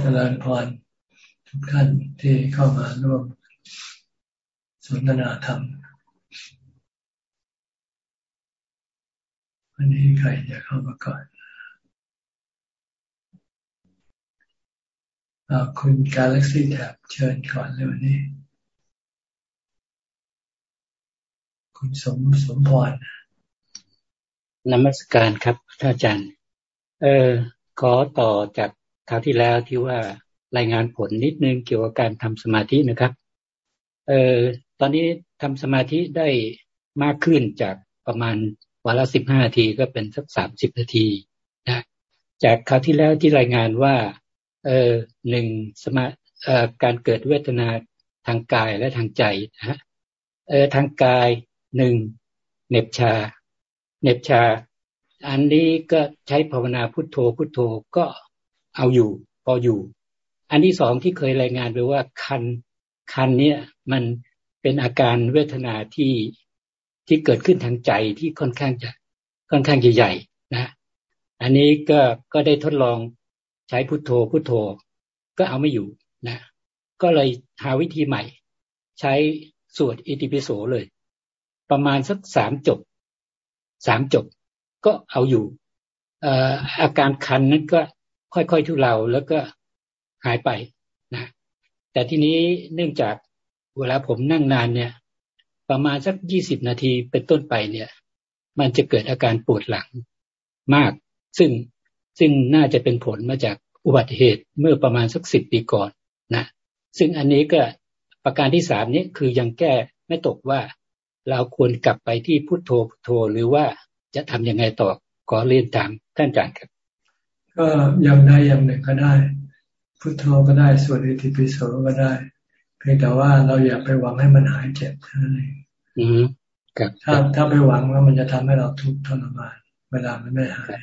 เจริญพรทุกท่านที่เข้ามาร่วมสนทนาธรรม วันนี้ใครจะเข้ามาก่อนอคุณ Galaxy Tab เชิญก่อนเลยวันนี้ คุณสมสมพรนมัสการครับท่านอาจารย์ เออขอต่อจาก ราวที่แล้วที่ว่ารายงานผลนิดนึงเกี่ยวกับการทำสมาธินะครับเอ่อตอนนี้ทำสมาธิได้มากขึ้นจากประมาณวันละสิบห้านาทีก็เป็นสักสามสิบนาทีนะจากคราวที่แล้วที่รายงานว่าเออหนึ่งสมาเอ่อการเกิดเวทนาทางกายและทางใจนะฮะเออทางกายหนึ่งเน็บชา เน็บชา อันนี้ก็ใช้ภาวนาพุทโธพุทโธก็ เอาอยู่พออยู่ อันที่สองที่เคยรายงานไปว่าคันคันเนี้ยมันเป็นอาการเวทนาที่ที่เกิดขึ้นทางใจที่ค่อนข้างจะค่อนข้างใหญ่นะ อันนี้ก็ก็ได้ทดลองใช้พุทโธพุทโธ ก็เอาไม่อยู่นะ ก็เลยหาวิธีใหม่ ใช้สวดอิติปิโสเลย ประมาณสักสามจบสามจบก็เอาอยู่อาการคันนั้นก็ ค่อยๆทุเลาแล้วก็หายไปนะแต่ทีนี้เนื่องจากเวลาผมนั่งนานเนี่ย ประมาณสักยี่สิบนาทีเป็นต้นไปเนี่ย มันจะเกิดอาการปวดหลังมาก ซึ่งซึ่งน่าจะเป็นผลมาจากอุบัติเหตุเมื่อประมาณสักสิบปีก่อนนะซึ่งอันนี้ก็ประการที่สามนี้คือยังแก้ไม่ตกว่าเราควรกลับไปที่พุโทโธพุโทโธหรือว่าจะทํำยังไงต่อขอเรียนถามท่านอาจารย์ครับ ก็ยังได้ยังหนึ่งก็ได้ พุทโธก็ได้สวดอิติปิโสก็ได้ เพียงแต่ว่าเราอย่าไปหวังให้มันหายเจ็บเท่านั้นเองถ้าถ้าไปหวังว่ามันจะทำให้เราทุกข์ทรมานเวลามันไม่หาย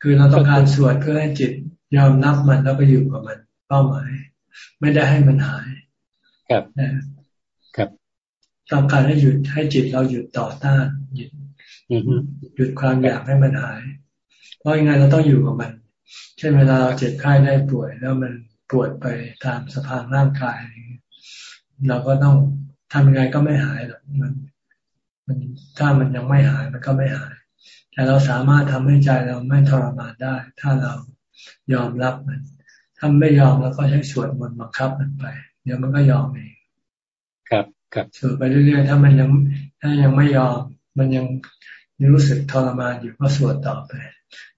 คือเราต้องการสวดเพื่อให้จิตยอมรับมันแล้วก็อยู่กับมัน เป้าหมาย ไม่ได้ให้มันหาย ครับนะครับต้องการให้หยุดให้จิตเราหยุดต่อต้านหยุดหยุดความอยากให้มันหาย เพราะยังไงเราต้องอยู่กับมัน เช่นเวลาเราเจ็บไข้ได้ป่วย แล้วมันปวดไปตามสภาพร่างกาย เราก็ต้องทำยังไงก็ไม่หายหรอกมันมันถ้ามันยังไม่หายมันก็ไม่หาย แต่เราสามารถทำให้ใจเราไม่ทรมานได้ ถ้าเรายอมรับมัน ถ้าไม่ยอมแล้วก็ใช้สวดมนต์บังคับมันไป เดี๋ยวมันก็ยอมเอง ครับครับสวดไปเรื่อยๆ ถ้ามันยังถ้ายังไม่ยอม มันยังรู้สึกทรมานอยู่ก็สวดต่อไป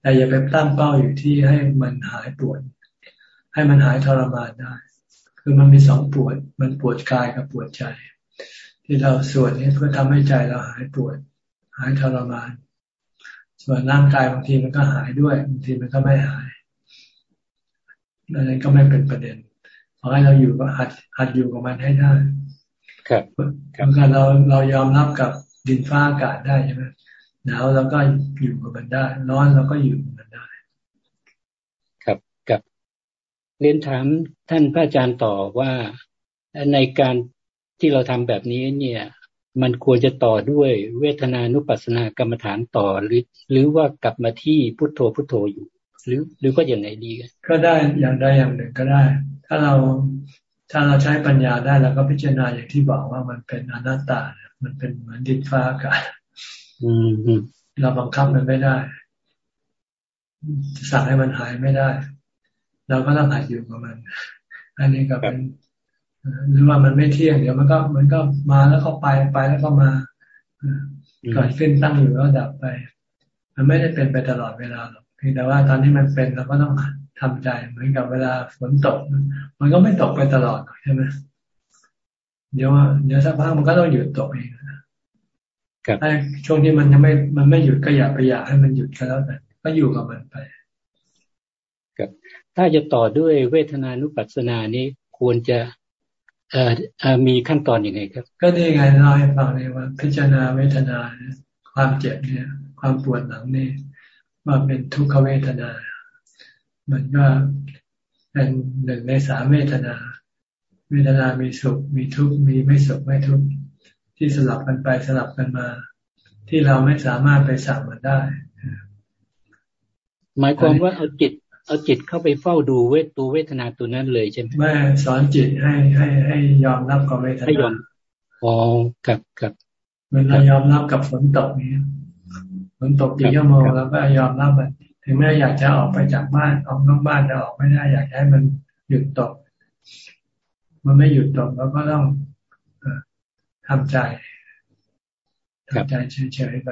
แต่อย่าไปตั้งเป้าอยู่ที่ให้มันหายปวด ให้มันหายทรมานได้ คือมันมีสองปวด มันปวดกายกับปวดใจ ที่เราสวดนี้เพื่อทำให้ใจเราหายปวด หายทรมาน ส่วนร่างกายบางทีมันก็หายด้วยบางทีมันก็ไม่หายอันนั้นก็ไม่เป็นประเด็นขอให้เราอยู่ก็หัดหัดอยู่กับมันให้ได้ ครับการเราเรายอมรับกับดินฟ้าอากาศได้ใช่ไหม หนาวเราก็อยู่กับมันได้ ร้อนเราก็อยู่กับมันได้ ครับกับเรียนถามท่านพระอาจารย์ต่อว่าในการที่เราทำแบบนี้เนี่ยมันควรจะต่อด้วยเวทนานุปัสสนากรรมฐานต่อหรือ หรือว่ากลับมาที่พุทโธพุทโธอยู่ หรือหรือก็อย่างไรดีก็ได้อย่างใดอย่างหนึ่งก็ได้ ถ้าเราถ้าเราใช้ปัญญาได้เราก็พิจารณาอย่างที่บอกว่ามันเป็นอนัตตา มันเป็นเหมือนดินฟ้าอากาศ เราบังคับมันไม่ได้ สั่งให้มันหายไม่ได้ เราก็ต้องหัดอยู่กับมัน อันนี้ก็เป็นหรือว่ามันไม่เที่ยงเดี๋ยวมันก็มันก็มาแล้วก็ไปไปแล้วก็มาเกิดขึ้นตั้งอยู่แล้วดับไป มันไม่ได้เป็นไปตลอดเวลาหรอกเพียงแต่ว่าตอนนี้มันเป็นเราก็ต้องทำใจเหมือนกับเวลาฝนตก มันก็ไม่ตกไปตลอดใช่ไหมเดี๋ยวเดี๋ยวสักพักมันก็ต้องหยุดตกเอง ครับช่วงที่มันยังไม่มันไม่หยุดก็อย่าไปอยากให้มันหยุดก็แล้วกันก็อยู่กับมันไปครับถ้าจะต่อด้วยเวทนานุปัสสนานี้ควรจะเอ่อมีขั้นตอนอยังไงครับ ก็นี่ไงเล่าให้ฟังเลยว่า พิจารณาเวทนาความเจ็บเนี่ย ความปวดหลังนี่ว่าเป็นทุกขเวทนา มันก็เป็นหนึ่งในสามเวทนา เวทนามีสุข มีทุกข์มีไม่สุขไม่ทุกข์ ที่สลับกันไปสลับกันมา ที่เราไม่สามารถไปสั่งมันได้ หมายความว่าเอาจิตเอาจิตเข้าไปเฝ้าดูเวทตัวเวทนาตัวนั้นเลยใช่ไหมไม่สอนจิตให้ให้ให้ยอมรับกับเวทนาให้ยอมอ๋อกับกับเวลายอมรับกับฝนตกนี้ฝนตกกี่ชั่วโมงแล้วก็ยอมรับมันถึงแม้อยากจะออกไปจากบ้านออกนอกบ้านแต่ออกไม่ได้อยากให้มันหยุดตก มันไม่หยุดตกเราก็ต้อง ทำใจทำใจเฉยๆไป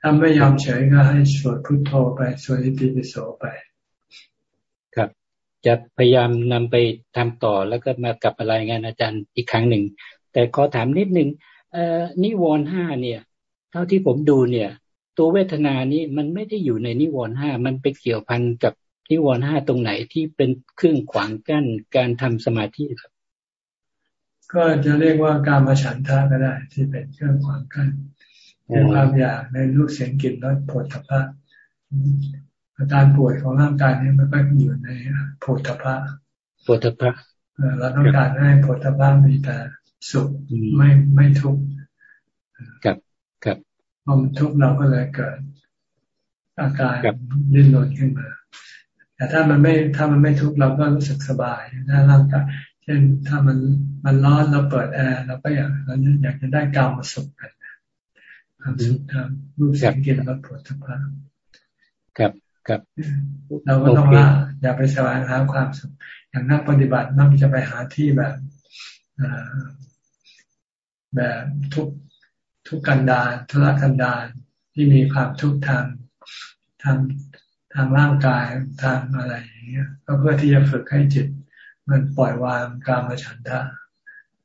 ถ้าไม่ยอมเฉยก็ให้สวดพุทโธไปสวดอิติปิโสไป ครับ จะพยายามนำไปทำต่อแล้วก็มากลับอะไรงานอาจารย์อีกครั้งหนึ่ง แต่ขอถามนิดนึงเอ่อนิวรณ์ห้าเนี่ย เท่าที่ผมดูเนี่ย ตัวเวทนานี้มันไม่ได้อยู่ในนิวรณ์ห้ามันไปเกี่ยวพันกับนิวรณ์ห้าตรงไหนที่เป็นเครื่องขวางกั้นการทำสมาธิครับ ก็จะเรียกว่าการมาฉันทะก็ได้ ที่เป็นเครื่องขวางกั้นเป็นความอยากในรูปเสียงกลิ่นรสผลทพะอาการป่วยของร่างกายนี้มันก็อยู่ในโผฏฐะโผฏฐะเราต้องการให้โผฏฐะมีแต่สุขไม่ไม่ทุกข์กับกับพอมันทุกข์เราก็เลยเกิด อาการดิ้นรนขึ้นมาแต่ถ้ามันไม่ถ้ามันไม่ทุกข์เราก็รู้สึกสบายถ้าร่างกาย เช่นถ้ามันมันร้อนเราเปิดแอร์เราก็อยากเราอยากจะได้กาวมาสุขกันความสุขทางรูปเสียงกลิ่นรสผลทุกข์ครับครับเราก็ต้องละอย่าไปแสวงหาความสุขอย่างนักปฏิบัติมักจะไปหาที่แบบแบบทุกทุกกันดารทุรกันดารที่มีความทุกข์ทางทางทางร่างกายทางอะไรอย่างเงี้ยก็เพื่อที่จะฝึกให้จิต มันปล่อยวางการมาฉันทะ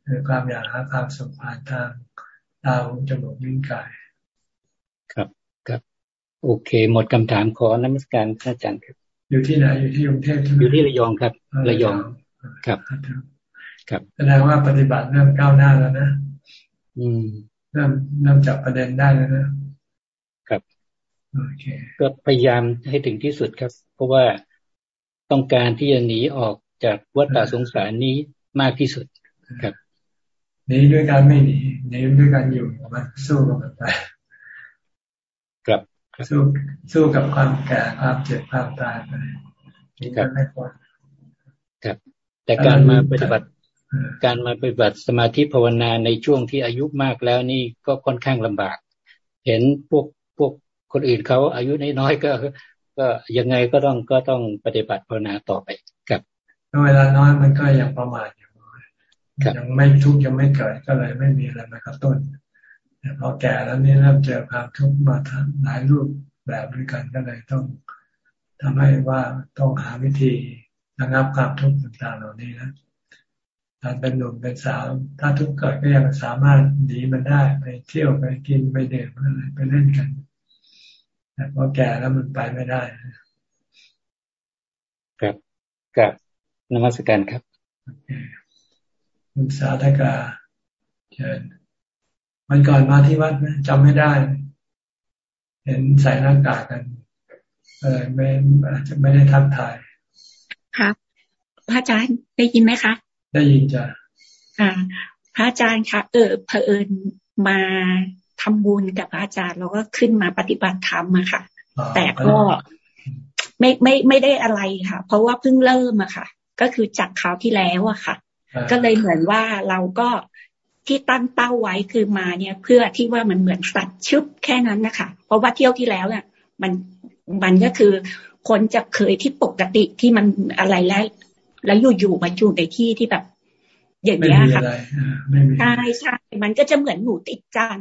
หรือความอยากหาความสุขผ่านทางตาหูจมูกลิ้นกาย ครับครับ โอเค หมดคำถามขอน้ำมศการอาจารย์ครับ อยู่ที่ไหนอยู่ที่กรุงเทพใช่ไหมอยู่ที่ระยองครับ ระยองครับ ครับแสดงว่าปฏิบัติเริ่มก้าวหน้าแล้วนะอืมเริ่มเริ่มจับประเด็นได้แล้วนะครับโอเค ก็พยายามให้ถึงที่สุดครับ เพราะว่าต้องการที่จะหนีออก จากวัฏสงสารนี้มากที่สุดครับหนีด้วยการไม่หนีหนีด้วยการอยู่มันสู้กับมันไปครับสู้สู้กับความแก่ความเจ็บความตายไปนี่ก็ไม่ควรครับ แต่การมาปฏิบัติการมาปฏิบัติสมาธิภาวนาในช่วงที่อายุมากแล้วนี่ก็ค่อนข้างลำบาก เห็นพวกพวกคนอื่นเขาอายุน้อยก็ ก็ยังไงก็ต้องก็ต้องปฏิบัติภาวนาต่อไปครับ เวลาน้อยมันก็ยังประมาทอยู่ยังไม่ทุกข์ยังไม่เกิดก็เลยไม่มีอะไรมากระตุ้นแต่พอแก่แล้วนี่เริ่มเจอความทุกข์มาทั้งหลายรูปแบบด้วยกันก็เลยต้องทำให้ว่าต้องหาวิธีระงับความทุกข์ต่างๆเหล่านี้นะตอนเป็นหนุ่มเป็นสาว ถ้าทุกข์เกิดก็ยังสามารถหนีมันได้ไปเที่ยวไปกินไปเดื่มอะไรไปเล่นกันแต่พอแก่แล้วมันไปไม่ได้ ครับกับ นมัสการครับคุณสาธกาเชิญมันก่อนมาที่วัดนะจำไม่ได้ เห็นใส่หน้ากากกัน เออไม่อาจจะไม่ได้ทักทายครับ พระอาจารย์ได้ยินไหมคะ ได้ยินจ้ะอ่า พระอาจารย์คะเออเผอิญมาทำบุญกับพระอาจารย์เราก็ขึ้นมาปฏิบัติธรรมอะค่ะ แต่ก็ไม่ไม่ไม่ได้อะไรค่ะ เพราะว่าเพิ่งเริ่มอะค่ะ ก็คือจากคราวที่แล้วอะค่ะ ก็เลยเหมือนว่าเราก็ที่ตั้งเป้าไว้คือมาเนี่ย เพื่อที่ว่ามันเหมือนสัตว์ชุบแค่นั้นนะคะเพราะว่าเที่ยวที่แล้วเนี่ยมันมันก็คือคนจะเคยที่ปกติที่มันอะไรแล้ว แล้วอยู่ๆมาอยู่ในที่ที่แบบอย่างนี้ค่ะใช่ใช่มันก็จะเหมือนหนูติดจัน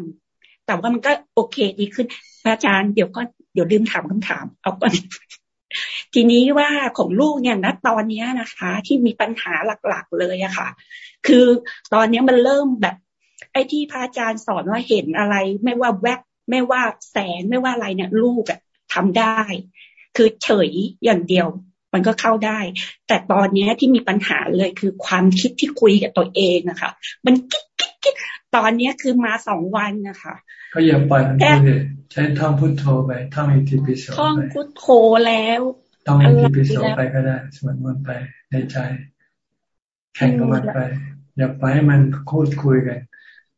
แต่ว่ามันก็โอเคดีขึ้นอาจารย์เดี๋ยวก็เดี๋ยวลืมถามคำถาม เอาก่อน ทีนี้ว่าของลูกเนี่ยณตอนนี้นะคะ ที่มีปัญหาหลักๆเลยอะค่ะ คือตอนนี้มันเริ่มแบบ ไอ้ที่พระอาจารย์สอนว่าเห็นอะไร ไม่ว่าแวบไม่ว่าแสงไม่ว่าอะไรเนี่ย ลูกอะทำได้ คือเฉยอย่างเดียว มันก็เข้าได้ แต่ตอนนี้ที่มีปัญหาเลยคือความคิดที่คุยกับตัวเองนะคะมันกิ๊กกิ๊กกิ๊กตอนนี้คือมาสองวันนะคะก็อย่าปล่อยมันพูดเลยใช้ท่องพุทโธไปท่องอิติปิโสท่องพุทโธแล้ว ท่องอิติปิโสไปก็ได้ สวดมนต์ไปในใจ แข่งกับมันไป อย่าไปให้มันพูดคุยกัน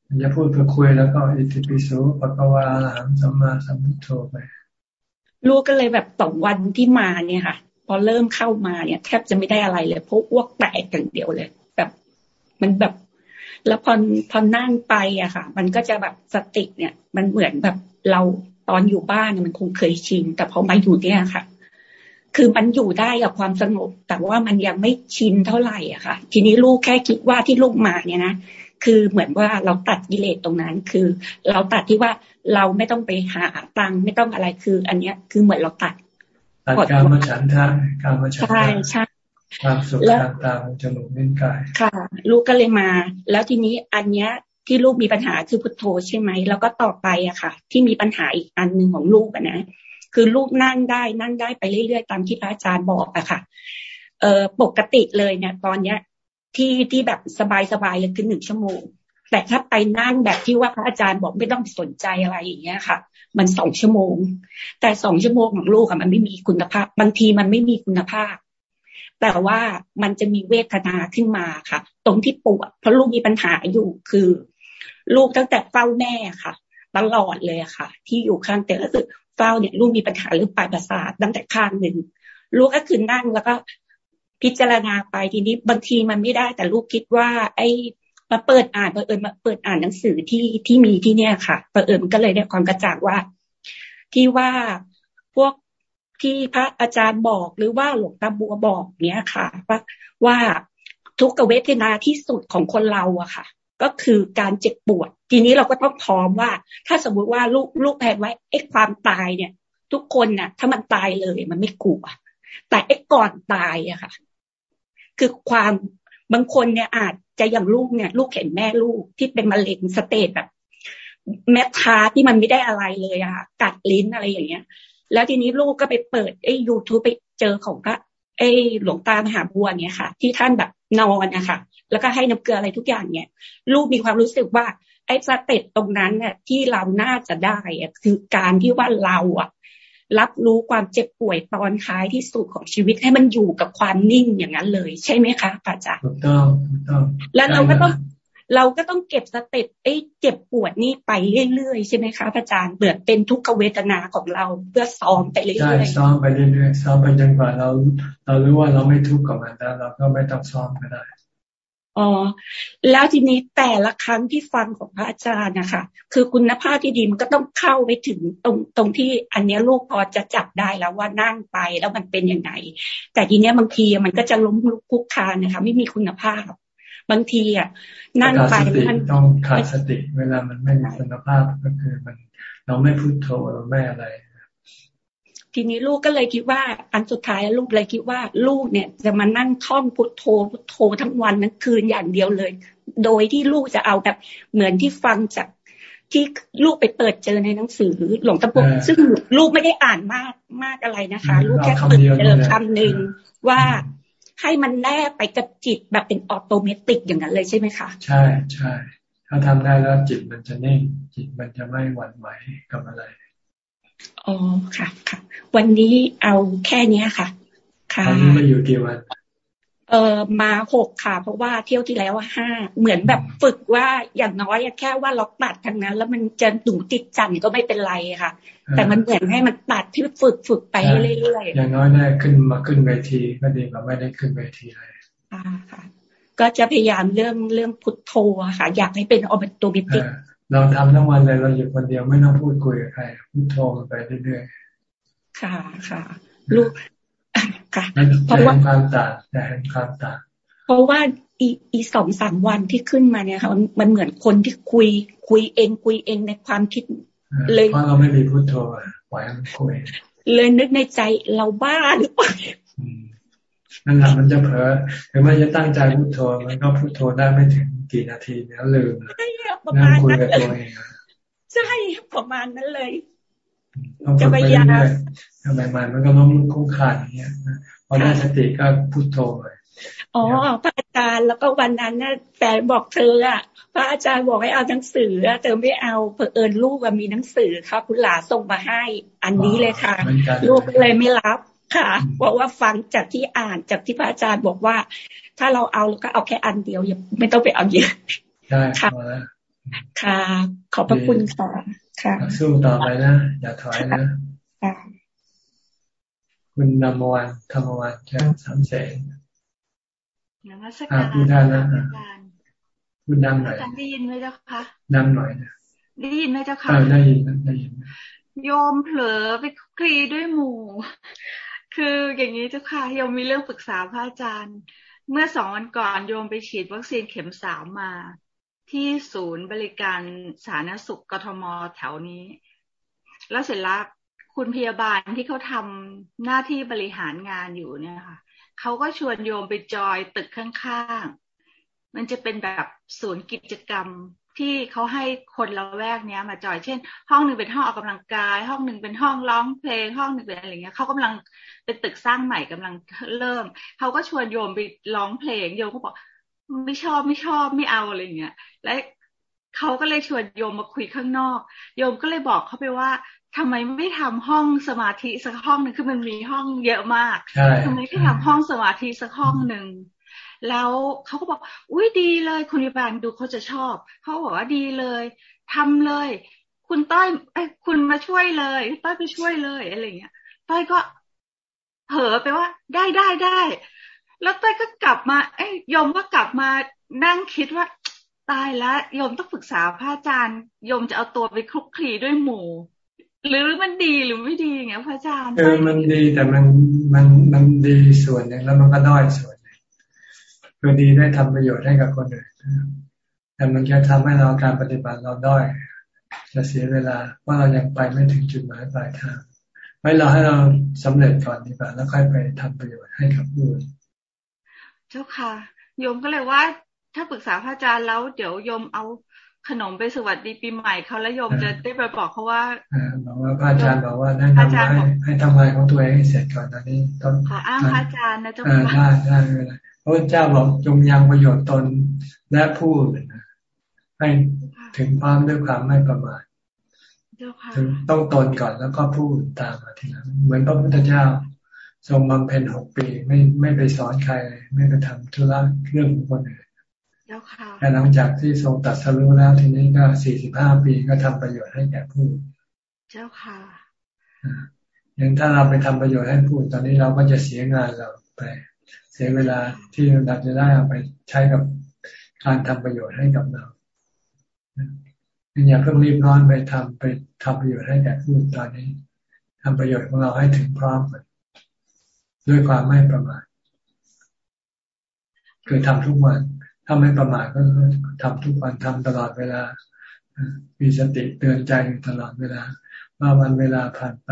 มันจะพูดเพื่อคุยแล้วก็อิติปิโสปะกวาอรหังสัมมาสัมพุทโธไป ลูกก็เลยแบบสองวันที่มาเนี่ยค่ะ พอเริ่มเข้ามาเนี่ย แทบจะไม่ได้อะไรเลยเพราะอ้วกแตกอย่างเดียวเลย แบบมันแบบ แล้วพอพอนั่งไปอะค่ะ มันก็จะแบบสติเนี่ย มันเหมือนแบบเราตอนอยู่บ้านมันคงเคยชินแต่พอมาอยู่เนี่ยค่ะ คือมันอยู่ได้กับความสงบ แต่ว่ามันยังไม่ชินเท่าไหร่อะค่ะ ทีนี้ลูกแค่คิดว่าที่ลูกมาเนี่ยนะคือเหมือนว่าเราตัดกิเลสตรงนั้น คือ เราตัดที่ว่าเราไม่ต้องไปหาตังไม่ต้องอะไรคือ อันเนี้ยคือเหมือนเราตัดตัดการมาฉันทะการมาฉันทะใช่ใช่ความสุขทางตาจมูกนิ้วกาย ค่ะ ลูกก็เลยมา แล้วทีนี้อันเนี้ยที่ลูกมีปัญหาคือพุทโธใช่ไหมแล้วก็ต่อไปอะค่ะ ที่มีปัญหาอีกอันหนึ่งของลูกอะนะ คือลูกนั่งได้นั่งได้ไปเรื่อยๆ ตามที่พระอาจารย์บอกอะค่ะ เออปกติเลยเนี่ย ตอนเนี้ย ที่ที่แบบสบายๆเลยคือหนึ่งชั่วโมง แต่ถ้าไปนั่งแบบที่ว่าพระอาจารย์บอกไม่ต้องสนใจอะไรอย่างเงี้ยค่ะ มันสองชั่วโมง แต่สองชั่วโมงของลูกอะมันไม่มีคุณภาพบางทีมันไม่มีคุณภาพแต่ว่ามันจะมีเวทนาขึ้นมาค่ะ ตรงที่ปวดเพราะลูกมีปัญหาอยู่คือ ลูกตั้งแต่เฝ้าแม่ค่ะ ตลอดเลยค่ะ ที่อยู่ข้างแต่ก็คือ เฝ้าเนี่ยลูกมีปัญหาเรื่องปลายประสาทตั้งแต่ข้างหนึ่งลูกก็คือนั่งแล้วก็พิจารณาไปทีนี้บางทีมันไม่ได้ แต่ลูกคิดว่า ไอ้มาเปิดอ่านเปิดมาเปิดอ่านหนังสือที่ที่มีที่เนี่ยค่ะเปิดมันก็เลยได้ความกระจ่างว่า ที่ว่าพวกที่พระอาจารย์บอกหรือว่าหลวงตาบัวบอกเนี้ยค่ะ ว่าว่าทุกเวทนาที่สุดของคนเราอะค่ะ ก็คือการเจ็บปวด ทีนี้เราก็ต้องพร้อมว่า ถ้าสมมุติว่าลูกลูกแผนไว้ไอ้ความตายเนี่ย ทุกคนน่ะ ถ้ามันตายเลยมันไม่กลัว แต่ไอ้ก่อนตายอะค่ะ คือความบางคนเนี่ยอาจจะอย่างลูกเนี่ย ลูกเห็นแม่ลูกที่เป็นมะเร็งสเตจแบบแม่ทาที่มันไม่ได้อะไรเลยอะกัดลิ้นอะไรอย่างเงี้ย แล้วทีนี้ลูกก็ไปเปิดไอ้ยูทูบไปเจอของพระไอ้หลวงตามหาบัวเนี่ยค่ะ ที่ท่านแบบนอนนะคะ แล้วก็ให้น้ำเกลืออะไรทุกอย่างเนี่ยลูกมีความรู้สึกว่า ไอ้สเตจตรงนั้นเนี่ยที่เราน่าจะได้อะคือการที่ว่าเราอะรับรู้ความเจ็บป่วยตอนท้ายที่สุดของชีวิตให้มันอยู่กับความนิ่งอย่างนั้นเลย ใช่ไหมคะอาจารย์ถูกต้องถูกต้องแล้วเราก็ต้องเราก็ต้องเก็บสเต็ปไอ้เจ็บปวดนี่ไปเรื่อยๆใช่ไหมคะอาจารย์เบื่อเป็นทุกขเวทนาของเราเพื่อซ้อมไปเรื่อยๆใช่ซ้อมไปเรื่อยๆซ้อมไปจนกว่าเรา เรารู้ว่าเราไม่ทุกข์กับมันแล้วเราก็ไม่ต้องซ้อมก็ได้ อ๋อแล้วทีนี้แต่ละครั้งที่ฟังของพระอาจารย์นะคะคือคุณภาพที่ดีมันก็ต้องเข้าไปถึงตรงตรงที่อันนี้ลูกพอจะจับได้แล้วว่านั่งไปแล้วมันเป็นยังไง แต่ทีเนี้ยบางทีมันก็จะล้มลุกคุกคานนะคะ ไม่มีคุณภาพ บางทีอะนั่งไปมันต้องขาดสติเวลามันไม่มีคุณภาพก็คือมันเราไม่พูดโทเราไม่อะไร ทีนี้ลูกก็เลยคิดว่า อันสุดท้ายลูกเลยคิดว่า ลูกเนี่ยจะมานั่งท่องพุทโธพุทโธทั้งวันทั้งคืนอย่างเดียวเลย โดยที่ลูกจะเอาแบบเหมือนที่ฟังจากที่ลูกไปเปิดเจอในหนังสือหลวงตะปุกซึ่งลูกไม่ได้อ่านมากมากอะไรนะคะ ลูกแค่เปิดเจอคำหนึ่งว่าให้มันแนบไปกับจิตแบบเป็นออโตเมติกอย่างนั้นเลยใช่ไหมคะ ใช่ใช่ถ้าทำได้แล้วจิตมันจะนิ่งจิตมันจะไม่หวั่นไหวกับอะไร อ๋อค่ะค่ะ วันนี้เอาแค่เนี้ยค่ะ ค่ะวันนี้มาอยู่กี่วันเออมาหกค่ะ เพราะว่าเที่ยวที่แล้วห้าเหมือนแบบฝึกว่าอย่างน้อยแค่ว่าล็อกตัดทางนั้น แล้วมันจะหนูติดจันก็ไม่เป็นไรค่ะ แต่มันเหมือนให้มันตัดที่ฝึกฝึกไปเรื่อยๆอย่างน้อยได้ขึ้นมาขึ้นเวทีก็ดีกว่าไม่ได้ขึ้นเวทีเลยอ่าค่ะ ก็จะพยายามเรื่องเรื่องพุทโธค่ะ อยากให้เป็นออบตบิติ เราทำทั้งวันเลยเราอยู่คนเดียวไม่ต้องพูดคุยกับใครพูดโทรไปเรื่อยๆค่ะค่ะ ลูกค่ะเพราะว่าความต่างแต่เห็นความต่างเพราะว่าอีอีสองสามวันที่ขึ้นมาเนี่ยค่ะ มันเหมือนคนที่คุย คุยเอง คุยเองในความคิด เลยเพราะเราไม่มีพูดโทรปล่อยมันคุยเลยนึกในใจเราบ้าหรือเปล่านั่นแหละมันจะเผลอถึงแม้จะตั้งใจพูดโทรมันก็พูดโทรได้ไม่ถึง กี่นาทีเนี่ยลืมประมาณนั้นเลยใช่ประมาณนั้นเลยจะพยายามทำไมมันมันก็ล้มลุกคุ้ขาดอย่างเงี้ยพอได้สติก็พุทโธเลยอ๋อพระอาจารย์แล้วก็วันนั้นน่ะแฟนบอกเธออะ พระอาจารย์บอกให้เอาหนังสือเธอไม่เอาเผอิญลูกมีหนังสือค่ะคุณหลาส่งมาให้ อันนี้เลยค่ะ ลูกเลยไม่รับ ค่ะบอกว่าฟังจากที่อ่านจากที่พระอาจารย์บอกว่า ถ้าเราเอาเราก็เอาแค่อันเดียวอย่าไม่ต้องไปเอาเยอะค่ะค่ะ ขอบพระคุณค่ะค่ะ สู้ต่อไปนะ อย่าถอยนะคุณนามวันธรรมวันจากสามแสนนมัสการพูดได้แล้วพูดดังหน่อยได้ยินไหมเจ้าคะดังหน่อยนะได้ยินไหมเจ้าคะได้ยินได้ยินโยมเผลอไปคลีด้วยหมู่ คืออย่างนี้เจ้าค่ะโยมมีเรื่องปรึกษาพระอาจารย์ เมื่อสองวันก่อนโยมไปฉีดวัคซีนเข็มสามมา ที่ศูนย์บริการสาธารณสุขกทมแถวนี้ แล้วเสร็จแล้วคุณพยาบาลที่เขาทำหน้าที่บริหารงานอยู่เนี่ยค่ะเขาก็ชวนโยมไปจอยตึกข้างๆ มันจะเป็นแบบศูนย์กิจกรรม ที่เขาให้คนละแวกเนี้ย มาจอยเช่น ห้องหนึ่งเป็นห้องออกกำลังกาย ห้องหนึ่งเป็นห้องร้องเพลง ห้องหนึ่งเป็นอะไรเงี้ยเขากำลังเป็นตึกสร้างใหม่กำลังเริ่มเขาก็ชวนโยมไปร้องเพลงโยมก็บอกไม่ชอบไม่ชอบไม่เอาอะไรเงี้ยและเขาก็เลยชวนโยมมาคุยข้างนอก โยมก็เลยบอกเขาไปว่าทำไมไม่ทำห้องสมาธิสักห้องหนึ่งคือมันมีห้องเยอะมากทำไมไม่ทำห้องสมาธิสักห้องหนึ่ง แล้วเขาก็บอก อุ้ยดีเลย คุณยาบาลดูเขาจะชอบ เขาบอกว่าดีเลยทำเลย คุณต้อยไอ้คุณมาช่วยเลยต้อยไปช่วยเลยอะไรเงี้ยต้อยก็เผลอไปว่า ได้ได้ได้แล้วต้อยก็กลับมา เอ้ยยมก็กลับมานั่งคิดว่า ตายแล้วยมต้องปรึกษาพระอาจารย์ยมจะเอาตัวไปคลุกคลีด้วยหมูหรือมันดีหรือไม่ดีเงี้ยพระอาจารย์เออมันดีแต่มันมันมันดีส่วนหนึ่งแล้วมันก็ด้อยส่วน คือดีได้ทำประโยชน์ให้กับคนอื่นแต่มันจะทำให้เราการปฏิบัติเราด้อยจะเสียเวลาว่าเรายังไปไม่ถึงจุดหมายปลายทางไว้เราให้เราสำเร็จก่อนดีกว่าแล้วค่อยไปทำประโยชน์ให้กับผู้อื่นเจ้าค่ะโยมก็เลยว่า ถ้าปรึกษาพระอาจารย์แล้ว เดี๋ยวโยมเอาขนมไปสวัสดีปีใหม่เขาแล้วโยมจะได้ไปบอกเขาว่าบอกว่าพระอาจารย์บอกว่าให้ทำให้ให้ทำงานของตัวเองให้เสร็จก่อนตอนนี้ต้องขออ้างพระอาจารย์นะเจ้าค่ะได้ได้เวลา พระเจ้าบอกจงยังประโยชน์ตนและผู้ให้ถึงความด้วยความไม่ประมาทถึงต้องตนก่อนแล้วก็พูดตามมาทีหลังเหมือนพระพุทธเจ้า ทรงบำเพ็ญหกปีไม่ไม่ไปสอนใคร ไม่ไปทำธุระเรื่องของคนอื่นแต่หลังจากที่ทรงตัดสรู้แล้วทีนี้ก็สี่สิบห้าปีก็ทำประโยชน์ให้แก่ผู้ เจ้าค่ะอย่างถ้าเราไปทำประโยชน์ให้ผู้ตอนนี้เราก็จะเสียงานเราไป เสียเวลาที่เราจะได้เอาไปใช้กับการทำประโยชน์ให้กับเราอย่าเพิ่งรีบร้อนไปทำไปทำประโยชน์ให้แก่ผู้ตอนนี้ทำประโยชน์ของเราให้ถึงพร้อมก่อนด้วยความไม่ประมาทคือทำทุกวันถ้าไม่ประมาทก็ทำทุกวันทำตลอดเวลา มีสติเตือนใจอยู่ตลอดเวลา ว่าวันเวลาผ่านไป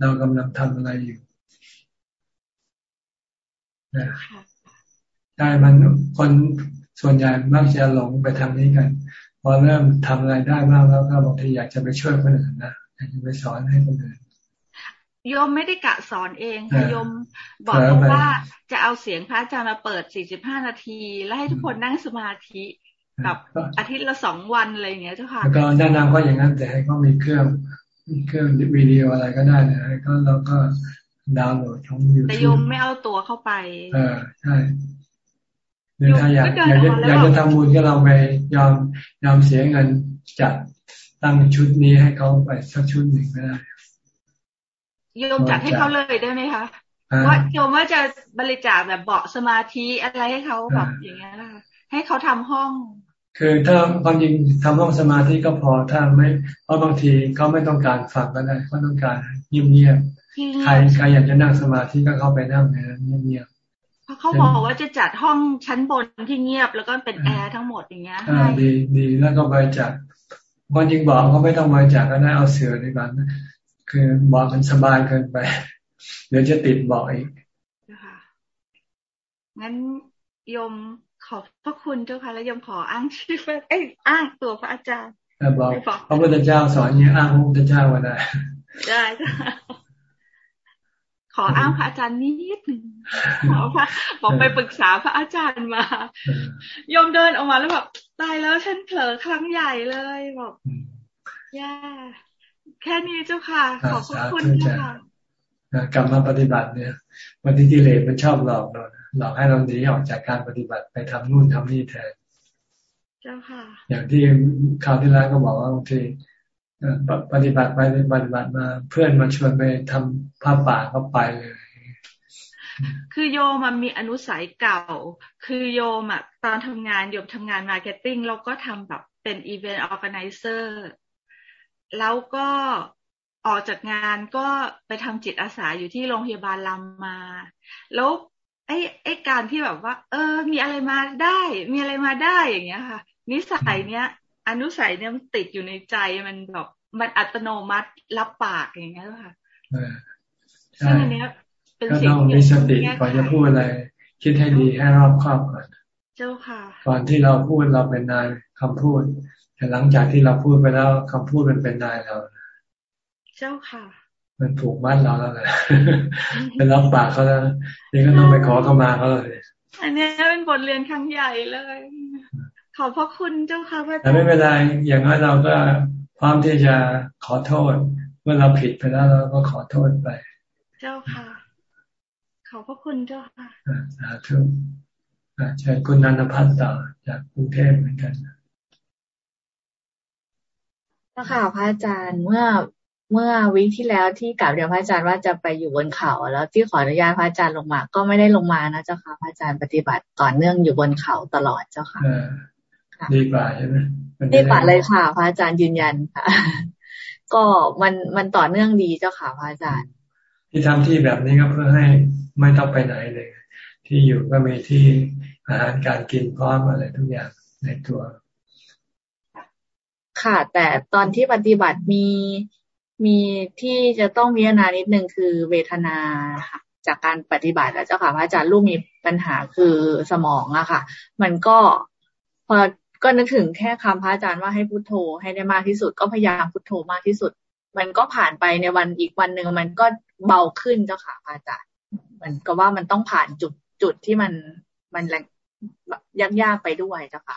เรากำลังทำอะไรอยู่ ใช่มันคนส่วนใหญ่มักจะหลงไปทางนี้กัน พอเริ่มทำอะไรได้บ้างแล้วก็บางทีอยากจะไปช่วยคนอื่นนะอยากจะไปสอนให้คนอื่นโยมไม่ได้กะสอนเองค่ะโยมบอกว่าจะเอาเสียงพระอาจารย์มาเปิด 45 นาที แล้วให้ทุกคนนั่งสมาธิแบบอาทิตย์ละสองวันอะไรอย่างเงี้ยเจ้าค่ะก็แนะนำก็อย่างนั้นแต่ให้เขามีเครื่องเครื่องวิดีโออะไรก็ได้นะก็เราก็ ดาวน์โหลดของยูทูบแต่โยมไม่เอาตัวเข้าไป เออใช่หรือถ้าอยากอยากจะอยากจะทำบุญก็เราไปยอมยอมเสียเงินจัดตั้งชุดนี้ให้เขาไปสักชุดหนึ่งก็ได้โยมจัดให้เขาเลยได้ไหมคะว่าโยมว่าจะบริจาคแบบเบาะสมาธิอะไรให้เขาแบบอย่างเงี้ยนะคะให้เขาทำห้อง คือถ้าความจริงทำห้องสมาธิก็พอถ้าไม่เพราะบางทีเขาไม่ต้องการฟังก็ได้เขาต้องการเงียบ ใครใครอยากจะนั่งสมาธิก็เข้าไปนั่งในนั้นเงียบเขาบอกว่าจะจัดห้องชั้นบนที่เงียบ แล้วก็เป็นแอร์ทั้งหมดอย่างเงี้ยอ่าดีดีแล้วก็บริจาคความจริงบอกเขาไม่ต้องบริจาคก็ได้เอาเสือในบ้านคือบอกมันสบายเกินไป เดี๋ยวจะติดบอกอีกค่ะงั้นยมขอบพระคุณเจ้าค่ะแล้วยมขออ้างชื่อเอ้อ้างตัวพระอาจารย์บอกพระพุทธเจ้าสอนเนี้ยอ้างพระพุทธเจ้าว่าได้ได้ ขออ้างพระอาจารย์นิดหนึ่งขอพระบอกไปปรึกษาพระอาจารย์มายมเดินออกมาแล้วแบบตายแล้วฉันเผลอครั้งใหญ่เลยบอกย่าแค่นี้เจ้าค่ะ ขอบคุณเจ้าค่ะกลับมาปฏิบัติเนี่ย วันที่กิเลสมันชอบหลอกเราหลอกให้เราหนีออกจากการปฏิบัติไปทำนู่นทำนี่แทน เจ้าค่ะ อย่างที่คราวที่แล้วก็บอกว่าบางที ปฏิบัติไปปฏิบัติมาเพื่อนมาชวนไปทำผ้าป่าก็ไปเลย คือโยมมันมีอนุสัยเก่า คือโยมอะตอนทำงานโยมทำงาน marketing เราก็ทำแบบเป็น event organizerแล้วก็ออกจากงานก็ไปทำจิตอาสาอยู่ที่โรงพยาบาลรามา แล้วไอ้ไอ้การที่แบบว่า เออ มีอะไรมาได้ มีอะไรมาได้อย่างเงี้ยค่ะ นิสัยเนี้ย อนุสัยเนี้ยมันติดอยู่ในใจมันแบบมันอัตโนมัติรับปากอย่างเงี้ยค่ะซึ่งอันเนี้ยเป็นสิ่งที่มีสติก่อนจะพูดอะไร คิดให้ดีให้รอบคอบก่อนเจ้าค่ะก่อนที่เราพูดเราเป็นนายคำพูด แต่หลังจากที่เราพูดไปแล้วคำพูดมันเป็นนายเราเจ้าค่ะ มันถูกมัดเราแล้วแหละเป็นรับปากเขาแล้วนี่ก็ต้องไปขอเข้ามาเขาเลยอันนี้เป็นบทเรียนครั้งใหญ่เลย ขอบพระคุณเจ้าค่ะพระอาจารย์แต่ไม่เป็นไรอย่างนั้นเราก็พร้อมที่จะขอโทษ เมื่อเราผิดไปแล้วเราก็ขอโทษไป เจ้าค่ะ ขอบพระคุณเจ้าค่ะสาธุเชิญคุณนันทพัฒน์ต่อจากกรุงเทพเหมือนกันค่ะพระอาจารย์เมื่อเมื่อวิที่แล้วที่กล่าวเรียนพระอาจารย์ว่าจะไปอยู่บนเขาแล้วที่ขออนุญาตพระอาจารย์ลงมา ก็ไม่ได้ลงมานะเจ้าค่ะพระอาจารย์ปฏิบัติต่อเนื่องอยู่บนเขาตลอดเจ้าค่ะ ดีกว่าใช่ไหมดีกว่าเลยค่ะพระอาจารย์ยืนยันค่ะ ก็มันมันต่อเนื่องดีเจ้าค่ะพระอาจารย์ ที่ทำที่แบบนี้ก็เพื่อให้ไม่ต้องไปไหนเลย ที่อยู่ก็มีที่อาหารการกินพร้อมอะไรทุกอย่างในตัว ค่ะ แต่ตอนที่ปฏิบัติมีมีที่จะต้องพิจารณานิดนึงคือเวทนาค่ะจากการปฏิบัติแล้วเจ้าค่ะพระอาจารย์ลูกมีปัญหาคือสมองอะค่ะ มันก็พอ ก็นึกถึงแค่คำพระอาจารย์ว่าให้พุโทโธให้ได้มากที่สุด ก็พยายามพุโทโธมากที่สุด มันก็ผ่านไปในวันอีกวันหนึ่งมันก็เบาขึ้นเจ้าค่ะพระอาจารย์มันก็ว่ามันต้องผ่านจุดจุดที่มันมันแรงยากๆไปด้วยเจ้าค่ะ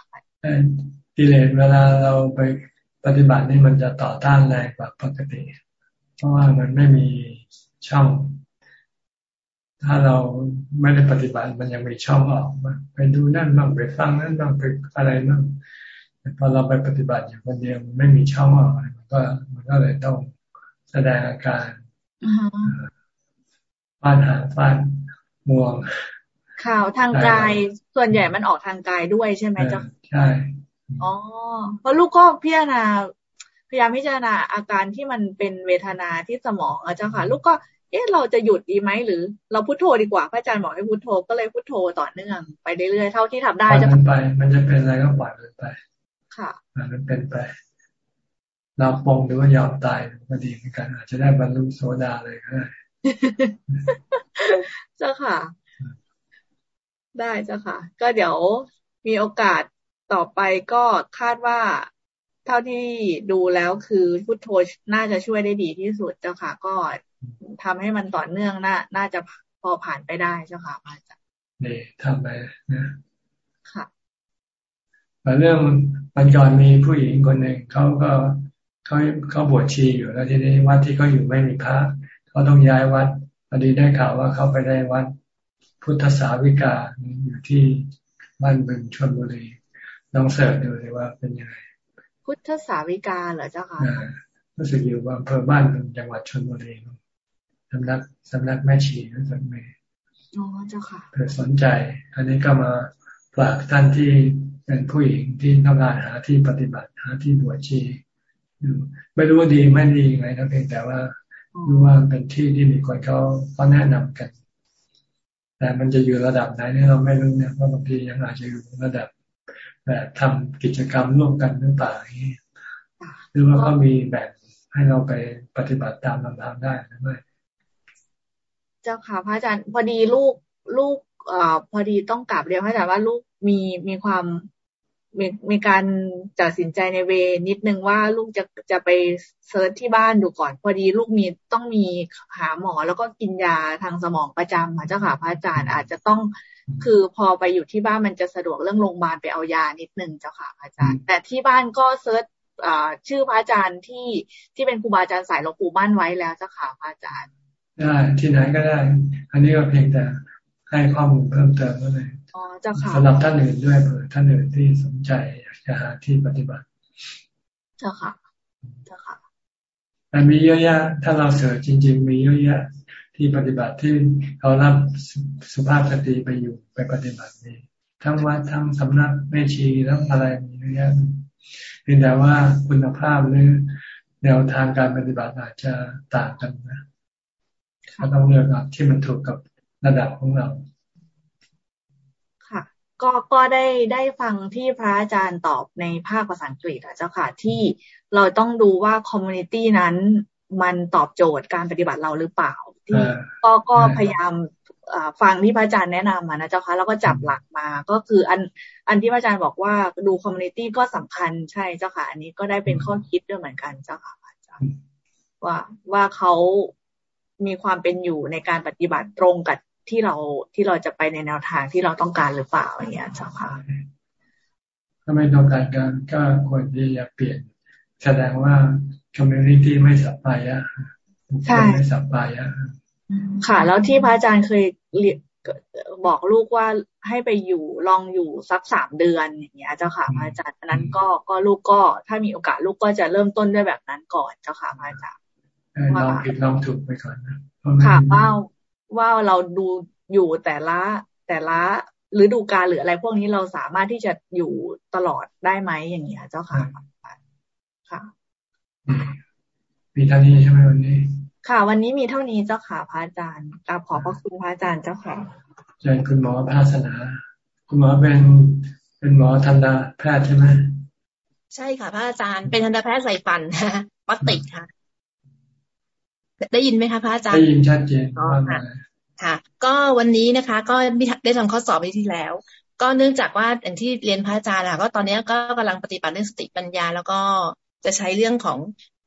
กิเลสเวลาเราไปปฏิบัตินี่มันจะต่อต้านแรงกว่าปกติ เพราะว่ามันไม่มีช่อง ถ้าเราไม่ได้ปฏิบัติมันยังมีช่องออกมาไปดูนั่นบ้างไปฟังนั่นบ้างไปอะไรบ้างพอเราไปปฏิบัติอยู่คนเดียวมันไม่มีช่องออกมันก็มันก็เลยต้องแสดงอาการฟาดหางฟาดม่วงข่าวทางกายส่วนใหญ่มันออกทางกายด้วยใช่ไหมเจ้าใช่อ๋อเพราะลูกก็พิจารณาพยายามพิจารณาอาการที่มันเป็นเวทนาที่สมองอาจารย์ค่ะ ลูกก็ เอ๊ะเราจะหยุดดีไหมหรือ เราพุโทโธดีกว่าพระอาจารย์บอกให้พุโทโธก็เลยพุโทโธต่อเนื่องไปเรื่อยๆเท่าที่ทำได้จะมันไป มันจะเป็นอะไรก็ปล่อยมันไป ค่ะมันเป็นไปเราปองหรือว่ายอมตายก็ดีเหมือนกันอาจจะได้บรรลุโสดาเลยก็ได้เจ้าค่ะ ได้เจ้าค่ะ ก็เดี๋ยวมีโอกาสต่อไปก็คาดว่าเท่าที่ดูแล้วคือพุทโธน่าจะช่วยได้ดีที่สุดเจ้าค่ะ ก็ ทำให้มันต่อเนื่องน่าน่าจะพอผ่านไปได้เจ้าค่ะอาจารย์นี่ทำไปนะค่ะแต่เรื่องมันก่อนมีผู้หญิงคนหนึ่งเขาก็เขาเขาบวชชีอยู่แล้วทีนี้วัดที่เขาอยู่ไม่มีพระเขาต้องย้ายวัดพอดีได้ข่าวว่าเขาไปได้วัดพุทธสาวิกาอยู่ที่บ้านบึงชลบุรีลองเสิร์ชดูเลยว่าเป็นยังไงพุทธสาวิกาเหรอเจ้าค่ะรู้สึกอยู่ว่าอำเภอบ้านจังหวัดชลบุรี สำนักสำนักแม่ชีรู้สึกไหมอ๋อเจ้าค่ะเผื่อสนใจ อันนี้ก็มาฝากท่านที่เป็นผู้หญิงที่ต้องการหาที่ปฏิบัติหาที่บวชชีไม่รู้ว่าดีไม่ดียังไงนะเพียงแต่ว่ารู้ว่าเป็นที่ที่มีคนเขาเขาแนะนำกัน แต่มันจะอยู่ระดับไหนนี่เราไม่รู้เนี่ยเพราะบางทียังอาจจะอยู่ระดับ แบบทำกิจกรรมร่วมกันหรือเปล่าอย่างนี้หรือว่าเขามีแบบให้เราไปปฏิบัติตามลำพังได้หรือไม่ เจ้าค่ะพระอาจารย์ พอดีลูกลูกเอ่อพอดีต้องกลับเรียนพระอาจารย์ว่าลูกมีมีความมีมีการตัดสินใจในเวนิดนึงว่าลูกจะจะไป search ที่บ้านดูก่อน พอดีลูกมีต้องมีหาหมอแล้วก็กินยาทางสมองประจำค่ะเจ้าค่ะพระอาจารย์อาจจะต้องคือพอไปอยู่ที่บ้านมันจะสะดวกเรื่องโรงพยาบาลไปเอายานิดนึงเจ้าค่ะพระอาจารย์ แต่ที่บ้านก็เซิร์ชชื่อพระอาจารย์ที่ที่เป็นครูบาอาจารย์สายหลวงปู่มั่นไว้แล้วเจ้าค่ะพระอาจารย์ ได้ที่ไหนก็ได้ อันนี้ก็เพียงแต่ให้ข้อมูลเพิ่มเติมก็เลยอ๋อเจ้าค่ะสำหรับท่านอื่นด้วยเผื่อท่านอื่นที่สนใจอยากจะหาที่ปฏิบัติ เจ้าค่ะ เจ้าค่ะแต่มีเยอะแยะถ้าเราเสิร์ชจริง ๆ มีเยอะแยะที่ปฏิบัติที่เขารับสุภาพสตรีไปอยู่ไปปฏิบัตินี้ทั้งวัดทั้งสำนักแม่ชีทั้งอะไรมีเยอะแยะเพียงแต่ว่าคุณภาพหรือแนวทางการปฏิบัติอาจจะต่างกันนะ ก็ต้องเลือกที่มันถูกกับระดับของเรา ค่ะ ก็ก็ได้ได้ฟังที่พระอาจารย์ตอบในภาคภาษาอังกฤษอะเจ้าค่ะ ที่เราต้องดูว่าคอมมูนิตี้นั้นมันตอบโจทย์การปฏิบัติเราหรือเปล่า ที่ก็ก็พยายามฟังที่พระอาจารย์แนะนำมานะเจ้าค่ะแล้วก็จับหลักมาก็คืออันอันที่พระอาจารย์บอกว่าดู community ก็สำคัญใช่เจ้าค่ะ อันนี้ก็ได้เป็นข้อคิดด้วยเหมือนกันเจ้าค่ะอาจารย์ว่าว่าเขา มีความเป็นอยู่ในการปฏิบัติตรงกับที่เราที่เราจะไปในแนวทางที่เราต้องการหรือเปล่าอย่างเงี้ยเจ้าค่ะถ้าไม่ต้องการการก็ควรที่จะเปลี่ยน แสดงว่าคอมมูนิตี้ไม่สับไปอะใช่ไม่สับไปอะค่ะ แล้วที่พระอาจารย์เคยเรียบอกลูกว่าให้ไปอยู่ลองอยู่สักสามเดือนอย่างเงี้ยเจ้าค่ะพระอาจารย์นั้นก็ก็ลูกก็ถ้ามีโอกาสลูกก็จะเริ่มต้นด้วยแบบนั้นก่อนเจ้าค่ะพระอาจารย์ ลองผิดลองถูกไปก่อนนะค่ะว่าว่าเราดูอยู่แต่ละแต่ละฤดูกาลหรืออะไรพวกนี้เราสามารถที่จะอยู่ตลอดได้ไหมอย่างเงี้ยเจ้าค่ะ ค่ะ มีเท่านี้ใช่ไหมวันนี้ ค่ะ วันนี้มีเท่านี้เจ้าค่ะพระอาจารย์กราบขอบพระคุณพระอาจารย์เจ้าค่ะเชิญคุณหมอภาสนา คุณหมอเป็นเป็นหมอทันตแพทย์ใช่ไหมใช่ค่ะพระอาจารย์เป็นทันตแพทย์ใส่ฟันปติกค่ะ ได้ยินไหมคะพระอาจารย์ได้ยินชัดเจนค่ะค่ะ ก็วันนี้นะคะ ก็ได้ทำข้อสอบไปที่แล้ว ก็เนื่องจากว่าอย่างที่เรียนพระอาจารย์ค่ะก็ตอนนี้ก็กำลังปฏิบัติเรื่องสติปัญญา แล้วก็จะใช้เรื่องของ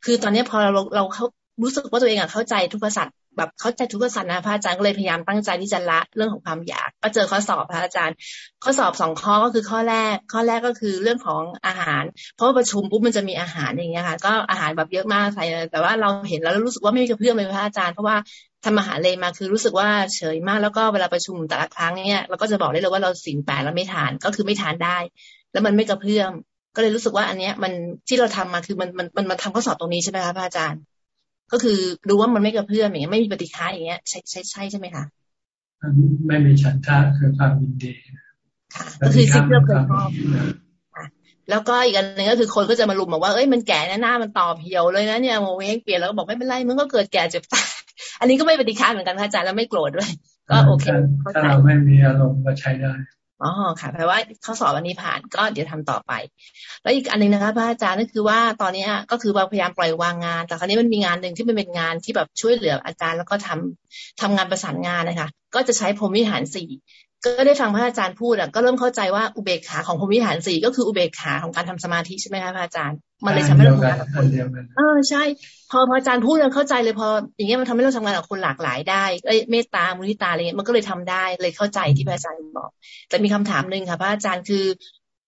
คือตอนนี้พอเราเราเขารู้สึกว่าตัวเองอะเข้าใจทุกภาษา แบบเข้าใจทุกศาสนาพระอาจารย์ก็เลยพยายามตั้งใจที่จะละเรื่องของความอยาก ก็เจอข้อสอบพระอาจารย์ ข้อสอบสองข้อก็คือข้อแรก ข้อแรกก็คือเรื่องของอาหาร เพราะว่าประชุมปุ๊บมันจะมีอาหารอย่างเงี้ยค่ะ ก็อาหารแบบเยอะมากใส่แต่ว่าเราเห็นแล้วรู้สึกว่าไม่มีกระเพื่อมเลยพระอาจารย์เพราะว่าทำอาหารเลยมาคือรู้สึกว่าเฉยมากแล้วก็เวลาประชุมแต่ละครั้งเนี่ยเราก็จะบอกได้เลยว่าเราสินแปดแล้วไม่ทานก็คือไม่ทานได้ แล้วมันไม่กระเพื่อมก็เลยรู้สึกว่าอันเนี้ยมันที่เราทำมาคือมันมันมันมาทำข้อสอบตรงนี้ใช่ไหมคะพระอาจารย์ ก็คือดูว่ามันไม่กระเพื่อมอย่างเงี้ยไม่มีปฏิฆาอย่างเงี้ยใช่ใช่ใช่ใช่ไหมคะไม่มีฉันทะคือความยินดีค่ะ ก็คือสิ่งที่เราเคยชอบแล้วก็อีกอันหนึ่งก็คือคนก็จะมาลุมบอกว่าเอ้ยมันแก่นะหน้ามันต่อเพียวเลยนะเนี่ยโมเวงเปลี่ยนแล้วก็บอกไม่เป็นไรมันก็เกิดแก่เจ็บตายอันนี้ก็ไม่ปฏิฆาเหมือนกันพระอาจารย์แล้วไม่โกรธด้วยก็โอเคถ้าเราไม่มีอารมณ์ก็ใช้ได้ อ๋อค่ะแปลว่าข้อสอบวันนี้ผ่านก็เดี๋ยวทำต่อไป แล้วอีกอันหนึ่งนะคะพระอาจารย์ก็คือว่าตอนนี้ก็คือเราพยายามปล่อยวางงาน แต่คราวนี้มันมีงานหนึ่งที่มันเป็นงานที่แบบช่วยเหลืออาจารย์แล้วก็ทำทำงานประสานงานนะคะก็จะใช้พรมวิหารสี่ ก็ได้ฟังพระอาจารย์พูดอะก็เริ่มเข้าใจว่าอุเบกขาของพรมวิหารสี่ก็คืออุเบกขาของการทำสมาธิใช่ไหมคะพระอาจารย์ มันเลยทำให้เราทำงานกับคนเออใช่ พอพระอาจารย์พูดเราเข้าใจเลยพออย่างเงี้ยมันทำให้เราทำงานกับคนหลากหลายได้เอ้เมตตามุนิตาอะไรเงี้ยมันก็เลยทำได้เลยเข้าใจที่พระอาจารย์บอก แต่มีคำถามหนึ่งค่ะพระอาจารย์คือ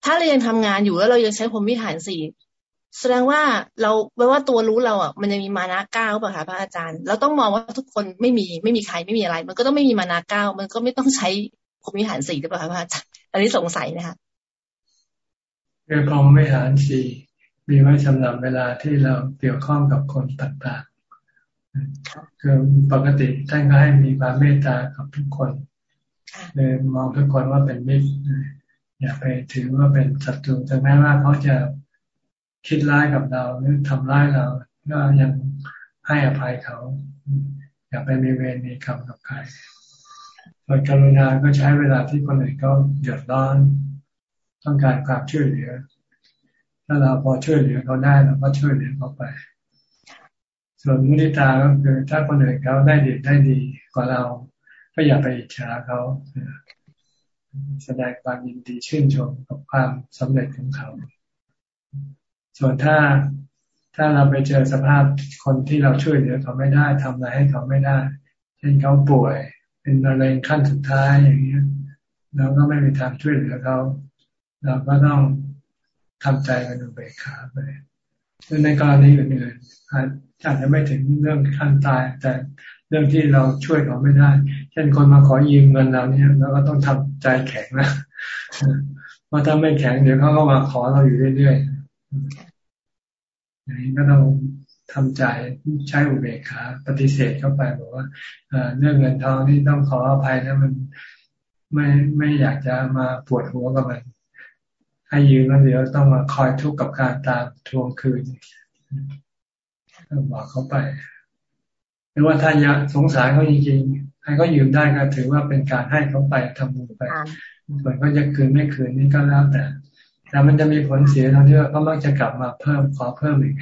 ถ้าเรายังทำงานอยู่แล้วเรายังใช้พรมวิหารสี่แสดงว่าเราแปลว่าตัวรู้เราอะมันยังมีมานะเก้าป่ะคะพระอาจารย์ เราต้องมองว่าทุกคนไม่มีไม่มีใครไม่มีอะไร มันก็ต้องไม่มีมานะเก้ามันก็ไม่ต้องใช้พรม วิหารสี่หรือเปล่าคะพระอาจารย์อันนี้สงสัยนะคะคือพรมวิหารสี่มีไว้สำหรับเวลาที่เราเกี่ยวข้องกับคนต่างๆคือปกติท่านก็ให้มีความเมตตากับทุกคนเลยมองทุกคนว่าเป็นมิตรอย่าไปถือว่าเป็นศัตรูถึงแม้ว่าเขาจะคิดร้ายกับเราหรือทำร้ายเราก็ยังให้อภัยเขา อย่าไปมีเวรมีกรรมกับใคร ส่วนกรุณาก็ใช้เวลาที่คนอื่นเขาเดือดร้อน ต้องการความช่วยเหลือ ถ้าเราพอช่วยเหลือเขาได้เราก็ช่วยเหลือเขาไป ส่วนมุนิตาก็คือถ้าคนอื่นเขาได้ดีได้ดีกว่าเราก็อย่าไปอิจฉาเขาแสดงความยินดีชื่นชมกับความสำเร็จของเขา ส่วนถ้าถ้าเราไปเจอสภาพคนที่เราช่วยเหลือเขาไม่ได้ทำอะไรให้เขาไม่ได้ เช่นเขาป่วย เป็นมะเร็งขั้นสุดท้ายอย่างนี้ยเราก็ไม่มีทางช่วยเหลือเขาเราก็ต้องทำใจกันอุเบกขาไปในกรณีอื่นๆอาจจะไม่ถึงเรื่องขั้นตาย แต่เรื่องที่เราช่วยเขาไม่ได้ เช่นคนมาขอยืมเงินเราเนี่ยเราก็ต้องทำใจแข็งนะเพราะถ้าไม่แข็งเดี๋ยวเขาก็มาขอเราอยู่เรื่อยๆอย่างนี้ก็ต้อง ทำใจใช้อุเบกขาปฏิเสธเข้าไปบอกว่าเรื่องเงินทองนี่ต้องขออภัยนะมันไม่ไม่อยากจะมาปวดหัวกับมันให้ยืมแล้วเดี๋ยวต้องมาคอยทุกข์กับการตามทวงคืนบอกเขาไปหรือว่าถ้าอยากสงสารเขาจริงๆให้เขายืมได้ก็ถือว่าเป็นการให้เขาไปทำบุญไปส่วนเขาจะคืนไม่คืนนี่ก็แล้วแต่แต่มันจะมีผลเสียตรงที่ว่าเขามักจะกลับมาเพิ่มขอเพิ่มอีก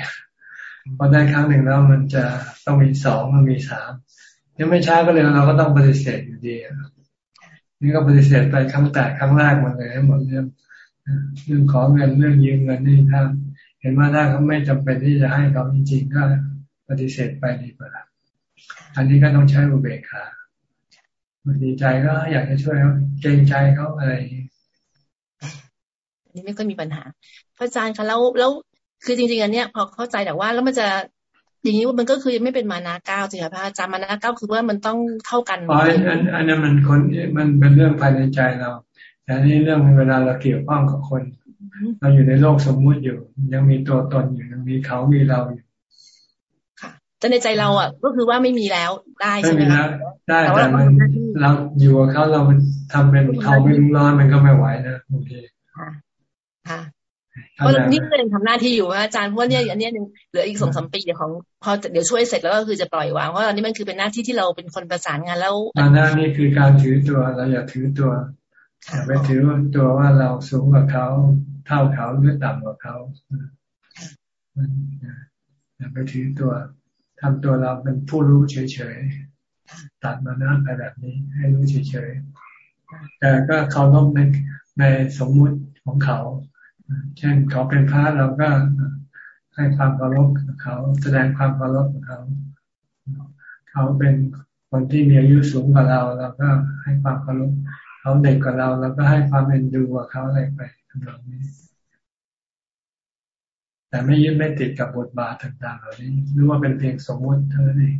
พอได้ครั้งหนึ่งแล้วมันจะต้องมีสองมันมีสามยังไม่ช้าก็เลยเราก็ต้องปฏิเสธอยู่ดีนี่ก็ปฏิเสธไปครั้งแต่ครั้งแรกหมาเลยหมดเรื่องเรื่องขอเงินเรื่องยืมเงินนี่ถ้าเห็นว่าถ้าเขาไม่จำเป็นที่จะให้เขาจริงๆก็ปฏิเสธไปดีกว่าอันนี้ก็ต้องใช้อุเบกขาดีใจก็อยากจะช่วยเขาเกรงใจเขาอะไรอันนี้ไม่ค่อยมีปัญหา พระอาจารย์คะแล้วแล้ว คือจริงๆอันเนี้ยพอเข้าใจแต่ว่าแล้วมันจะอย่างนี้มันก็คือไม่เป็นมานาเก้าสิคะพระอาจารย์มานาเก้าคือว่ามันต้องเท่ากันอ๋ออันอันนั้นมันคนมันเป็นเรื่องภายในใจเราแต่นี่เรื่องเวลาเราเกี่ยวข้องกับคน เราอยู่ในโลกสมมุติอยู่ ยังมีตัวตนอยู่ยังมีเขามีเราอยู่แต่ในใจเราอะ ก็คือว่าไม่มีแล้วได้ใช่ไหมครับได้แต่มันเราอยู่กับเขาเราทำเป็นเขาไม่รู้ร้อนมันก็ไม่ไหวนะโอเคค่ะ เพราะนี่ก็ยังทำหน้าที่อยู่อาจารย์เพราะเนี่ยอันนี้เหลืออีกสองสามปีเดี๋ยวของพอเดี๋ยวช่วยเสร็จแล้วก็คือจะปล่อยวางเพราะตอนนี้มันคือเป็นหน้าที่ที่เราเป็นคนประสานงานแล้วหน้านี่คือการถือตัวเราอย่าถือตัวอย่าไปถือตัวว่าเราสูงกว่าเขาเท่าเขาหรือต่ำกว่าเขาอย่าไปถือตัวทำตัวเราเป็นผู้รู้เฉยๆตัดมาหน้าไปแบบนี้ ให้รู้เฉยๆแต่ก็เขาต้องในในสมมุติของเขา เช่นเขาเป็นพระเราก็ให้ความเคารพเขาแสดงความเคารพเขาเขาเป็นคนที่มีอายุสูงกว่าเราเราก็ให้ความเคารพเขาเด็กกว่าเราเราก็ให้ความเอ็นดูกับเขาอะไรไปทำนองนี้ แต่ไม่ยึดไม่ติดกับบทบาทต่างๆเหล่านี้หรือว่าเป็นเพียงสมมติเท่านั้นเอง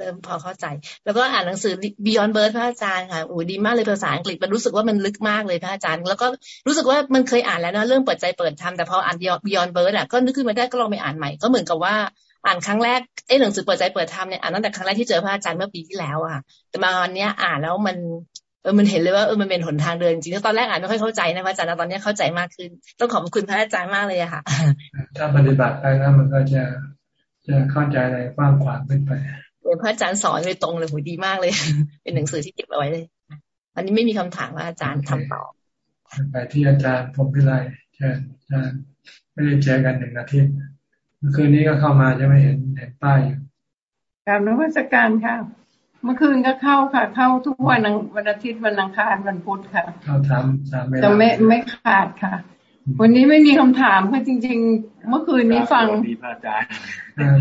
เริ่มพอเข้าใจ แล้วก็อ่านหนังสือ Beyond Bird พระอาจารย์ค่ะโอ้ดีมากเลยภาษาอังกฤษมันรู้สึกว่ามันลึกมากเลยพระอาจารย์ แล้วก็รู้สึกว่ามันเคยอ่านแล้วนะเรื่องเปิดใจเปิดธรรมแต่พออ่าน Beyond Bird อะก็นึกขึ้นมาได้ก็ลองไปอ่านใหม่ก็เหมือนกับว่าอ่านครั้งแรกไอ้หนังสือเปิดใจเปิดธรรมเนี่ยอ่านตั้งแต่ครั้งแรกที่เจอพระอาจารย์เมื่อปีที่แล้วอะ แต่มาวันนี้อ่านแล้วมันเออมันเห็นเลยว่าเออมันเป็นหนทางเดินจริงๆตอนแรกอ่านไม่ค่อยเข้าใจนะพระอาจารย์ตอนนี้เข้าใจมากขึ้น ต้องขอบคุณพระอาจารย์มากเลยอะค่ะ ถ้าปฏิบัติไปแล้วมันก็จะจะเข้าใจอะไรกว้างขวางขึ้นไป พระอาจารย์สอนเลยตรงเลยหูดีมากเลย เป็นหนังสือที่เก็บเอาไว้เลยอันนี้ไม่มีคำถามว่าอาจารย์ทำต่อไปที่อาจารย์ผมพิไลเชิญอาจารย์ไม่ได้เจอกันหนึ่งอาทิตย์เมื่อคืนนี้ก็เข้ามาจะไม่เห็นเห็นป้ายอยู่การนวัตการค่ะ เมื่อคืนก็เข้าค่ะ เข้าทุกวันวันอาทิตย์วันอังคารวันพุธค่ะ เข้าทำสามเวลาจะไม่ไม่ขาดค่ะ วันนี้ไม่มีคำถามค่ะจริง ๆ เมื่อคืนนี้ฟังดีพระอาจารย์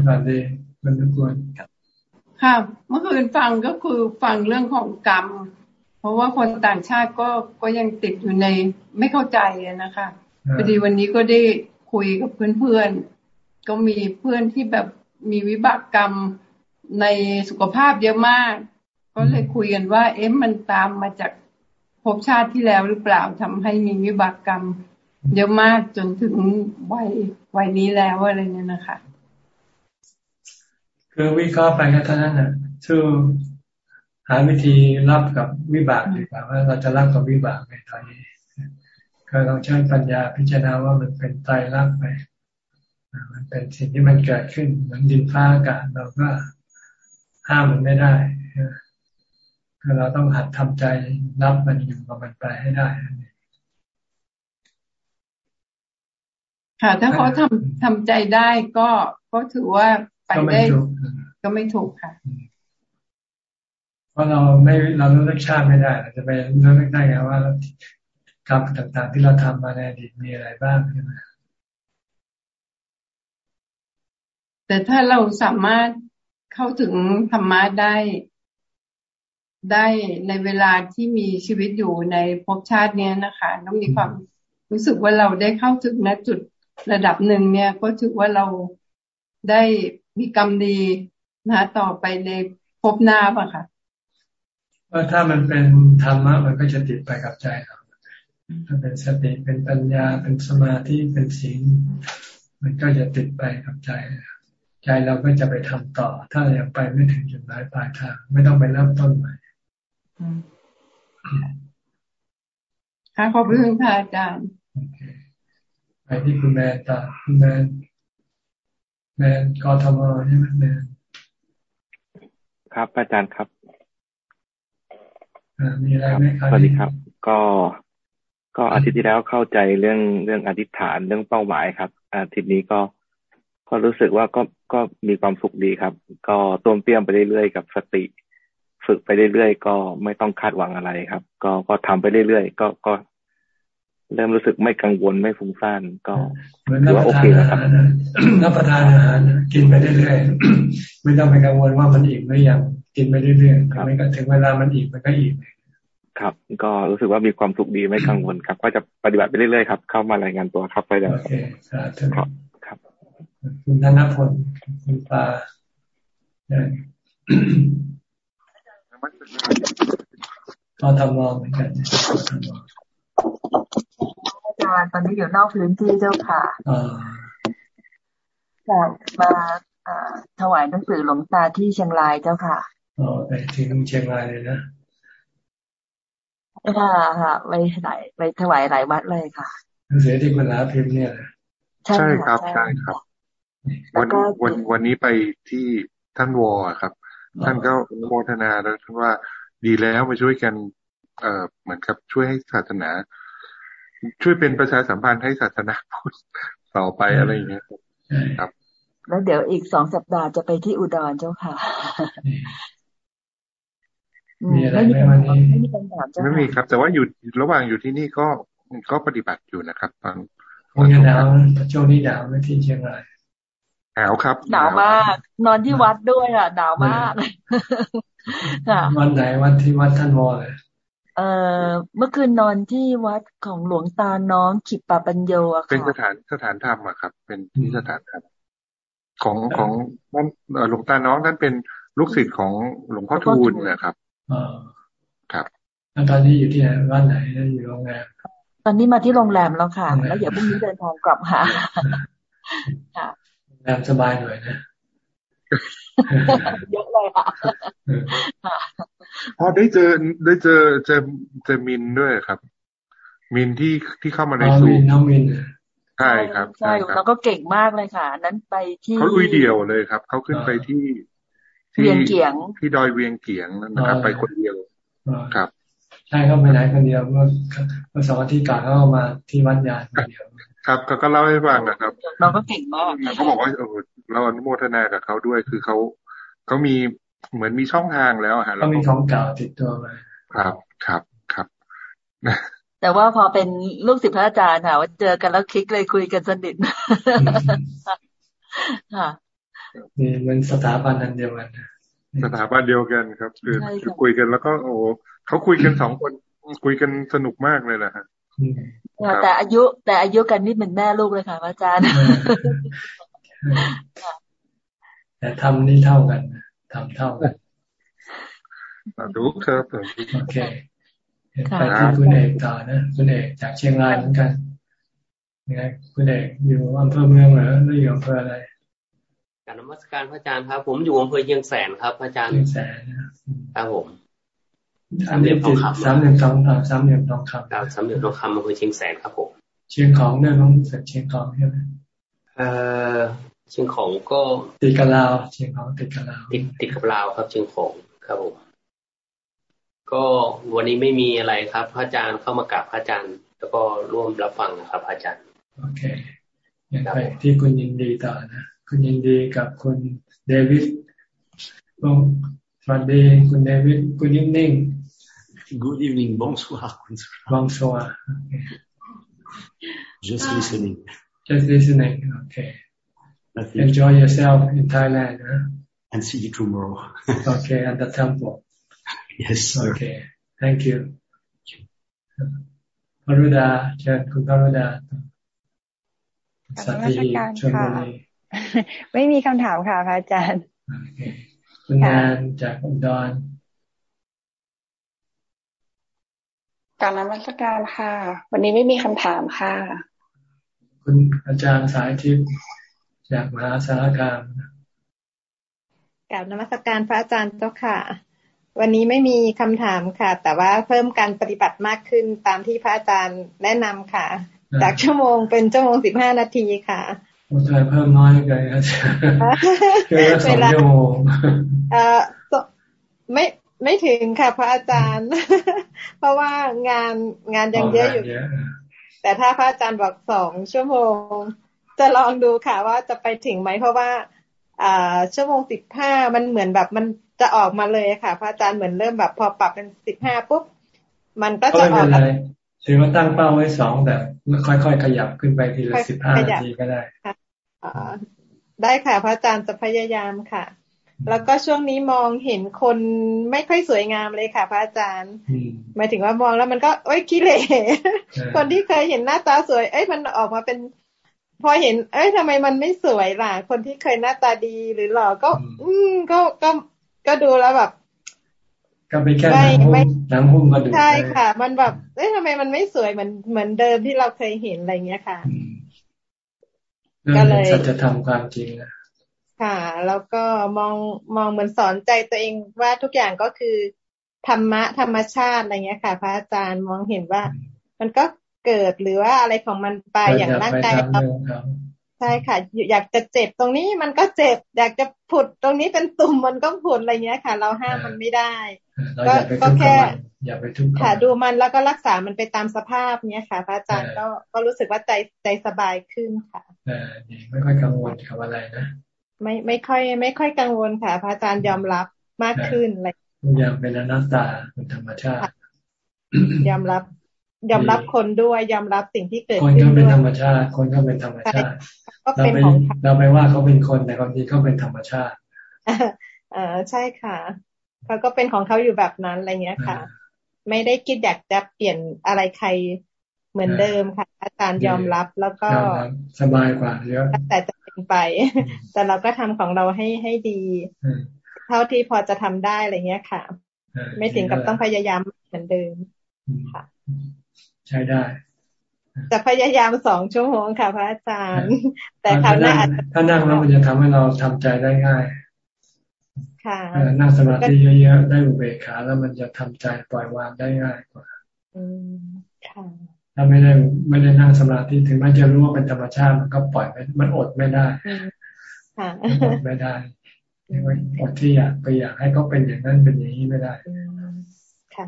สวัสดีมันทุกคน ค่ะ เมื่อคืนฟังก็คือฟังเรื่องของกรรม เพราะว่าคนต่างชาติก็ก็ยังติดอยู่ในไม่เข้าใจนะคะพอดีวันนี้ก็ได้คุยกับเพื่อนๆ ก็มีเพื่อนที่แบบมีวิบากกรรมในสุขภาพเยอะมาก ก็เลยคุยกันว่า เอ๊ะมันตามมาจากภพชาติที่แล้วหรือเปล่าทำให้มีวิบากกรรม เยอะมากจนถึงวัยวัยนี้แล้วอะไรเนี่ยนะคะ คือวิเคราะห์ไปก็เท่านั้นนะสู้หาวิธีรับกับวิบากดีกว่าว่าเราจะรับกับวิบากในตอนนี้ก็ลองใช้ปัญญาพิจารณาว่ามันเป็นไตรลักษณ์ไปมันเป็นสิ่งที่มันเกิดขึ้นเหมือนดินฟ้าอากาศเราก็ห้ามมันไม่ได้คือเราต้องหัดทำใจรับมันอยู่กับมันไปให้ได้ค่ะถ้าเขาทำทำใจได้ก็ก็ถือว่า ไปได้ก็ไม่ถูกค่ะ เพราะเราไม่เราเลือกชาติไม่ได้เราจะไปเลือกได้ไงว่ากรรมต่างๆ ที่เราทำมาในอดีตมีอะไรบ้างใช่ไหมแต่ถ้าเราสามารถเข้าถึงธรรมะได้ได้ในเวลาที่มีชีวิตอยู่ในภพชาติเนี้ยนะคะต้องมีความรู้สึกว่าเราได้เข้าถึงณจุดระดับหนึ่งเนี่ย ก็ถือว่าเราได้ มีกรรมดีนะต่อไปในภพหน้าป่ะค่ะว่าถ้ามันเป็นธรรมะมันก็จะติดไปกับใจเราถ้าเป็นสติเป็นปัญญาเป็นสมาธิเป็นศีลมันก็จะติดไปกับใจ ใจเราก็จะไปทำต่อ ถ้ายังไปไม่ถึงจุดหมายปลายทางไม่ต้องไปเริ่มต้นใหม่ค่ะขอบคุณค่ะอาจารย์ไปที่คุณแม่ต่อคุณแม่ แม่กทมใช่ไหมแม่ครับอาจารย์ครับมีอะไรไหมครับสวัสดีครับ ก็ ก็อาทิตย์ที่แล้วเข้าใจเรื่องเรื่องอธิษฐานเรื่องเป้าหมายครับ อาทิตย์นี้ก็ก็รู้สึกว่าก็ก็มีความสุขดีครับ ก็ต้มเปี้ยมไปเรื่อยๆกับสติ ฝึกไปเรื่อยๆก็ไม่ต้องคาดหวังอะไรครับ ก็ก็ทำไปเรื่อยๆก็ก็ เริ่มรู้สึกไม่กังวลไม่ฟุ้งซ่านก็ถือว่าโอเคนะครับรับประทานอาหารกินไปเรื่อยๆไม่ต้องไปกังวลว่ามันอิ่มหรือยังกินไปเรื่อยๆไม่ก็ถึงเวลามันอิ่มมันก็อิ่มครับ ก็รู้สึกว่ามีความสุขดีไม่กังวลครับ ก็จะปฏิบัติไปเรื่อยๆครับ เข้ามารายงานตัวครับไปแล้วโอเคสาธุครับครับคุณธนพลคุณปาก็ทำมองเหมือนกัน อาจารย์ตอนนี้อยู่นอกพื้นที่เจ้าค่ะจะมาถวายหนังสือหลวงตาที่เชียงรายเจ้าค่ะอ๋อไปถึงเชียงรายเลยนะค่ะค่ะไปหลายไปถวายหลายวัดเลยค่ะหนังสือที่คุณลาพิมพ์เนี่ยใช่ครับใช่ครับ วันวันวันนี้ไปที่ท่านวอครับ ท่านก็โมทนาแล้วท่านว่าดีแล้วมาช่วยกัน เอ่อเหมือนกับช่วยให้ศาสนา ช่วยเป็นประชาสัมพันธ์ให้ศาสนาพุทธต่อไปอะไรอย่างเงี้ยครับ แล้วเดี๋ยวอีกสองสัปดาห์จะไปที่อุดรเจ้าค่ะมีอะไรไหมวันนี้ไม่มีคำถามไม่มีครับ แต่ว่าอยู่ระหว่างอยู่ที่นี่ก็ก็ปฏิบัติอยู่นะครับตอนคงจะหนาวช่วงนี้หนาวไม่ที่เชียงรายหนาวครับหนาวมาก นอนที่วัดด้วยอะหนาวมากค่ะวันไหนวันที่วัดท่านวอเลย เอ่อเมื่อคืนนอนที่วัดของหลวงตาน้องขิปปาปัญโยอะค่ะเป็นสถานสถานธรรมอะครับ เป็นที่สถานธรรมของของนั่นหลวงตาน้องท่านเป็นลูกศิษย์ของหลวงพ่อทูลนะครับครับแล้วตอนนี้อยู่ที่ไหนบ้านไหนอยู่โรงแรมตอนนี้มาที่โรงแรมแล้วค่ะ แล้วเดี๋ยวพรุ่งนี้เดินทางกลับหาค่ะโรงแรมสบายหน่อยนะ เยอะเลยค่ะพอได้เจอได้เจอเจอเจอมินด้วยครับ มินที่ที่เข้ามาในซูน้องมินใช่ครับใช่แล้วก็เก่งมากเลยค่ะ นั้นไปที่เขาลุยเดียวเลยครับ เขาขึ้นไปที่เวียงเกียงที่ดอยเวียงเกียงนะครับ ไปคนเดียวครับ ใช่เขาไปไหนคนเดียวเมื่อเมื่อสองอาทิตย์ก่อนเขามาที่วัดยานคนเดียว ครับเขาก็เล่าให้ฟังนะครับเราก็เก่งมากเขาบอกว่าเออเราอนุโมทนากับเขาด้วยคือเขาเขามีเหมือนมีช่องทางแล้วฮะเรามีของเก่าติดตัวมาครับครับครับแต่ว่าพอเป็นลูกศิษย์พระอาจารย์ค่ะว่าเจอกันแล้วคลิกเลยคุยกันสนิทค่ะนี่มันสถาบันนันเดียวกันสถาบันเดียวกันครับ คือคุยกันแล้วก็โอ้เขาคุยกันสองคนคุยกันสนุกมากเลยนะฮะ แต่อายุแต่อายุกันนี่เป็นแม่ลูกเลยค่ะอาจารย์ แต่ทำนี่เท่ากันทำเท่ากันดูครับโอเคไปที่คุณเอกต่อนะคุณเอกจากเชียงรายเหมือนกันยังไงคุณเอกอยู่อำเภอเมืองเหรอหรืออยู่อำเภออะไรการนมัสการพระอาจารย์ครับ ผมอยู่อำเภอเชียงแสนครับพระอาจารย์เชียงแสนครับผม สามเหลี่ยมทองคำสามเหลี่ยมทองคำสามเหลี่ยมทองคำครับสามเหลี่ยมทองคำอำเภอเชียงแสนครับผมเชียงของเนี่ยน้องเสร็จเชียงของใช่ไหมเออเชียงของก็ติดกับลาวเชียงของติดกับลาวติดติดกับลาวครับ เชียงของครับผมก็วันนี้ไม่มีอะไรครับ พระอาจารย์เข้ามากราบพระอาจารย์ แล้วก็ร่วมรับฟังนะครับพระอาจารย์โอเคยังไปที่คุณยินดีต่อนะคุณยินดีกับคุณเดวิดลงสวัสดีคุณเดวิดคุณยิ่งนิ่ง Good evening bonsoir bonsoir just listening just listening okay enjoy yourself in Thailand huh? and see you tomorrow okay at the temple yes sir. okay thank you พรุดาเชิญคุณพรุดาสัตย์ชนบุรีไม่มีคำถามค่ะพระอาจารย์คุณงานจากอุดร การนมัสการค่ะ วันนี้ไม่มีคำถามค่ะคุคุณอาจารย์สายทิพย์จากมหาสารคามกล่าวนมัสการพระอาจารย์เจ้าค่ะ วันนี้ไม่มีคำถามค่ะ แต่ว่าเพิ่มการปฏิบัติมากขึ้นตามที่พระอาจารย์แนะนำค่ะ จากชั่วโมงเป็นชั่วโมงสิบห้านาทีค่ะโอ้ยเพิ่มน้อยเลยอาจารย์เวลาสองชั่วโมงเออไม่ ไม่ถึงค่ะ พระอาจารย์ เพราะว่างานงานยังเยอะอยู่ แต่ถ้าพระอาจารย์บอกสองชั่วโมง จะลองดูค่ะ ว่าจะไปถึงไหมเพราะว่า อ่า ชั่วโมงสิบห้ามันเหมือนแบบมันจะออกมาเลยค่ะ พระอาจารย์เหมือนเริ่มแบบพอปรับเป็นสิบห้าปุ๊บมันก็จะออกถือว่าตั้งเป้าไว้สองแบบค่อยๆขยับขึ้นไปทีละสิบห้านาทีก็ได้ได้ค่ะ พระอาจารย์จะพยายามค่ะ แล้วก็ช่วงนี้มองเห็นคนไม่ค่อยสวยงามเลยค่ะ พระอาจารย์หมายถึงว่ามองแล้วมันก็เอ้ยขี้เหร่คนที่เคยเห็นหน้าตาสวย เอ้ยมันออกมาเป็น พอเห็น เอ้ยทำไมมันไม่สวยล่ะ คนที่เคยหน้าตาดีหรือหล่อก็ อืมก็ก็ก็ดูแล้วแบบก็ไปแค่หนังหุ้มหนังหุ้มมาดูใช่ค่ะ มันแบบเอ้ยทำไมมันไม่สวยเหมือนเหมือนเดิมที่เราเคยเห็นอะไรเงี้ยค่ะก็เลยจะทำความจริงนะ ค่ะ แล้วก็มองมองเหมือนสอนใจตัวเองว่าทุกอย่างก็คือธรรมะธรรมชาติอะไรเงี้ยค่ะ พระอาจารย์มองเห็นว่า มันก็เกิดหรือว่าอะไรของมันไปอย่างร่างกายเราใช่ค่ะ อยากจะเจ็บตรงนี้มันก็เจ็บ อยากจะผุดตรงนี้เป็นตุ่มมันก็ผุดอะไรเงี้ยค่ะ เราห้ามมันไม่ได้ ก็ก็แค่อย่าไปทุกข์ค่ะ ดูมันแล้วก็รักษามันไปตามสภาพเนี้ยค่ะพระอาจารย์ก็ก็รู้สึกว่าใจใจสบายขึ้นค่ะอ่าดีไม่ค่อยกังวลกับอะไรนะ ไม่ไม่ค่อย ไม่ค่อยกังวลค่ะ พระอาจารย์ยอมรับมากขึ้นอะไรยางเป็นอนัตตาเป็นธรรมชาติ ยอมรับ ยอมรับคนด้วยยอมรับสิ่งที่เกิดขึ้นคนก็เป็นธรรมชาติ คนก็เป็นธรรมชาติเราไปเราไปว่าเขาเป็นคนแต่ความจริงเขาเป็นธรรมชาติเออใช่ค่ะเขาก็เป็นของเขาอยู่แบบนั้นอะไรเงี้ยค่ะ ไม่ได้คิดอยากจะเปลี่ยนอะไรใครเหมือนเดิมค่ะ อาจารย์ยอมรับแล้วก็สบายกว่าเยอะแต่จะเป็น ไป แต่เราก็ทำของเราให้ให้ดี เท่าที่พอจะทำได้อะไรเงี้ยค่ะ ไม่ถึงกับต้องพยายามเหมือนเดิมค่ะ ใช้ได้จะพยายามสองชั่วโมงค่ะ พระอาจารย์ แต่คราวหน้าถ้านั่งแล้วมันจะทำให้เราทำใจได้ง่าย ค่ะนั่งสมาธิเยอะๆได้อุเบกขาแล้วมันจะทำใจปล่อยวางได้ง่ายกว่า อืมค่ะ ถ้าไม่ได้ไม่ได้นั่งสมาธิถึงแม้จะรู้ว่าเป็นธรรมชาติมันก็ปล่อยไปมันอดไม่ได้อดไม่ได้อดที่อยากไปอยากให้เขาเป็นอย่างนั้นเป็นอย่างนี้ไม่ได้ค่ะ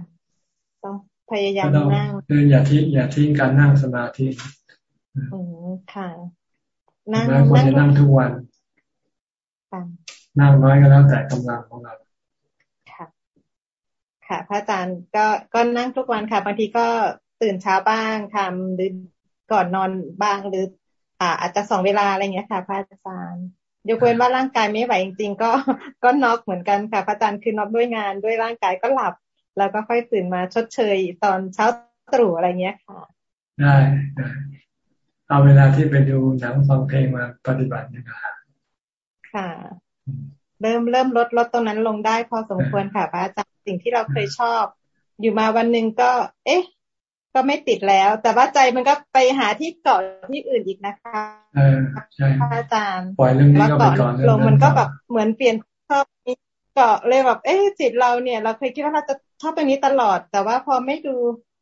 ต้องพยายามนั่งคืออย่าทิ้งอย่าทิ้งการนั่งสมาธิอืมค่ะนั่งควรจะนั่งทุกวันนั่งน้อยก็แล้วแต่กำลังของเราค่ะ ค่ะ พระอาจารย์ก็ก็นั่งทุกวันค่ะบางทีก็ ตื่นเช้าบ้างทำหรือก่อนนอนบ้างหรืออ่าอาจจะสองเวลาอะไรเงี้ยค่ะพระอาจารย์ยกเว้นว่าร่างกายไม่ไหวจริงๆ ก็ก็น็อกเหมือนกันค่ะพระอาจารย์คือน็อกด้วยงานด้วยร่างกายก็หลับ แล้วก็ค่อยตื่นมาชดเชยตอนเช้าตรู่อะไรเงี้ยค่ะ ได้ได้เอาเวลาที่ไปดูหนังฟังเพลงมาปฏิบัตินี่ค่ะค่ะ เริ่มเริ่มลดลดตรงนั้นลงได้พอสมควรค่ะพระอาจารย์สิ่งที่เราเคยชอบ อยู่มาวันหนึ่งก็ เอ๊ะ ก็ไม่ติดแล้ว แต่ว่าใจมันก็ไปหาที่เกาะที่อื่นอีกนะคะเออใช่พระอาจารย์ปล่อยเรื่องนี้ก็ไปก่อนลงมันก็แบบเหมือนเปลี่ยนชอบเกาะเลยแบบ เอ๊ะจิตเราเนี่ย เราเคยคิดว่าเราจะชอบตรงนี้ตลอด แต่ว่าพอไม่ดู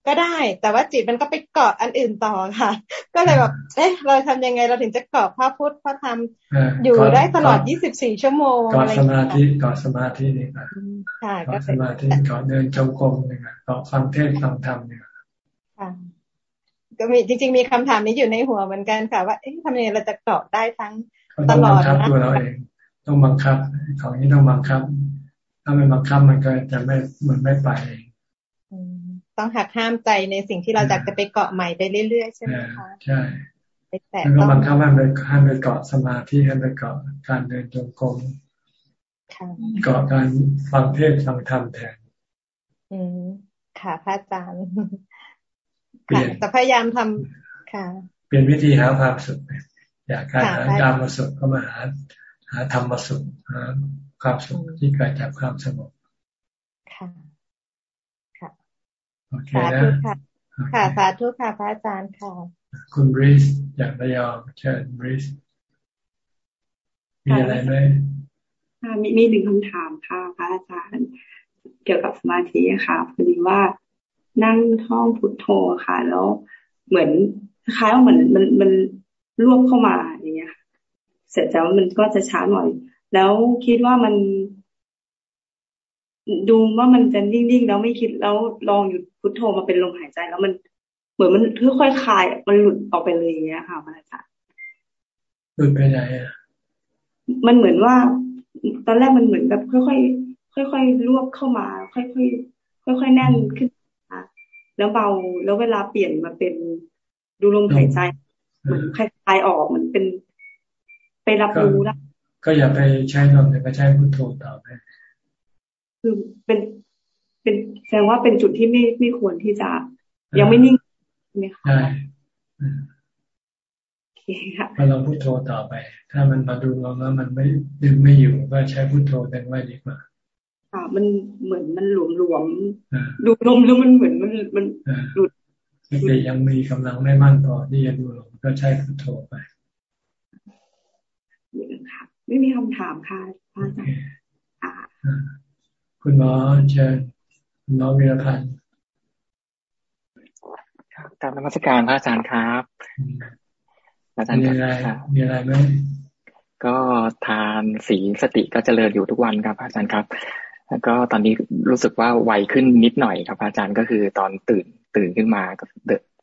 ก็ได้ แต่ว่าจิตมันก็ไปเกาะอันอื่นต่อค่ะ ก็เลยแบบ เอ๊ะ เราทำยังไงเราถึงจะเกาะพระพุทธพระธรรมอยู่ได้ตลอด 24 ชั่วโมงเกาะสมาธิเกาะสมาธินี่ค่ะเกาะสมาธิเกาะเดินจงกรมนี่ค่ะเกาะฟังเทศฟังธรรมนี่ ก็มีจริง ๆ มีคำถามนี้อยู่ในหัวเหมือนกันค่ะ ว่าเอ๊ะทำยังไงเราจะเกาะได้ทั้งตลอดนะตัวเราเองต้องบังคับ ของนี้ต้องบังคับ ถ้าไม่บังคับมันก็จะไม่มันไม่ไปเองต้องหักห้ามใจในสิ่งที่เราอยากจะไปเกาะใหม่ไปเรื่อยๆใช่ไหมคะใช่แล้วก็บังคับให้ไปให้ไปเกาะสมาธิให้ไปเกาะการเดินจงกรมเกาะการฟังเทศฟังธรรมแทนอืมค่ะพระอาจารย์ ค่ะแต่พยายามทำค่ะ เปลี่ยนวิธีหาความสุขอยากการหาการมาสุขก็มาหาหาธรรมมาสุขหาความสุขที่เกิดจากความสงบค่ะค่ะโอเคนะค่ะค่ะสาธุค่ะพระอาจารย์ค่ะ คุณบริสอยากระยองเชิญบริสมีอะไรไหมมีมีหนึ่งคำถามค่ะพระอาจารย์ เกี่ยวกับสมาธิค่ะพอดีว่า นั่งท่องพุทโธค่ะ แล้วเหมือนคล้ายว่าเหมือนมันมันรวบเข้ามาอย่างเงี้ย เสร็จแล้วมันก็จะช้าหน่อย แล้วคิดว่ามัน ดูว่ามันจะนิ่งๆแล้วไม่คิดแล้วลองหยุดพุทโธมาเป็นลมหายใจ แล้วมันเหมือนมันค่อยๆคลายมันหลุดออกไปเลยอย่างเงี้ยค่ะพระอาจารย์หลุดไปไหนอะมันเหมือนว่า ตอนแรกมันเหมือนแบบค่อยๆค่อยๆรวบเข้ามา ค่อยๆค่อยๆแน่นขึ้น แล้วเบาแล้วเวลาเปลี่ยนมาเป็นดูลมหายใจเหมือนคลายออกเหมือนเป็น ไปรับรู้ได้ก็อย่าไปใช้ลมแต่ก็ใช้พุทโธต่อไปคือเป็นเป็นแสดงว่าเป็นจุดที่ไม่ไม่ควรที่จะ ยังไม่นิ่งใช่ไหมคะใช่โอเคค่ะพอเราพุทโธต่อไป ถ้ามันมาดูลมแล้วมันไม่ดึงไม่อยู่ก็ใช้พุทโธเป็นไว้ดีกว่า ค่ะ มันเหมือนมันหลวมหลวมดูลมแล้วมันเหมือนมันมันหลุดสติยังมีกำลังไม่มั่นพอที่จะดูลมก็ใช้พุทโธไปค่ะไม่มีคำถามค่ะพระอาจารย์คุณหมอเชิญคุณหมอวีรพันธ์กราบนมัสการพระอาจารย์ครับอาจารย์มีอะไรมีอะไรไหมก็ทานสีสติก็เจริญอยู่ทุกวันครับ อาจารย์ครับ แล้วก็ตอนนี้รู้สึกว่าไวขึ้นนิดหน่อยครับ อาจารย์ก็คือตอนตื่นตื่นขึ้นมาก็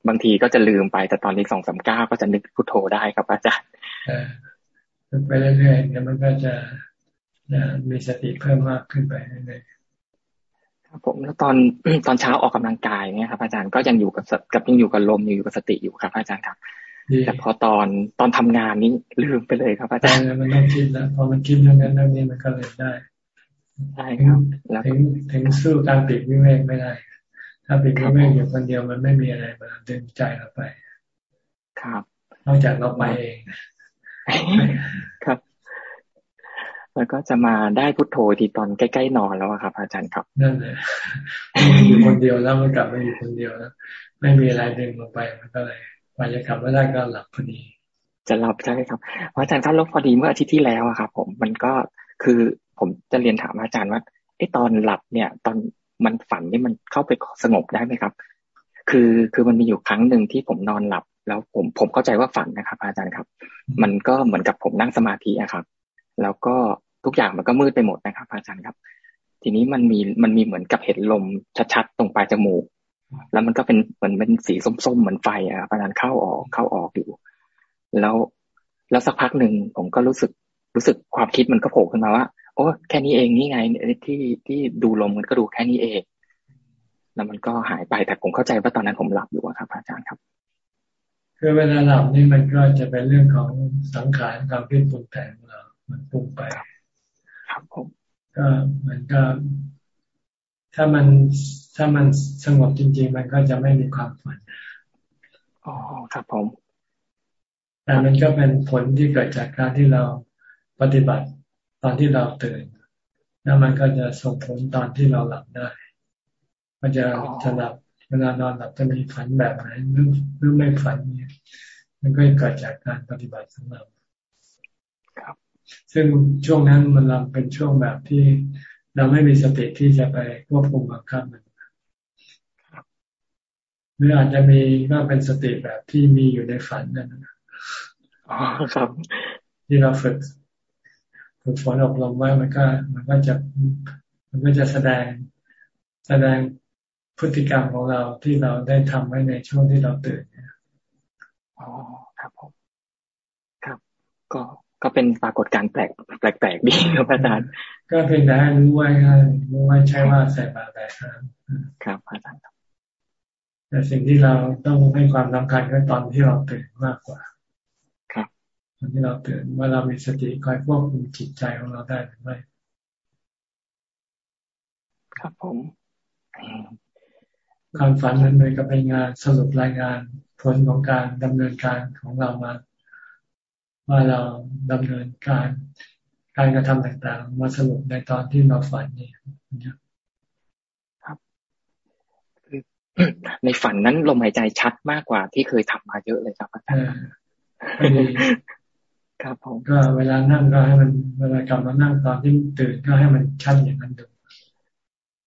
บางทีก็จะลืมไป แต่ตอนนี้สองสามเก้าก็จะนึกพุทโธได้ครับอาจารย์ไปเรื่อยๆเนี่ยมันก็จะมีสติเพิ่มมากขึ้นไปเรื่อยๆครับผมแล้วตอนตอนเช้าออกกำลังกายเนี่ยครับอาจารย์ก็ยังอยู่กับกับยังอยู่กับลมอยู่กับสติอยู่ครับ อาจารย์ครับแต่พอตอนตอนทำงานนี้ลืมไปเลยครับอาจารย์มันต้องคิดแล้วพอมันคิดเรื่องนั้นเรื่องนี้มันก็เลยได้ ใช่ครับถึงถึงสู้การปิดวิเวกไม่ได้ ถ้าปิดวิเวกอยู่คนเดียวมันไม่มีอะไรมาดึงใจเราไป ครับ นอกจากเราไปเองครับ แล้วก็จะมาได้พุทโธทีตอนใกล้ๆนอนแล้วครับ อาจารย์ครับ นั่นแหละอยู่คนเดียวแล้วมันกลับมาอยู่คนเดียวแล้วไม่มีอะไรดึงลงไปมันก็เลยพอจะกลับมาได้ก็หลับพอดี จะหลับใช่ไหมครับอาจารย์ครับแล้วพอดีเมื่ออาทิตย์ที่แล้วอะครับ ผมมันก็ คือผมจะเรียนถามอาจารย์ว่าไอ้ตอนหลับเนี่ย ตอนมันฝันนี่มันเข้าไปสงบได้ไหมครับ คือคือมันมีอยู่ครั้งหนึ่งที่ผมนอนหลับ แล้วผมผมเข้าใจว่าฝันนะครับ อาจารย์ครับ มันก็เหมือนกับผมนั่งสมาธิอะครับ แล้วก็ทุกอย่างมันก็มืดไปหมดนะครับ อาจารย์ครับ ทีนี้มันมีมันมีเหมือนกับเห็นลมชัดๆตรงปลายจมูกแล้วมันก็เป็นเหมือนเป็นสีส้มๆเหมือนไฟอะอาจารย์เข้าออกเข้าออกอยู่ แล้วแล้วสักพักหนึ่งผมก็รู้สึก รู้สึกความคิดมันก็โผล่ขึ้นมาว่า โอ้แค่นี้เองนี่ไงที่ที่ดูลมมันก็ดูแค่นี้เอง แล้วมันก็หายไปแต่ผมเข้าใจว่าตอนนั้นผมหลับอยู่ครับอาจารย์ครับ คือเวลาหลับนี่มันก็จะเป็นเรื่องของสังขารความคิดปรุงแต่งเรา มันปรุงไป ครับผมก็มันก็ ถ้ามันถ้ามันสงบจริง ๆ มันก็จะไม่มีความฝันอ๋อครับผมแต่มันก็เป็นผลที่เกิดจากการที่เรา ปฏิบัติตอนที่เราตื่นแล้วมันก็จะส่งผลตอนที่เราหลับได้มันจะจะหลับเวลานอนหลับจะมีฝันแบบไหนหรือหรือไม่ฝันเนี่ยมันก็เกิดจากการปฏิบัติของเราครับ ซึ่งช่วงนั้นมันเราเป็นช่วงแบบที่เราไม่มีสติที่จะไปควบคุมบังคับมันหรืออาจจะมีก็เป็นสติแบบที่มีอยู่ในฝันนั่นอ๋อครับที่เราฝึก ฝึกฝนอบรมไว้มันก็ มันก็จะมันก็จะแสดงแสดงพฤติกรรมของเราที่เราได้ทำไว้ในช่วงที่เราตื่นอ๋อครับผมครับ ก็ก็เป็นปรากฏการณ์แปลกแปลกๆดีครับอาจารย์ ก็เพียงแต่ให้รู้ไว้รู้ไว้ใช่ว่าใส่บาตรแบบครับอาจารย์แต่สิ่งที่เราต้องให้ความสำคัญก็ตอนที่เราตื่นมากกว่าต อนที่เราตื่นว่าเรามีสติคอยควบคุมจิตใจของเราได้หรือไม่ครับผมความฝันนั้นเลยก็เป็นงานสรุปรายงานผลของการดำเนินการของเรามา ว่าเราดำเนินการการกระทำต่างๆ มาสรุปในตอนที่เราฝันนี่ครับในฝันนั้นลมหายใจชัดมากกว่าที่เคยทำมาเยอะเลยครับอาจารย์ ครับผมก็เวลานั่งก็ให้มันเวลากลับมานั่งตอนที่ตื่นก็ให้มันชัดอย่างนั้นดู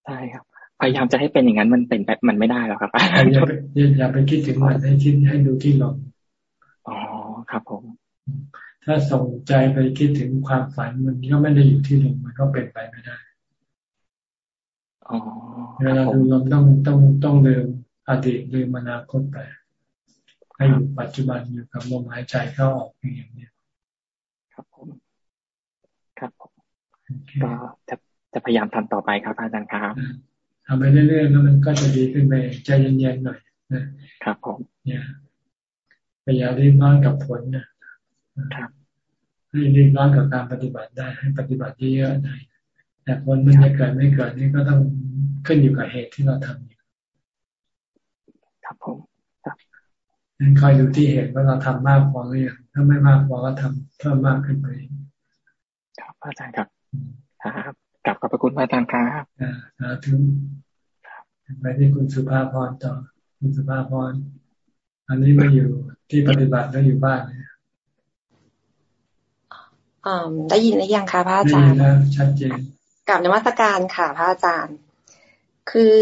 ใช่ครับพยายามจะให้เป็นอย่างนั้นมันเป็นมันไม่ได้หรอกครับอย่าไปอย่าไปคิดถึงมันให้คิดให้ดูที่ลมอ๋อครับผม ถ้าส่งใจไปคิดถึงความฝันมันก็ไม่ได้อยู่ที่ลมมันก็เป็นไปไม่ได้เวลาดูลมต้องต้องต้องลืมอดีตลืมอนาคตไปให้อยู่ปัจจุบันอยู่กับลมหายใจเข้าออกอย่างนี้ครับผม ครับผม ก็จะจะพยายามทำต่อไปครับอาจารย์ครับทำไปเรื่อยๆแล้วมันก็จะดีขึ้นไปใจเย็นๆหน่อยนะครับผมเนี่ยพยายามรีบร้อนกับผลนะครับให้รีบร้อนกับการปฏิบัติได้ให้ปฏิบัติเยอะๆได้แต่ผลมันจะเกิดไม่เกิดนี่ก็ต้องขึ้นอยู่กับเหตุที่เราทำอยู่ครับผมนั้นคอยดูที่เหตุว่าเราทำมากพอหรือยังถ้าไม่มากพอก็ทำเพิ่มมากขึ้นไปครับอาจารย์ครับ ครับกลับขอบพระคุณอาจารย์ครับอ่าสาธุไปที่คุณสุภาพรต่อ คุณสุภาพรอันนี้มาอยู่ที่ปฏิบัติแล้วอยู่บ้านเนี่ยได้ยินหรือยังคะพระอาจารย์ได้ยินแล้วชัดเจนกับนมัสการค่ะพระอาจารย์ คือ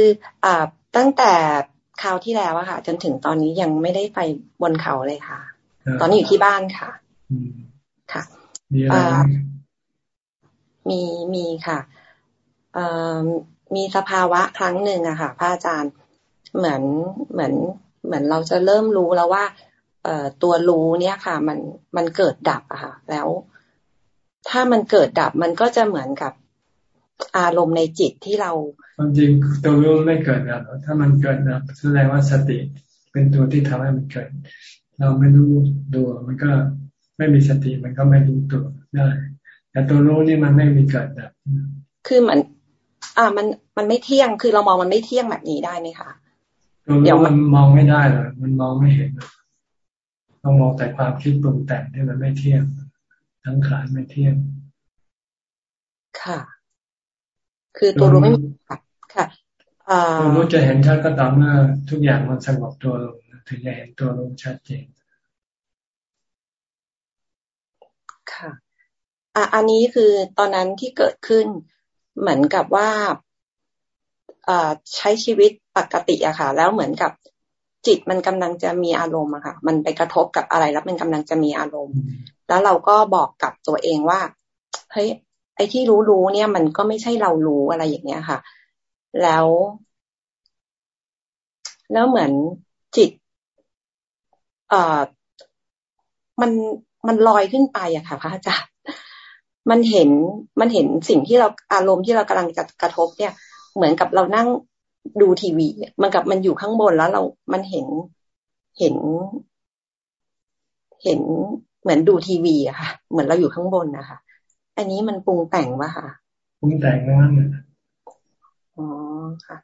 อ่าตั้งแต่คราวที่แล้วอะค่ะ จนถึงตอนนี้ยังไม่ได้ไปบนเขาเลยค่ะ ตอนนี้อยู่ที่บ้านค่ะ ค่ะมี มีมีค่ะมีสภาวะครั้งหนึ่งอะค่ะพระอาจารย์เหมือนเหมือนเหมือนเราจะเริ่มรู้แล้วว่าเออตัวรู้เนี่ยค่ะ มันมันเกิดดับอะค่ะ แล้ว ถ้ามันเกิดดับมันก็จะเหมือนกับอารมณ์ในจิตที่เราความจริงตัวรู้ไม่เกิดดับถ้ามันเกิดดับแสดงว่าสติเป็นตัวที่ทำให้มันเกิด เราไม่รู้ตัวมันก็ไม่มีสติมันก็ไม่รู้ตัวได้ แต่ตัวรู้นี่มันไม่มีเกิดดับคือเหมือนอ่ามันมันไม่เที่ยงคือเรามองมันไม่เที่ยงแบบนี้ได้ไหมคะเดี๋ยวมันมองไม่ได้หรอกมันมองไม่เห็นต้องมองแต่ความคิดปรุงแต่งที่มันไม่เที่ยงทั้งขานไม่เที่ยง ค่ะ คือตัวรู้ไม่มีค่ะตัวรู้จะเห็นชัดก็ต่อเมื่อทุกอย่างมันสงบตัวลงถึงจะเห็นตัวรู้ชัดเจนค่ะ อะอันนี้คือตอนนั้นที่เกิดขึ้นเหมือนกับว่าใช้ชีวิตปกติอะค่ะ แล้วเหมือนกับจิตมันกำลังจะมีอารมณ์อะค่ะ มันไปกระทบกับอะไรแล้วมันกำลังจะมีอารมณ์ แล้วเราก็บอกกับตัวเองว่าเฮ้ยไอ้ที่รู้รู้เนี่ย มันก็ไม่ใช่เรารู้อะไรอย่างเงี้ยค่ะ แล้ว แล้วเหมือนจิต เอ่อมันมันลอยขึ้นไปอะค่ะพระอาจารย์ มันเห็นมันเห็นสิ่งที่เราอารมณ์ที่เรากำลังจะกระทบเนี่ย เหมือนกับเรานั่งดูทีวี มันกับมันอยู่ข้างบนแล้วเรา มันเห็นเห็น เห็นเหมือนดูทีวีอะค่ะ เหมือนเราอยู่ข้างบนนะคะอันนี้มันปรุงแต่งวะค่ะปรุงแต่งนั่นอ๋อค่ะ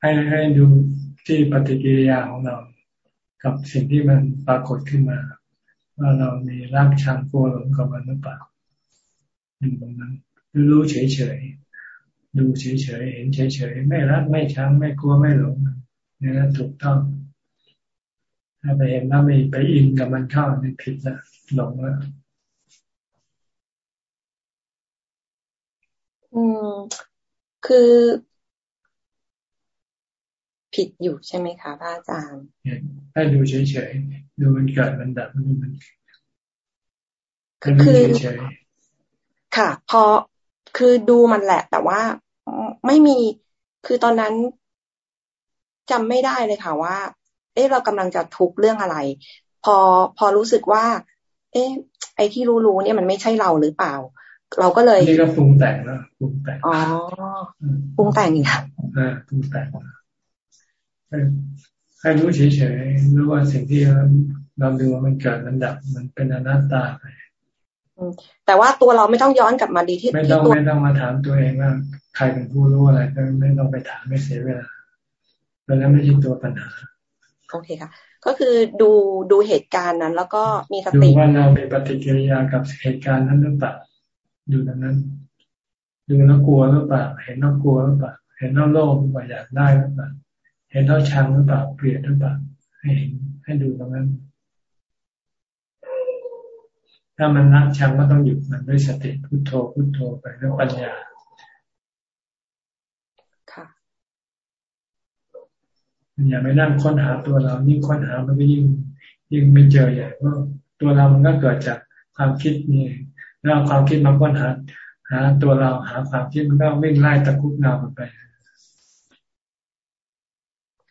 ให้ให้ดูที่ปฏิกิริยาของเรา กับสิ่งที่มันปรากฏขึ้นมา ว่าเรามีรักชังกลัวหลงกับมันหรือเปล่า ดูตรงนั้นรู้เฉยเฉยดูเฉยเฉยเห็นเฉยเฉยไม่รักไม่ชังไม่กลัวไม่หลงนี่นถูกต้อง ถ้าไปเห็นแล้วไม่ไปอินกับมันเข้านี่ผิดละหลงแล้วอืม คือผิดอยู่ใช่ไหมคะพระอาจารย์ให้ดูเฉยๆ ดูมันเกิดมันดับดูมันคือเฉย ค่ะ พอคือดูมันแหละ แต่ว่าไม่มีคือตอนนั้นจำไม่ได้เลยค่ะว่า เอ๊ะเรากำลังจะทุกเรื่องอะไร พอพอรู้สึกว่า เอ๊ะไอ้ที่รู้ๆเนี่ยมันไม่ใช่เราหรือเปล่า เราก็เลยนี่ก็ปรุงแต่งแล้วปรุงแต่งอ๋อปรุงแต่งอีกค่ะอ่าปรุงแต่งให้รู้เฉยๆรู้ว่าสิ่งที่เราดูว่ามันเกิดมันดับมันเป็นอนัตตาไป แต่ว่าตัวเราไม่ต้องย้อนกลับมาดีที่ไม่ต้องไม่ต้องมาถามตัวเองว่าใครเป็นผู้รู้อะไรก็ไม่ต้องไปถามไม่เสียเวลาเพราะนั้นไม่ใช่ตัวปัญหาโอเคค่ะ ก็คือดูดูเหตุการณ์นั้น แล้วก็มีสติดูว่าเรามีปฏิกิริยากับเหตุการณ์นั้นหรือเปล่าดูดังนั้น ดูแล้วกลัวหรือเปล่าเห็นแล้วกลัวหรือเปล่าเห็นแล้วโลภหรือเปล่าอยากได้หรือเปล่าเห็ห็นเขาชังหรือเปล่าเปลี่ยนหรือเปล่าให้เห็นให้ดูตรงนั้น ถ้ามันนักชังก็ต้องหยุดมันด้วยสติพุโทโธพุโทโธไปด้วยปัญญาอย่าไปนั่งค้นหาตัวเรายิ่งค้นหามันก็ยิ่งยิ่งไม่เจอใหญ่เพราะตัวเรามันก็เกิดจากความคิดนี่แล้วความคิดมาค้นหาหาตัวเราหาความคิดมันก็วิ่งไล่ตะคุบเราไป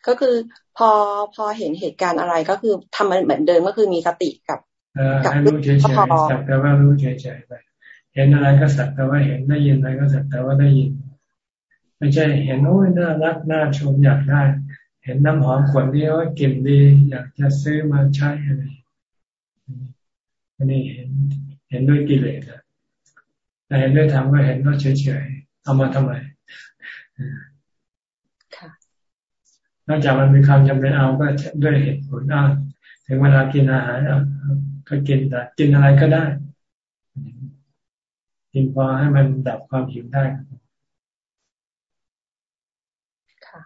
ก็คือพอพอเห็นเหตุการณ์อะไรก็คือทำมันเหมือนเดิมก็คือมีสติกับ กับรู้เฉยๆสักแต่ว่ารู้เฉยๆไป เห็นอะไรก็สักแต่ว่าเห็นได้ยินอะไรก็สักแต่ว่าได้ยิน ไม่ใช่เห็นโอ้ยน่ารักน่าชมอยากได้ เห็นน้ำหอมขวดนี้ว่ากลิ่นดี อยากจะซื้อมาใช้อะไรอันนี้เห็นเห็นด้วยกิเลสนะแต่เห็นด้วยธรรมก็เห็นก็เฉยๆเอามาทำไมนอกจากมันมีความจำเป็นเอาก็ด้วยเหตุผลอ้าถึงเวลากินอาหาร ก็กินแต่กินอะไรก็ได้กินพอให้มันดับความหิวได้ค่ะ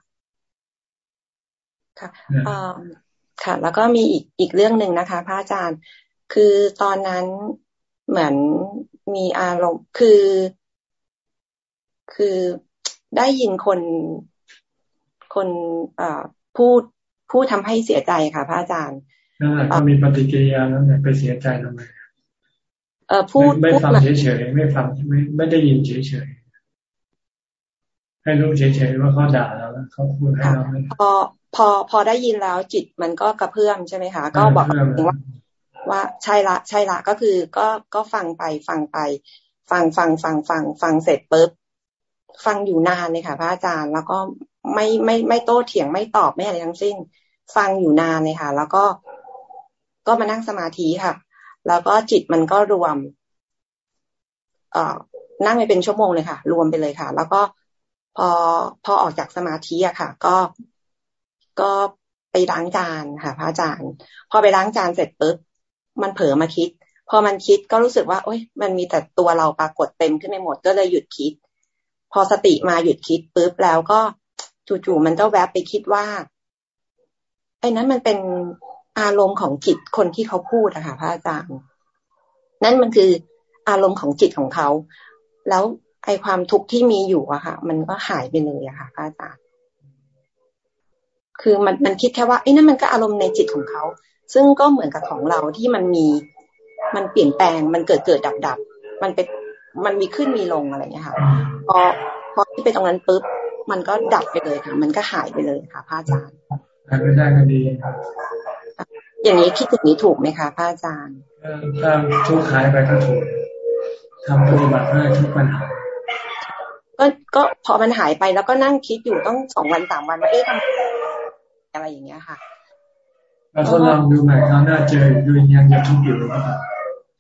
ค่ะ แล้วก็มีอีกอีกเรื่องหนึ่งนะคะ พระอาจารย์ คือตอนนั้นเหมือนมีอารมณ์คือ คือได้ยินคนคนอพูดพูดทำให้เสียใจค่ะ พระอาจารย์ นั่นแหละก็มีปฏิกิริยาแล้วเนี่ยไปเสียใจทำไมเออพูดไม่ฟังเฉยๆไม่ฟังไม่ไม่ได้ยินเฉยๆให้รู้เฉยๆว่าเขาด่าเราแล้วเขาพูดให้เราไม่พอพอพอได้ยินแล้วจิตมันก็กระเพื่อมใช่ไหมคะก็บอกว่าว่าใช่ละ ใช่ละก็คือก็ก็ฟังไปฟังไป ฟังฟังฟังฟังฟังเสร็จปุ๊บฟังอยู่นานเลยค่ะ พระอาจารย์แล้วก็ไม่ไม่ไม่โต้เถียงไม่ตอบไม่อะไรทั้งสิ้น ฟังอยู่นานเลยค่ะ แล้วก็ ก็มานั่งสมาธิค่ะ แล้วก็จิตมันก็รวม เอ่อนั่งไปเป็นชั่วโมงเลยค่ะ รวมไปเลยค่ะ แล้วก็พอพอออกจากสมาธิอะค่ะ ก็ก็ไปล้างจานค่ะพระอาจารย์ พอไปล้างจานเสร็จปุ๊บมันเผลอมาคิด พอมันคิดก็รู้สึกว่า โอ๊ย มันมีแต่ตัวเราปรากฏเต็มขึ้นไปหมดก็เลยหยุดคิด พอสติมาหยุดคิดปุ๊บแล้วก็จู่ๆมันก็แวบไปคิดว่าไอ้นั้นมันเป็น อารมณ์ของจิตคนที่เขาพูดอะค่ะพระอาจารย์นั่นมันคืออารมณ์ของจิตของเขา แล้วไอความทุกข์ที่มีอยู่อะค่ะ มันก็หายไปเลยอะค่ะพระอาจารย์คือมันมันคิดแค่ว่าไอ้นั่นมันก็อารมณ์ในจิตของเขา ซึ่งก็เหมือนกับของเราที่มันมีมันเปลี่ยนแปลง มันเกิดเกิดดับดับ มันเป็นมันมีขึ้นมีลงอะไรอย่างเงี้ยค่ะ พอพอที่ไปตรงนั้นปุ๊บมันก็ดับไปเลยค่ะ มันก็หายไปเลยค่ะพระอาจารย์หายไปได้ก็ดี อย่างนี้คิดอย่างนี้ถูกไหมคะพระอาจารย์ถ้าทุกข์หายไปก็ถูกทำปฏิบัติเพื่อทุกปัญหาก็ก็พอมันหายไปแล้วก็นั่งคิดอยู่ต้องสองวันสามวันว่าเอ๊ะทำอะไรอย่างเงี้ยค่ะเราทดลองดูใหม่คราวหน้าเจอดูยังยังทุกอยู่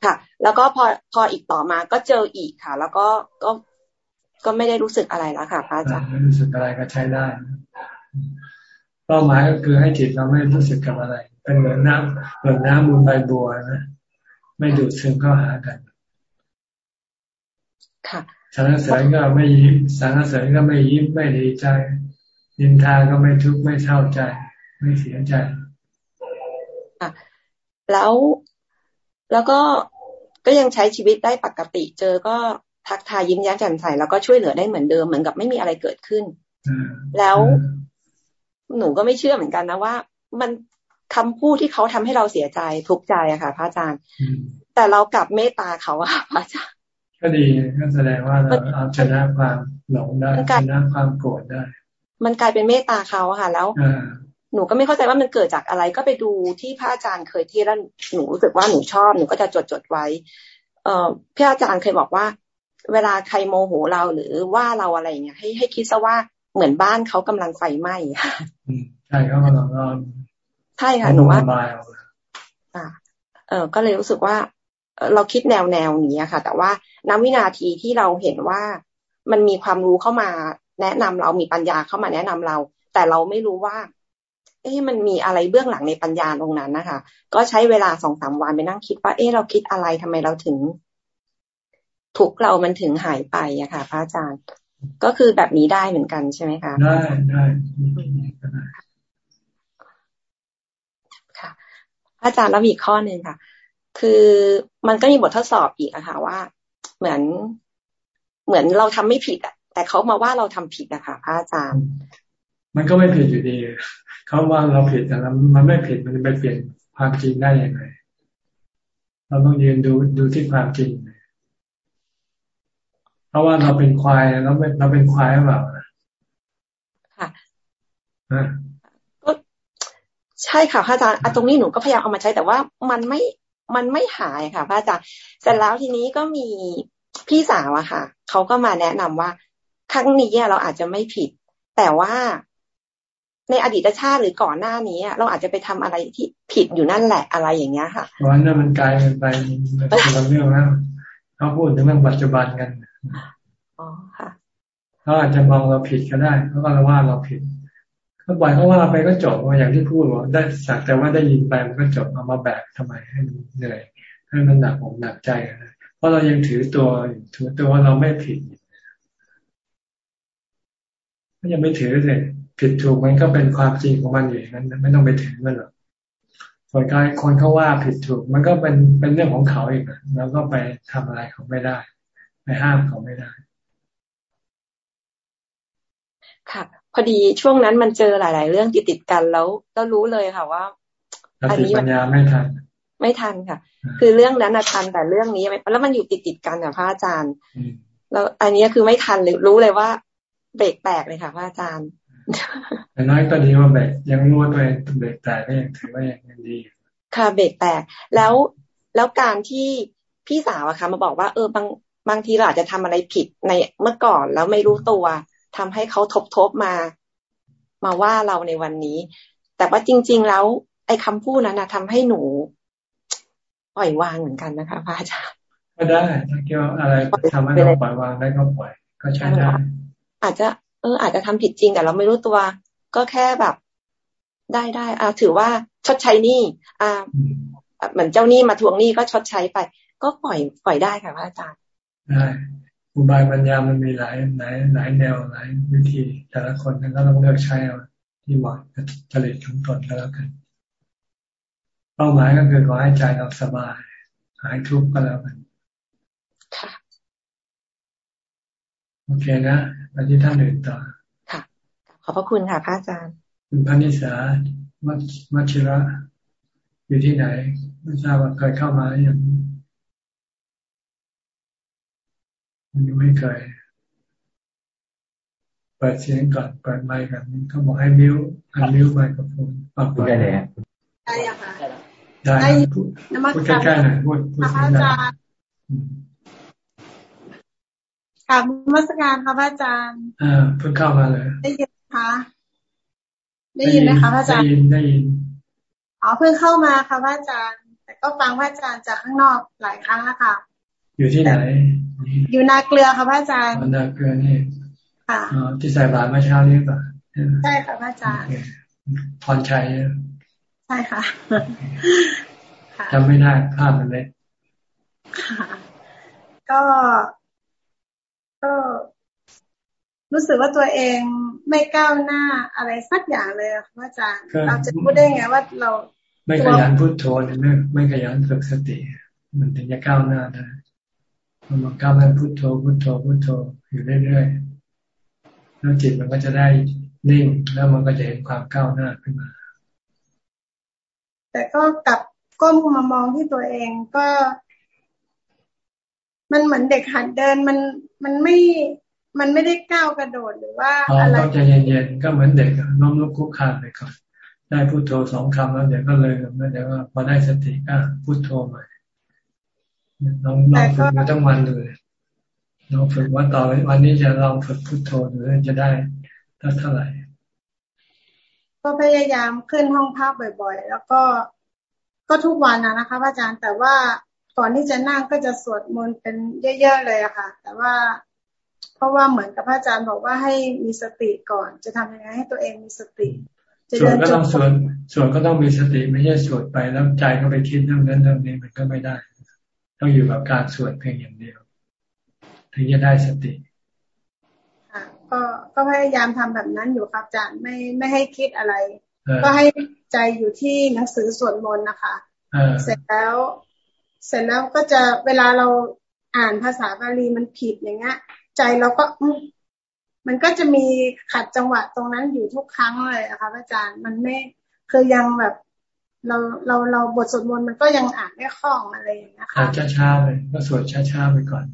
ค่ะ แล้วก็พอพออีกต่อมาก็เจออีกค่ะ แล้วก็ก็ก็ไม่ได้รู้สึกอะไรแล้วค่ะพระอาจารย์ไม่รู้สึกอะไรก็ใช้ได้เป้าหมายก็คือให้จิตเราไม่รู้สึกกับอะไร เป็นเหมือนน้ำเหมือนน้ำมูลใบบัวนะไม่ดูดซึมเข้าหากันค่ะสารเสริญก็ไม่ยิ้มสารเสริญก็ไม่ยิ้มไม่ดีใจยินทาก็ไม่ทุกข์ไม่เศร้าใจ ไม่เสียใจแล้วแล้วก็ก็ยังใช้ชีวิตได้ปกติ เจอก็ทักทายยิ้มแย้มแจ่มใสแล้วก็ช่วยเหลือได้เหมือนเดิมเหมือนกับไม่มีอะไรเกิดขึ้น แล้วหนูก็ไม่เชื่อเหมือนกันนะว่า มัน คำพูดที่เขาทำให้เราเสียใจทุกข์ใจอะค่ะพระอาจารย์ แต่เรากลับเมตตาเขาอะพระอาจารย์ ก็ดีก็แสดงว่าเราเอาชนะความหลงได้ชนะความโกรธได้ มันกลายเป็นเมตตาเขาค่ะ แล้วหนูก็ไม่เข้าใจว่ามันเกิดจากอะไรก็ไปดูที่พระอาจารย์เคยที่แล้วหนูรู้สึกว่าหนูชอบหนูก็จะจดจดไว้ เอ่อพระอาจารย์เคยบอกว่า เวลาใครโมโหเราหรือว่าเราอะไรเงี้ยให้ให้คิดซะว่าเหมือนบ้านเขากำลังไฟไหม้ใช่เขากำลังร้อน ใช่ค่ะหนูว่าอ่าเออก็เลยรู้สึกว่าเราคิดแนวแนวนี้ค่ะ แต่ว่าณวินาทีที่เราเห็นว่ามันมีความรู้เข้ามาแนะนำเรามีปัญญาเข้ามาแนะนำเรา แต่เราไม่รู้ว่า เอ๊ะมันมีอะไรเบื้องหลังในปัญญาตรงนั้นนะคะ ก็ใช้เวลาสองสามวันไปนั่งคิดว่า เอ๊ะเราคิดอะไรทำไมเราถึง ทุกเรามันถึงหายไปอะค่ะพระอาจารย์ ก็คือแบบนี้ได้เหมือนกันใช่ไหมคะได้ได้ อาจารย์แล้วมีข้อหนึ่งค่ะ คือมันก็มีบททดสอบอีกอะค่ะ ว่า เหมือนเหมือนเราทำไม่ผิดอะแต่เขามาว่าเราทำผิดอะค่ะพระอาจารย์ มันก็ไม่ผิดอยู่ดีเขาว่าเราผิดแต่มันไม่ผิดมันจะไปเปลี่ยนความจริงได้ยังไง เราต้องยืนดูดูที่ความจริง เพราะว่าเราเป็นควายเราเป็นเราเป็นควายหรือเปล่าค่ะก็ ใช่ค่ะพระอาจารย์ตรงนี้หนูก็พยายามเอามาใช้แต่ว่ามันไม่มันไม่หายค่ะพระอาจารย์เสร็จแล้วทีนี้ก็มีพี่สาวอะค่ะเขาก็มาแนะนำว่า ครั้งนี้เราอาจจะไม่ผิด แต่ว่าในอดีตชาติหรือก่อนหน้านี้เราอาจจะไปทำอะไรที่ผิดอยู่นั่นแหละอะไรอย่างเงี้ยค่ะเพราะนั้นมันกลายเป็นไปเป็นเรื่องแล้วเขาพูดถึงเรื่องปัจจุบันกันอ๋อค่ะเขาอาจจะมองเราผิดก็ได้เขาก็ว่าเราผิด ก็ปล่อยเขาว่าไปก็จบอย่างที่พูดว่าได้สักแต่ว่าได้ยินไปมันก็จบเอามาแบกทำไมให้มันเหนื่อยให้มันหนักอกหนักใจนะเพราะเรายังถือตัวถือตัวว่าเราไม่ผิดก็ยังไม่ถือเลยผิดถูกมันก็เป็นความจริงของมันอยู่นั้นไม่ต้องไปถือมันหรอกส่วนการคนเขาว่าผิดถูก มันก็เป็นเป็นเรื่องของเขาเองแล้วก็ไปทำอะไรเขาไม่ได้ ไปห้ามเขาไม่ได้ ค่ะ พอดีช่วงนั้นมันเจอหลาย ๆ เรื่องติดติดกันแล้วก็รู้เลยค่ะว่า อันนี้ปัญญาไม่ทัน ไม่ทันค่ะ คือเรื่องนั้นทันแต่เรื่องนี้แล้วมันอยู่ติดติดกันอะพระอาจารย์ แล้วอันนี้คือไม่ทันเลยรู้เลยว่าเบรกแตกเลยค่ะพระอาจารย์แต่น้อยก็ดีว่าเบรกยังรู้ว่าตัวเองเบรกแตกก็ยังถือว่ายังดีค่ะเบรกแตกแล้วแล้วการที่พี่สาวอะค่ะมาบอกว่าเออบางบางทีเราอาจจะทำอะไรผิดในเมื่อก่อนแล้วไม่รู้ตัว ทำให้เขาทบทบมา มาว่าเราในวันนี้ แต่ว่าจริง ๆ แล้ว ไอ้คาพูดนั้นนะทำให้หนูปล่อยวางเหมือนกันนะคะพระอาจารย์ก็ได้ถ้าเกี่ยวอะไรทำให้เราปล่อยวางได้ก็ปล่อยก็ใช้ได้อาจจะ เออ อาจจะทำผิดจริงแต่เราไม่รู้ตัว ก็แค่แบบได้ได้อ่าถือว่าชดใช้หนี้อ่าเหมือนเจ้าหนี้มาทวงหนี้ก็ชดใช้ไป ก็ปล่อยปล่อยได้ค่ะพระอาจารย์ได้ อุบายปัญญามันมีหลายหลายหลายแนวหลายวิธี แต่ละคนก็ต้องเลือกใช้เอาที่เหมาะกับจริตของตนก็แล้วกัน เป้าหมายก็คือขอให้ใจเราสบาย หายทุกข์ก็แล้วกันค่ะโอเคนะไปที่ท่านอื่นต่อค่ะ ขอบพระคุณค่ะพระอาจารย์ คุณพนิสามัชิระ อยู่ที่ไหน ไม่ทราบว่าเคยเข้ามาหรือยัง ยังไม่เคยเปิดเสียงก่อนเปิดไมค์กันเขาบอกให้มิวอันมิวไมค์กับผมฟังไปได้เลยได้ค่ะได้พูดใกล้ๆหน่อยพูดพูดเสียงดังกลับมาสการค่ะพระอาจารย์อ่าเพิ่งเข้ามาเลยได้ยินคะได้ยินไหมคะพระอาจารย์ได้ยินได้ยินอ๋อเพิ่งเข้ามาค่ะพระอาจารย์ แต่ก็ฟังพระอาจารย์จากข้างนอกหลายครั้งแล้วค่ะ อยู่ที่ไหน อยู่นาเกลือค่ะพระอาจารย์นาเกลือนี่ค่ะอ๋อที่ใส่บาตรเมื่อเช้านี้ป่ะใช่ค่ะพระอาจารย์พรชัยใช่ค่ะจำไม่ได้ภาพมันเล็กค่ะ ก็ก็รู้สึกว่าตัวเองไม่ก้าวหน้าอะไรสักอย่างเลยค่ะอาจารย์เราจะพูดได้ไงว่าเรา ไม่ขยันพุทโธไม่ไม่ขยันฝึกสติ มันถึงจะก้าวหน้าได้ มันก้าวหน้าพุทโธพุทโธพุทโธอยู่เรื่อยๆแล้วจิตมันก็จะได้นิ่งแล้วมันก็จะเห็นความก้าวหน้าขึ้นมา แต่ก็กลับก้มมามองที่ตัวเองก็ มันเหมือนเด็กหัดเดินมันมันไม่มันไม่ได้ก้าวกระโดดหรือว่าอะไรต้องใจเย็นๆก็เหมือนเด็กน้อมลุกคุกคานไปก่อน ได้พุโทโธสองคำแล้วเดี๋ยวก็เลยแล้วเดี๋ยวพอได้สติก็พุโทโธใหม่ ลองลองฝึกมาตั้งวันเลยลองฝึกว่าต่อวันนี้จะลองฝึกพุโทโธดูจะได้เท่าไหร่ ก็พยายามขึ้นห้องภาพบ่อย ๆ แล้วก็ก็ทุกวันนะนะคะอาจารย์แต่ว่าก่อนที่จะนั่งก็จะสวดมนต์เป็นเยอะๆเลยอะค่ะ แต่ว่าเพราะว่าเหมือนกับพระอาจารย์บอกว่าให้มีสติก่อน จะทำยังไงให้ตัวเองมีสติสวดก็ต้องสวดสวดก็ต้องมีสติไม่ใช่สวดไปแล้วใจก็ไปคิดเรื่องนั้นเรื่องนี้มันก็ไม่ได้ ต้องอยู่กับการสวดเพียงอย่างเดียว ถึงจะได้สติค่ะก็ก็พยายามทำแบบนั้นอยู่ครับอาจารย์ไม่ไม่ให้คิดอะไร ก็ให้ใจอยู่ที่หนังสือสวดมนต์นะคะเสร็จแล้ว เสร็จแล้วก็จะเวลาเราอ่านภาษาบาลีมันผิดอย่างเงี้ย ใจเราก็มันก็จะมีขัดจังหวะตรงนั้นอยู่ทุกครั้งเลยอะค่ะอาจารย์มันไม่คือยังแบบ เราเราเราบทสวดมนต์มันก็ยังอ่านไม่คล่องอะไรอย่างเงี้ยค่ะช้าช้าไปก็สวดช้าช้าไปก่อน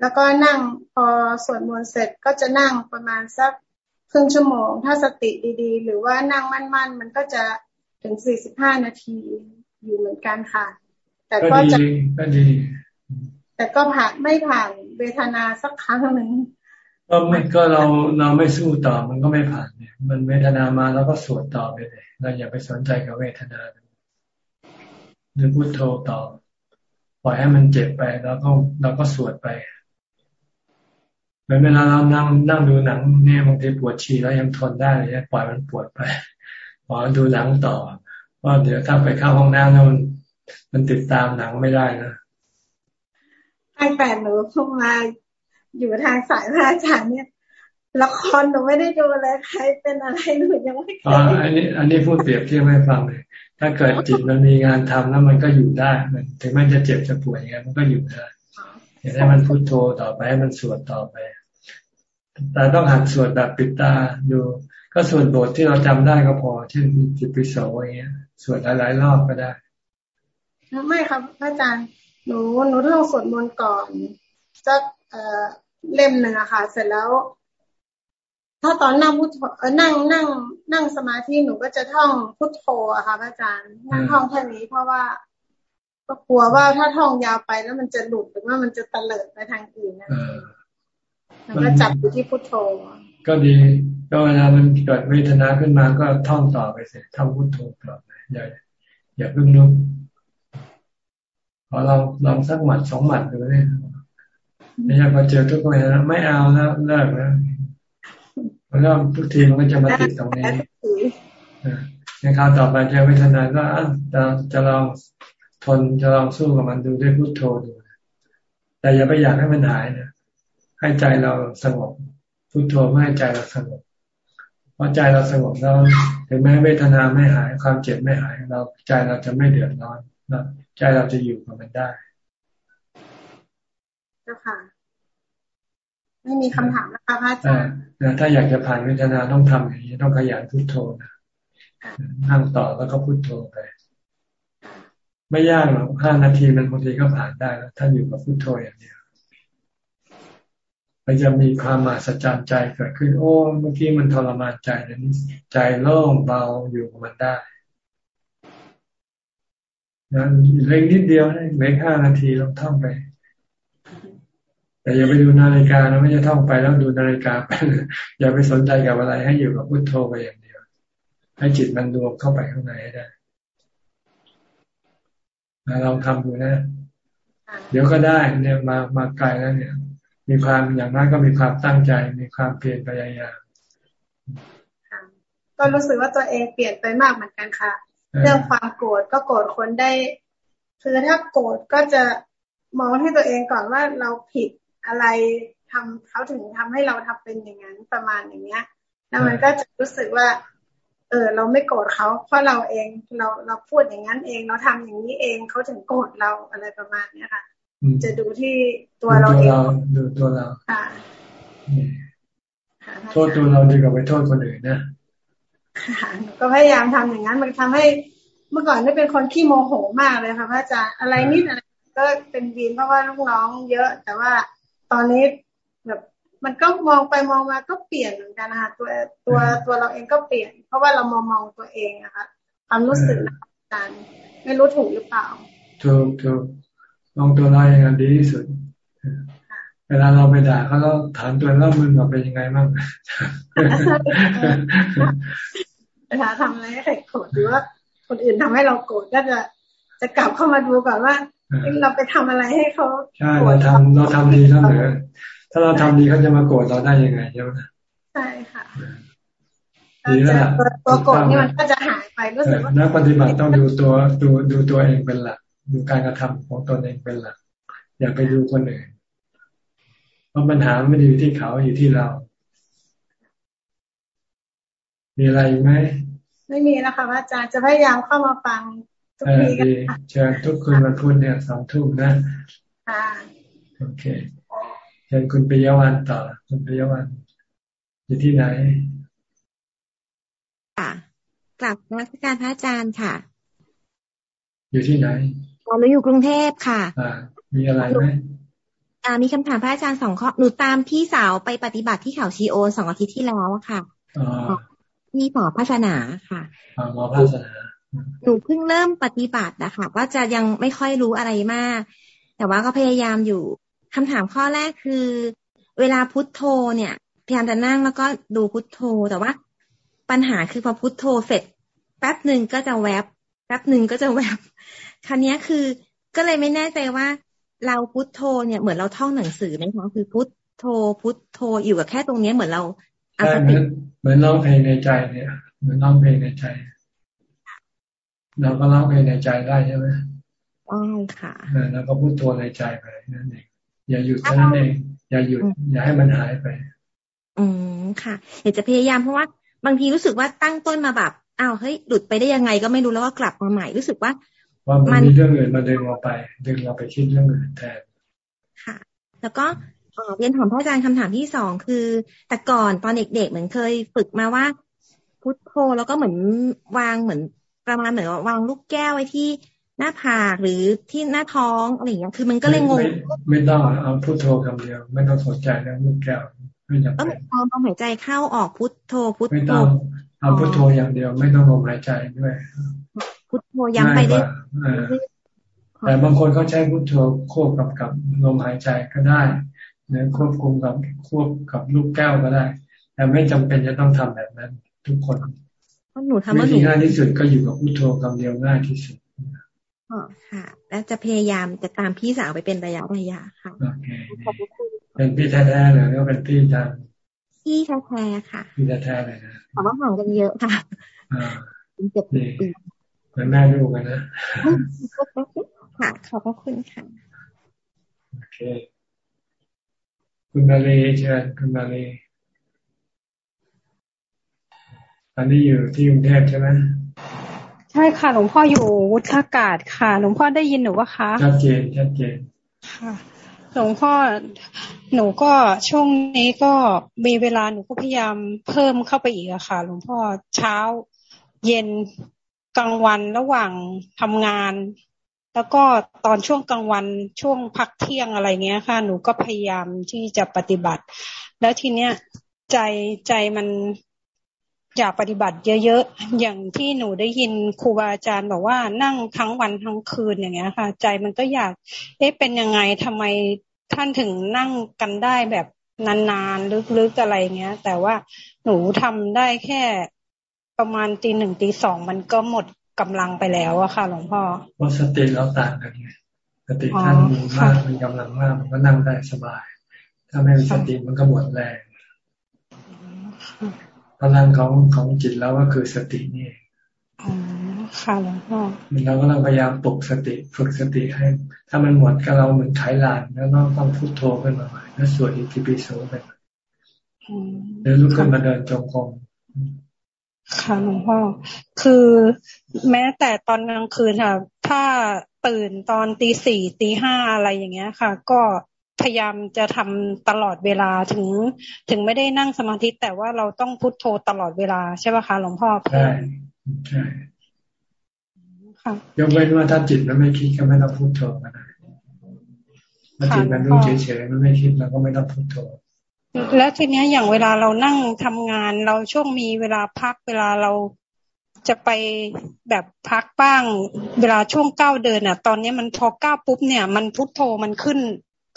แล้วก็นั่งพอสวดมนต์เสร็จก็จะนั่งประมาณสักครึ่งชั่วโมง ถ้าสติดีๆ หรือว่านั่งมั่นๆ มันก็จะถึงสี่สิบห้านาทีอยู่เหมือนกันค่ะ แต่ก็จะก็ดี แต่ก็ผ่านไม่ผ่านเวทนาสักครั้งหนึ่ง ก็ไม่ก็เราเราไม่สู้ต่อมันก็ไม่ผ่านเนี่ย มันเวทนามาแล้วก็สวดต่อไปเลยเราอย่าไปสนใจกับเวทนาหรือพูดโทต่อปล่อยให้มันเจ็บไปแล้วก็เราก็สวดไปเหมือนเวลาเรานั่งนั่งดูหนังเนี่ยบางทีปวดฉี่แล้วยังทนได้เลยปล่อยมันปวดไปพอดูหนังต่อว่าเดี๋ยวถ้าไปเข้าห้องน้ำแล้วมันมันติดตามหนังไม่ได้นะตั้งแต่หนูเข้ามา อยู่ทางสายพระอาจารย์เนี่ยละครหนูไม่ได้ดูเลยใครเป็นอะไรหนูยังไม่เคยอันนี้ อันนี้พูดเปรียบเทียบให้ฟังเลย ถ้าเกิดจิตมันมีงานทำแล้วมันก็อยู่ได้มันถึงแม้จะเจ็บจะป่วยยังไงมันก็อยู่ได้เห็นให้มันพูดโทต่อไปให้มันสวดต่อไปแต่ต้องหัดสวดแบบปิดตาดู ก็สวดบทที่เราจำได้ก็พอ เช่นจิตปิโสอย่างเงี้ยสวดหลายๆรอบก็ได้ไม่ครับพระอาจารย์หนูหนูต้องสวดมนต์ก่อนสัก เอ่อเล่มหนึ่งอะค่ะ เสร็จแล้ว ถ้าตอนนั่งพุทโธนั่งนั่ง นั่งสมาธิหนูก็จะท่องพุทโธอะค่ะพระอาจารย์ นั่งท่องแค่นี้เพราะว่าก็กลัวว่าถ้าท่องยาวไปแล้วมันจะหลุดหรือว่ามันจะเตลิดไปทางอื่นนั่นเองมันก็จับอยู่ที่พุทโธ ก็ดีก็เวลามันเกิดเวทนาขึ้นมาก็ท่องต่อไปเสร็จท่องพุทโธต่อไปอย่าอย่าเพิ่งลุกพอเราลองสักหมัดสองหมัดดูเลย ไม่ใช่พอเจอทุกคนแล้วไม่เอาแล้วเลิกแล้วเริ่มทุกทีมันก็จะมาติดตรงนี้ในคราวต่อไปเจอเวทนาก็จะจะลองทนจะลองสู้กับมันดูด้วยพุทโธดูแต่อย่าไปอยากให้มันหายนะให้ใจเราสงบพุทโธเพื่อให้ใจเราสงบพอใจเราสงบแล้วถึงแม้เวทนาไม่หาย ความเจ็บไม่หาย เราใจเราจะไม่เดือดร้อนใจเราจะอยู่กับมันได้เจ้าค่ะ ไม่มีคำถามนะคะพระอาจารย์ถ้าอยากจะผ่านเวทนาต้องทำอย่างนี้ต้องขยันพุโทโธนะนั่งต่อแล้วก็พุโทโธไป ไม่ยากหรอกห้านาทีมันบางทีก็ผ่านได้แล้วถ้าอยู่กับพุโทโธอย่างเดียวมันจะมีความมาสัจจใจเกิดขึ้น โอ้ เมื่อกี้มันทรมานใจนี้ใจโล่งเบาอยู่กับมันได้นะเล็กนิดเดียวเล็กห้านาทีลองท่องไป แต่อย่าไปดูนาฬิกานะไม่จะท่องไปแล้วดูนาฬิกาไปอย่าไปสนใจกับอะไรให้อยู่กับพุทโธไปอย่างเดียว ให้จิตมันรวมเข้าไปข้างในให้ได้ลองทำดูนะ เดี๋ยวก็ได้เนี่ยมามาไกลแล้วเนี่ย มีความอย่างนั้นก็มีความตั้งใจ มีความเปลี่ยนพยายามก็รู้สึกว่าตัวเองเปลี่ยนไปมากเหมือนกันค่ะ เรื่องความโกรธก็โกรธคนได้ คือถ้าโกรธก็จะมองที่ตัวเองก่อนว่าเราผิด อะไรทำเขาถึงทำให้เราทำเป็นอย่างนั้นประมาณอย่างเงี้ยแล้วมันก็จะรู้สึกว่า เออ เราไม่โกรธเขาเพราะเราเองเราเราพูดอย่างนั้นเองเราทำอย่างนี้เองเขาถึงโกรธเราอะไรประมาณเนี้ยค่ะ จะดูที่ตัวเราเองดูตัวเราค่ะโทษตัวเราดีกว่าไปโทษคนอื่นนะค่ะก็พยายามทำอย่างนั้น มันทำให้เมื่อก่อนนี่เป็นคนขี้โมโหมากเลยค่ะพระอาจารย์อะไรนิดอะไรก็เป็นวีนเพราะว่าลูกน้องเยอะ แต่ว่า ตอนนี้แบบมันก็มองไปมองมาก็เปลี่ยนเหมือนกันนะคะตัวตัวตัวเราเองก็เปลี่ยน เพราะว่าเรามองมองตัวเองนะคะความรู้สึกนะอาจารย์ไม่รู้ถูกหรือเปล่าถูกถูกมองตัวเราอย่างดีที่สุดเวลาเราไปด่าเขาเราถามตัวเรามึงเราเป็นยังไงบ้างเวลาทำอะไรให้ใครโกรธหรือว่าคนอื่นทำให้เราโกรธก็จะจะกลับเข้ามาดูก่อนว่า เราไปทำอะไรให้เขาใช่เราทำเราทำดีแล้วเหรอถ้าเราทำดีเขาจะมาโกรธเราได้ยังไงใช่ไหมใช่ค่ะดีแล้วตัวโกรธนี่มันก็จะหายไปรู้สึกว่านักปฏิบัติต้องดูตัวดูดูตัวเองเป็นหลัก ดูการกระทำของตนเองเป็นหลัก อย่าไปดูคนอื่นเพราะปัญหาไม่ได้อยู่ที่เขาอยู่ที่เรา มีอะไรไหมไม่มีนะคะอาจารย์จะพยายามเข้ามาฟัง ทุกทีกันเชิญทุกคืนวันพุธเนี่ยสองทุ่มนะค่ะโอเคเชิญคุณปิยวันต่อ คุณปิยวันอยู่ที่ไหนค่ะกลับนักการพระอาจารย์ค่ะ อยู่ที่ไหนตอนนี้อยู่กรุงเทพค่ะอ่ามีอะไรไหมอ่ามีคำถามพระอาจารย์สองข้อหนูตามพี่สาวไปปฏิบัติที่เขาชีโอสองอาทิตย์ที่แล้วค่ะที่หมอพัฒนาค่ะหมอพัฒนา หนูเพิ่งเริ่มปฏิบัตินะคะก็จะยังไม่ค่อยรู้อะไรมาก แต่ว่าก็พยายามอยู่คำถามข้อแรกคือ เวลาพุทโธเนี่ยพยายามจะนั่งแล้วก็ดูพุทโธ แต่ว่า ปัญหาคือพอพุทโธเสร็จ แป๊บหนึ่งก็จะแวบ แป๊บหนึ่งก็จะแวบครั้นี้คือก็เลยไม่แน่ใจว่า เราพุทโธเนี่ยเหมือนเราท่องหนังสือไหมคะคือพุทโธพุทโธอยู่กับแค่ตรงนี้เหมือนเราใช่เหมือนเหมือนร้องเพลงในใจเนี่ยเหมือนร้องเพลงในใจ เราก็ร้องเพลงในใจได้ใช่ไหมอ๋อค่ะแล้วก็พูดตัวในใจไปนั่นเองอย่าหยุดแค่นั้นเองอย่าหยุดอย่าให้มันหายไป อืมค่ะเดี๋ยวจะพยายามเพราะว่าบางทีรู้สึกว่าตั้งต้นมาแบบอ้าวเฮ้ยหลุดไปได้ยังไงก็ไม่รู้แล้วก็กลับมาใหม่รู้สึกว่า ว่ามันมีเรื่องอื่นมาดึงเราไปดึงเราไปคิดเรื่องอื่นแทนค่ะ แล้วก็เรียนถามพระอาจารย์คำถามที่สองคือ แต่ก่อนตอนเด็กๆเหมือนเคยฝึกมาว่า พุทโธแล้วก็เหมือนวางเหมือน ประมาณเหมือนวางลูกแก้วไว้ที่หน้าผากหรือที่หน้าท้องอะไรอย่างเงี้ยคือมันก็เลยงงไม่ต้องเอาพุทโธคำเดียว ไม่ต้องสนใจเรื่องลูกแก้วไม่จำเป็นต้องลมหายใจเข้าออกพุทโธพุทโธไม่ต้องเอาพุทโธอย่างเดียว ไม่ต้องลมหายใจด้วยพุทโธยังไปได้แต่บางคนเขาใช้พุทโธควบกับกับลมหายใจก็ได้หรือควบคุมกับควบกับลูกแก้วก็ได้ แต่ไม่จำเป็นจะต้องทำแบบนั้น ทุกคน หนูทำวิธีง่ายที่สุดก็อยู่กับพุทโธคำเดียวง่ายที่สุดอ๋อค่ะ แล้วจะพยายามจะตามพี่สาวไปเป็นระยะระยะค่ะโอเคเป็นพี่แท้ๆเลยก็เป็นพี่ทางพี่แท้ๆค่ะพี่แท้ๆเลยนะแต่ว่าห่างกันเยอะค่ะอ่าเป็นเจ็ดปีเหมือนแม่ลูกกันนะค่ะขอบพระคุณค่ะโอเค คุณมาเลเชิญคุณมาเล ตอนนี้อยู่ที่กรุงเทพใช่ไหมใช่ค่ะ หลวงพ่ออยู่วุฒากาศค่ะ หลวงพ่อได้ยินหนูว่าคะชัดเจนชัดเจนค่ะหลวงพ่อหนูก็ช่วงนี้ก็มีเวลาหนูก็พยายามเพิ่มเข้าไปอีกอะค่ะ หลวงพ่อเช้า เย็นกลางวันระหว่างทำงาน แล้วก็ตอนช่วงกลางวันช่วงพักเที่ยงอะไรเงี้ยค่ะ หนูก็พยายามที่จะปฏิบัติ แล้วทีเนี้ยใจใจมัน อยากปฏิบัติเยอะๆ อย่างที่หนูได้ยินครูบาอาจารย์บอกว่านั่งทั้งวันทั้งคืนอย่างเงี้ยค่ะ ใจมันก็อยาก เอ๊ะเป็นยังไงทำไมท่านถึงนั่งกันได้แบบนานๆลึกๆอะไรเงี้ย แต่ว่าหนูทำได้แค่ประมาณตีหนึ่งตีสองมันก็หมดกำลังไปแล้วอะค่ะ หลวงพ่อเพราะสติเราต่างกันไงสติท่านมีมากมีกำลังมากมันก็นั่งได้สบาย ถ้าไม่มีสติมันก็หมดแรง พลังของของจิตแล้วก็คือสตินี่อ๋อค่ะหลวงพ่อเราก็ต้องพยายามปลุกสติฝึกสติให้ ถ้ามันหมดก็เราเหมือนไขลานแล้วต้องต้องพุทโธขึ้นมาใหม่แล้วสวดอิติปิโสไปหรือลุกขึ้นมาเดินจงกรมค่ะหลวงพ่อ คือแม้แต่ตอนกลางคืนค่ะ ถ้าตื่นตอนตีสี่ตีห้าอะไรอย่างเงี้ยค่ะ ก็ พยายามจะทำตลอดเวลาถึง ถึงไม่ได้นั่งสมาธิแต่ว่าเราต้องพุทโธตลอดเวลาใช่ไหมคะหลวงพ่อใช่ใช่ค่ะยกเว้นว่าถ้าจิตมันไม่คิดก็ไม่ต้องพุทโธก็ได้ถ้าจิตมันรู้เฉยๆมันไม่คิดเราก็ไม่ต้องพุทโธแล้วทีเนี้ยอย่างเวลาเรานั่งทำงาน เราช่วงมีเวลาพักเวลาเราจะไปแบบพักบ้าง เวลาช่วงก้าวเดินอะ ตอนนี้มันพอก้าวปุ๊บเนี่ย มันพุทโธมันขึ้น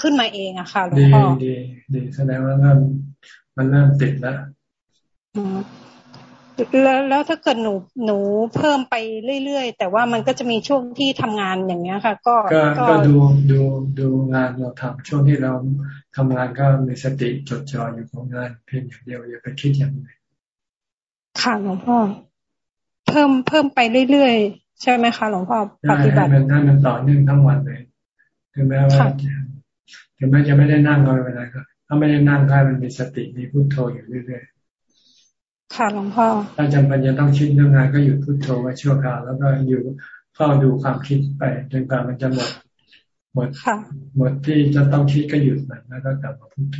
ขึ้นมาเองอะค่ะหลวงพ่อดีดีแสดงว่าเริ่มมันเริ่มติดแล้วแล้วแล้วถ้าเกิดหนูหนูเพิ่มไปเรื่อยๆ แต่ว่ามันก็จะมีช่วงที่ทำงานอย่างเงี้ยค่ะ ก็ก็ดูดูดูงานเราทำช่วงที่เราทำงานก็มีสติจดจ่ออยู่ของงานเพียงอย่างเดียวอย่าไปคิดอย่างอื่นค่ะหลวงพ่อเพิ่มเพิ่มไปเรื่อยๆ ใช่ไหมคะหลวงพ่อปฏิบัติให้มันมันต่อเนื่องทั้งวันเลยถึงแม้ว่า ถึงแม้จะไม่ได้นั่งก็ไม่เป็นไรก็ถ้าไม่ได้นั่งก็มันมีสติมีพุโทโธอยู่เรื่อยๆค่ะหลวงพ่อถ้าจำเป็นจะต้องคิดเรื่องงานก็หยุดพุทโธไว้ชั่วคราวแล้วก็อยู่เฝ้าดูความคิดไปจนกว่ามันจะหมดหมดหมดที่จะต้องคิดก็หยุดมันแล้วก็กลับมาพุทโธ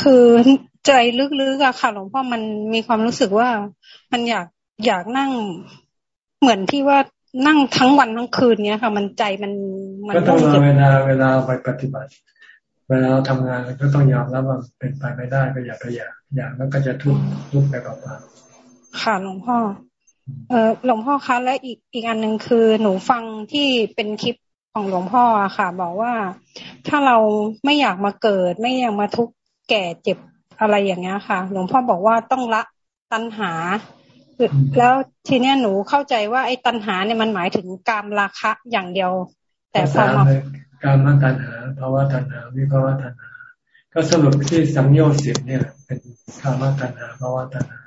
คือใจลึกๆอะค่ะหลวงพ่อมันมีความรู้สึกว่ามันอยากอยากนั่งเหมือนที่ว่า นั่งทั้งวันทั้งคืนเนี้ยค่ะ มันใจมันมันก็ต้องเวลาเวลาไปปฏิบัติ เวลาเราทำงานก็ต้องยอมรับว่าเป็นไปไม่ได้ก็อย่าไปอยากอยากแล้วก็จะทุกข์ทุกข์ไปเปล่าๆค่ะหลวงพ่อ เออหลวงพ่อคะและอีกอีกอันหนึ่งคือหนูฟังที่เป็นคลิปของหลวงพ่ออะค่ะ บอกว่าถ้าเราไม่อยากมาเกิด ไม่อยากมาทุกข์แก่เจ็บอะไรอย่างเงี้ยค่ะ หลวงพ่อบอกว่าต้องละตัณหา แล้วทีเนี้ยหนูเข้าใจว่าไอ้ตัณหาเนี่ยมันหมายถึงกามราคะอย่างเดียว แต่พอมาการมาตัณหาภาวะตัณหาวิภาวะตัณหา ก็สรุปที่สังโยชน์สิบเนี่ย เป็นกามาตัณหาภาวะตัณหา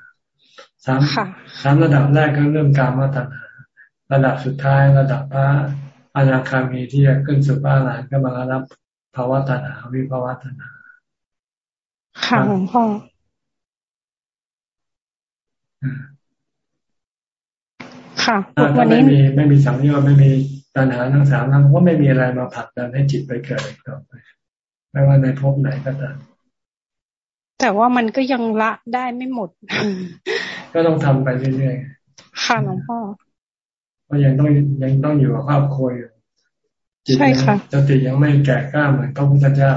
สามสามระดับแรกก็เริ่มกามาตัณหา ระดับสุดท้ายระดับพระอนาคามีที่จะขึ้นสู่พระอรหันต์ก็มารับภาวะตัณหาวิภาวะตัณหาค่ะหลวงพ่อ ค่ะวันนี้ไม่มีไม่มีสังโยชน์ไม่มีตัณหาทั้งสามนั้นก็ไม่มีอะไรมาผลักดันให้จิตไปเกิดอีกต่อไปไม่ว่าในภพไหนก็ตามแต่ว่ามันก็ยังละได้ไม่หมด ก็ต้องทำไปเรื่อยๆค่ะหลวงพ่อเพราะยังต้องยังต้องอยู่กับครอบครัวอยู่ใช่ค่ะจติยังไม่แก่กล้าเหมือนพระพุทธเจ้า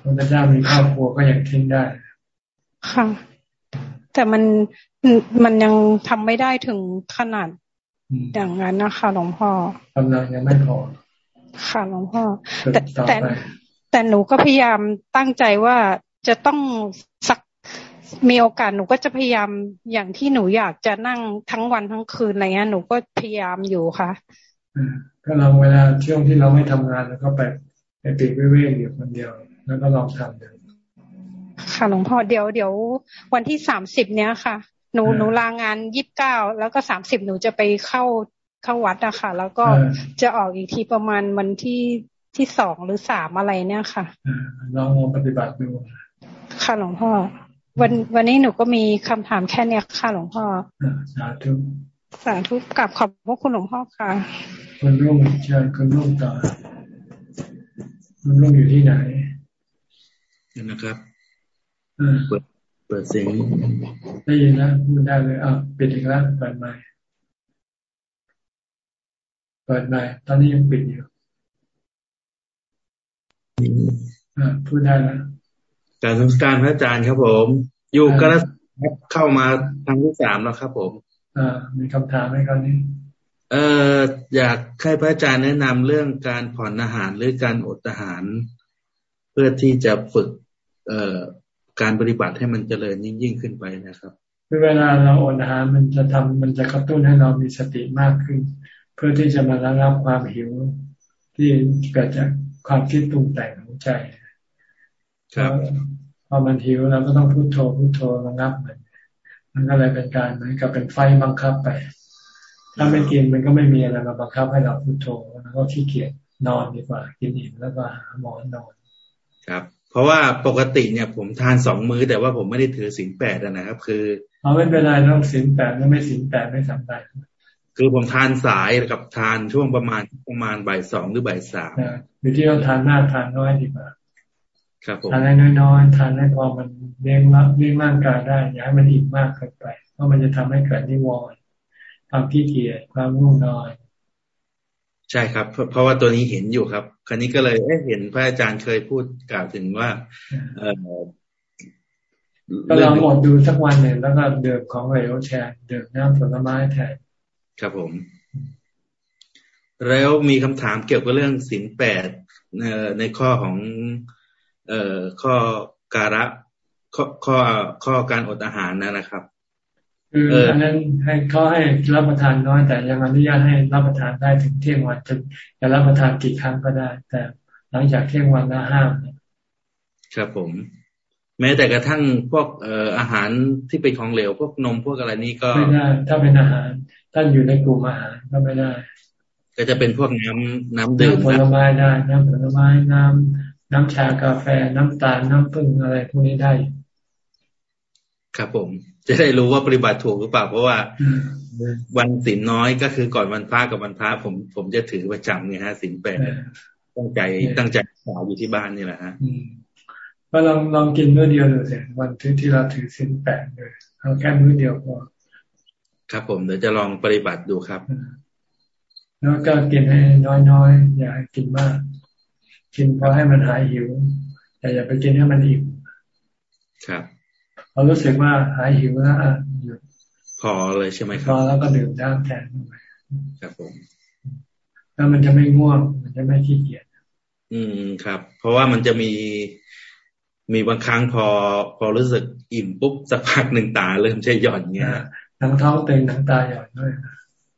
พระพุทธเจ้ามีครอบครัวก็ยังทิ้งได้ ค่ะ แต่มันมันยังทำไม่ได้ถึงขนาด อย่างนั้นนะคะหลวงพ่อกำลังยังไม่พอ ค่ะหลวงพ่อ แต่แต่แต่หนูก็พยายามตั้งใจว่าจะต้องสักมีโอกาสหนูก็จะพยายามอย่างที่หนูอยากจะนั่งทั้งวันทั้งคืนอะไรเงี้ยหนูก็พยายามอยู่ค่ะก็ลองเวลาช่วงที่เราไม่ทำงานแล้วก็ไปไปปีกเว้ๆอยู่คนเดียว แล้วก็ลองทำดูค่ะหลวงพ่อเดี๋ยวเดี๋ยววันที่สามสิบเนี้ยค่ะ หนูหนูลางานยี่สิบเก้าแล้วก็สามสิบหนูจะไปเข้าเข้าวัดอะค่ะ แล้วก็จะออกอีกทีประมาณวันที่ที่สองหรือสามอะไรเนี่ยค่ะลองลองปฏิบัติดูค่ะหลวงพ่อ วันวันนี้หนูก็มีคำถามแค่เนี้ยค่ะหลวงพ่อสาธุสาธุกับขอบพระคุณหลวงพ่อค่ะคุณรุ่งเชิญคุณรุ่งต่อคุณรุ่งอยู่ที่ไหนนะครับเปิดเปิดเสียงได้ยินนะพูดได้เลยอะปิดอีกแล้วเปิดใหม่เปิดใหม่ตอนนี้ยังปิดอยู่อ่าพูดได้แล้วการสงการพระอาจารย์ครับผม อยู่กระเข้ามาทางที่สามแล้วครับผม อ่า มีคำถามไหมครับนี้ เอ่ออยากให้พระอาจารย์แนะนำเรื่องการผ่อนอาหารหรือการอดอาหาร เพื่อที่จะฝึก เอ่อ การปฏิบัติให้มันเจริญยิ่งยิ่งขึ้นไปนะครับคือเวลาเราอดอาหารมันจะทำมันจะกระตุ้นให้เรามีสติมากขึ้น เพื่อที่จะมาระงับความหิวที่เกิดจากความคิดปรุงแต่งของใจครับพอมันหิวเราก็ต้องพุโทโธพุโทโธระงับมันมันก็เลยเป็นการเหมือนกับเป็นไฟบังคับไป ถ้าไม่กินมันก็ไม่มีอะไรมาบังคับให้เราพุโทโธแล้วก็ขี้เกียจนอนดีกว่า กินอิ่มแล้วก็หาหมอนนอน ครับ เพราะว่าปกติเนี่ยผมทานสองมื้อ แต่ว่าผมไม่ได้ถือสินแปดนะครับ คือเอาไม่เป็นไรต้องสินแปดไม่สินแปดไม่สำคัญคือผมทานสายกับทานช่วงประมาณประมาณบ่ายสองหรือบ่ายสามอยู่ที่เราทานมากทานน้อยดีกว่าครับผมทานให้น้อยๆทานให้พอมันเลี้ยงรับเลี้ยงร่างกายได้อย่าให้มันอิ่มมากเกินไป เพราะมันจะทำให้เกิดนิวรณ์ความขี้เกียจความง่วงนอน ใช่ครับ เพราะว่าตัวนี้เห็นอยู่ครับ คราวนี้ก็เลยเเห็นพระอาจารย์เคยพูดกล่าวถึงว่า เออก็ลองหมดดูสักวันหนึ่งแล้วก็เดิมของเหลวแชร์เดิมน้ำผลไม้แทนครับผม แล้วมีคำถามเกี่ยวกับเรื่องสินแปดในข้อของเอ่อข้อการะข้อข้อข้อการอดอาหารนะครับ คืออันนั้นให้เขาให้รับประทานน้อยแต่ยังอนุญาตให้รับประทานได้ถึงเที่ยงวันจะจะรับประทานกี่ครั้งก็ได้ แต่หลังจากเที่ยงวันละห้ามครับผม แม้แต่กระทั่งพวกเอ่ออาหารที่เป็นของเหลวพวกนมพวกอะไรนี่ก็ไม่ได้ถ้าเป็นอาหารท่านอยู่ในกลุ่มอาหารก็ไม่ได้ ก็จะเป็นพวกน้ำน้ำดื่มผลไม้ได้ น้ำผลไม้น้ำน้ำชากาแฟน้ำตาลน้ำผึ้งอะไรพวกนี้ได้ ครับผม จะได้รู้ว่าปฏิบัติถูกหรือเปล่า เพราะว่าวันศีลน้อยก็คือก่อนวันพระกับวันพระผมผมจะถือประจำไงฮะศีลแปดตั้งใจตั้งใจสาวอยู่ที่บ้านนี่แหละฮะก็ลองลองกินมื้อเดียวดูสิวันที่ที่เราถือศีลแปดเลยเอาแค่มื้อเดียวพอครับผมเดี๋ยวจะลองปฏิบัติดูครับแล้วก็กินให้น้อยๆอย่าให้กินมาก กินพอให้มันหายหิวแต่อย่าไปกินให้มันอิ่มครับ เรารู้สึกว่าหายหิวแล้วอะหยุดพอเลยใช่ไหมครับพอแล้วก็ดื่มน้ำแทนครับผมแล้วมันจะไม่ง่วง มันจะไม่ขี้เกียจอืมครับ เพราะว่ามันจะมีมีบางครั้งพอ พอรู้สึกอิ่มปุ๊บสักพักหนึ่งตาเริ่มจะหย่อนเงี้ยทั้งท้องเต็งทั้งตาหย่อนด้วย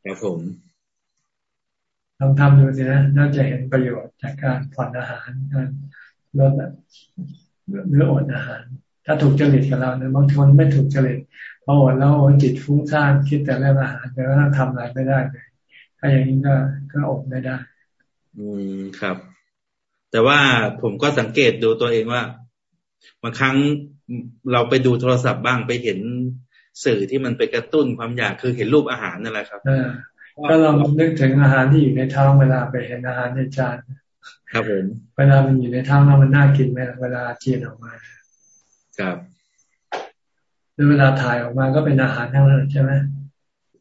ครับผมลองทำดูสินะน่าจะเห็นประโยชน์จากการผ่อนอาหารการลดเนื้ออดอาหาร ถ้าถูกจริตกับเราเนี่ยบางคนไม่ถูกจริตพออดแล้วจิตฟุ้งซ่านคิดแต่เรื่องอาหารแต่ว่าทำอะไรไม่ได้เลยถ้าอย่างนี้ก็ก็อดไม่ได้ อืมครับ แต่ว่าผมก็สังเกตดูตัวเองว่าบางครั้งเราไปดูโทรศัพท์บ้างไปเห็นสื่อที่มันไปกระตุ้นความอยากคือเห็นรูปอาหารนั่นแหละครับก็เรานึกถึงอาหารที่อยู่ในท้องเวลาไปเห็นอาหารในจานครับผมเวลามันอยู่ในท้องเรามันน่ากินไหมเวลาเจียนออกมา ครับหรือเวลาถ่ายออกมาก็เป็นอาหารทั้งนั้นใช่ไหม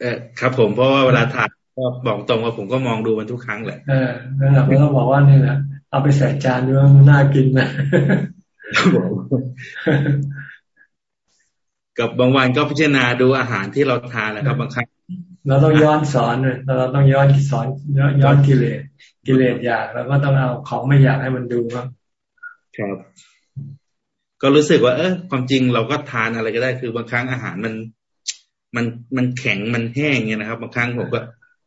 เออครับ ผมเพราะว่าเวลาถ่ายก็บอกตรงว่าผมก็มองดูมันทุกครั้งแหละเออแล้วเราก็บอกว่านี่แหละเอาไปใส่จานด้วยมันน่ากินนะกับบางวันก็พิจารณาดูอาหารที่เราทานนะครับบางครั้งเราต้องย้อนสอนเลยเราต้องย้อนสอนย้อนกิเลสกิเลสอยากแล้วก็ต้องเอาของไม่อยากให้มันดูครับ ครับ ก็รู้สึกว่า เออความจริงเราก็ทานอะไรก็ได้ คือบางครั้งอาหารมันมันมันแข็งมันแห้งเงี้ยนะครับ บางครั้งผมก็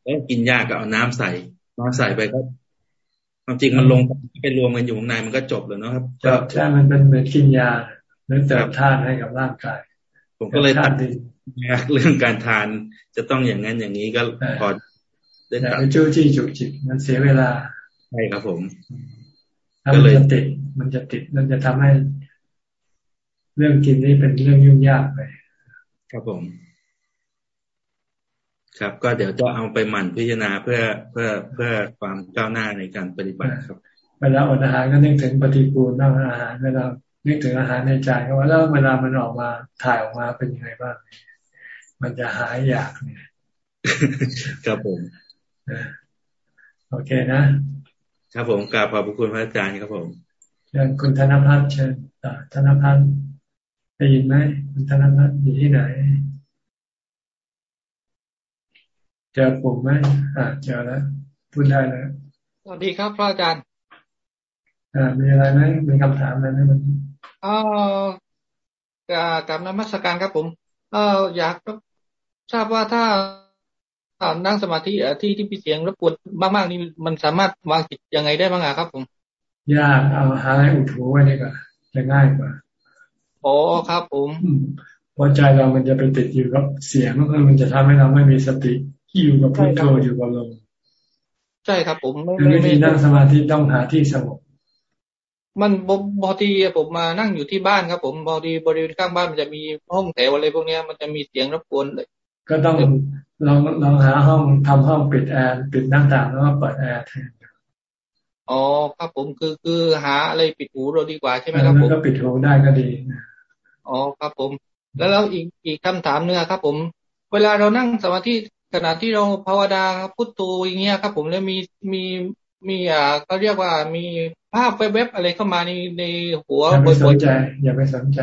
เออกินยากก็เอาน้ำใส่น้ำใส่ไปก็ความจริงมันลงไปรวมกันอยู่ข้างในมันก็จบแล้วนะครับจบใช่มันเป็นเหมือนกินยาหรือเติมธาตุให้กับร่างกาย ผมก็เลยตัดเรื่องการทานจะต้องอย่างนั้นอย่างนี้ก็พอได้ตัดจู้จี้จุกจิกมันเสียเวลาใช่ครับผมก็เลยติดมันจะติดมันจะทำให้ เรื่องกินนี่เป็นเรื่องยุ่งยากไป ครับผม ครับ ก็เดี๋ยวจะเอาไปหมั่นพิจารณาเพื่อเพื่อเพื่อความก้าวหน้าในการปฏิบัติครับ เวลาอดอาหารก็นึกถึงปฏิปูลนั่งอาหารเวลานึกถึงอาหารในใจก็ว่าแล้วเวลามันออกมาถ่ายออกมาเป็นยังไงบ้าง มันจะหายอยากเนี่ยครับผมโอเคนะ ครับผมกราบขอบพระคุณพระอาจารย์ครับผมเชิญคุณธนพัฒน์เชิญธนพัฒน์ ได้ยินไหมคุณธนพัฒน์อยู่ที่ไหน เจอปุ่มไหมอ่าเจอแล้วพูดได้แล้วสวัสดีครับพระอาจารย์ อ่า มีอะไรไหมมีคำถามอะไรไหมมันอ๋อกับนมัสการครับผม เอออยากทราบว่าถ้านั่งสมาธิที่ที่มีเสียงรบกวนมากๆนี่มันสามารถวางจิตยังไงได้บ้างครับผม ยากเอาหาอะไรอุดหูไว้ดีกว่าจะง่ายกว่า โอ้ครับผมพอใจเรามันจะไปติดอยู่กับเสียงมันจะทำให้เราไม่มีสติที่อยู่กับพุทโธอยู่กับลมใช่ครับผมไม่วิธีนั่งสมาธิต้องหาที่สงบมันบางทีผมมานั่งอยู่ที่บ้านครับ ผมบางทีบริเวณข้างบ้านมันจะมีห้องแถวอะไรพวกนี้มันจะมีเสียงรบกวนเลย ก็ต้องลองลองหาห้องทำห้องปิดแอร์ปิดหน้าต่างแล้วก็เปิดแอร์แทนอ๋อครับผมคือคือหาอะไรปิดหูเราดีกว่าใช่ไหมครับผมก็ปิดหูได้ก็ดี อ๋อครับผม แล้วแล้วอีกอีกคำถามเนื้อครับ ผม เวลาเรานั่งสมาธิขณะที่เราภาวนาพุทโธอย่างเงี้ยครับ ผมแล้วมีมีมีอ่าเขาเรียกว่ามีภาพเว็บอะไรเข้ามาในในหัวอย่าไปสนใจ อย่าไปสนใจ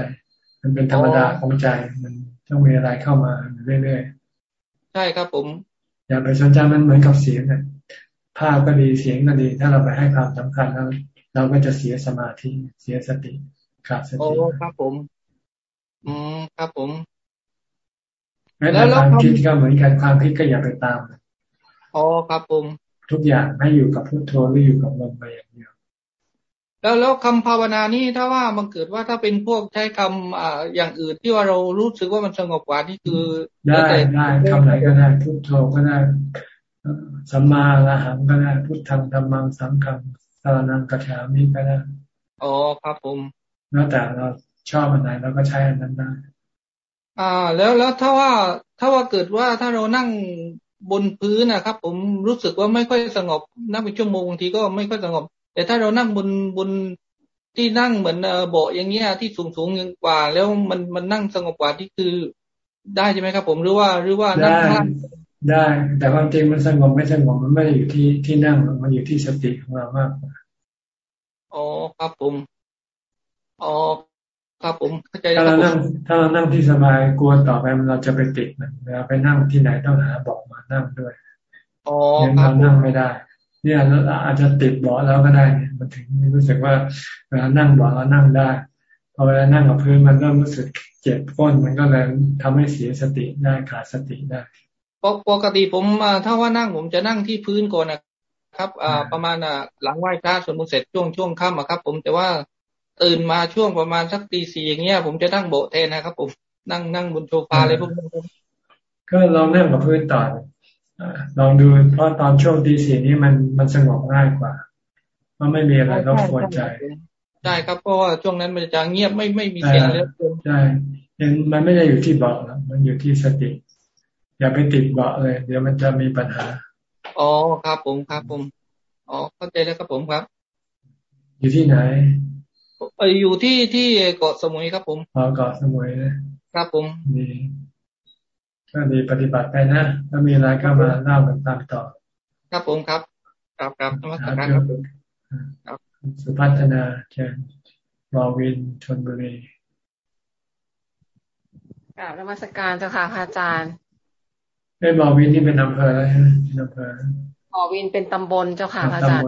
มันเป็นธรรมดาของใจมันต้องมีอะไรเข้ามาเรื่อยๆใช่ครับผม อย่าไปสนใจมันเหมือนกับเสียงเนี่ยภาพก็ดีเสียงก็ดี ถ้าเราไปให้ความสำคัญแล้วเราก็จะเสียสมาธิเสียสติขาดสติโอ้ครับผม อืมครับผมแม้แต่ความคิดก็เหมือนกันความคิดก็อย่าไปตามอ๋อครับผมทุกอย่างให้อยู่กับพุทโธหรืออยู่กับลมไปอย่างเดียวแล้วแล้วคำภาวนานี่ถ้าว่ามันเกิดว่าถ้าเป็นพวกใช้คำอ่าอย่างอื่นที่ว่าเรารู้สึกว่ามันสงบกว่านี่คือ ได้ได้คำไหนก็ได้พุทโธก็ได้สัมมาละหังก็ได้พุทธังธรรมังสังฆังสารนังกัจฉามิก็ได้อ๋อครับผมแล้วแต่เรา ชอบอันไหนเราก็ใช้อันนั้นได้อ่า แล้วแล้วถ้าว่าถ้าว่าเกิดว่าถ้าเรานั่งบนพื้นนะครับ ผมรู้สึกว่าไม่ค่อยสงบนั่งเป็นชั่วโมงบางทีก็ไม่ค่อยสงบ แต่ถ้าเรานั่งบนบนที่นั่งเหมือนเบาะอย่างเงี้ยที่สูงสูงกว่า แล้วมันมันนั่งสงบกว่าที่คือได้ใช่ไหมครับ ผมหรือว่าหรือว่านั่งข้างได้ แต่ความจริงมันสงบไม่สงบมันไม่ได้อยู่ที่ที่นั่งมันอยู่ที่สติของเรามากกว่าอ๋อครับผมอ๋อ ครับผมเข้าใจถ้าเรานั่งถ้าเรานั่งที่สบายกลัวต่อไปเราจะไปติดมันเวลาไปนั่งที่ไหนต้องหาเบาะมานั่งด้วยอ๋อเรานั่งไม่ได้ เนี่ยเราอาจจะติดเบาะแล้วก็ได้เนี่ยมันถึงรู้สึกว่าเวลานั่งเบาะเรานั่งได้พอเวลานั่งกับพื้นมันก็รู้สึกเจ็บก้นมันก็เลยทำให้เสียสติได้ขาดสติได้ปกติผมถ้าว่านั่งผมจะนั่งที่พื้นก่อนนะครับอ่าประมาณอ่าหลังไหว้พระสวดมนต์เสร็จช่วงช่วงค่ำครับ ผมแต่ว่า ตื่นมาช่วงประมาณสักตีสี่อย่างเงี้ย ผมจะนั่งโบแทนนะครับผมนั่งนั่งบนโซฟาเลยพวกนี้ก็ลองนั่งกับพื้นต่อลองดูเพราะตอนช่วงตีสี่นี้มันมันสงบง่ายกว่ามันไม่มีอะไรรบกวนใจใช่ครับเพราะว่าช่วงนั้นมันจะเงียบไม่ไม่มีเสียงเลยใช่มันไม่ได้อยู่ที่เบาะแล้วมันอยู่ที่สติอย่าไปติดเบาะเลย เดี๋ยวมันจะมีปัญหาอ๋อครับผมครับผมอ๋อเข้าใจแล้วครับผมครับ อยู่ที่ไหนไป อยู่ที่ที่เกาะสมุยครับผมอ๋อเกาะสมุยครับผมดีก็ดีปฏิบัติไปนะถ้ามีอะไรก็มาเล่ากันตามต่อ ครับผมครับครับครับธรรมสการครับ สุพัฒนาเชนรอวินชนบุรีกราบนมัสการเจ้าค่ะพระอาจารย์ไอ้บอวินนี่เป็นอำเภออะไรเป็นอำเภอบ่อวินเป็นตำบลเจ้าค่ะพระอาจารย์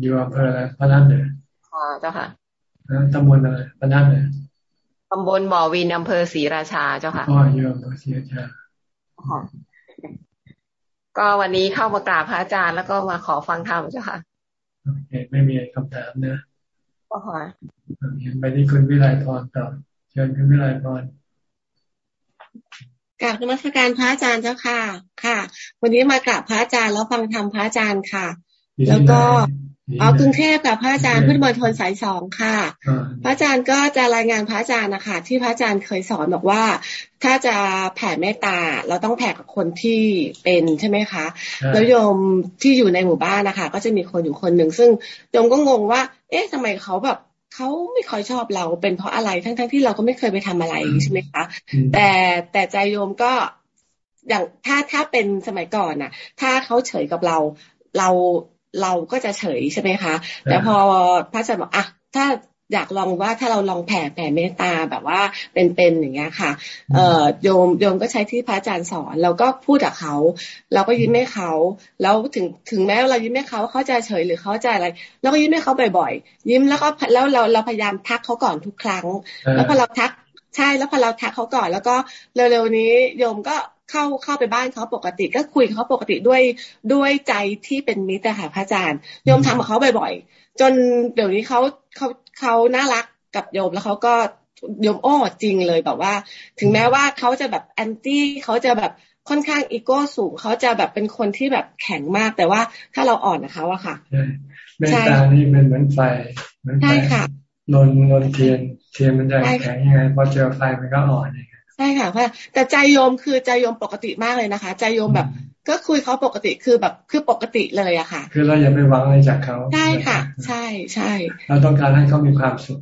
อยู่อำเภออะไรพระนั่นเลยค่ะเจ้าค่ะ ตำบลอะไรพนันเลยตำบลบ่อวินอำเภอศรีราชาเจ้าค่ะอ๋ออยู่อำเภอศรีราชาก็วันนี้เข้ามากราบพระอาจารย์แล้วก็มาขอฟังธรรมเจ้าค่ะโอเคไม่มีคำถามนะก็ขอเห็นไปที่คุณวิไลพรต่อเชิญคุณวิไลพรกราบนมัสการพระอาจารย์เจ้าค่ะ ค่ะ วันนี้มากราบพระอาจารย์แล้วฟังธรรมพระอาจารย์ค่ะ แล้วก็อ๋อกรุงเทพกับพระอาจารย์พุทธมณฑลสายสองค่ะ พระอาจารย์ก็จะรายงานพระอาจารย์นะคะที่พระอาจารย์เคยสอนบอกว่า ถ้าจะแผ่เมตตาเราต้องแผ่กับคนที่เป็นใช่ไหมคะแล้วโยมที่อยู่ในหมู่บ้านนะคะ ก็จะมีคนอยู่คนหนึ่งซึ่งโยมก็งงว่า เอ๊ะทำไมเขาแบบเขาไม่ค่อยชอบเราเป็นเพราะอะไรทั้งๆทที่เราก็ไม่เคยไปทำอะไรใช่ไหมคะแต่แต่ใจโยมก็อย่างถ้าถ้าเป็นสมัยก่อนน่ะ ถ้าเขาเฉยกับเราเรา เราก็จะเฉยใช่ไหมคะ แต่พอพระอาจารย์บอกอะถ้าอยากลองว่าถ้าเราลองแผ่แผ่เมตตาแบบว่าเป็นๆอย่างเงี้ยค่ะ เอ่อโยมโยมก็ใช้ที่พระอาจารย์สอนเราก็พูดกับเขา เราก็ยิ้มให้เขา แล้วถึงถึงแม้เรายิ้มให้เขาเขาจะเฉยหรือเขาจะอะไรเราก็ยิ้มให้เขาบ่อยๆ ยิ้มแล้วก็แล้วเราเราพยายามทักเขาก่อนทุกครั้ง แล้วพอเราทักใช่แล้วพอเราทักเขาก่อน แล้วก็เร็วๆนี้โยมก็ เข้าเข้าไปบ้านเขาปกติ ก็คุยเขาปกติด้วยด้วยใจที่เป็นมิตรค่ะพระอาจารย์โยมทำกับเขาบ่อยๆ จนเดี๋ยวนี้เขาเขาเขาน่ารักกับโยมแล้วเขาก็โยมโอ้จริงเลยแบบว่า ถึงแม้ว่าเขาจะแบบแอนตี้เขาจะแบบค่อนข้างอีโก้สูงเขาจะแบบเป็นคนที่แบบแข็งมากแต่ว่าถ้าเราอ่อนนะคะว่าค่ะใช่เมตตานี่เป็นเหมือนไฟเหมือนไฟนนนนเทียนเทียนมันจะแข็งยังไงพอเจอไฟมันก็อ่อนเอง ใช่ค่ะพ่อแต่ใจโยมคือใจโยมปกติมากเลยนะคะ ใจโยมแบบ ก็คุยเขาปกติคือแบบคือปกติเลยอะค่ะ คือเราอย่าไปหวังอะไรจากเขาใช่ค่ะ ใช่ใช่เราต้องการให้เขามีความสุข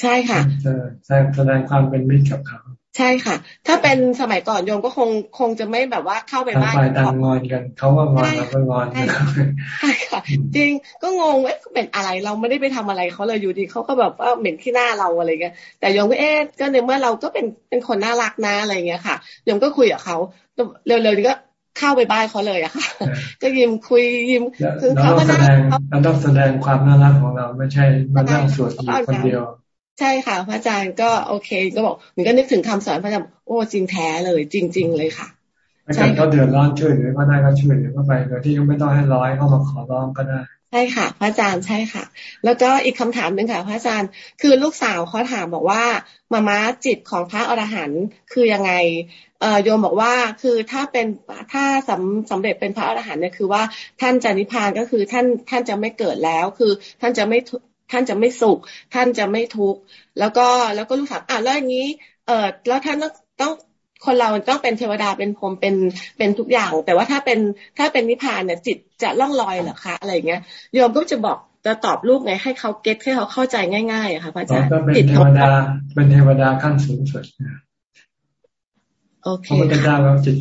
ใช่ค่ะแสดงความเป็นมิตรกับเขา ใช่ค่ะ ถ้าเป็นสมัยก่อนโยมก็คงคงจะไม่แบบว่าเข้าไปบ้านฝ่ายต่างงอนกันเขาก็งอนเราก็งอนใช่ค่ะ จริงก็งงว่าเป็นอะไรเราไม่ได้ไปทำอะไรเขาเลยอยู่ดีเขาก็แบบว่าเหม็นที่หน้าเราอะไรเงี้ยแต่โยมก็เอ๊ะก็ในเมื่อเราก็เป็นเป็นคนน่ารักนะอะไรเงี้ยค่ะโยมก็คุยกับเขาเร็วๆนี้ก็เข้าไปบ้านเขาเลยอะค่ะ ก็ยิ้มคุยยิ้มคือเขาก็น่าเราต้องแสดงความน่ารักของเราไม่ใช่มานั่งสวดอยู่คนเดียว ใช่ค่ะ พระอาจารย์ก็โอเค ก็บอกมันก็นึกถึงคำสอนพระอาจารย์โอ้จริงแท้เลย จริง ๆ เลยค่ะใช่เขาเดือดร้อนช่วยเหลือก็ได้ก็ช่วยเหลือก็ไปโดยที่ยังไม่ต้องให้ร้อยเข้ามาขอร้องก็ได้ใช่ค่ะ พระอาจารย์ใช่ค่ะ แล้วก็อีกคำถามหนึ่งค่ะ พระอาจารย์ คือลูกสาวเขาถามบอกว่ามาม้าจิตของพระอรหันต์คือยังไงเอ่อโยมบอกว่าคือถ้าเป็นถ้าสำสำเร็จเป็นพระอรหันต์เนี่ยคือว่าท่านจะนิพพานก็คือท่านท่านจะไม่เกิดแล้ว คือท่านจะไม่ ท่านจะไม่สุข ท่านจะไม่ทุกข์แล้วก็แล้วก็ลูกถามอะแล้วอย่างนี้ เออแล้วท่านต้องต้องคนเราต้องเป็นเทวดาเป็นพรหมเป็นเป็นทุกอย่าง แต่ว่าถ้าเป็นถ้าเป็นนิพพานเนี่ยจิตจะล่องลอยเหรอคะอะไรเงี้ยโยมก็จะบอกจะตอบลูกไงให้เขาเก็ตให้เขาเข้าใจง่ายๆอะค่ะพระอาจารย์จิตเทวดาเป็นเทวดาขั้นสูงสุดโอเคพระพุทธเจ้าแล้วจิต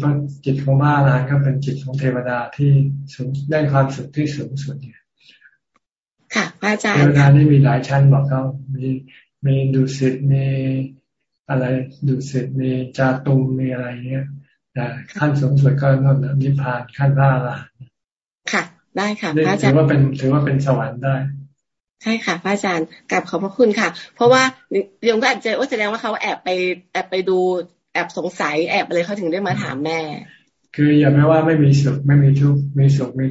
จิตของมาลานก็เป็นจิตของเทวดาที่สูงได้ความสุขที่สูงสุดเนี่ย ค่ะอาจารย์เทวดานี่มีหลายชั้นบอกเขามีมีดุสิตมีอะไรดุสิตมีจาตุมมีอะไรเงี้ยแต่ขั้นสูงสุดก็นั่นนิพพานขั้นพระอรหันต์ค่ะ ได้ค่ะพระอาจารย์ถือว่าเป็นถือว่าเป็นสวรรค์ได้ใช่ค่ะพระอาจารย์กลับขอบพระคุณค่ะ เพราะว่าโยมก็อาจจะว่าแสดงว่าเขาแอบไปแอบไปดูแอบสงสัยแอบอะไรเขาถึงได้มาถามแม่ คืออย่าไม่ว่าไม่มีสุขไม่มีทุกข์มีสุขมี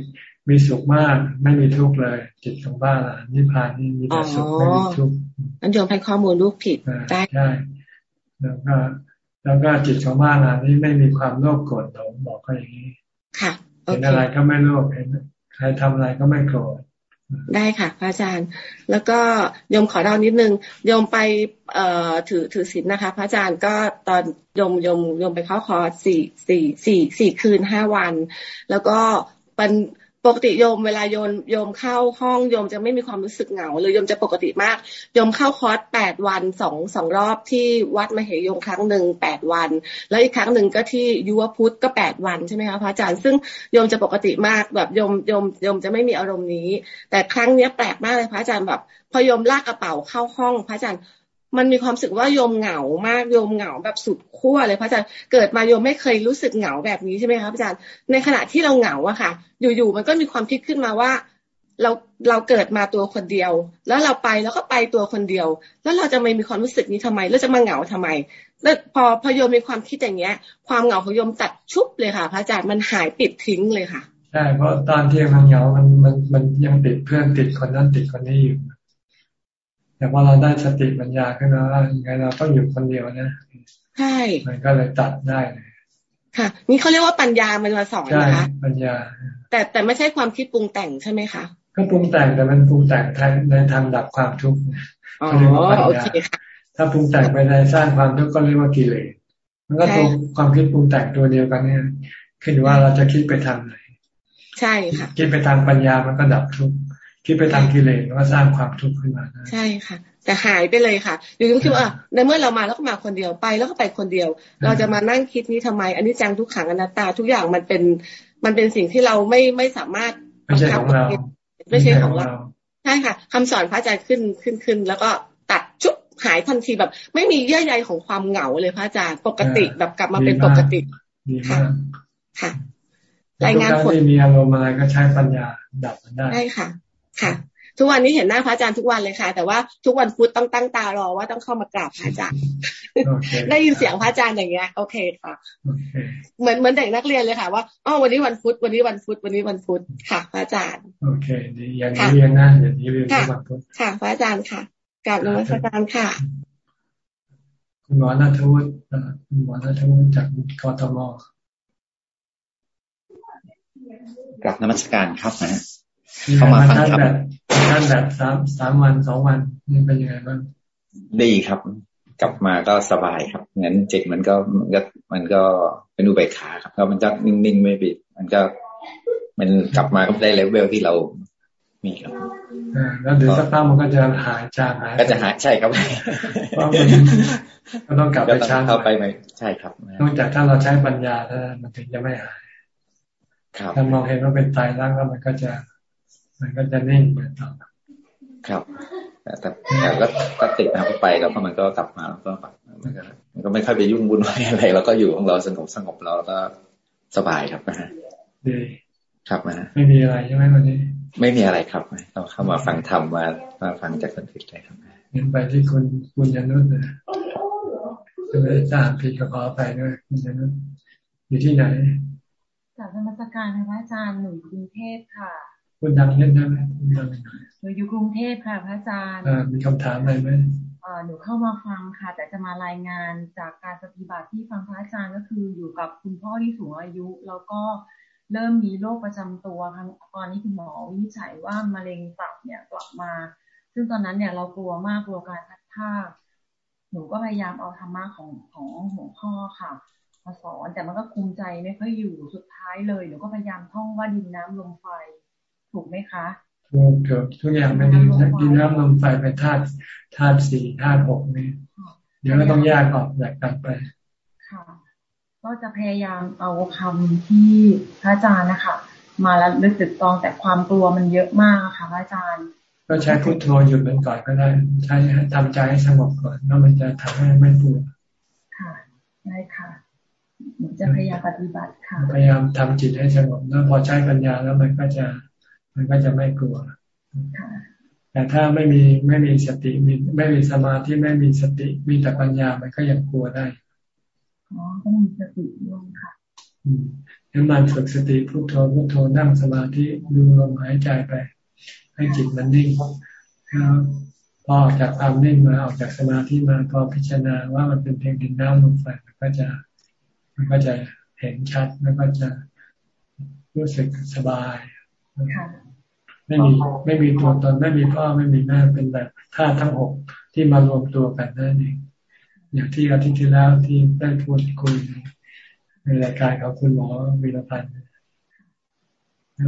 มีสุขมากไม่มีทุกข์เลย จิตของบ้านนิพพานนี่มีแต่สุขไม่มีทุกข์อันโยมให้ข้อมูลลูกผิดได้ใช่แล้วก็แล้วก็จิตของบ้านนี่ไม่มีความโลภโกรธหลงบอกเขาอย่างนี้ค่ะเห็นอะไรก็ไม่โลภเห็นใครทำอะไรก็ไม่โกรธได้ค่ะพระอาจารย์ แล้วก็โยมขอเล่านิดนึงโยมไปเอ่อถือถือศีลนะคะ พระอาจารย์ก็ตอนโยมโยมโยมไปเข้าคอร์สสี่สี่สี่สี่คืนห้าวัน แล้วก็เป็น ปกติโยมเวลาโยมโยมเข้าห้องโยมจะไม่มีความรู้สึกเหงาเลยโยมจะปกติมากโยมเข้าคอร์สแปดวันสองสองรอบที่วัดมเหยงครั้งหนึ่งแปดวัน แล้วอีกครั้งหนึ่งก็ที่ยุวพุทธก็แปดวันใช่ไหมคะพระอาจารย์ซึ่งโยมจะปกติมากแบบโยมโยมโยมจะไม่มีอารมณ์นี้ แต่ครั้งนี้แปลกมากเลยพระอาจารย์แบบพอโยมลากกระเป๋าเข้าห้อง พระอาจารย์ มันมีความสึกว่าโยมเหงามากโยมเหงาแบบสุดขั้วเลยพระอาจารย์เกิดมาโยมไม่เคยรู้สึกเหงาแบบนี้ใช่ไหมครับอาจารย์ในขณะที่เราเหงาอะค่ะ อยู่ๆมันก็มีความคิดขึ้นมาว่า เราเราเกิดมาตัวคนเดียว แล้วเราไปแล้วก็ไปตัวคนเดียว แล้วเราจะไม่มีความรู้สึกนี้ทำไมแล้วจะมาเหงาทำไม แล้วพอพอโยมมีความคิดอย่างเงี้ย ความเหงาของโยมตัดชุบเลยค่ะ พระอาจารย์มันหายปิดทิ้งเลยค่ะใช่เพราะตอนที่มันเหงามันมันมันยังติดเพื่อนติดคนนั้นติดคนนี้อยู่ แต่ว่าเราได้สติปัญญาขึ้นมาว่ายังไงเราต้องอยู่คนเดียวนะใช่มันก็เลยตัดได้เลยค่ะ นี่เขาเรียกว่าปัญญามันมาสอนนะคะปัญญา แต่แต่ไม่ใช่ความคิดปรุงแต่งใช่ไหมคะก็ปรุงแต่งแต่มันปรุงแต่งในทางดับความทุกข์อ๋อโอเคค่ะถ้าปรุงแต่งไปในสร้างความทุกข์ก็เรียกว่ากิเลสมันก็ตัวความคิดปรุงแต่งตัวเดียวกันเนี่ย ขึ้นว่าเราจะคิดไปทางไหน ใช่ค่ะ คิดไปทางปัญญามันก็ดับทุกข์ คิดไปทางกิเลสก็สร้างความทุกข์ขึ้นมาใช่ค่ะ แต่หายไปเลยค่ะอยู่ๆคิดว่าในเมื่อเรามาแล้วก็มาคนเดียวไปแล้วก็ไปคนเดียว เราจะมานั่งคิดนี้ทำไม อันนี้จังทุกขังอนัตตาทุกอย่างมันเป็นมันเป็นสิ่งที่เราไม่ไม่สามารถไม่ใช่ของเราไม่ใช่ของเราใช่ค่ะคำสอนพระอาจารย์ขึ้นขึ้นขึ้นแล้วก็ตัดชุบหายทันทีแบบ ไม่มีเยื่อใยของความเหงาเลยพระอาจารย์ปกติแบบกลับมาเป็นปกติค่ะค่ะรายงานผลมีอารมณ์อะไรก็ใช้ปัญญาดับมันได้ใช่ค่ะ ค่ะ ทุกวันนี้เห็นหน้าพระอาจารย์ทุกวันเลยค่ะ แต่ว่าทุกวันพุธต้องตั้งตารอว่าต้องเข้ามากราบพระอาจารย์ได้ยินเสียงพระอาจารย์อย่างเงี้ยโอเคค่ะเหมือนเหมือนเด็กนักเรียนเลยค่ะว่าอ๋อวันนี้วันพุธวันนี้วันพุธวันนี้วันพุธค่ะ พระอาจารย์โอเคดีอย่างนี้เรียนนะอย่างนี้เรียนทุกวันพุธค่ะ พระอาจารย์ค่ะกราบนมัสการค่ะคุณหมอนัทวุฒิคุณหมอนัทวุฒิจากกทมกราบนมัสการครับนะ เข้ามาฟังครับท่านแบบสามสามวันสองวันนี่เป็นยังไงบ้างดีครับ กลับมาก็สบายครับงั้นจิตมันก็มันก็มันก็เป็นอุเบกขาครับก็มันจะนิ่งๆไม่ปิด มันก็ มันกลับมาก็ได้เลเวลที่เรามีครับแล้วเดี๋ยวสักพักมันก็จะหายจางหายก็จะหายใช่ครับเพราะมันก็ต้องกลับไปชาร์จเข้าไปไหมใช่ครับนอกจากถ้าเราใช้ปัญญาแล้วมันถึงจะไม่หายถ้ามองเห็นว่าเป็นตายแล้วมันก็จะ มันก็จะนิ่งไปต่อครับแต่แต่ก็ก็ติดนะไปแล้วพอมันก็กลับมาแล้วก็มันก็มันก็ไม่ค่อยไปยุ่งวุ่นวายอะไรแล้วก็อยู่ของเราสงบสงบเราก็สบายครับนะฮะดีครับนะไม่มีอะไรใช่ไหมวันนี้ ไม่มีอะไรครับเราเข้ามาฟังธรรมมามาฟังจากคนอื่นเลยครับเห็นไปที่คุณคุณยานุษย์นะจะไม่ได้ตามผิดก็ขอไปด้วยคุณยานุษย์อยู่ที่ไหนจากธรรมสการพระอาจารย์หนุ่ยกรุงเทพค่ะ คุณดังเล่นได้ไหมคุณดังหนูอยู่กรุงเทพค่ะพระอาจารย์มีคำถามอะไรไหมหนูเข้ามาฟังค่ะ แต่จะมารายงานจากการปฏิบัติที่ฟังพระอาจารย์ก็คืออยู่กับคุณพ่อที่สูงอายุ แล้วก็เริ่มมีโรคประจำตัวครั้งตอนนี้คุณหมอวินิจฉัยว่ามะเร็งตับเนี่ยกลับมา ซึ่งตอนนั้นเนี่ยเรากลัวมากกลัวการพัดผ้าหนูก็พยายามเอาธรรมะของของหลวงพ่อค่ะพมาสอนแต่มันก็คุมใจไม่ค่อยอยู่สุดท้ายเลยหนูก็พยายามท่องว่าดินน้ำลมไฟ ถูกไหมคะถูกเกือบทุกอย่างเป็นดินดินน้ำลมไฟเป็นธาตุธาตุสี่ธาตุหกนี่เดี๋ยวก็ต้องแยกออกจากกันไปค่ะ ก็จะพยายามเอาคำที่พระอาจารย์นะคะมาแล้วลึกตึกตองแต่ความกลัวมันเยอะมากค่ะพระอาจารย์ ก็ใช้พุทโธหยุดมันก่อนก็ได้ใช้ทำใจให้สงบก่อนแล้วมันจะทำให้ไม่ปวดค่ะได้ค่ะหนูจะพยายามปฏิบัติค่ะ พยายามทำจิตให้สงบแล้วพอใช้ปัญญาแล้วมันก็จะ มันก็จะไม่กลัว แต่ถ้าไม่มีไม่มีสติมีไม่มีสมาธิไม่มีสติมีแต่ปัญญามันก็ยังกลัวได้อ๋อต้องมีสติด้วยค่ะอืมงั้นมันฝึกสติพุโทโธพุโทโธนั่งสมาธิดูลมหายใจไป ให้จิตมันนิ่งแล้วพอออกจากความนิ่งมาออกจากสมาธิมาพอพิจารณาว่ามันเป็นเพียงดินน้ำลมไฟมันก็จะมันก็จะเห็นชัดแล้วก็จะรู้สึกสบาย ไม่มีไม่มีตัวตนไม่มีพ่อไม่มีแม่เป็นแบบธาตุทั้งหกที่มารวมตัวกันนั่นเองอย่างที่อาทิตย์ที่แล้วที่ได้พูดคุยในรายการของคุณหมอวีรพันธ์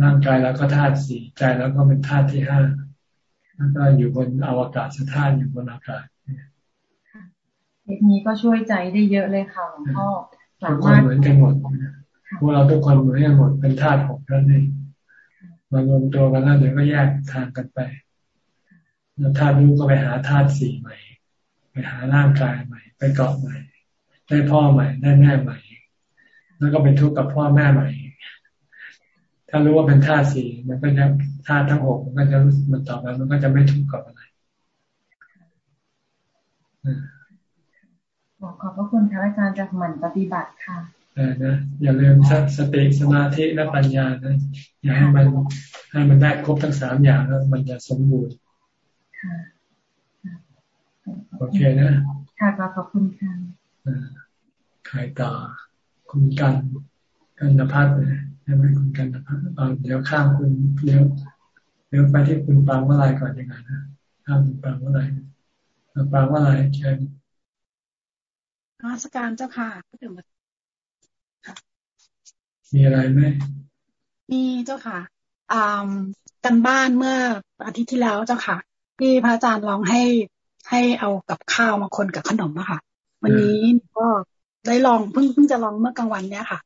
ร่างกายแล้วก็ธาตุสี่ใจแล้วก็เป็นธาตุที่ห้าแล้วก็อยู่บนอวกาศสถานอยู่บนอากาศเทคนี้ก็ช่วยใจได้เยอะเลยค่ะหลวงพ่อสามารถเหมือนกันหมดพวกเราทุกคนเหมือนกันหมดเป็นธาตุหกนั่นเอง มารวมตัวกันแล้วเดี๋ยวก็แยกทางกันไปแล้วธาตุรู้ก็ไปหาธาตุสี่ใหม่ ไปหาร่างกายใหม่ ไปเกาะใหม่ ได้พ่อใหม่ได้แม่ใหม่ แล้วก็เป็นทุกข์กับพ่อแม่ใหม่ ถ้ารู้ว่าเป็นธาตุสี่มันก็จะธาตุทั้งหกมันก็จะรู้มันต่อไปมันก็จะไม่ทุกข์กับอะไรขอบพระคุณค่ะอาจารย์จะหมั่นปฏิบัติค่ะ นะอย่าลืมสติสมาธิและปัญญานะอย่าให้มันให้มันได้ครบทั้งสามอย่างแล้วมันจะสมบูรณ์โอเคนะค่ะขอบคุณค่ะขายต่อคุณกันกันนภัทรเลยใช่ไหมคุณกันนภัทรเดี๋ยวข้ามคุณเดี๋ยวเดี๋ยวไปที่คุณปางว่าไรก่อนยังไงนะข้ามคุณปางว่าไรปางว่าไรเชิญราชการเจ้าค่ะก็ถึง มามีอะไรไหมมีเจ้าค่ะอ่ากันบ้านเมื่ออาทิตย์ที่แล้วเจ้าค่ะ ที่พระอาจารย์ลองให้ให้เอากับข้าวมาคนกับขนมอะค่ะ วันนี้ก็ได้ลองเพิ่งเพิ่งจะลองเมื่อกลางวันเนี้ยค่ะ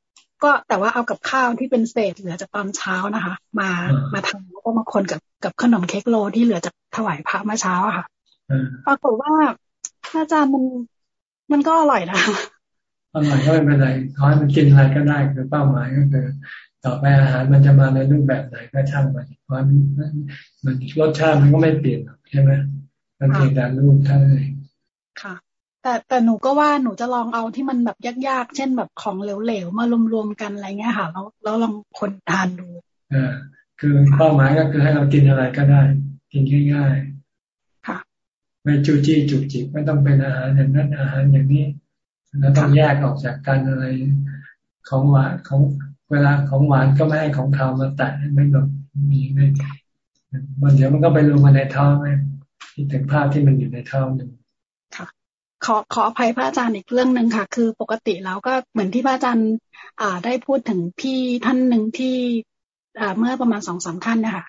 ก็แต่ว่าเอากับข้าวที่เป็นเศษเหลือจากตอนเช้านะคะ มามาทำแล้วก็มาคนกับกับขนมเค้กโลที่เหลือจากถวายพระเมื่อเช้าอะค่ะปรากฏว่าพระอาจารย์มันมันก็อร่อยนะ อร่อยก็ไม่เป็นไรขอให้มันกินอะไรก็ได้คือเป้าหมายก็คือ ต่อไปอาหารมันจะมาในรูปแบบไหนก็ช่างมันเพราะมันมันรสชาติมันก็ไม่เปลี่ยนใช่ไหมมันเพียงแต่รูปเท่านั้นเองค่ะ แต่แต่หนูก็ว่าหนูจะลองเอาที่มันแบบยากๆ เช่นแบบของเหลวๆมารวมๆกันอะไรเงี้ยค่ะแล้วแล้วลองคนทานดูอ่าคือเป้าหมายก็คือให้เรากินอะไรก็ได้ กินง่ายๆค่ะไม่จูจี้จุกจิกไม่ต้องเป็นอาหารอย่างนั้นอาหารอย่างนี้ แล้วต้องแยกออกจากกันอะไรของหวานของเวลาของหวานก็ไม่ให้ของคาวมาแตะไม่แบบมีไม่มันเดี๋ยวมันก็ไปลงมาในท้องไหมที่ถึงภาพที่มันอยู่ในท้องหนึ่งค่ะ ขอขออภัยพระอาจารย์อีกเรื่องหนึ่งค่ะ คือปกติแล้วก็เหมือนที่พระอาจารย์ อ่าได้พูดถึงพี่ท่านหนึ่งที่อ่าเมื่อประมาณสองสามท่านนะคะ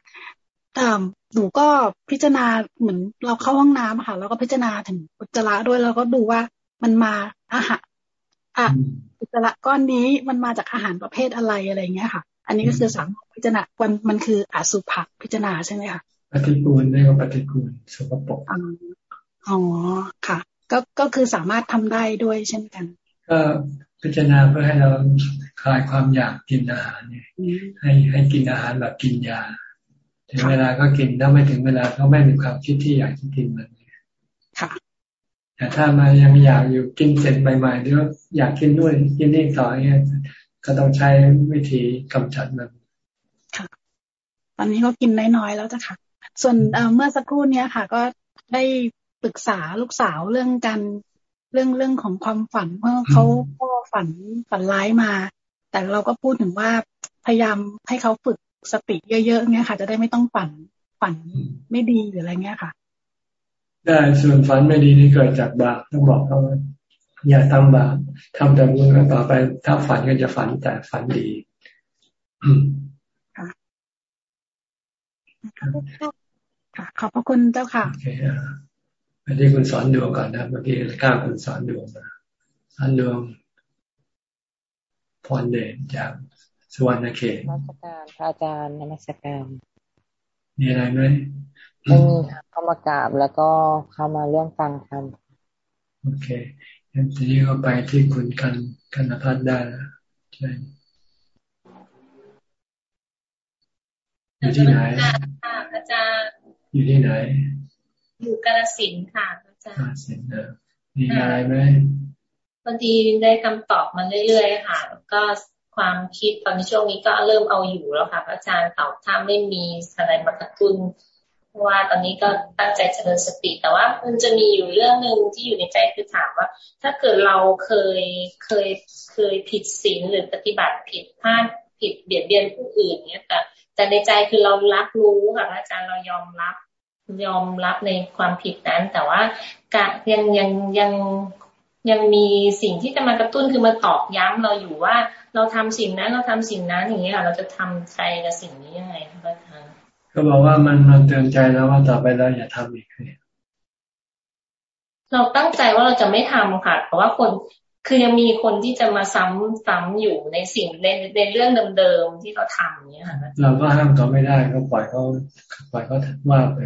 แต่หนูก็พิจารณาเหมือนเราเข้าห้องน้ำค่ะ แล้วก็พิจารณาถึงอุจจาระด้วยแล้วก็ดูว่า มันมาอาหารอะอุจจาระก้อนนี้มันมาจากอาหารประเภทอะไรอะไรเงี้ยค่ะ อันนี้ก็คือสามพิจารณามันมันคืออาสุภะพิจารณาใช่ไหมคะปฏิกูลเรียกว่าปฏิกูลสกปรกอ๋อค่ะ ก็ก็คือสามารถทำได้ด้วยเช่นกัน ก็พิจารณาเพื่อให้เราคลายความอยากกินอาหารเนี่ยให้ให้กินอาหารแบบกินยา ถึงเวลาก็กินถ้าไม่ถึงเวลาก็ไม่มีความคิดที่อยากจะกินมันค่ะ แต่ถ้ามายังอยากอยู่กินเสร็จใหม่ๆเดี๋ยวอยากกินด้วยกินนี่ต่อเงี้ยก็ต้องใช้วิธีกำจัดมันค่ะ ตอนนี้ก็กินน้อยๆแล้วจ้ะค่ะ ส่วนเมื่อสักครู่เนี้ยค่ะ ก็ได้ปรึกษาลูกสาวเรื่องการเรื่องเรื่องของความฝันเพราะเขาก็ฝันฝันร้ายมา แต่เราก็พูดถึงว่าพยายามให้เขาฝึกสติเยอะๆเงี้ยค่ะ จะได้ไม่ต้องฝันฝันไม่ดีหรืออะไรเงี้ยค่ะ ได้ส่วนฝันไม่ดีนี่เกิดจากบาปต้องบอกเขาอย่าทำบาปทำแต่บุญแล้วต่อไป ถ้าฝันก็จะฝันแต่ฝันดีค่ะขอบพระคุณเจ้าค่ะโอเคอันนี้คุณสอนดวงก่อนนะเมื่อกี้ข้าคุณสอนดวงมาสอนดวงพรเดชจากสุวรรณเขตนมัสการพระอาจารย์นมัสการมีอะไรไหม ไม่มีเข้ามากราบแล้วก็เข้ามาเรื่องฟังธรรมโอเคงั้นทีนี้ก็ไปที่คุณกันกันพัฒน์ได้แล้วใช่อยู่ที่ไหนอาจารย์อยู่ที่ไหน อยู่กาลสินค่ะอาจารย์กาลสินเนอะมีอะไรไหมบางทีได้คำตอบมาเรื่อยๆค่ะก็ความคิดตอนในช่วงนี้ก็เริ่มเอาอยู่แล้วค่ะอาจารย์ตอบถ้าไม่มีอะไรมากระตุ้น เพราะว่าตอนนี้ก็ตั้งใจเจริญสติ แต่ว่ามันจะมีอยู่เรื่องหนึ่งที่อยู่ในใจคือถามว่า ถ้าเกิดเราเคยเคยเคยผิดศีลหรือปฏิบัติผิดพลาดผิดเบียดเบียนผู้อื่นเนี่ยแต่แต่ในใจคือเรารับรู้ค่ะอาจารย์เรายอมรับยอมรับในความผิดนั้น แต่ว่ากะยังยังยังยังมีสิ่งที่จะมากระตุ้นคือมาตอกย้ำเราอยู่ว่า เราทำสิ่งนั้นเราทำสิ่งนั้นอย่างเงี้ยเราจะทำใจกับสิ่งนี้ยังไงคะอาจาร ก็บอกว่ามันมันเตือนใจแล้วว่าต่อไปเราอย่าทำอีกเลยเราตั้งใจว่าเราจะไม่ทำค่ะเพราะว่าคนคือยังมีคนที่จะมาซ้ำซ้ำอยู่ในสิ่งในในเรื่องเดิมๆที่เขาทำเนี้ยค่ะเราก็ห้ามเขาไม่ได้ก็ปล่อยเขาปล่อยเขาว่าไป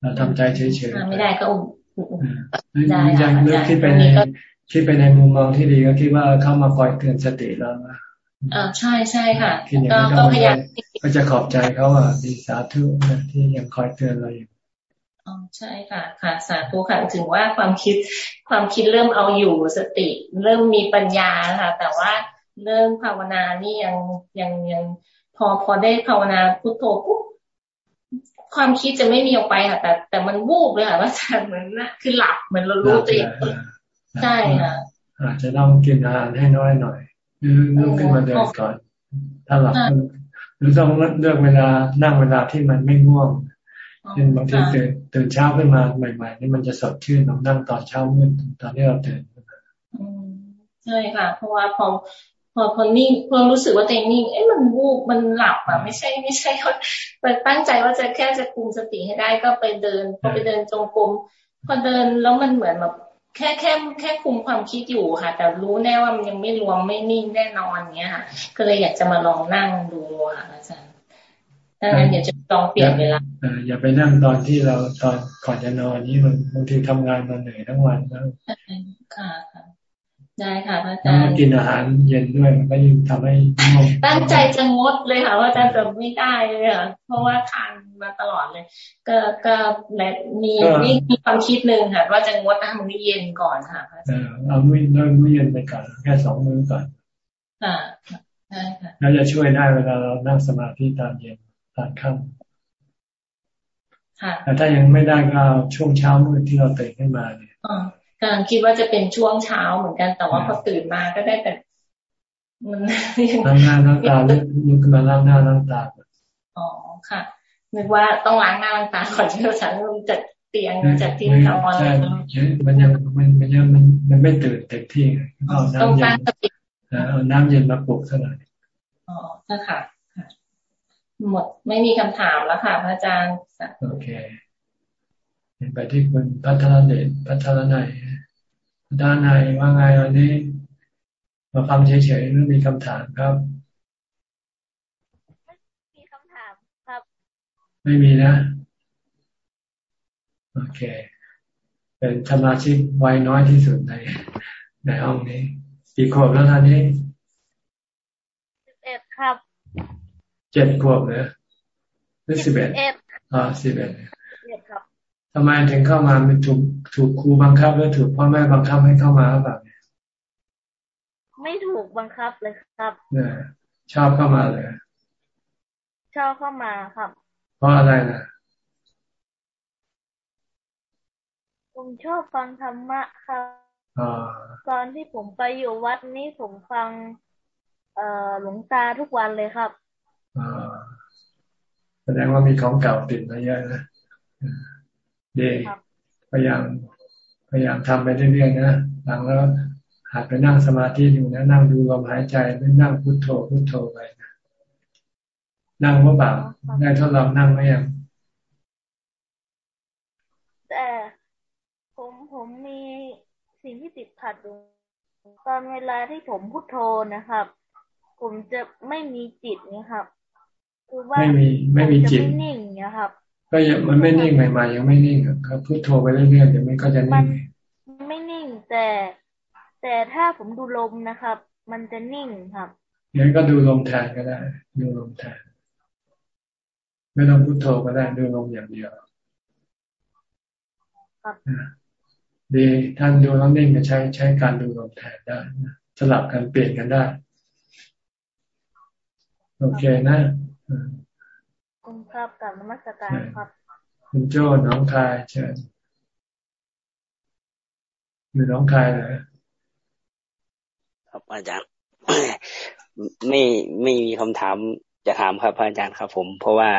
เราทำใจเฉยๆไม่ได้ก็ได้ยังเลือกคิดไปในคิดไปในมุมมองที่ดีก็คิดว่าเข้ามาคอยเตือนสติเรา อ่าใช่ใช่ค่ะก็พยายามก็จะขอบใจเขาอะดีสาธุที่ยังคอยเตือนเราอยู่อ๋อใช่ค่ะ ค่ะ สาธุค่ะถึงว่าความคิดความคิดเริ่มเอาอยู่สติ เริ่มมีปัญญาค่ะ แต่ว่าเริ่มภาวนานี่ยังยังยังพอพอได้ภาวนาพุทโธปุ๊บความคิดจะไม่มีออกไปค่ะแต่ แต่มันวูบเลยค่ะว่าจะเหมือนนะคือหลับเหมือนเรารู้ตัวเองใช่ค่ะอาจจะต้องกินอาหารให้น้อยหน่อยหรือ ลุกขึ้นมาเดินก่อน ถ้าหลับหรือต้องเลือกเวลานั่งเวลาที่มันไม่ง่วงเช่นบางทีตื่นตื่นเช้าขึ้นมาใหม่ๆนี่มันจะสดชื่นต้องนั่งตอนเช้ามืดตอนที่เราตื่นใช่ค่ะ เพราะว่าพอพอพอนิ่งพอรู้สึกว่าตัวเองนิ่งเอ้มันวูบมันหลับอะไม่ใช่ไม่ใช่ไปตั้งใจว่าจะแค่จะคุมสติให้ได้ก็ไปเดินพอไปเดินจงกรมพอเดินแล้วมันเหมือนแบบ แค่แค่แค่คุมความคิดอยู่ค่ะ แต่รู้แน่ว่ามันยังไม่รวมไม่นิ่งแน่นอนเงี้ยค่ะ ก็เลยอยากจะมาลองนั่งดูค่ะอาจารย์ดังนั้นเดี๋ยวจะลองเปลี่ยนเวลาอย่าไปนั่งตอนที่เราตอนก่อนจะนอนนี้มันบางทีทำงานมาเหนื่อยทั้งวันแล้วค่ะค่ะ ได้ค่ะอาจารย์กินอาหารเย็นด้วยมันก็ยิ่งทำให้ตั้งใจจะงดเลยค่ะว่าอาจารย์จะไม่ได้เลยค่ะเพราะว่าทานมาตลอดเลย ก็ก็และมีมีมีความคิดหนึ่งค่ะ ว่าจะงดอาหารมื้อเย็นก่อนค่ะเอามื้อมื้อเย็นไปก่อนแค่สองมื้อก่อนค่ะใช่ค่ะแล้วจะช่วยได้เวลาเรานั่งสมาธิตอนเย็นตอนค่ำแต่ถ้ายังไม่ได้ก็ช่วงเช้ามืดที่เราตื่นขึ้นมาเนี่ย กำลังคิดว่าจะเป็นช่วงเช้าเหมือนกัน แต่ว่าพอตื่นมาก็ได้แต่มันล้างหน้าล้างตาลุกขึ้นมาล้างหน้าล้างตาอ๋อค่ะนึกว่าต้องล้างหน้าล้างตาก่อนที่เราจะจัดเตียงจัดที่นอนใช่มันยังมันมันยังมันมันไม่ตื่นเต็มที่เอาน้ำเย็นเอาน้ำเย็นมาปลุกเท่าไหร่อ๋อค่ะหมดไม่มีคำถามแล้วค่ะพระอาจารย์โอเค ไปที่คุณพัฒนาเดชพัฒนาในด้านในว่าไงวันนี้ มาฟังเฉยๆไม่มีคำถามครับ มีคำถามครับ ไม่มีนะ โอเค เป็นสมาชิกวัยน้อยที่สุดในในห้องนี้กี่ขวบแล้วท่านนี้สิบเอ็ดครับเจ็ดขวบเหรอหรือสิบเอ็ดอ่าสิบเอ็ดครับ ทำไมถึงเข้ามามันถูกถูกครูบังคับหรือถูกพ่อแม่บังคับให้เข้ามาหรือเปล่าไม่ถูกบังคับเลยครับเนี่ยชอบเข้ามาเลย ชอบเข้ามาครับ เพราะอะไรนะผมชอบฟังธรรมะครับตอนที่ผมไปอยู่วัดนี้ผมฟัง เอ่อหลวงตาทุกวันเลยครับแสดงว่ามีของเก่าติดมาเยอะนะ ดีพยายามพยายามทำไปเรื่อยๆนะหลังแล้วหัดไปนั่งสมาธิดูนะนั่งดูลมหายใจไม่นั่งพุทโธพุทโธไปนะนั่งว่าเปล่าได้ทดลองนั่งไหมยังแต่ผมผมมีสิ่งที่ติดขัดอยู่ตอนเวลาที่ผมพุทโธนะครับ ผมจะไม่มีจิตนะครับคือว่าไม่มีไม่มีจิตไม่นิ่งนะครับ ก็ยังมันไม่นิ่งใหม่ๆยังไม่นิ่งครับพุทโธไปเรื่อยๆเดี๋ยวมันก็จะนิ่งมันไม่นิ่งแต่ แต่ถ้าผมดูลมนะครับ มันจะนิ่งครับงั้นก็ดูลมแทนก็ได้ ดูลมแทนไม่ต้องพุทโธก็ได้ดูลมอย่างเดียวครับดีท่านดูแล้วนิ่งก็ใช้ใช้การดูลมแทนได้สลับกันเปลี่ยนกันได้ โอเคนะ คุณครับกับนมัสการครับคุณโจ้น้องคายเชิญอยู่น้องคายเหรอครับอาจารย์ไม่ไม่มีคำถามจะถามครับพระอาจารย์ครับ ผม เพราะว่า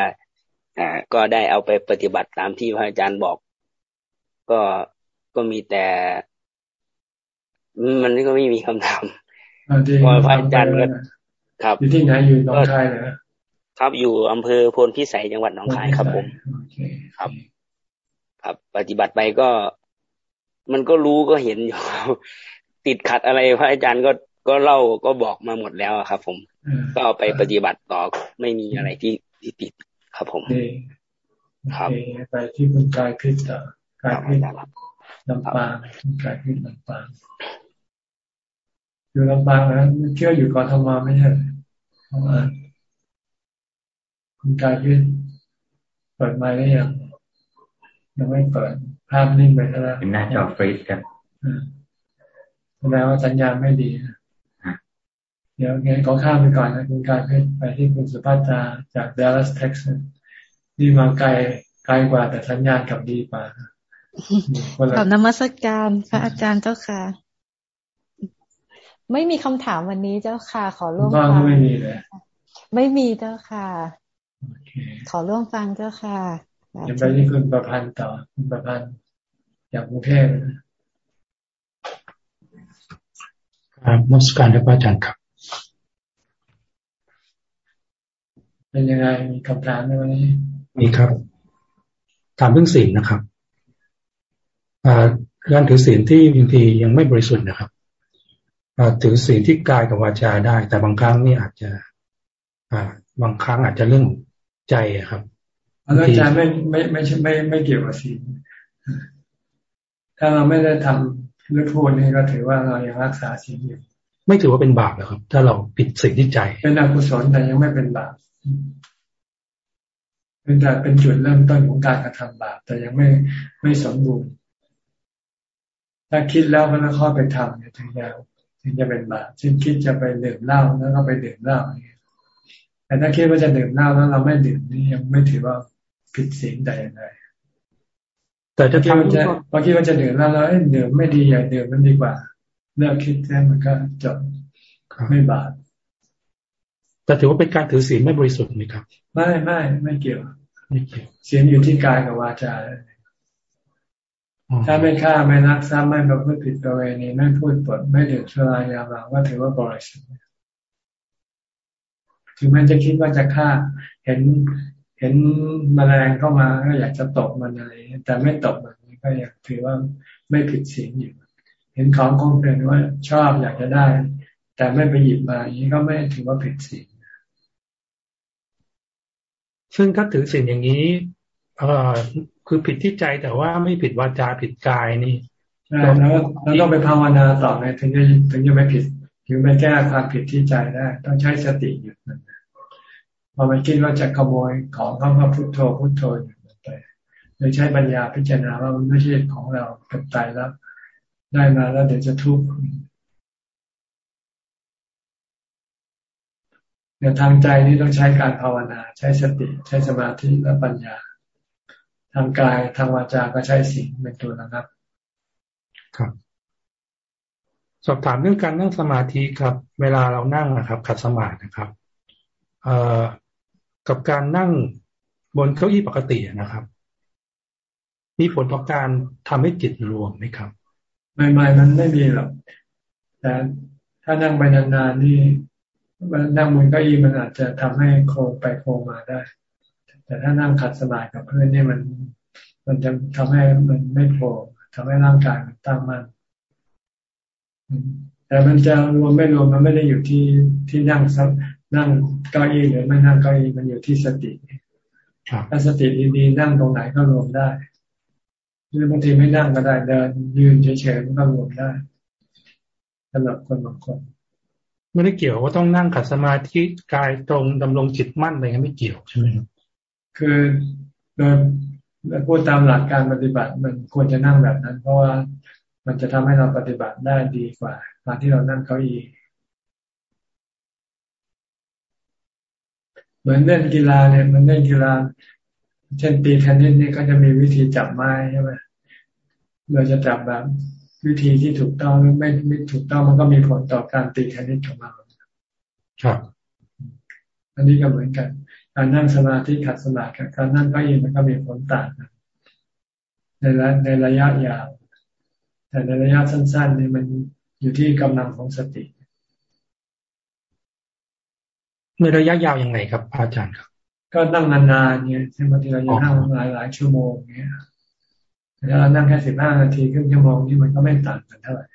อ่า ก็ได้เอาไปปฏิบัติตามที่พระอาจารย์บอก ก็ก็มีแต่ มันก็ไม่มีคำถามพอพระอาจารย์ก็ครับอยู่ที่ไหนอยู่น้องคายเหรอ ครับอยู่อำเภอโพนพิสัยจังหวัดหนองคายครับผมครับ ครับ ปฏิบัติไปก็ มันก็รู้ก็เห็นอยู่ติดขัดอะไรพระอาจารย์ก็ก็เล่าก็บอกมาหมดแล้วครับ ผม ก็เอาไปปฏิบัติต่อไม่มีอะไรที่ที่ติดครับผมครับไปที่คุณกายพิษต่อกายพิษลำปางคุณกายพิษลำปางอยู่ลำปางนะเชื่ออยู่กรทมไม่ใช่เพราะว่า คุณกายพิษเปิดไมค์ได้ยังยังไม่เปิดภาพนิ่งไปแล้วเป็นหน้าจอฟรีซครับแสดงว่าสัญญาณไม่ดีเดี๋ยวงั้นขอข้ามไปก่อนนะคุณกายเพชรไปที่คุณสุภาตาจากดัลลัสเท็กซัสนี่มาไกลไกลกว่าแต่สัญญาณกับดีกว่าขอนมัสการพระอาจารย์เจ้าค่ะ ไม่มีคำถามวันนี้เจ้าค่ะ ขอร่วมฟังไม่มีเลยไม่มีเจ้าค่ะ ขอร่วมฟังเจ้าค่ะจะไปที่คุณประพันธ์ต่อ คุณประพันธ์จากกรุงเทพครับนักสการพระอาจารย์ครับ เป็นยังไงมีคำถามในวันนี้ มีครับ ถามเรื่องศีลนะครับการถือศีลที่บางทียังไม่บริสุทธิ์นะครับถือศีลที่กายกับวาจาได้ แต่บางครั้งนี่อาจจะบางครั้งอาจจะเรื่อง ใจครับแล้วใจไม่ไม่ไม่ใช่ไม่ไม่เกี่ยวกับศีลถ้าเราไม่ได้ทำหรือพูดนี่ก็ถือว่าเรายังรักษาศีลอยู่ไม่ถือว่าเป็นบาปหรอครับ ถ้าเราผิดสิ่งที่ใจ เป็นอกุศลแต่ยังไม่เป็นบาปเป็นแต่เป็นจุดเริ่มต้นของการกระทำบาปแต่ยังไม่ไม่สมบูรณ์ถ้าคิดแล้วก็ต้องเข้าไปทำเนี่ยถึงจะถึงจะเป็นบาปเช่นคิดจะไปดื่มเหล้าแล้วก็ไปดื่มเหล้า แต่ถ้าคิดว่าจะดื่มเหล้าแล้วเราไม่ดื่มนี่ยังไม่ถือว่าผิดศีลใดอย่างใดแต่ถ้าคิดว่าจะพอคิดว่าจะดื่มเหล้าแล้วดื่มไม่ดีอย่าดื่มมันดีกว่าเลิกคิดแค่มันก็จบไม่บาปแต่ถือว่าเป็นการถือศีลไม่บริสุทธิ์ไหมครับ ไม่ไม่ไม่เกี่ยวไม่เกี่ยวศีลอยู่ที่กายกับวาจาถ้าไม่ฆ่าไม่นักซ้ำไม่ประพฤติผิดประเวณีไม่พูดปดไม่ดื่มสุรายาเมาก็ถือว่าบริสุทธิ์ ถึงแม้จะคิดว่าจะฆ่า เห็นเห็นมแมลงเข้ามาก็อยากจะตบมันอะไรแต่ไม่ตบมันก็ยังถือว่าไม่ผิดศีลอยู่ เห็นของคงเป็นว่าชอบอยากจะได้ แต่ไม่ไปหยิบมาอย่างนี้ก็ไม่ถือว่าผิดศีลซึ่งถ้าถือศีลอย่างนี้ เอ่อคือผิดที่ใจแต่ว่าไม่ผิดวาจาผิดกายนี่แล้วเราต้องไปภาวนาต่อไงถึงจะถึงจะไม่ผิดถึงไม่แก้ความผิดที่ใจได้ ต้องใช้สติหยุดมัน พอมันคิดว่าจะขโมยของเขาก็พุทโธพุทโธหยุดมันไปโดยใช้ปัญญาพิจารณาว่ามันไม่ใช่ของเราเป็นตายแล้วได้มาแล้วเดี๋ยวจะทุกข์ในทางใจนี่ต้องใช้การภาวนาใช้สติใช้สมาธิและปัญญา ทางกายทางวาจาก็ใช้สิ่งเป็นตัวนะครับ ครับ สอบถามเรื่องการนั่งสมาธิครับ เวลาเรานั่งนะครับขัดสมาธินะครับ เอ่อ กับการนั่งบนเก้าอี้ปกตินะครับ มีผลต่อการทำให้จิตรวมไหมครับใหม่ๆมันไม่มีหรอกแต่ถ้านั่งไปนานๆนี่มันนั่งบนเก้าอี้มันอาจจะทำให้โคงไปโคงมาได้ แต่ถ้านั่งขัดสมาธิกับเพื่อนนี่มัน มันจะทำให้มันไม่โผล่ทำให้ร่างกายมันตั้งมั่นแต่มันจะรวมไม่รวมมันไม่ได้อยู่ที่ที่นั่ง นั่งเก้าอี้หรือไม่นั่งเก้าอี้มันอยู่ที่สติถ้าสติดีๆนั่งตรงไหนก็รวมได้หรือบางทีไม่นั่งก็ได้เดิน ยืนเฉยๆมันก็รวมได้สำหรับคนบางคนไม่ได้เกี่ยวว่าต้องนั่งขัดสมาธิกายตรงดำรงจิตมั่นอะไรเงี้ยไม่เกี่ยวใช่ไหมครับคือโดยพูดตามหลักการปฏิบัติมันควรจะนั่งแบบนั้น เพราะว่ามันจะทำให้เราปฏิบัติได้ดีกว่าการที่เรานั่งเก้าอี้ เหมือนเล่นกีฬาเนี่ยมันเล่นกีฬา เช่นตีเทนนิสนี่ก็จะมีวิธีจับไม้ใช่ไหมเราจะจับแบบวิธีที่ถูกต้องไม่ไม่ถูกต้องมันก็มีผลต่อการตีเทนนิสของเราครับ อันนี้ก็เหมือนกัน การนั่งสมาธิขัดสมาธิกับการนั่งเก้าอี้มันก็มีผลต่างกันในระในระยะยาวแต่ในระยะสั้นๆนี่มันอยู่ที่กำลังของสติ ในระยะยาวยังไงครับอาจารย์ครับ ก็นั่งนานๆเนี่ยเช่นบางทีเราจะนั่งหลายหลายชั่วโมงเนี่ยถ้าเรานั่งแค่สิบห้านาทีครึ่งชั่วโมงนี่มันก็ไม่ต่างกันเท่าไหร่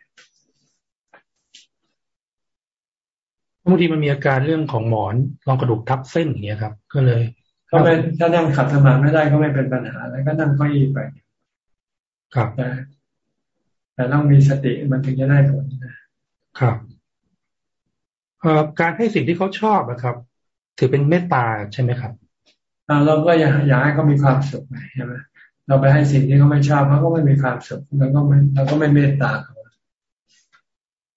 บางทีมันมีอาการเรื่องของหมอนรองกระดูกทับเส้นอย่างเงี้ยครับ ก็เลยก็เป็นถ้านั่งขัดสมาธิไม่ได้ก็ไม่เป็นปัญหาแล้วก็นั่งก็อีไป ครับแต่แต่ต้องมีสติมันถึงจะได้ผลนะครับ การให้สิ่งที่เขาชอบนะครับ ถือเป็นเมตตาใช่ไหมครับเราก็อยากอยากให้เขามีความสุขใช่ไหมเราไปให้สิ่งที่เขาไม่ชอบเขาก็ไม่มีความสุขเราก็ไม่เราก็ไม่เมตตาเขา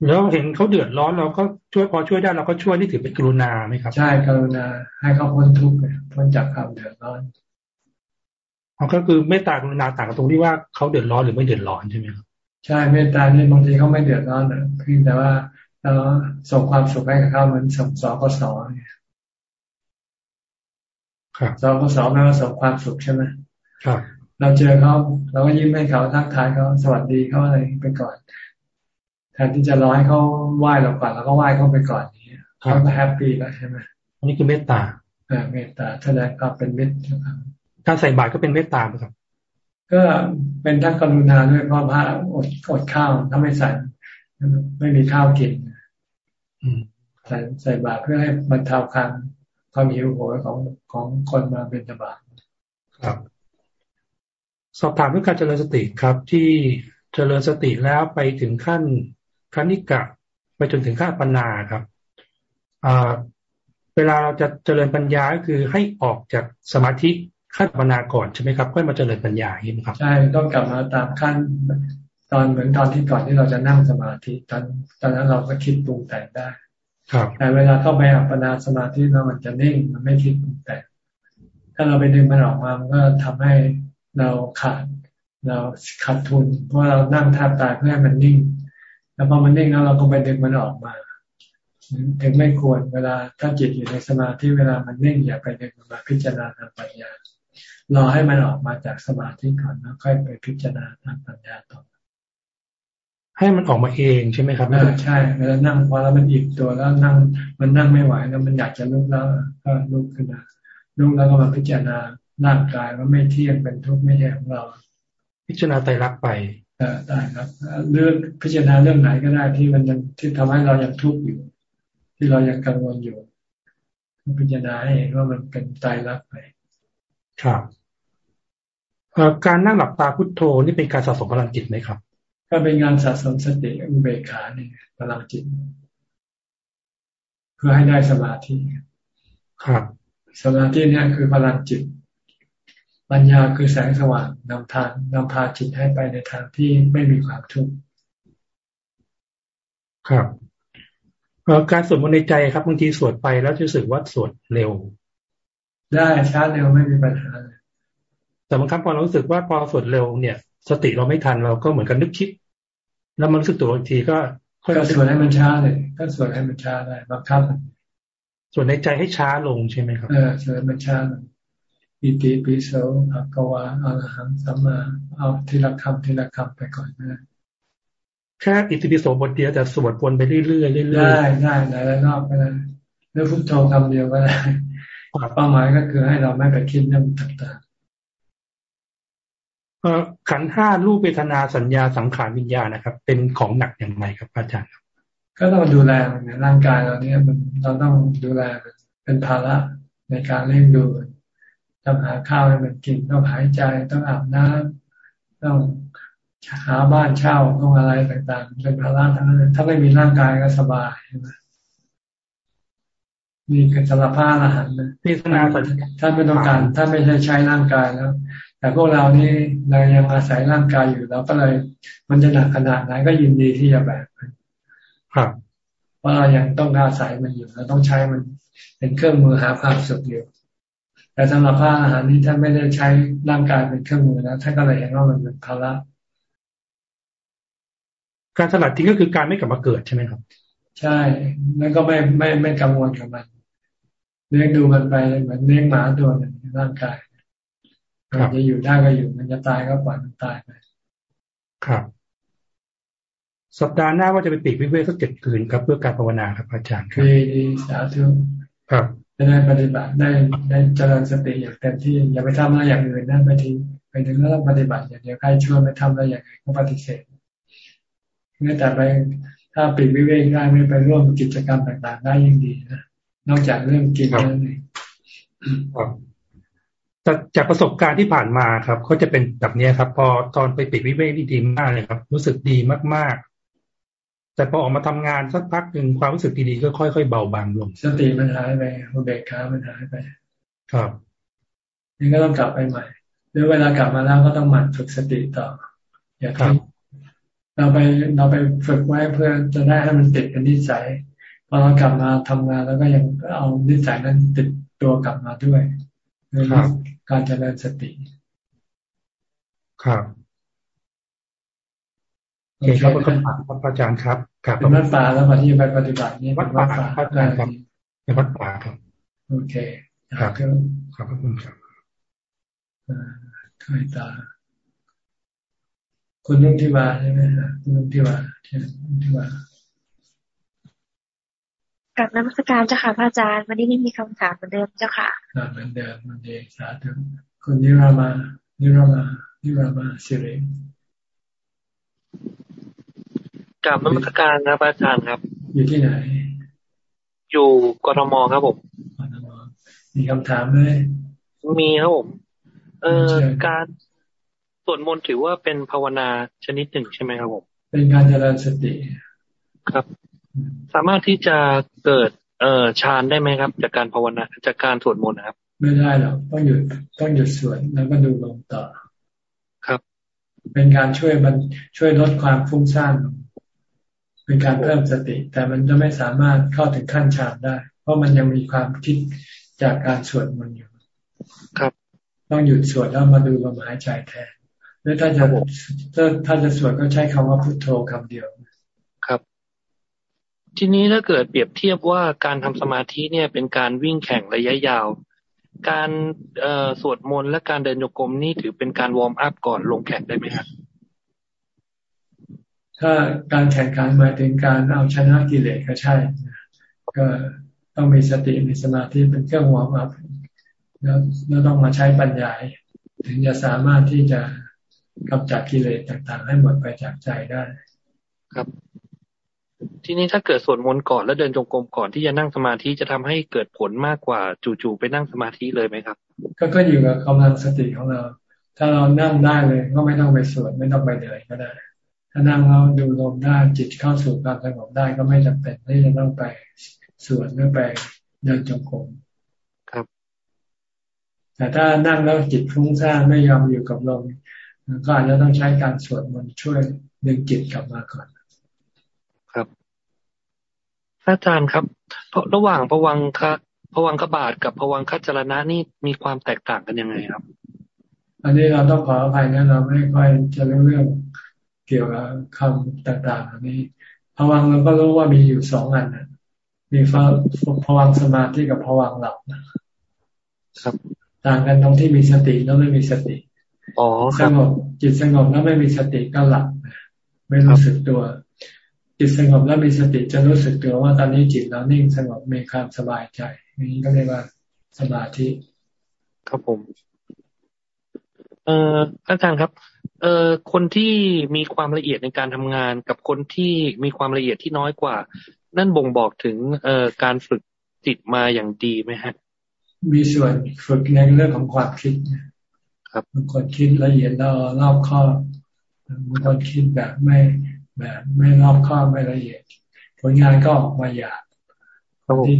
แล้วเห็นเขาเดือดร้อนเราก็ช่วยพอช่วยได้เราก็ช่วยนี่ถือเป็นกรุณาไหมครับ ใช่กรุณา ให้เขาพ้นทุกข์พ้นจากความเดือดร้อนเขาก็คือเมตตากรุณาต่างกันตรงที่ว่าเขาเดือดร้อนหรือไม่เดือดร้อนใช่ไหมครับใช่เมตตานี่บางทีเขาไม่เดือดร้อนนะเพียงแต่ว่า เราส่งความสุขให้กับเขาเหมือนส่งสอกสอเนี่ยครับสอกสอแปลว่าส่งความสุขใช่ไหมครับ เราเจอเขาเราก็ยิ้มให้เขาทักทายเขาสวัสดีเขาอะไรไปก่อนแทนที่จะรอให้เขาไหว้เราก่อนแล้วก็ไหว้เขาไปก่อนนี้เขาก็แฮปปี้แล้วใช่ไหมอันนี้คือเมตตาอ่าเมตตาแสดงความเป็นมิตรการใส่บาตรก็เป็นเมตตาครับ ก็เป็นทั้งกรุณาด้วยเพราะพระอดอดข้าวถ้าไม่ใส่ไม่มีข้าวกิน ใส่ใส่บาตรเพื่อให้บรรเทาความความหิวโหยของของคนมาเป็นบาตครับ สอบถามเรื่องการเจริญสติครับที่เจริญสติแล้วไปถึงขั้นคณิกะ ไปจนถึงขั้นปัญญาครับเวลาเราจะเจริญปัญญาก็คือให้ออกจากสมาธิขั้นปัญญาก่อนใช่ไหมครับค่อยมาเจริญปัญญาใช่ไหมครับใช่ต้องกลับมาตามขั้น ตอนเหมือนตอนที่ก่อนที่เราจะนั่งสมาธิตอนตอนนั้นเราก็คิดปรุงแต่งได้ครับแต่เวลาเข้าไปอัปปนาสมาธิแล้วมันจะนิ่งมันไม่คิดปรุงแต่งถ้าเราไปดึงมันออกมามันก็ทำให้เราขาดเราขาดทุน เพราะเรานั่งแทบตายเพื่อให้มันนิ่ง แล้วพอมันนิ่งแล้วเราก็ไปดึงมันออกมาถึงไม่ควรเวลาถ้าจิตอยู่ในสมาธิเวลามันนิ่งอย่าไปดึงมันมาพิจารณาทางปัญญารอให้มันออกมาจากสมาธิก่อนแล้วค่อยไปพิจารณาทางปัญญาต่อ ให้มันออกมาเองใช่ไหมครับใช่เวลานั่งพอแล้วมันอิ่มตัวแล้วนั่งมันนั่งไม่ไหวแล้วมันอยากจะลุกแล้วก็ลุกขึ้นมาลุกแล้วก็มาพิจารณาร่างกายว่าไม่เที่ยงเป็นทุกข์ไม่ใช่ของเรา พิจารณาไตรลักษณ์ไปเออได้ครับเรื่องพิจารณาเรื่องไหนก็ได้ที่มันยังที่ทำให้เรายังทุกข์อยู่ ที่เรายังกังวลอยู่พิจารณาให้เห็นว่ามันเป็นไตรลักษณ์ไปครับการนั่งหลับตาพุทโธนี่เป็นการสะสมพลังจิตไหมครับ ก็เป็นงานสะสมสติอุเบกขานี่พลังจิตเพื่อให้ได้สมาธิครับสมาธิเนี่ยคือพลังจิต ปัญญาคือแสงสว่างนำทางนำพาจิตให้ไปในทางที่ไม่มีความทุกข์ครับการสวดมนต์ในใจครับบางทีสวดไปแล้วจะรู้สึกว่าสวดเร็ว ได้ช้าเร็วไม่มีปัญหาเลยแต่บางครั้งพอเรารู้สึกว่าพอสวดเร็วเนี่ย สติเราไม่ทันเราก็เหมือนกันนึกคิด แล้วมันรู้สึกตัวบางทีก็ค่อยสวดให้มันช้าเลยก็สวดให้มันช้าได้บังคับส่วนในใจให้ช้าลงใช่ไหมครับเออสวดมันช้าลงอิติปิโสภะกวาอรหังสัมมาเอาทีละคำทีละคำไปก่อนนะค่อิติปิโสบทเดียวแต่สวดวนไปเรื่อยๆเรื่อยๆได้ได้หลายรอบก็ได้หรือพุทโธคำเดียวก็ได้เป้าหมายก็คือให้เราไม่ไปคิดเรื่องต่าง ๆขันห้ารูปเวทนาสัญญาสังขารวิญญาณนะครับ เป็นของหนักอย่างไรครับอาจารย์ครับก็ต้องดูแลมันนร่างกายเราเนี่ยมันเราต้องดูแลเป็นภาระในการเลี้ยงดูต้องหาข้าวให้มันกินต้องหายใจต้องอาบน้ำต้องหาบ้านเช่าต้องอะไรต่างๆเป็นภาระทั้งนั้นถ้าไม่มีร่างกายก็สบายใช่ไหมมีสารภาพอาหารนะพิจารณาท่านไม่ต้องการท่านไม่ใช่ใช้ร่างกายแล้ว แต่พวกเรานี่เรายังอาศัยร่างกายอยู่เราก็เลย มันจะหนักขนาดไหนก็ยินดีที่จะแบกครับเพราะเรายังต้องอาศัยมันอยู่เราต้องใช้มันเป็นเครื่องมือหาความสุขอยู่แต่สำหรับพระอาหารนี้ท่านไม่ได้ใช้ร่างกายเป็นเครื่องมือแล้วท่านก็เลยเห็นว่ามันเป็นภาระการสลัดทิ้งก็คือการไม่กลับมาเกิดใช่ไหมครับ ใช่แล้วก็ไม่ไม่ไม่กังวลกับมันเลี้ยงดูมันไปเหมือนเลี้ยงหมาตัวหนึ่งร่างกาย มันจะอยู่ได้ก็อยู่ มันจะตายก็ปล่อยมันตายไปครับ สัปดาห์หน้าว่าจะไปปีกวิเวกสักเจ็ดคืนครับ เพื่อการภาวนาครับ อาจารย์ครับดีสาธุครับจะได้ปฏิบัติได้ได้เจริญสติอย่างเต็มที่อย่าไปทำอะไรอย่างอื่นนั่นไปทิ้งไปถึงแล้วต้องปฏิบัติอย่างเดียวใครชวนไปทำอะไรอย่างอื่นก็ปฏิเสธเมื่อแต่ไปถ้าปิดวิเวกได้ไม่ไปร่วมกิจกรรมต่างๆ ได้ยิ่งดีนะนอกจากเรื่องกินนั่นเอง จากประสบการณ์ที่ผ่านมาครับเขาจะเป็นแบบนี้ครับ พอตอนไปปิดวิเวกดีมากเลยครับ รู้สึกดีมากๆ แต่พอออกมาทำงานสักพักหนึ่งความรู้สึกดีๆก็ค่อยๆเบาบางลง สติมันหายไปอุเบกขามันหายไป ครับนี่ก็ต้องกลับไปใหม่หรือเวลากลับมาแล้วก็ต้องหมั่นฝึกสติต่อ อย่าทิ้งเราไปเราไปฝึกไว้เพื่อจะได้ให้มันติดเป็นนิสัยพอเรากลับมาทำงานแล้วก็ยังเอานิสัยนั้นติดตัวกลับมาด้วยครับ การเจริญสติ ครับโอเคครับคำถามครับอาจารย์ครับครับเป็นวัดป่าแล้วมาที่ไปปฏิบัตินี่วัดป่าอาจารย์ครับเป็นวัดป่าครับ โอเค ครับขอบคุณครับใครตา คุณนุ่งที่ว่าใช่ไหมครับคุณนุ่งที่ว่าใช่นุ่งที่ว่า กับนักสการเจ้าค่ะพระอาจารย์ วันนี้ไม่มีคำถามเหมือนเดิมเจ้าค่ะเหมือนเดิมมันเดสาธุคุณนิรามานิรามานิรามาสิริกับนักสการนะพระอาจารย์ครับ อยู่ที่ไหน อยู่กทมครับผมกทมมีคำถามไหมมีครับผม เอ่อการสวดมนต์ถือว่าเป็นภาวนาชนิดหนึ่งใช่ไหมครับผม เป็นการเจริญสติ ครับ สามารถที่จะเกิดเอ่อฌานได้ไหมครับ จากการภาวนาจากการสวดมนต์นะครับ ไม่ได้หรอกต้องหยุดต้องหยุดสวดแล้วก็ดูลงต่อครับ เป็นการช่วยมันช่วยลดความฟุ้งซ่านเป็นการเพิ่มสติ แต่มันจะไม่สามารถเข้าถึงขั้นฌานได้ เพราะมันยังมีความคิดจากการสวดมนต์อยู่ ครับ ต้องหยุดสวดแล้วมาดูลมหายใจแทนหรือถ้าจะถ้าถ้าจะสวดก็ใช้คำว่าพุทโธคำเดียวครับ ทีนี้ถ้าเกิดเปรียบเทียบว่าการทำสมาธิเนี่ยเป็นการวิ่งแข่งระยะยาว การเอ่อสวดมนต์และการเดินจงกรมนี่ถือเป็นการ warm up ก่อนลงแข่งได้ไหมครับถ้าการแข่งขันหมายถึงการเอาชนะกิเลสก็ใช่ ก็ต้องมีสติมีสมาธิเป็นเครื่อง warm up แล้วแล้วต้องมาใช้ปัญญาถึงจะสามารถที่จะกำจัดกิเลสต่างๆ ให้หมดไปจากใจได้ ครับ ทีนี้ถ้าเกิดสวดมนต์ก่อนแล้วเดินจงกรมก่อนที่จะนั่งสมาธิจะทำให้เกิดผลมากกว่าจู่ๆไปนั่งสมาธิเลยไหมครับ ก็ก็อยู่กับกำลังสติของเรา ถ้าเรานั่งได้เลยก็ไม่ต้องไปสวดไม่ต้องไปเดินก็ได้ ถ้านั่งเราดูลมได้จิตเข้าสู่ความสงบได้ก็ไม่จำเป็นที่จะต้องไปสวดหรือไปเดินจงกรมครับ แต่ถ้านั่งแล้วจิตฟุ้งซ่านไม่ยอมอยู่กับลมก็อาจจะต้องใช้การสวดมนต์ช่วยดึงจิตกลับมาก่อนครับ อาจารย์ครับ เพราะระหว่างพวังคะพวังกบาทกับพวังคัจรณะนี่มีความแตกต่างกันยังไงครับ อันนี้เราต้องขออภัยนะเราไม่ค่อยจะรู้เรื่องเกี่ยวกับคำต่างๆอันนี้พวังเราก็รู้ว่ามีอยู่สองอันนะมีพวังสมาธิกับพวังหลับครับ ต่างกันตรงที่มีสติแล้วไม่มีสติอ๋อสงบจิตสงบแล้วไม่มีสติก็หลับไม่รู้สึกตัว จิตสงบแล้วมีสติจะรู้สึกตัวว่าตอนนี้จิตเรานิ่งสงบมีความสบายใจนี้ก็เรียกว่าสมาธิครับผม เอ่ออาจารย์ครับ เอ่อคนที่มีความละเอียดในการทำงาน กับคนที่มีความละเอียดที่น้อยกว่า นั่นบ่งบอกถึงเอ่อการฝึกจิตมาอย่างดีไหมฮะ มีส่วนฝึกในเรื่องของความคิดครับบางคนคิดละเอียดแล้วรอบคอบบางคนคิดแบบไม่ แบบไม่รอบคอบไม่ละเอียด ผลงานก็ออกมาหยาบที่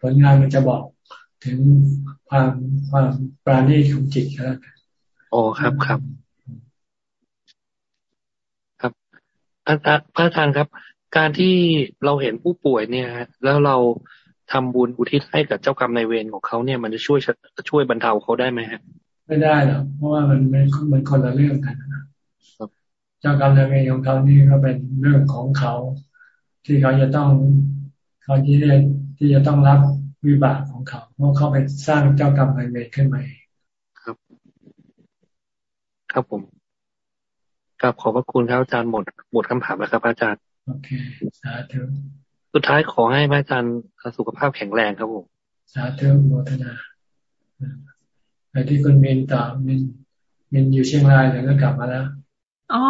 ผลงานมันจะบอกถึงความความปราณีตของจิตแล้วโอ้ครับครับ ครับอาจารย์พระอาจารย์ครับ การที่เราเห็นผู้ป่วยเนี่ยแล้วเราทำบุญอุทิศให้กับเจ้ากรรมนายเวรของเขาเนี่ย มันจะช่วยช่วยบรรเทาเขาได้ไหมฮะไม่ได้หรอกเพราะว่ามันมันมันคนละเรื่องกันนะเจ้ากรรมนายเวรของเขานี่ก็เป็นเรื่องของเขา ที่เขาจะต้องเขาที่จะที่จะต้องรับวิบากของเขาเพราะเขาไปสร้างเจ้ากรรมนายเวรขึ้นมาครับ ครับผมกราบขอบพระคุณครับอาจารย์หมดหมดคำถามแล้วครับอาจารย์โอเคสาธุสุดท้ายขอให้พระอาจารย์สุขภาพแข็งแรงครับผมสาธุโมทนาไปที่คุณมินต่อมินมินอยู่เชียงรายแล้วก็กลับมาแล้ว อ๋อ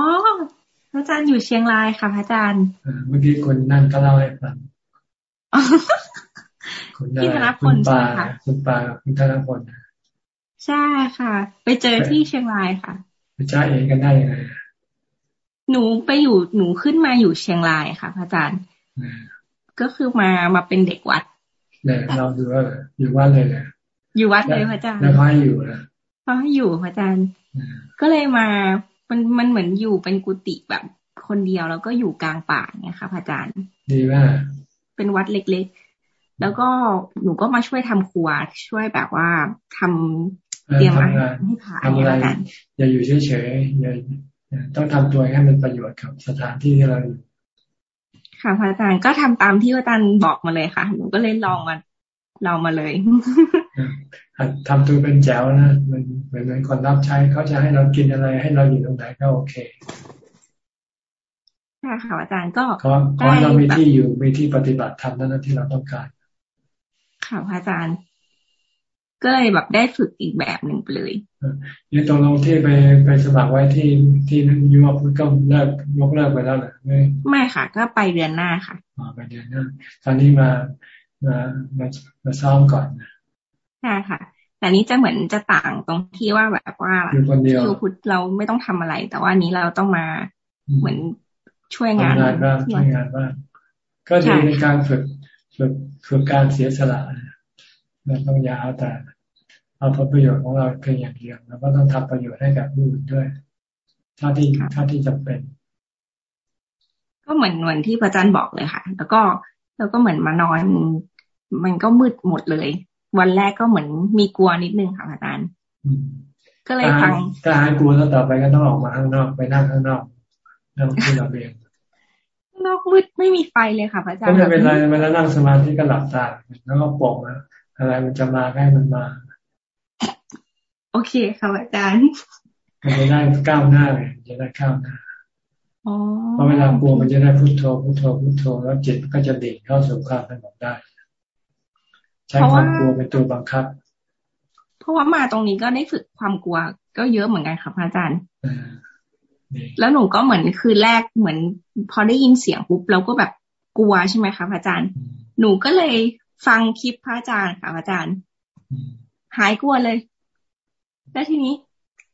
พระอาจารย์อยู่เชียงรายค่ะพระอาจารย์เมื่อกี้คุณนั่นก็เล่าให้ฟังคุณธนพลใช่ค่ะคุณปาคุณธนพลใช่ค่ะ ไปเจอที่เชียงรายค่ะไปจ้าเองกันได้ยังไงหนูไปอยู่หนูขึ้นมาอยู่เชียงรายค่ะพระอาจารย์ก็คือมามาเป็นเด็กวัดเนี่ยเราดูว่าอยู่วัดเลยเนี่ยอยู่วัดเลยพระอาจารย์แล้วเขาให้อยู่นะเขาให้อยู่พระอาจารย์ก็เลยมา มันมันเหมือนอยู่เป็นกุฏิแบบคนเดียวแล้วก็อยู่กลางป่าเนี่ยค่ะพระอาจารย์ ดีมากเป็นวัดเล็กๆ แล้วก็หนูก็มาช่วยทำครัวช่วยแบบว่าทำเตรียมอาหารให้ผ่านเนี่ยละกันอย่าอยู่เฉยๆอย่าต้องทำตัวให้มันประโยชน์กับสถานที่ที่เราอยู่ค่ะพระอาจารย์ก็ทำตามที่อาจารย์บอกมาเลยค่ะ หนูก็เลยลองมาลองมาเลย ทำตัวเป็นแจ๋วนะมันเหมือนเหมือนคนรับใช้เขาจะให้เรากินอะไร ให้เราอยู่ตรงไหนก็โอเคใช่ค่ะอาจารย์ก็ขอขอให้เรามีที่อยู่มีที่ปฏิบัติธรรมนั่นที่เราต้องการค่ะอาจารย์ ก็เลยแบบได้ฝึกอีกแบบหนึ่งไปเลยนี่ตรงลงที่ไปไปสมัครไว้ที่ที่ยูวพุทธก็เลิกยกเลิกไปแล้วเหรอไม่ไม่ค่ะก็ไปเดือนหน้าค่ะอ๋อไปเดือนหน้าตอนนี้มามามามาซ้อมก่อน ใช่ค่ะ แต่นี้จะเหมือนจะต่างตรงที่ว่าแบบว่าที่พุทธเราไม่ต้องทำอะไร แต่ว่านี้เราต้องมาเหมือนช่วยงานบ้างช่วยงานบ้างก็ดีในการฝึกฝึกฝึกการเสียสละเราต้องยาวแต่เอาผลประโยชน์ของเราเพียงอย่างเดียวแล้วก็ต้องทำประโยชน์ให้กับผู้อื่นด้วยถ้าที่ถ้าที่จำเป็น ก็เหมือนเหมือนที่พระอาจารย์บอกเลยค่ะ แล้วก็แล้วก็เหมือนมานอน มันก็มืดหมดเลย วันแรกก็เหมือนมีกลัวนิดนึงค่ะอาจารย์ก็เลยฟังถ้าหายกลัวแล้วต่อไปก็ต้องออกมาข้างนอกไปนั่งข้างนอกนั่งที่เราเองนอกมืดไม่มีไฟเลยค่ะพระอาจารย์ก็ไม่เป็นไรเวลานั่งสมาธิก็หลับตาแล้วก็ปลงนะอะไรมันจะมาให้มันมา โอเคค่ะอาจารย์มันจะได้ก้าวหน้าเลยจะได้ก้าวหน้าเพราะเวลากลัวมันจะได้พุโทโธพุโทโธพุโทโธแล้วจิตก็จะดิ่งเข้าสู่ความสงบได้ ใช้ความกลัวเป็นตัวบังคับ เพราะว่ามาตรงนี้ก็ได้ฝึกความกลัว ก็เยอะเหมือนกันค่ะพระอาจารย์แล้วหนูก็เหมือนคือแรกเหมือน พอได้ยินเสียงปุ๊บเราก็แบบกลัวใช่ไหมคะพระอาจารย์ หนูก็เลยฟังคลิปพระอาจารย์ค่ะพระอาจารย์ หายกลัวเลย แล้วทีนี้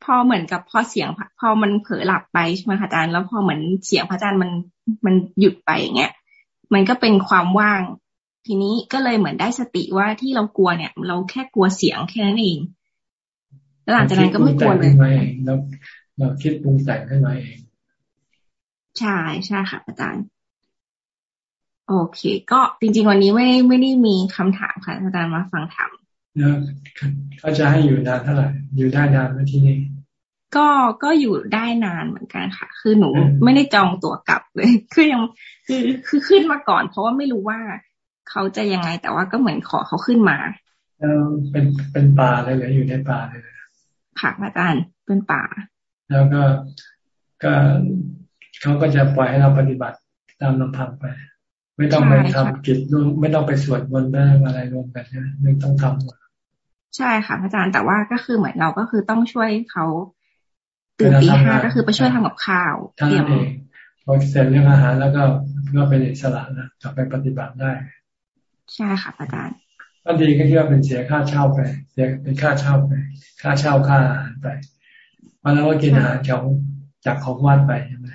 พอเหมือนกับพอเสียงพอมันเผลอหลับไปใช่ไหมคะอาจารย์แล้วพอเหมือนเสียงพระอาจารย์มันมันหยุดไปอย่างเงี้ยมันก็เป็นความว่าง ทีนี้ก็เลยเหมือนได้สติว่าที่เรากลัวเนี่ย เราแค่กลัวเสียงแค่นั้นเองแล้วหลังจากนั้นก็ไม่กลัวเลยเราเราคิดปรุงแต่งขึ้นมาเองใช่ใช่ค่ะอาจารย์ โอเค ก็จริง ๆ วันนี้ไม่ไม่ได้มีคำถามค่ะอาจารย์มาฟังถามแล้วเขาจะให้อยู่นานเท่าไหร่อยู่ได้นานไหมที่นี่ก็ก็อยู่ได้นานเหมือนกันค่ะ คือหนูไม่ได้จองตั๋วกลับเลย คือยังคือคือขึ้นมาก่อน เพราะว่าไม่รู้ว่า เขาจะยังไง แต่ว่าก็เหมือนขอเขาขึ้นมาแล้วเป็นเป็นป่าเลยเหรออยู่ในป่าเลยค่ะอาจารย์เป็นป่า แล้วก็ก็เขาก็จะปล่อยให้เราปฏิบัติตามลำพังไป ไม่ต้องไปทำกิจไม่ต้องไปสวดมนต์อะไรรวมกันนะไม่ต้องทำใช่ค่ะอาจารย์แต่ว่าก็คือเหมือนเราก็คือต้องช่วยเขาตื่นตีห้าก็คือไปช่วยทำกับข้าวเตรียมเองพอเสร็จเรื่องอาหารแล้วก็ก็เป็นอิสระนะกลับไปปฏิบัติได้ ใช่ค่ะอาจารย์ก็ดีก็ที่ว่าเป็นเสียค่าเช่าไป เสียเป็นค่าเช่าไป ค่าเช่าค่าอาหารไปวันแล้วก็กินอาหารของจากของวัดไปใช่ไหม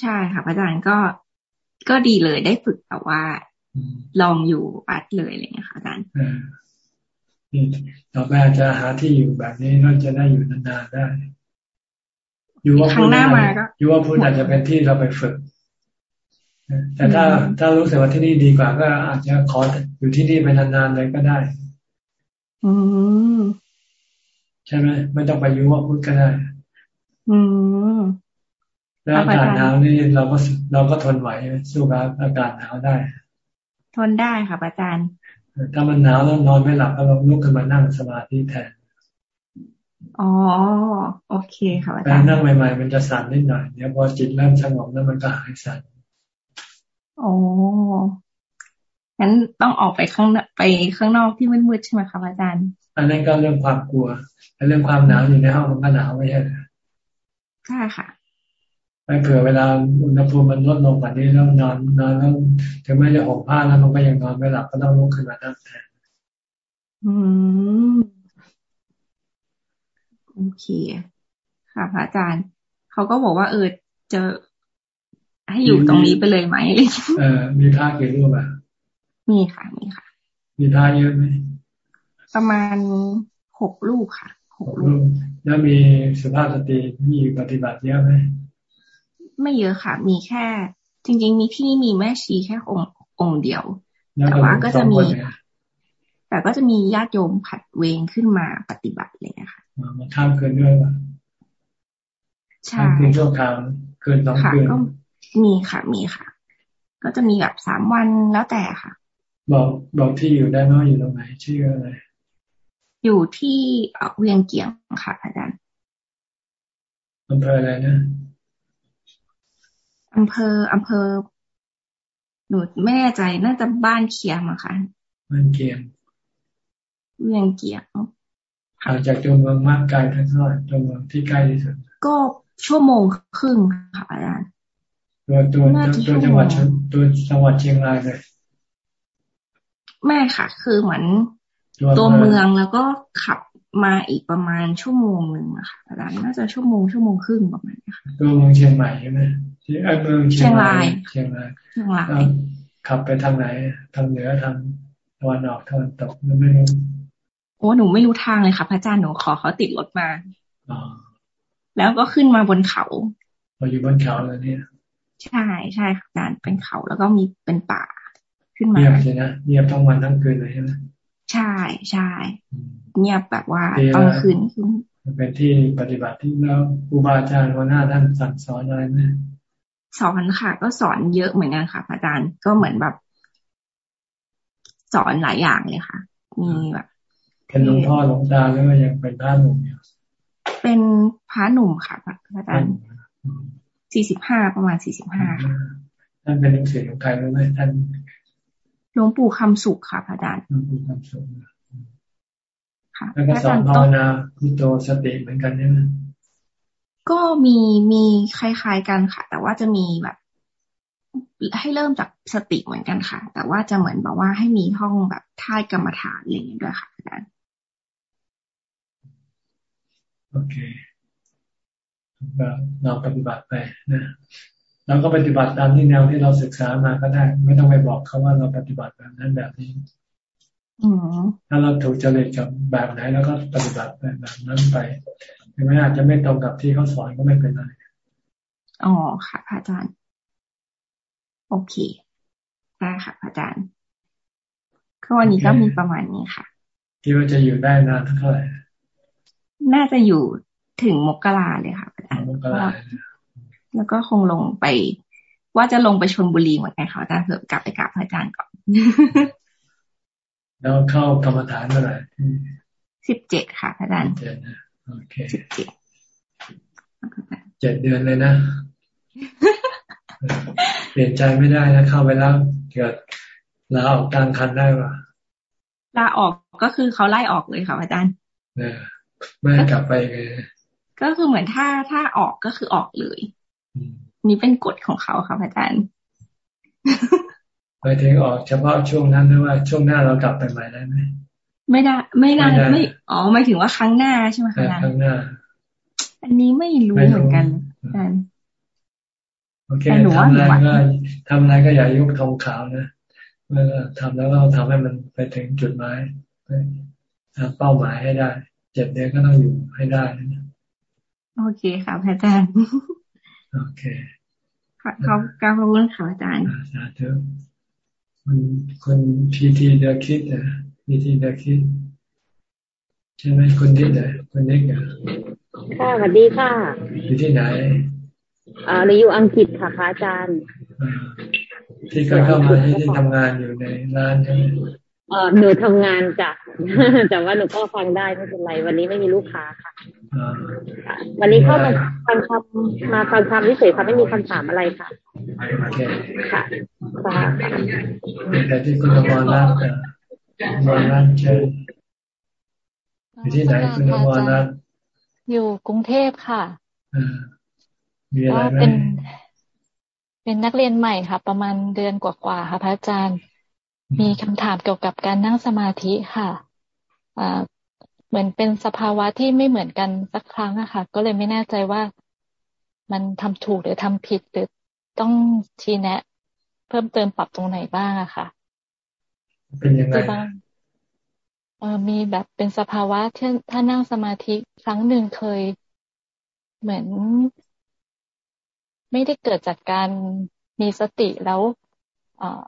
ใช่ค่ะอาจารย์ก็ก็ดีเลยได้ฝึกแต่ว่า ลองอยู่วัดเลยอะไรเงี้ยค่ะอาจารย์ต่อไปอาจจะหาที่อยู่แบบนี้ก็จะได้อยู่นานๆได้อยู่ว่าพูดอยู่ว่าพูดอาจจะเป็นที่เราไปฝึก แต่ถ้าถ้ารู้สึกว่าที่นี่ดีกว่าก็อาจจะขออยู่ที่นี่ไปนานๆเลยก็ได้ อืมใช่ไหมไม่ต้องไปยุ่ว่าพูดก็ได้ อืมแล้วอากาศหนาวนี่เราก็เราก็ทนไหวสู้กับอากาศหนาวได้ ทนได้ค่ะอาจารย์ถ้ามันหนาวแล้วนอนไม่หลับก็ลองลุกขึ้นมานั่งสมาธิแทนอ๋อโอเคค่ะอาจารย์นั่งใหม่ๆมันจะสั่นนิดหน่อยเดี๋ยวพอจิตเริ่มสงบแล้วมันก็หายสั่น โอ้งั้นต้องออกไปข้างไปข้างนอกที่มืดๆใช่ไหมคะอาจารย์ อันนั้นก็เรื่องความกลัวเรื่องความหนาวอยู่ในห้องมันก็หนาวไม่ใช่ใช่ค่ะไม่เผื่อเวลาอุณหภูมิมันลดลงกว่านี้แล้วนอนนอนแล้วถึงแม้จะห่มผ้าแล้วมันก็ยังนอนไม่หลับก็ต้องลุกขึ้นมานั่งแทนอืมโอเคค่ะพระอาจารย์ เขาก็บอกว่าเออจะ ให้อยู่ตรงนี้ไปเลยไหมเออมีผ้ากี่รูปอะมีค่ะมีค่ะ มีผ้าเยอะไหมประมาณหกลูกค่ะหกลูกแล้วมีสุภาพสตรีมีปฏิบัติเยอะไหมไม่เยอะค่ะ มีแค่ จริง ๆ มีที่มีแม่ชีแค่องค์องค์เดียว แต่ว่าก็จะมี แต่ก็จะมีญาติโยมผัดเวงขึ้นมาปฏิบัติเลยค่ะมาข้ามคืนด้วยป่ะใช่คืนชั่วคราวคืนสองคืน มีค่ะ มีค่ะ ก็จะมีแบบสามวันแล้วแต่ค่ะ บอกบอกที่อยู่ได้ไหมอยู่ตรงไหนชื่ออะไร อยู่ที่เวียงเกียงค่ะอาจารย์อำเภออะไรนะอำเภออำเภอหนูไม่แน่ใจน่าจะบ้านเคียมอะค่ะบ้านเคียมเวียงเกียงห่างจากตัวเมืองมากไกลทั้งเท่าไหร่ตัวเมืองที่ใกล้ที่สุดก็ชั่วโมงครึ่งค่ะอาจารย์ ตัวตัวตัวจังหวัดตัวจังหวัดเชียงรายเลยแม่ค่ะ คือเหมือนตัวเมืองแล้วก็ขับมาอีกประมาณชั่วโมงหนึ่งอะค่ะอาจารย์น่าจะชั่วโมงชั่วโมงครึ่งประมาณนี้ค่ะตัวเมืองเชียงใหม่ใช่ไหมที่ไอ้เมืองเชียงรายเชียงรายเชียงรายขับไปทางไหนทางเหนือทางตะวันออกตะวันตกไม่รู้โอ้หนูไม่รู้ทางเลยค่ะพระอาจารย์หนูขอเขาติดรถมาแล้วก็ขึ้นมาบนเขาพออยู่บนเขาแล้วเนี่ย ใช่ใช่ค่ะอาจารย์เป็นเขาแล้วก็มีเป็นป่าขึ้นมาเงียบใช่ไหมเงียบทั้งวันทั้งคืนเลยใช่ไหมใช่ใช่เงียบแบบว่าตอนคืนคือเป็นที่ปฏิบัติที่แล้วครูบาอาจารย์วันหน้าท่านสั่งสอนอะไรไหมสอนค่ะ ก็สอนเยอะเหมือนกันค่ะอาจารย์ก็เหมือนแบบ สอนหลายอย่างเลยค่ะ มีแบบเป็นหลวงพ่อหลวงตาหรือว่ายังเป็นพระหนุ่มอยู่เป็นพระหนุ่มค่ะอาจารย์ สี่สิบห้าประมาณสี่สิบห้าท่านเป็นลูกศิษย์ของใครรู้ไหมท่านหลวงปู่คำสุขค่ะพระอาจารย์หลวงปู่คำสุขค่ะแล้วก็สอนภาวนาพุทโธสติเหมือนกันใช่ไหมก็มีมีคล้ายๆกันค่ะ แต่ว่าจะมีแบบให้เริ่มจากสติเหมือนกันค่ะ แต่ว่าจะเหมือนแบบว่าให้มีห้องแบบท่ายกรรมฐานอะไรอย่างเงี้ยด้วยค่ะอาจารย์โอเค เราปฏิบัติไปนะเราก็ปฏิบัติตามที่แนวที่เราศึกษามาก็ได้ ไม่ต้องไปบอกเขาว่าเราปฏิบัติแบบนั้นแบบนี้ถ้าเราถูกจริตกับแบบไหนเราก็ปฏิบัติแบบนั้นไปถึงแม้อาจจะไม่ตรงกับที่เขาสอนก็ไม่เป็นไรอ๋อค่ะพระอาจารย์ โอเคได้ค่ะพระอาจารย์ก็วันนี้ก็มีประมาณนี้ค่ะคิดว่าจะอยู่ได้นานเท่าไหร่น่าจะอยู่ถึงมกราเลยค่ะอาจารย์ แล้วก็คงลงไป ว่าจะลงไปชนบุรีเหมือนกันค่ะอาจารย์เผื่อกลับไปกราบพระอาจารย์ก่อน แล้วเข้ากรรมฐานเมื่อไหร่สิบเจ็ดค่ะอาจารย์เจ็ดนะโอเคสิบเจ็ดเจ็ดเดือนเลยนะ เปลี่ยนใจไม่ได้นะ เข้าไปแล้วเกิดลาออกกลางคันได้ปะลาออกก็คือเขาไล่ออกเลยค่ะอาจารย์เนี่ยไม่กลับไปเลย ก็คือเหมือนถ้าถ้าออกก็คือออกเลยนี่เป็นกฎของเขาค่ะอาจารย์ไปถึงออกเฉพาะช่วงนั้นหรือว่าช่วงหน้าเรากลับไปใหม่ได้ไหมไม่ได้ ไม่ได้ไม่อ๋อหมายถึงว่าครั้งหน้าใช่ไหมคะครั้งหน้า อันนี้ไม่รู้เหมือนกันอาจารย์โอเคทำอะไรก็ทำอะไรก็อย่ายกทองขาวนะเมื่อทำแล้วก็ทำให้มันไปถึงจุดหมายเป้าหมายให้ได้ เจ็ดเดือนก็ต้องอยู่ให้ได้นะ โอเคค่ะอาจารย์โอเคเขาการขอบคุณค่ะอาจารย์สาธุคุณคุณพีทีเดคิดนะพีทีเดคิดใช่ไหมคุณนิดเลยคุณนิดอะค่ะสวัสดีค่ะอยู่ที่ไหนอ่าเราอยู่อังกฤษค่ะพระอาจารย์ที่เคยเข้ามาที่ที่ทำงานอยู่ในร้านใช่ไหม เออหนูทำงานจ้ะแต่ว่าหนูก็ฟังได้ไม่เป็นไร วันนี้ไม่มีลูกค้าค่ะ วันนี้เข้ามาฟังคำมาฟังคำเฉยค่ะไม่มีคำถามอะไรค่ะโอเคค่ะค่ะแต่ที่คุณอมรรัตน์อมรรัตน์เชิญอยู่ที่ไหนคุณอมรรัตน์อยู่กรุงเทพค่ะมีอะไรไหมเป็นเป็นนักเรียนใหม่ค่ะ ประมาณเดือนกว่าๆค่ะพระอาจารย์ มีคำถามเกี่ยวกับการนั่งสมาธิค่ะอ่าเหมือนเป็นสภาวะที่ไม่เหมือนกันสักครั้งอะค่ะ ก็เลยไม่แน่ใจว่ามันทำถูกหรือทำผิดหรือต้องชี้แนะ เพิ่มเติมปรับตรงไหนบ้างอะค่ะ เป็นยังไงเออมีแบบเป็นสภาวะที่ถ้านั่งสมาธิครั้งหนึ่งเคยเหมือน ไม่ได้เกิดจากการมีสติแล้วเอ่อ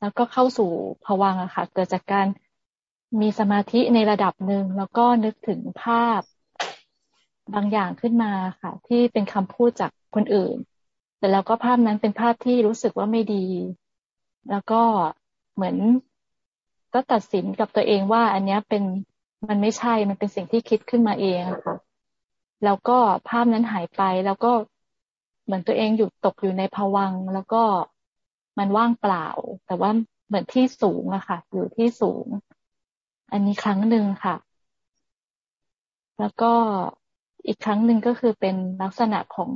แล้วก็เข้าสู่ภวังอะค่ะ เกิดจากการมีสมาธิในระดับหนึ่งแล้วก็นึกถึงภาพบางอย่างขึ้นมาค่ะ ที่เป็นคำพูดจากคนอื่น แต่แล้วก็ภาพนั้นเป็นภาพที่รู้สึกว่าไม่ดี แล้วก็เหมือนก็ตัดสินกับตัวเองว่า อันนี้เป็นมันไม่ใช่มันเป็นสิ่งที่คิดขึ้นมาเองค่ะแล้วก็ภาพนั้นหายไปแล้วก็เหมือนตัวเองอยู่ตกอยู่ในภวัง แล้วก็ มันว่างเปล่า แต่ว่าเหมือนที่สูงอะค่ะ อยู่ที่สูง อันนี้ครั้งหนึ่งค่ะ แล้วก็อีกครั้งหนึ่งก็คือเป็นลักษณะของ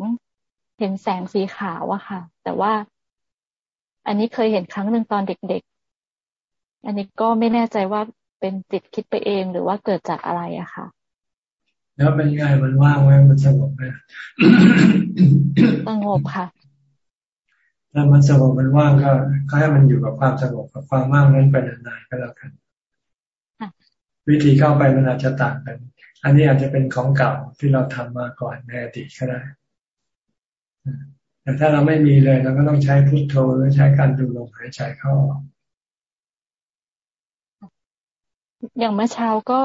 เห็นแสงสีขาวอะค่ะ แต่ว่าอันนี้เคยเห็นครั้งหนึ่งตอนเด็กๆ อันนี้ก็ไม่แน่ใจว่าเป็นจิตคิดไปเองหรือว่าเกิดจากอะไรอะค่ะ แล้วเป็นไงมันว่างไหมมันสงบไหมสงบค่ะ ถ้ามันสงบมันว่างก็ให้มันอยู่กับความสงบกับความว่างนั้นไปนานๆก็แล้วกันวิธีเข้าไปมันอาจจะต่างกัน อันนี้อาจจะเป็นของเก่าที่เราทำมาก่อนในอดีตก็ได้แต่ถ้าเราไม่มีเลยเราก็ต้องใช้พุทโธหรือใช้การดูลมหายใจเข้าออกอย่างเมื่อเช้าก็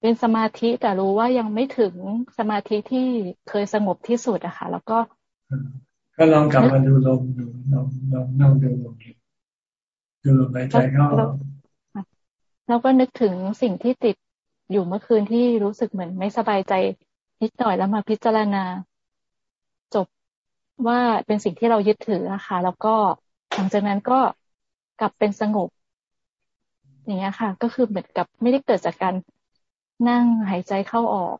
เป็นสมาธิแต่รู้ว่ายังไม่ถึงสมาธิที่เคยสงบที่สุดอะค่ะ แล้วก็ ก็ลองกลับมาดูลมดูลองลองนั่งดูลมดูลมหายใจเข้าออกแล้วก็นึกถึงสิ่งที่ติดอยู่เมื่อคืนที่รู้สึกเหมือนไม่สบายใจนิดหน่อยแล้วมาพิจารณา จบว่าเป็นสิ่งที่เรายึดถืออะค่ะ แล้วก็หลังจากนั้นก็กลับเป็นสงบ อย่างเงี้ยค่ะ ก็คือเหมือนกับไม่ได้เกิดจากการนั่งหายใจเข้าออก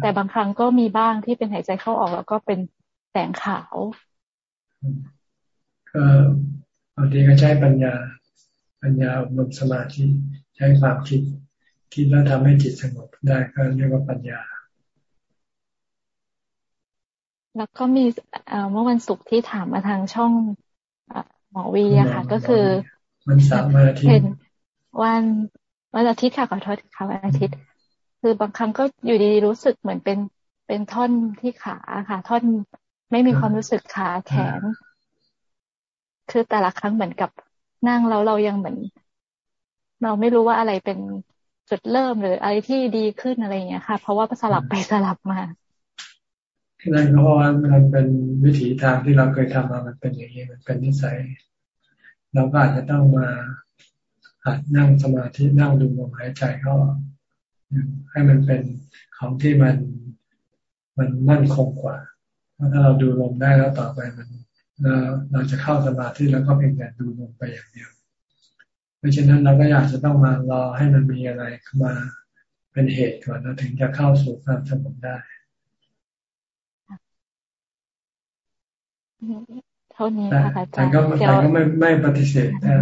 แต่บางครั้งก็มีบ้างที่เป็นหายใจเข้าออก แล้วก็เป็นแสงขาว ก็บางทีก็ใช้ปัญญา ปัญญาอบรมสมาธิใช้ความคิด คิดแล้วทำให้จิตสงบได้ก็เรียกว่าปัญญา แล้วก็มีเมื่อวันศุกร์ที่ถามมาทางช่องหมอวีอะค่ะ ก็คือวันเสาร์วันอาทิตย์วันวันอาทิตย์ค่ะขอโทษค่ะวันอาทิตย์ คือบางครั้งก็อยู่ดีๆรู้สึกเหมือนเป็นเป็นท่อนที่ขาค่ะ ท่อน ไม่มีความรู้สึกขาแขน คือแต่ละครั้งเหมือนกับนั่งแล้วเรายังเหมือน เราไม่รู้ว่าอะไรเป็นจุดเริ่มหรืออะไรที่ดีขึ้นอะไรอย่างเงี้ยค่ะ เพราะว่าสลับไปสลับมานั่นเพราะว่ามันเป็นวิถีทางที่เราเคยทำมามันเป็นอย่างนี้มันเป็นนิสัย เราก็อาจจะต้องมาหัดนั่งสมาธินั่งดูลมหายใจเขาให้มันเป็นของที่มันมันมั่นคงกว่า ถ้าเราดูลมได้แล้วต่อไปมันเราเราจะเข้าสมาธิแล้วก็เพียงแต่ดูลมไปอย่างเดียว เพราะฉะนั้นเราก็อยากจะต้องมารอให้มันมีอะไรมาเป็นเหตุก่อนเราถึงจะเข้าสู่ความสงบได้เท่านี้ค่ะอาจารย์แต่ก็แต่ก็ไม่ไม่ปฏิเสธแต่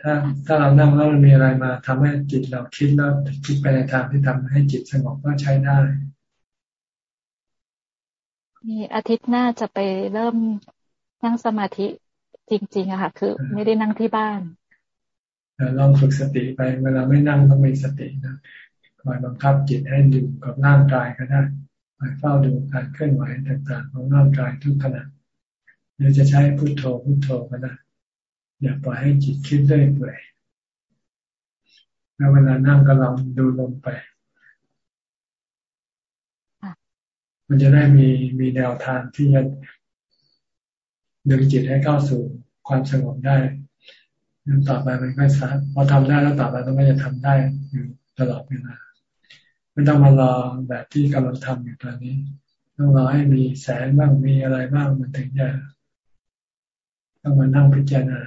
ถ้าถ้าเรานั่งแล้วมันมีอะไรมาทำให้จิตเราคิดแล้วคิดไปในทางที่ทำให้จิตสงบก็ใช้ได้ มีอาทิตย์หน้าจะไปเริ่มนั่งสมาธิจริง ๆอะค่ะ คือ ไม่ได้นั่งที่บ้านลองฝึกสติไปเวลาไม่นั่งต้องมีสตินะคอยบังคับจิตให้ดูกับร่างกายก็ได้คอยเฝ้าดูการเคลื่อนไหวต่างๆ ของร่างกายทุกขณะหรือจะใช้พุโทโธพุโทโธก็ได้อย่าปล่อยให้จิตคิดได้เปื่อยแล้วเวลานั่งก็ลองดูลงไป มันจะได้มีมีแนวทางที่จะดึงจิตให้เข้าสู่ความสงบได้ต่อไปมันก็สามพอทำได้แล้วต่อไปมันก็จะทำได้อยู่ตลอดเวลาไม่ต้องมารอแบบที่กำลังทำอยู่ตอนนี้ต้องรอให้มีแสงบ้างมีอะไรบ้างมันถึงจะต้องมานั่งพิจารณา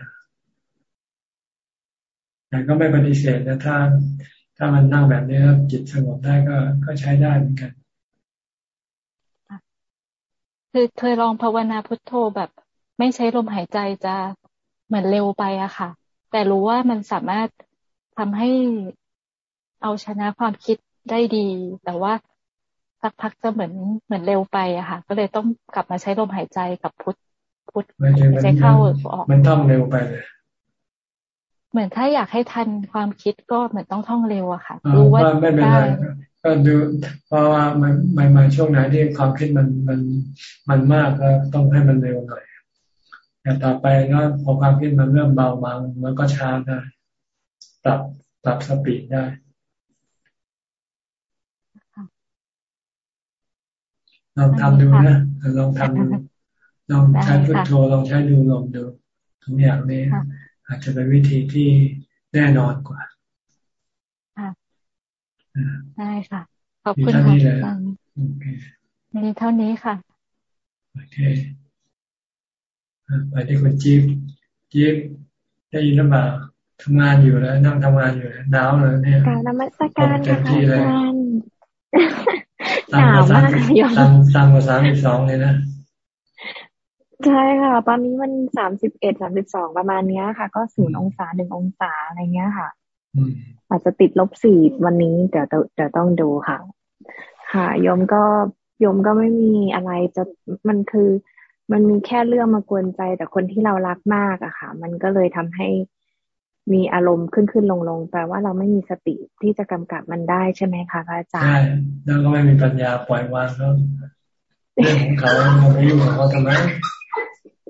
แต่ก็ไม่ปฏิเสธนะถ้าถ้ามันนั่งแบบนี้แล้วจิตสงบได้ก็ก็ใช้ได้เหมือนกัน คือเคยลองภาวนาพุทโธแบบ ไม่ใช้ลมหายใจจะเหมือนเร็วไปอะค่ะ แต่รู้ว่ามันสามารถทำให้เอาชนะความคิดได้ดี แต่ว่าสักพักจะเหมือนเหมือนเร็วไปอะค่ะ ก็เลยต้องกลับมาใช้ลมหายใจกับพุทพุทหายใจเข้าออกมันต้องเร็วไปเลย เหมือนถ้าอยากให้ทันความคิดก็เหมือนต้องท่องเร็วอะค่ะ รู้ว่าไม่เป็นไรก็ดูเพราะว่ามันใหม่ๆช่วงไหนที่ความคิดมันมันมันมากก็ต้องให้มันเร็วหน่อยแต่ต่อไปก็พอความคิดมันเริ่มเบาบางมันก็ช้าได้ปรับปรับสปีดได้ลองทำดูนะลองทำดูลองใช้พุทโธลองใช้ดูลมดูทุกอย่างนี้ อาจจะเป็นวิธีที่แน่นอนกว่าได้ค่ะ ขอบคุณค่ะอาจารย์มีเท่านี้ค่ะโอเคไปที่คุณจิ๊บจิ๊บได้ยินหรือเปล่าทำงานอยู่แล้ว นั่งทำงานอยู่หนาวเลยเนี่ยการนมัสการค่ะอาจารย์หนาวมากยอมตามภาษาอีกสองเลยนะ ใช่ค่ะ ตอนนี้มันสามสิบเอ็ดสามสิบสองประมาณเนี้ยค่ะ ก็ศูนย์องศาหนึ่งองศาอะไรเงี้ยค่ะอาจจะติดลบสี่วันนี้เดี๋ยวเดี๋ยวต้องดูค่ะ ค่ะยมก็ยมก็ไม่มีอะไรจะมันคือ มันมีแค่เรื่องมากวนใจ แต่คนที่เรารักมากอะค่ะ มันก็เลยทำให้มีอารมณ์ขึ้นขึ้นลงลงแปลว่าเราไม่มีสติที่จะกำกับมันได้ใช่ไหมคะพระอาจารย์ใช่แล้วก็ไม่มีปัญญาปล่อยวางแล้วเรื่องของเขาเราไม่ยุ่งกับเขาทำไม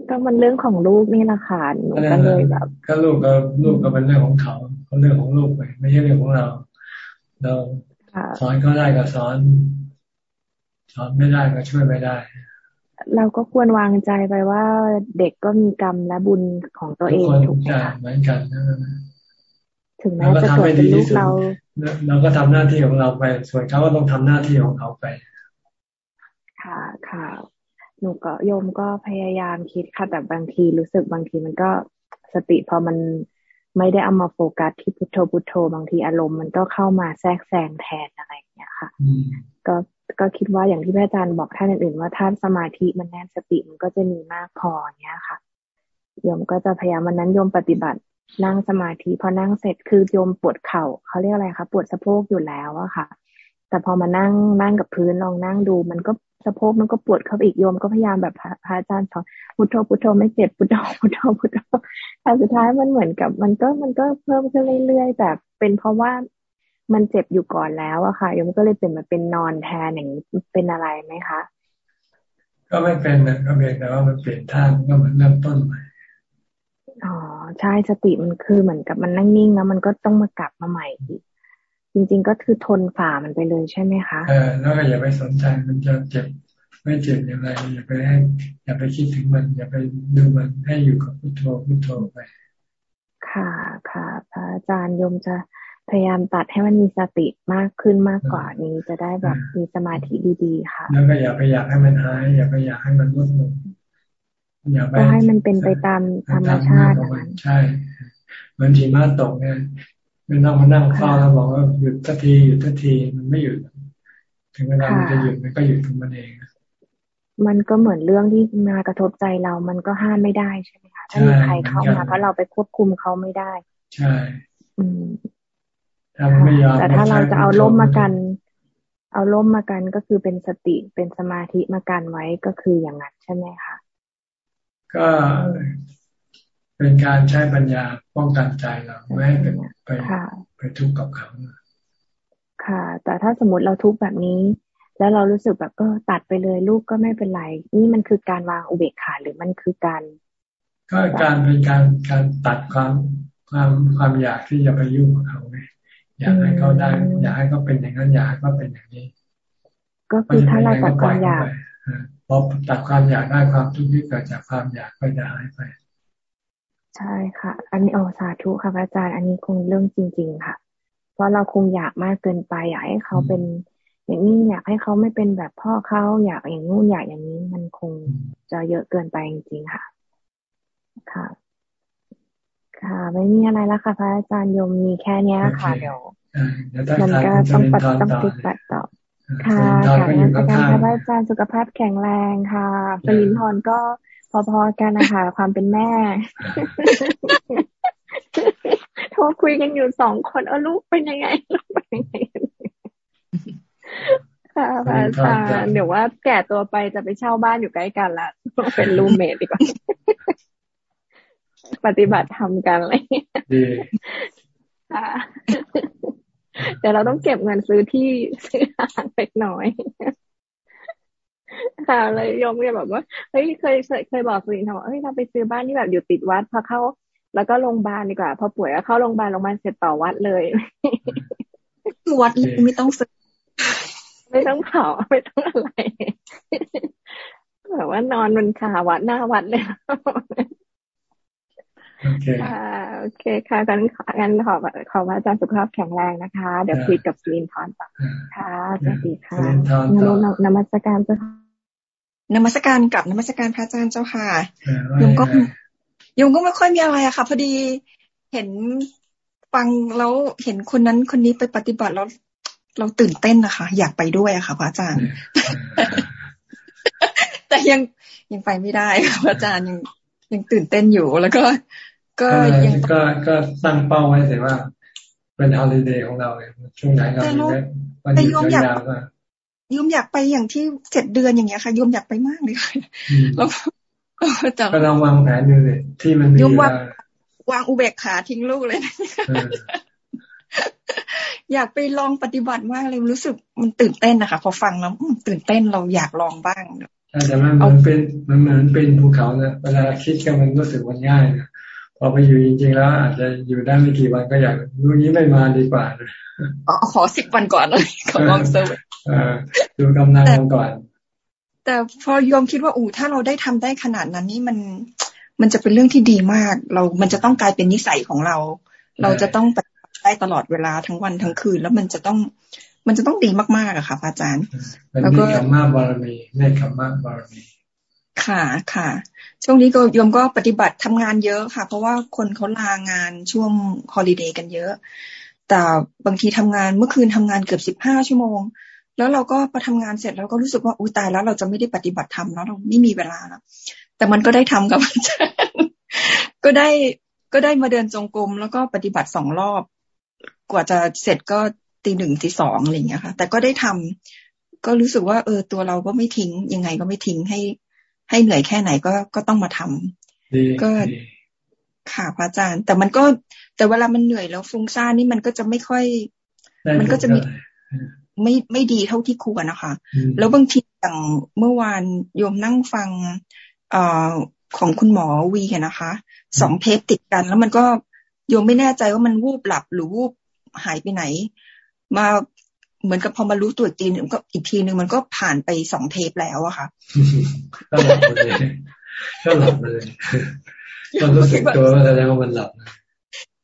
ก็มันเรื่องของลูกนี่แหละค่ะหนูก็เลยแบบก็ลูกก็ลูกก็เป็นเรื่องของเขาเขาเรื่องของลูกไปไม่ใช่เรื่องของเรา เราสอนก็ได้ก็สอน สอนไม่ได้ก็ช่วยไม่ได้ เราก็ควรวางใจไปว่าเด็กก็มีกรรมและบุญของตัวเองถูกไหมคะเหมือนกันถึงแม้จะเกิดเป็นลูกเราเราก็ทำหน้าที่ของเราไป ส่วนเขาก็ต้องทำหน้าที่ของเขาไป ค่ะค่ะ หนูก็โยมก็พยายามคิดค่ะแต่บางทีรู้สึกบางทีมันก็สติพอมันไม่ได้เอามาโฟกัสที่พุทโธพุทโธบางทีอารมณ์มันก็เข้ามาแทรกแซงแทนอะไรอย่างเงี้ยค่ะก็ก็คิดว่าอย่างที่พระอาจารย์บอกท่านอื่นๆว่าท่านสมาธิมันแน่นสติมันก็จะมีมากพอเนี้ยค่ะโยมก็จะพยายามวันนั้นโยมปฏิบัตินั่งสมาธิพอนั่งเสร็จคือโยมปวดเข่าเขาเรียกอะไรคะปวดสะโพกอยู่แล้วอะค่ะ แต่พอมานั่งนั่งกับพื้นลองนั่งดู มันก็ สะโพกมันก็ปวดเข้าอีกโยมก็พยายามแบบพระอาจารย์สอนพุทโธพุทโธไม่เจ็บพุทโธพุทโธพุทโธแต่สุดท้ายมันเหมือนกับ มันก็มันก็เพิ่มขึ้นเรื่อยๆแต่เป็นเพราะว่ามันเจ็บอยู่ก่อนแล้วอะค่ะโยมก็เลยเป็นมาเป็นนอนแทนอย่างนี้เป็นอะไรไหมคะก็ไม่เป็นนะก็เพียงแต่ว่ามันเปลี่ยนท่าก็เหมือนเริ่มต้นใหม่อ๋อใช่สติมันคือเหมือนกับมันนั่งนิ่งแล้วมันก็ต้องมากลับมาใหม่อีก จริง ๆ ก็คือทนฝ่ามันไปเลยใช่ไหมคะเออแล้วก็อย่าไปสนใจมันจะเจ็บไม่เจ็บอย่างไร อย่าไปให้อย่าไปคิดถึงมัน อย่าไปดูมันให้อยู่กับพุทโธพุทโธไปค่ะค่ะพระอาจารย์ยมจะพยายามตัดให้มันมีสติมากขึ้นมากกว่านี้จะได้แบบมีสมาธิดีๆค่ะ แล้วก็อย่าไปอยากให้มันหาย อย่าไปอยากให้มันลดลงอย่าไปให้มันเป็นไปตามธรรมชาติมันใช่เหมือนทีมาตกเนี่ย ไม่ต้องมานั่งเฝ้าแล้วบอกว่าหยุดทันทีหยุดทันทีมันไม่หยุด ถึงเวลามันจะหยุดมันก็หยุดของมันเองมันก็เหมือนเรื่องที่มากระทบใจเรา มันก็ห้ามไม่ได้ใช่ไหมคะถ้ามีใครเข้ามาเพราะเราไปควบคุมเขาไม่ได้ ใช่ อืมถ้าไม่ยอมแต่ถ้าเราจะเอาล้มมากัน เอาล้มมากันก็คือเป็นสติเป็นสมาธิมากันไว้ก็คืออย่างนั้นใช่ไหมคะก็ เป็นการใช้ปัญญาป้องกันใจเราไม่ให้เป็นไปไปทุกข์กับเขาค่ะ แต่ถ้าสมมติเราทุกข์แบบนี้ แล้วเรารู้สึกแบบเออตัดไปเลยลูกก็ไม่เป็นไร นี่มันคือการวางอุเบกขาหรือมันคือการก็การเป็นการการตัดความความความอยากที่จะไปยุ่งกับเขาไงอยากให้เขาได้ อยากให้เขาเป็นอย่างนั้นอยากให้เขาเป็นอย่างนี้ ก็คือถ้าเราตัดความอยากพอตัดความอยากได้ความทุกข์ที่เกิดจากความอยากก็จะหายไป ใช่ค่ะ อันนี้โอสาธุค่ะอาจารย์ อันนี้คงเรื่องจริง ๆ ค่ะ เพราะเราคงอยากมากเกินไปอยากให้เขาเป็น อย่างนี้อยากให้เขาไม่เป็นแบบพ่อเขาอยากอย่างนู้นอยากอย่างนี้มันคงจะเยอะเกินไปจริงๆค่ะ ค่ะ ค่ะ ไม่มีอะไรแล้วค่ะ พระอาจารย์ยมมีแค่นี้ค่ะเดี๋ยวมันก็ต้องปฏิต้องปฏิบัติต่อค่ะค่ะนักการพระอาจารย์สุขภาพแข็งแรงค่ะปรินทร์ก็ พอๆกันนะคะความเป็นแม่โทรคุยกันอยู่สองคนเออลูกเป็นยังไงลูกเป็นยังไงค่ะพระอาจารย์เดี๋ยวว่าแก่ตัวไปจะไปเช่าบ้านอยู่ใกล้กันละเป็นรูมเมทดีกว่า ปฏิบัติทำกันอะไรดีค่ะเดี๋ยวเราต้องเก็บเงินซื้อที่ซื้ออาหารเล็กน้อย ค่ะเลยยมก็แบบว่าเฮ้ยเคยเคยบอกสุรินทร์ว่าเฮ้ยเราไปซื้อบ้านที่แบบอยู่ติดวัดพอเข้า แล้วก็โรงพยาบาลดีกว่าพอป่วยก็เข้าโรงพยาบาลโรงพยาบาลเสร็จต่อวัดเลยวัดไม่ต้องซื้อไม่ต้องเผาไม่ต้องอะไรแบบว่านอนบนขาวัดหน้าวัดเลยโอเคโอเคค่ะกันงั้นขอขออาจารย์สุขภาพแข็งแรงนะคะ เดี๋ยวคุยกับซีนทอนต่อค่ะสวัสดีค่ะนมัสการเจ้า นมัสการกับนมัสการพระอาจารย์เจ้าค่ะยมก็ยมก็ไม่ค่อยมีอะไรอะค่ะ พอดีเห็นฟังแล้วเห็นคนนั้นคนนี้ไปปฏิบัติแล้วเราตื่นเต้นนะคะ อยากไปด้วยอะค่ะ พระอาจารย์ แต่ยังยังไปไม่ได้ค่ะพระอาจารย์ยังยังตื่นเต้นอยู่แล้วก็ ก็ยังก็ก็ตั้งเป้าไว้แต่ว่าเป็นฮอลิเดย์ของเราช่วงไหนเราวันหยุดยาวๆ ยุมอยากไปอย่างที่เจ็ดเดือนอย่างเงี้ยค่ะยุมอยากไปมากเลยค่ะแล้วก็ลองวางแผนดูเลยที่มันมีวางวางอุเบกขาทิ้งลูกเลยอยากไปลองปฏิบัติมากเลยรู้สึกมันตื่นเต้นนะคะพอฟังแล้วตื่นเต้นเราอยากลองบ้างแต่มันมันเป็นมันเหมือนเป็นภูเขาเนะเวลาคิดกันมันรู้สึกมันง่ายนะพอไปอยู่จริงๆแล้วอาจจะอยู่ได้ไม่กี่วันก็อยากรู้นี้ไม่มาดีกว่าเลยอ๋อขอสิบวันก่อนเลยขอลองเซอร์ ดูกำลังก่อน แต่พอยอมคิดว่าอู้ถ้าเราได้ทำได้ขนาดนั้นนี่มันมันจะเป็นเรื่องที่ดีมาก เรา มันจะต้องกลายเป็นนิสัยของเรา เราจะต้องไปได้ตลอดเวลาทั้งวันทั้งคืน แล้วมันจะต้อง มันจะต้องดีมากๆอะค่ะอาจารย์ แล้วก็ธรรมะบารมีในธรรมะบารมี ค่ะ ค่ะ ช่วงนี้ก็โยมก็ปฏิบัติทำงานเยอะค่ะ เพราะว่าคนเขาลางานช่วงฮอลิเดย์กันเยอะ แต่บางทีทำงานเมื่อคืนทำงานเกือบสิบห้าชั่วโมง แล้วเราก็พอทำงานเสร็จเราก็รู้สึกว่าอุ้ยตายแล้วเราจะไม่ได้ปฏิบัติธรรมแล้วเราไม่มีเวลาแล้วแต่มันก็ได้ทำกับอาจารย์ก็ได้ก็ได้มาเดินจงกรมแล้วก็ปฏิบัติสองรอบ กว่าจะเสร็จก็ตีหนึ่งตีสองอะไรอย่างเงี้ยค่ะ แต่ก็ได้ทำก็รู้สึกว่าเออตัวเราก็ไม่ทิ้งยังไงก็ไม่ทิ้งให้ ให้เหนื่อยแค่ไหนก็ก็ต้องมาทำก็ค่ะพระอาจารย์ แต่มันก็แต่เวลามันเหนื่อยแล้วฟุ้งซ่านนี่มันก็จะไม่ค่อย มันก็จะมี ไม่ไม่ดีเท่าที่ควรนะคะ แล้วบางทีอย่างเมื่อวานโยมนั่งฟังเอ่อของคุณหมอวีนะคะสองเทปติดกัน แล้วมันก็โยมไม่แน่ใจว่ามันวูบหลับหรือวูบหายไปไหน มาเหมือนกับพอมารู้ตัวจีนก็อีกทีหนึ่งมันก็ผ่านไปสองเทปแล้วอะค่ะก็หลับเลยก็หลับเลยตอนรู้สึกตัวแสดงว่ามันหลับ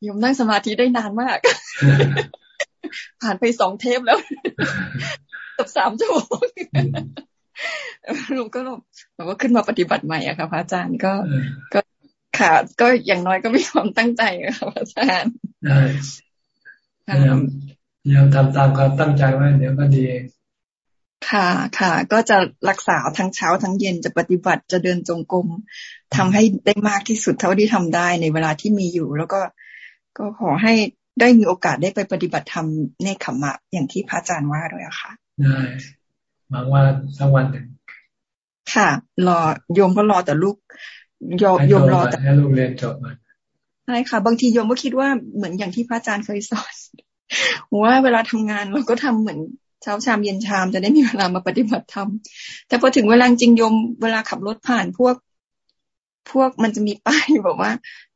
โยมนั่งสมาธิได้นานมาก ผ่านไปสองเทปแล้วกับสามชั่วโมงลุงก็แบบว่าขึ้นมาปฏิบัติใหม่อะค่ะพระอาจารย์ก็ก็ค่ะก็อย่างน้อยก็มีความตั้งใจค่ะพระอาจารย์ได้พยายามพยายามทำตามความตั้งใจไว้เดี๋ยวก็ดีเองค่ะค่ะ ก็จะรักษาทั้งเช้าทั้งเย็นจะปฏิบัติจะเดินจงกรมทำให้ได้มากที่สุดเท่าที่ทำได้ในเวลาที่มีอยู่ แล้วก็ก็ขอให้ ได้มีโอกาสได้ไปปฏิบัติธรรมในขมมะอย่างที่พระอาจารย์ว่าด้วยอะค่ะได้หวังว่าสักวันหนึ่งค่ะ รอโยมก็รอแต่ลูกโยมโยมรอแต่ให้ลูกเรียนจบมันใช่ค่ะ บางทีโยมก็คิดว่าเหมือนอย่างที่พระอาจารย์เคยสอนว่าเวลาทำงานเราก็ทำเหมือนเช้าชามเย็นชามจะได้มีเวลามาปฏิบัติธรรมแต่พอถึงเวลาจริงโยมเวลาขับรถผ่านพวก พวกมันจะมีป้ายบอกว่า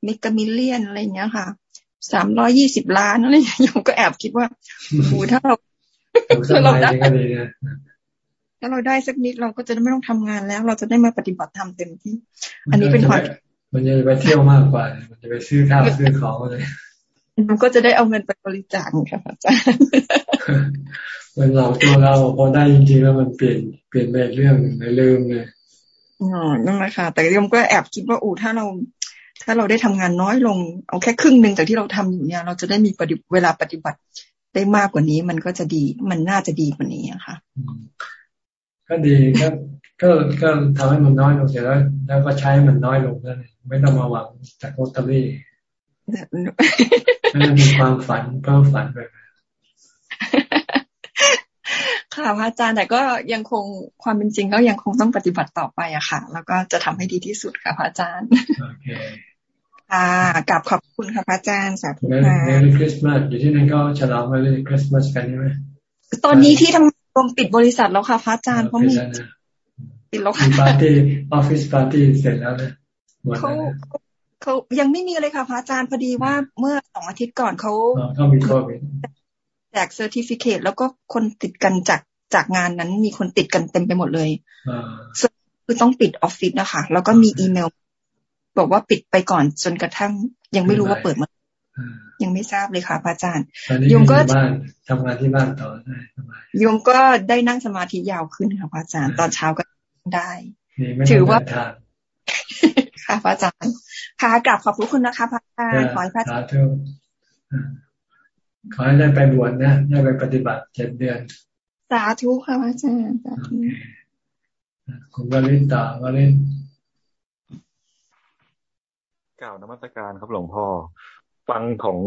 มิกามิเลียนอะไรอย่างเงี้ยค่ะ สามร้อยี่สิบล้านอะไรอย่างเงี้ยโยมก็แอบคิดว่าโอ้ถ้าเราถ้าเราได้ถ้าเราได้สักนิดเราก็จะไม่ต้องทำงานแล้ว เราจะได้มาปฏิบัติธรรมเต็มที่ อันนี้เป็นความมันจะไปเที่ยวมากกว่า มันจะไปซื้อข้าวซื้อของเลยมันก็จะได้เอาเงินไปบริจาคค่ะอาจารย์มันเราตัวเราพอได้จริงๆแล้วมันเปลี่ยนเปลี่ยนไปเรื่องในลืมเลยอ๋อนั่นแหละค่ะ แต่ยมก็แอบคิดว่าอูถ้าเรา ถ้าเราได้ทำงานน้อยลง เอาแค่ครึ่งหนึ่งจากที่เราทำอยู่เนี่ย เราจะได้มีปฏิเวลาปฏิบัติได้มากกว่านี้ มันก็จะดี มันน่าจะดีกว่านี้ค่ะ ก็ดีก็ก็ก็ทำให้มันน้อยลงเสร็จแล้ว แล้วก็ใช้มันน้อยลงนั่นไม่ต้องมาหวังจากลอตเตอรี่ไม่ได้มีความฝันเพ้อฝันแบบ ค่ะพระอาจารย์แต่ก็ยังคงความเป็นจริงก็ยังคงต้องปฏิบัติต่อไปอะค่ะ แล้วก็จะทำให้ดีที่สุดค่ะพระอาจารย์โอเคค่ะกราบขอบคุณค่ะพระอาจารย์สาธุค่ะเม Merry Christmas อยู่ที่นั่นก็ฉลอง Merry Christmas กันใช่ไหมตอนนี้ที่ทำงานปิดบริษัทแล้วค่ะพระอาจารย์เพราะมีปิดแล้วค่ะปาร์ตี้ office party เสร็จแล้วนะเขาเขายังไม่มีเลยค่ะพระอาจารย์พอดีว่าเมื่อสองอาทิตย์ก่อนเขาเขามีโควิด แจก certificate แล้วก็คนติดกันจากจากงานนั้นมีคนติดกันเต็มไปหมดเลยคือต้องปิดออฟฟิศนะคะแล้วก็มีอีเมล บอกว่าปิดไปก่อนจนกระทั่ง ยังไม่รู้ว่าเปิดมายังไม่ทราบเลยค่ะพระอาจารย์โยมก็ทำงานที่บ้านต่อได้โยมก็ได้นั่งสมาธิยาวขึ้นค่ะพระอาจารย์ตอนเช้าก็ได้ ถือว่าค่ะพระอาจารย์ค่ะกลับขอบคุณนะคะพระอาจารย์ขอให้พระอาจารย์ ขอให้ได้ไปบวชนะ ได้ไปปฏิบัติเจ็ดเดือน สาธุค่ะพระอาจารย์สาธุคุณวรินตาวรินกล่าวนมัสการครับหลวงพ่อ ฟังของ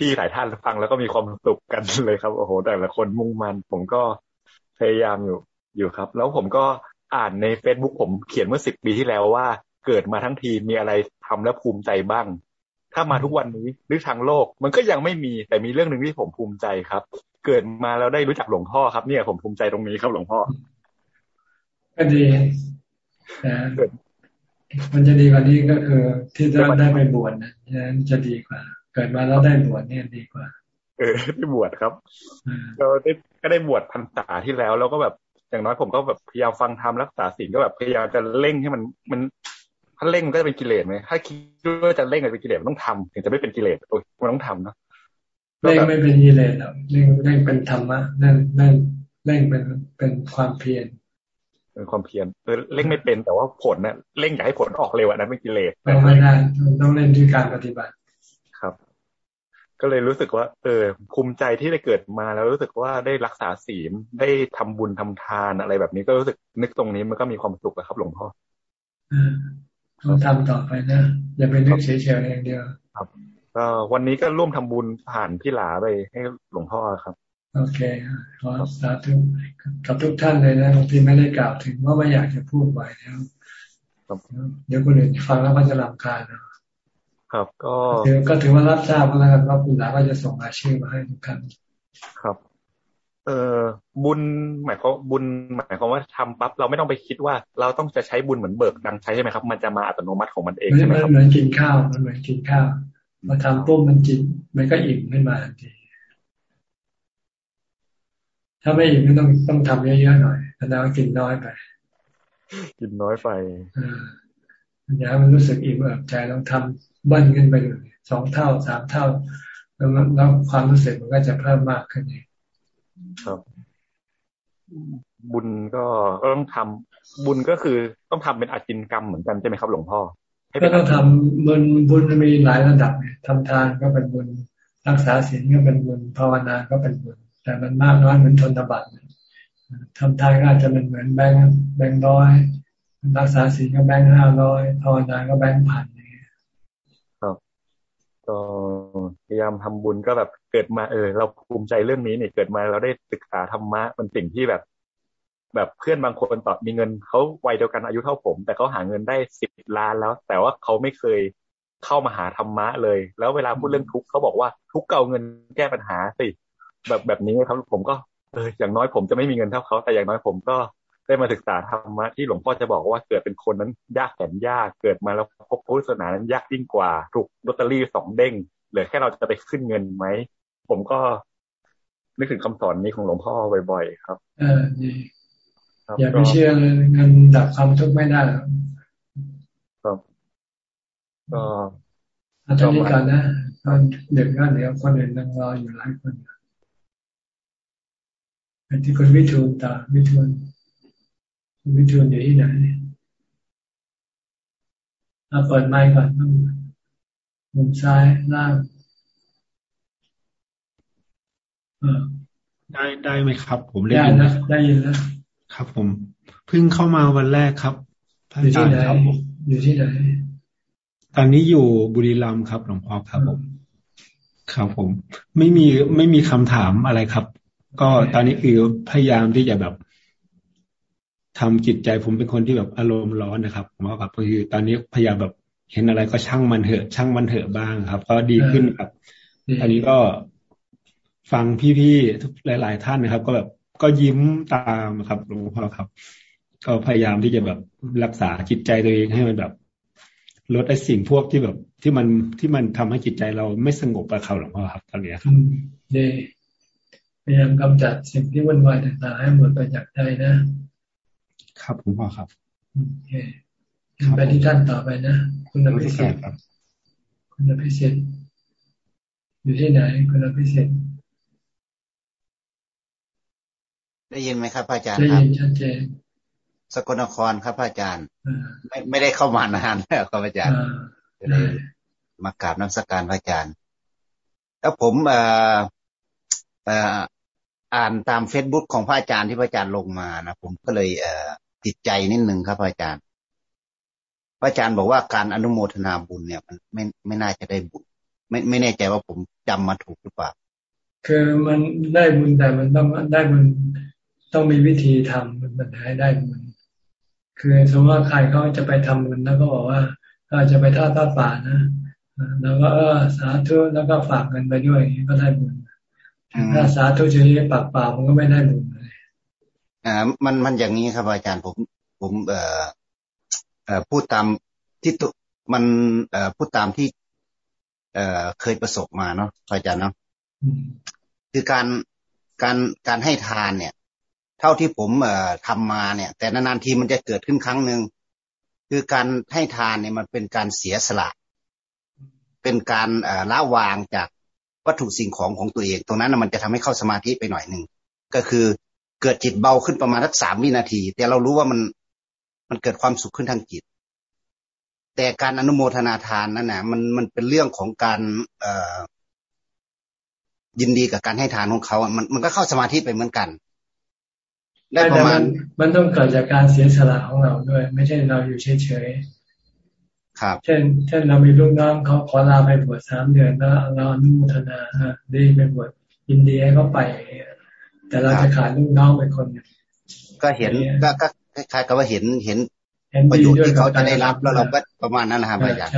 พี่ๆหลายท่านฟังแล้วก็มีความสุขกันเลยครับโอ้โห แต่ละคนมุ่งมัน ผมก็พยายามอยู่อยู่ครับ แล้วผมก็อ่านในเฟซบุ๊กผมเขียนเมื่อสิบปีที่แล้วว่าเกิดมาทั้งทีมีอะไรทำแล้วภูมิใจบ้าง ถ้ามาทุกวันนี้หรือทางโลก มันก็ยังไม่มีแต่มีเรื่องหนึ่งที่ผมภูมิใจครับ เกิดมาแล้วได้รู้จักหลวงพ่อครับ เนี่ยผมภูมิใจตรงนี้ครับหลวงพ่อก็ดีมันจะดีกว่านี้ก็คือ ที่จะได้ไปบวชนะนั้นจะดีกว่ากิดมาแล้วได้บวชเนี่ยดีกว่า เออได้บวชครับเราได้ก็ได้บวชพรรษาที่แล้ว แล้วก็แบบอย่างน้อยผมก็แบบพยายามฟังธรรมรักษาศีลก็แบบพยายามจะเร่งให้มันมัน ถ้าเร่งมันก็จะเป็นกิเลสไหมถ้าคิดว่าจะเร่งเป็นกิเลสมันต้องทำถึงจะไม่เป็นกิเลสโอ้ยมันต้องทำเนาะเร่งไม่เป็นกิเลสหรอกเร่งเร่งเป็นธรรมะนั่นนั่นเร่งเป็นเป็นความเพียรเป็นความเพียรเออเร่งไม่เป็นแต่ว่าผลเนี่ยเร่งอยากให้ผลออกเร็วอันนั้นเป็นกิเลสไม่ได้ต้องเล่นด้วยการปฏิบัติก็เลยรู้สึกว่า เออ ภูมิใจที่ได้เกิดมาแล้วรู้สึกว่าได้รักษาศีลได้ทำบุญทำทานอะไรแบบนี้ก็รู้สึกนึกตรงนี้มันก็มีความสุขครับ หลวงพ่อ ต้องทำต่อไปนะอย่าไปนึกเฉยๆอย่างเดียว ครับก็วันนี้ก็ร่วมทำบุญผ่านพี่หลาไปให้หลวงพ่อครับ โอเคขอสาธุกับทุกท่านเลยนะบางทีไม่ได้กล่าวถึงว่าไม่อยากจะพูดไว้แล้วเดี๋ยวคนอื่นฟังแล้วก็จะรำคาญนะครับ ก็ก็ถือว่ารับทราบแล้วกันว่าคุณหลาก็จะส่งรายชื่อมาให้ทุกท่านครับ เออบุญหมายความบุญหมายความว่าทำปั๊บเราไม่ต้องไปคิดว่าเราต้องจะใช้บุญเหมือนเบิกดังใช้ใช่ไหมครับ มันจะมาอัตโนมัติของมันเองใช่ไหมครับเหมือนกินข้าวมันเหมือนกินข้าวมาทำปุ๊บมันจิตมันก็อิ่มขึ้นมาทันทีถ้าไม่อิ่มก็ต้องต้องทำเยอะๆหน่อยแล้วกินน้อยไป กินน้อยไปอย่าให้มันรู้สึกอิ่มเอิบใจต้องทำบันขึ้นไปเลยสองเท่าสามเท่าแล้วแล้วความรู้สึกมันก็จะเพิ่มมากขึ้นเอง ครับ บุญก็ต้องทำบุญก็คือต้องทำเป็นอาจินกรรมเหมือนกันใช่ไหมครับหลวงพ่อก็ต้องทำบุญบุญมีหลายระดับทำทานก็เป็นบุญรักษาศีลก็เป็นบุญภาวนาก็เป็นบุญแต่มันมากน้อยเหมือนทนบัตรทำทานก็อาจจะเป็นเหมือนแบงค์แบงค์ร้อยรักษาศีลก็แบงค์ห้าร้อยภาวนาก็แบงค์พันครับ ก็พยายามทำบุญก็แบบเกิดมาเออ เราภูมิใจเรื่องนี้เนี่ยเกิดมาเราได้ศึกษาธรรมะมันสิ่งที่แบบ แบบเพื่อนบางคนต่อมีเงินเขาวัยเดียวกันอายุเท่าผม แต่เขาหาเงินได้สิบล้านแล้ว แต่ว่าเขาไม่เคยเข้ามาหาธรรมะเลย แล้วเวลาพูดเรื่องทุกข์เขาบอกว่าทุกเก่าเงินแก้ปัญหาสิแบบแบบนี้ครับผมก็เอออย่างน้อยผมจะไม่มีเงินเท่าเขาแต่อย่างน้อยผมก็ ได้มาศึกษาธรรมะที่หลวงพ่อจะบอกว่าเกิดเป็นคนนั้นยากแสนยากเกิดมาแล้วพบพุทธศาสนานั้นยากยิ่งกว่าถูกลอตเตอรี่สองเด้งเหลือแค่เราจะไปขึ้นเงินไหมผมก็นึกถึงคำสอนนี้ของหลวงพ่อบ่อยๆครับเออดีอย่าไปเชื่อเลยเงินดับความทุกข์ไม่ได้ครับก็อาจารย์กันนะตอนเด็กก็เดี๋ยวคนอื่นนั่งรออยู่หลายคนเป็นที่คนวิทูลตาวิทูล วิทูลอยู่ที่ไหนเอาเปิดไมค์ก่อนต้องมุมซ้ายล่างได้ได้ไหมครับ ผมได้ยินนะได้ยินนะครับ ผมเพิ่งเข้ามาวันแรกครับอยู่ที่ไหนอยู่ที่ไหนตอนนี้อยู่บุรีรัมย์ครับหลวงพ่อครับผมครับผม ไม่มีไม่มีคำถามอะไรครับ ก็ตอนนี้คือพยายามที่จะแบบ ทำจิตใจผมเป็นคนที่แบบอารมณ์ร้อนนะครับผมว่าแบบคือตอนนี้พยายามแบบเห็นอะไรก็ช่างมันเถอะ ช่างมันเถอะบ้างครับ ก็ดีขึ้นครับอันนี้ก็ฟังพี่ๆทุกหลาย ๆ ท่านนะครับ ก็แบบก็ยิ้มตามครับหลวงพ่อครับ ก็พยายามที่จะแบบรักษาจิตใจตัวเองให้มันแบบ ลดไอ้สิ่งพวกที่แบบที่มันที่มันทำให้จิตใจเราไม่สงบกับเขาหลวงพ่อครับตอนนี้ครับเดพยายามกำจัดสิ่งที่วุ่นวายต่างๆให้หมดไปจากใจนะ ครับหลวงพ่อครับโอเคไปที่ท่านต่อไปนะ คุณอภิสิทธิ์คุณอภิสิทธิ์อยู่ที่ไหน คุณอภิสิทธิ์ได้ยินไหมครับอาจารย์ได้ยินชัดเจนสกลนครครับอาจารย์ ไม่ไม่ได้เข้ามานานแล้วครับอาจารย์เลยมากราบน้ำสการพระอาจารย์ แล้วผมเอ่อเอ่ออ่านตามเฟซบุ๊กของพระอาจารย์ที่พระอาจารย์ลงมานะผมก็เลยเอ่อ ติดใจนิดนึงครับพระอาจารย์พระอาจารย์บอกว่าการอนุโมทนาบุญเนี่ย มันไม่ไม่น่าจะได้บุญ ไม่ไม่แน่ใจว่าผมจำมาถูกหรือเปล่า คือมันได้บุญแต่มันต้องได้บุญต้องมีวิธีทำมันให้ได้บุญคือสมมติว่าใครเขาจะไปทำบุญแล้วก็บอกว่าก็จะไปทอดผ้าป่านะแล้วก็เออสาธุแล้วก็ฝากเงินไปด้วยก็ได้บุญถ้าสาธุเฉยๆปากเปล่ามันก็ไม่ได้บุญเลย อ่ามันมันอย่างนี้ครับอาจารย์ผมผมเอ่อเอ่อพูดตามที่ตุมันเอ่อพูดตามที่ เอ่อเคยประสบมาเนาะอาจารย์เนาะคือการการการให้ทานเนี่ย เท่าที่ผมเอ่อทำมาเนี่ย แต่นานๆทีมันจะเกิดขึ้นครั้งหนึ่งคือการให้ทานเนี่ยมันเป็นการเสียสละ เป็นการเอ่อละวางจากวัตถุสิ่งของของตัวเอง ตรงนั้นมันจะทำให้เข้าสมาธิไปหน่อยหนึ่งก็คือ เกิดจิตเบาขึ้นประมาณสักสามวินาที แต่เรารู้ว่ามันมันเกิดความสุขขึ้นทางจิต แต่การอนุโมทนาทานนั่นนะมันมันเป็นเรื่องของการเอ่อยินดีกับการให้ทานของเขามันมันก็เข้าสมาธิไปเหมือนกันได้ประมาณมันต้องเกิดจากการเสียสละของเราด้วย ไม่ใช่เราอยู่เฉยๆครับ เช่น เช่นเรามีลูกน้องเขาขอลาไปบวชสามเดือนแล้วเราอนุโมทนาดีไปบวชยินดีให้เขาไป แต่เราจะขาดลูกน้องไปคนนึงก็เห็นก็ก็คล้ายๆกับว่าเห็นเห็นประโยชน์ที่เขาจะได้รับแล้วเราก็ประมาณนั้นนะครับอาจารย์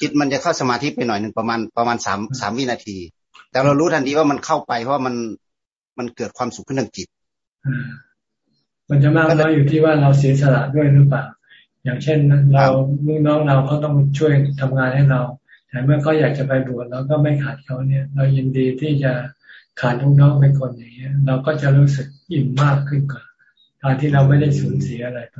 จิตมันจะเข้าสมาธิไปหน่อยหนึ่งประมาณประมาณสามสามวินาที แต่เรารู้ทันทีว่ามันเข้าไปเพราะมันมันเกิดความสุขขึ้นทางจิตมันจะมากน้อยอยู่ที่ว่าเราเสียสละด้วยหรือเปล่าอย่างเช่นเราลูกน้องเราเขาต้องช่วยทำงานให้เรา แต่เมื่อเขาอยากจะไปบวชเราก็ไม่ขาดเขาเนี่ย เรายินดีที่จะ ขาดลูกน้องเป็นคนอย่างเงี้ย เราก็จะรู้สึกอิ่มมากขึ้นกว่าการที่เราไม่ได้สูญเสียอะไรไป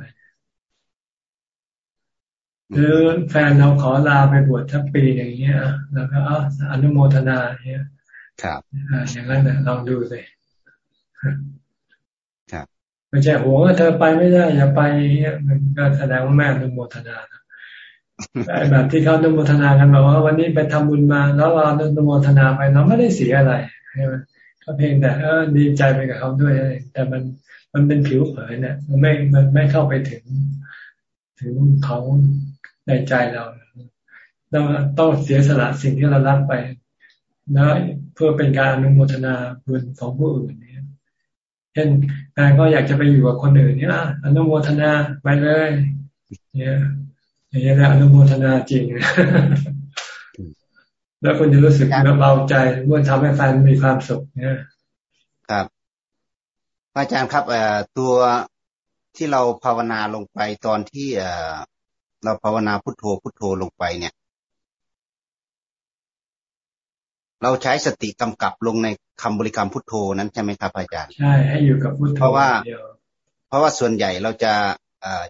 อหรือแฟนเราขอลาไปบวชทักปีอย่างเงี้ยแล้วก็เอาอนุโมทนาเงี้ย ครับอย่างนั้นนะลองดูสิครับไม่ใช่หัวว่าเธอไปไม่ได้อย่าไปเงี้ยมันก็แสดงว่าแม่อนุโมทนาไอ้แบบที่เขาอนุโมทนากันบอกว่า วันนี้ไปทำบุญมา แล้วเราอนุโมทนาไปเราไม่ได้เสียอะไร ใช่ไหมก็เพียงแต่เออดีใจไปกับเขาด้วยแต่มันมันเป็นผิวเผยเนี่ยมันไม่มันไม่เข้าไปถึง ถึงเขาในใจเราเราต้องเสียสละสิ่งที่เรารับไปแล้วเพื่อเป็นการอนุโมทนาบุญของผู้อื่นเนี่ยเช่นนายก็อยากจะไปอยู่กับคนอื่นเนี่ยอนุโมทนาไปเลย เนี่ยอย่างนี้แหละอนุโมทนาจริง แล้วคุณจะรู้สึกเบาใจเมื่อทำให้แฟนมีความสุขเนี่ยครับอาจารย์ครับเอ่อตัวที่เราภาวนาลงไปตอนที่เอ่อเราภาวนาพุทโธพุทโธลงไปเนี่ย เราใช้สติกำกับลงในคำบริกรรมพุทโธนั้นใช่ไหมครับอาจารย์ใช่ให้อยู่กับพุทโธเพราะว่า เพราะว่าส่วนใหญ่เราจะ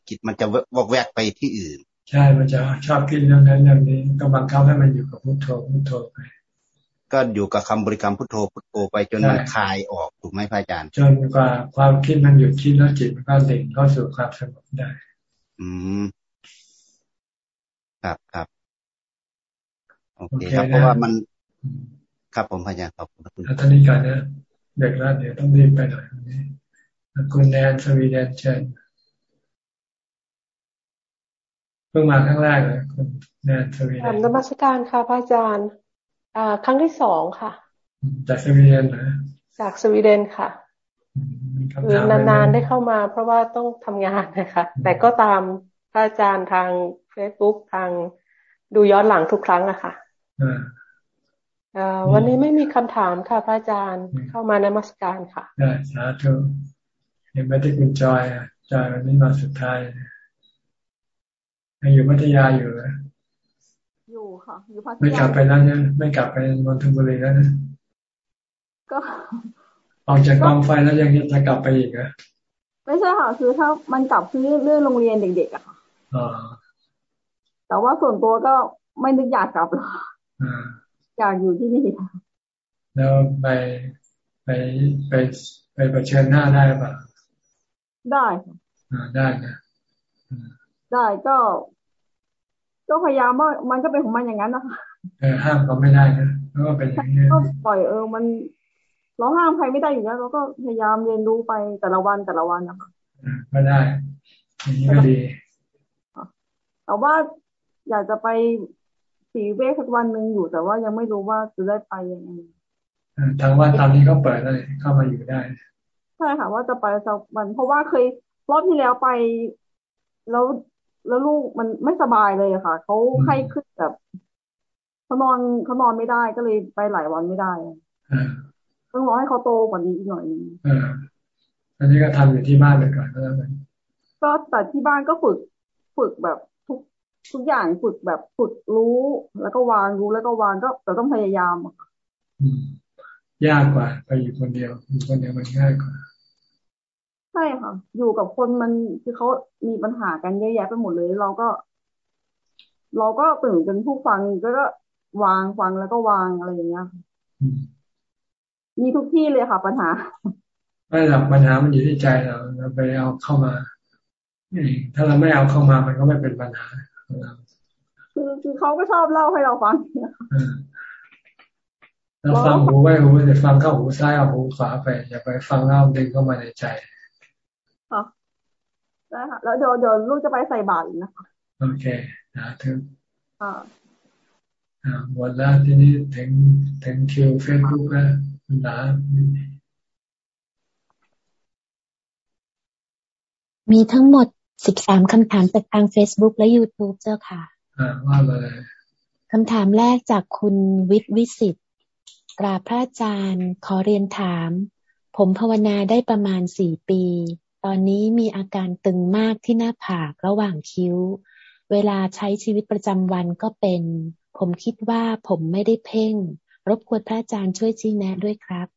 จิตมันจะวอกแวกไปที่อื่น ใช่มันจะชอบคิดเรื่องนั้นเรื่องนี้ก็บังคับให้มันอยู่กับพุทโธพุทโธไปก็อยู่กับคำบริกรรมพุทโธพุทโธไปจนมันคลายออกถูกไหมพระอาจารย์ จนกว่าความคิดมันหยุดคิดแล้วจิตมันก็เด่งเข้าสู่ความสงบได้ อืมครับครับโอเคครับเพราะว่ามัน ครับผมพยายามขอบคุณคุณท่านนี้กันนะเด็กแล้วเดี๋ยวต้องรีบไปหน่อยนี้คุณแนนสวีเดนเชนเพิ่งมาครั้งแรกเลยคุณแนนสวีเดนนมัสการค่ะพระอาจารย์อ่าครั้งที่สองค่ะ จากสวีเดนนะจากสวีเดนค่ะคือนานๆได้เข้ามา เพราะว่าต้องทำงานนะคะ แต่ก็ตามพระอาจารย์ทางเฟซบุ๊กทางดูย้อนหลังทุกครั้งอะค่ะวันนี้ไม่มีคำถามค่ะ พระอาจารย์เข้ามาในมัสการค่ะได้สาธุเห็นไหมที่คุณจอยจอยวันนี้มาสุดท้าย ยังอยู่พัทยาอยู่เลยอยู่ค่ะ อยู่พัทยาไม่กลับไปแล้วเนี่ยไม่กลับไปนนทบุรีแล้วนะก็ออกจากกองไฟแล้วยังจะกลับไปอีกอะไม่ใช่ค่ะคือถ้ามันกลับคือเรื่องโรงเรียนเด็กๆอะค่ะแต่ว่าส่วนตัวก็ไม่นึกอยากกลับหรอกอยากอยู่ที่นี่ค่ะแล้วไปไปไปไปประชิญหน้าได้ปะได้ค่ะได้นะได้ก็ ก็พยายามว่ามันก็เป็นของมันอย่างนั้นนะคะเออห้ามก็ไม่ได้นะก็เป็นอย่างนี้ก็ปล่อยเออมันเราห้ามใครไม่ได้อยู่แล้วเราก็พยายามเรียนรู้ไปแต่ละวันแต่ละวันนะคะก็ได้อย่างนี้ก็ดีแต่ว่าอยากจะไปสีเวสักวันหนึ่งอยู่ แต่ว่ายังไม่รู้ว่าจะได้ไปยังไงทางวัดตอนนี้ก็เปิดเลยเข้ามาอยู่ได้ใช่ค่ะว่าจะไปสักวัน เพราะว่าเคยรอบที่แล้วไป แล้ว แล้วลูกมันไม่สบายเลยค่ะเขาไข้ขึ้นแบบเขานอนเขานอนไม่ได้ก็เลยไปหลายวันไม่ได้ต้องรอให้เขาโตกว่านี้อีกหน่อยนึงอันนี้ก็ทำอยู่ที่บ้านไปก่อนก็แล้วกันก็แต่ที่บ้านก็ฝึกฝึกแบบทุกทุกอย่างฝึกแบบฝึกรู้ แล้วก็วางรู้แล้วก็วางก็แต่ต้องพยายามยากกว่า ไปอยู่คนเดียว อยู่คนเดียวมันง่ายกว่า ใช่ค่ะ อยู่กับคนมันคือเขามีปัญหากันเยอะแยะไปหมดเลย เราก็ เราก็ตื่นเป็นผู้ฟังก็ก็วางฟังแล้วก็วางอะไรอย่างเงี้ยมีทุกที่เลยค่ะปัญหา ไม่หรอกปัญหามันอยู่ที่ใจเราเราไปเอาเข้ามาถ้าเราไม่เอาเข้ามามันก็ไม่เป็นปัญหาคือคือเขาก็ชอบเล่าให้เราฟังเราฟังหูไว้หูจะฟังเข้าหูซ้ายเอาหูขวาไปอย่าไปฟังเล่าดึงเข้ามาในใจ ค่ะได้ค่ะ แล้วเดี๋ยวเดี๋ยวลูกจะไปใส่บาตรนะคะ โอเคนะถึงอ่าอ่าวันแล้วที่นี้ถึงถึงคิวเฟซบุ๊กแล้วคุณหลามีทั้งหมดสิบสามคำถามจากทาง Facebook และ YouTube เจ้าค่ะอ่าว่าเลยคำถามแรกจากคุณวิทย์วิสิตกราบพระอาจารย์ ขอเรียนถาม ผมภาวนาได้ประมาณสี่ปี ตอนนี้มีอาการตึงมากที่หน้าผากระหว่างคิ้ว เวลาใช้ชีวิตประจำวันก็เป็น ผมคิดว่าผมไม่ได้เพ่ง รบกวนพระอาจารย์ช่วยชี้แนะด้วยครับ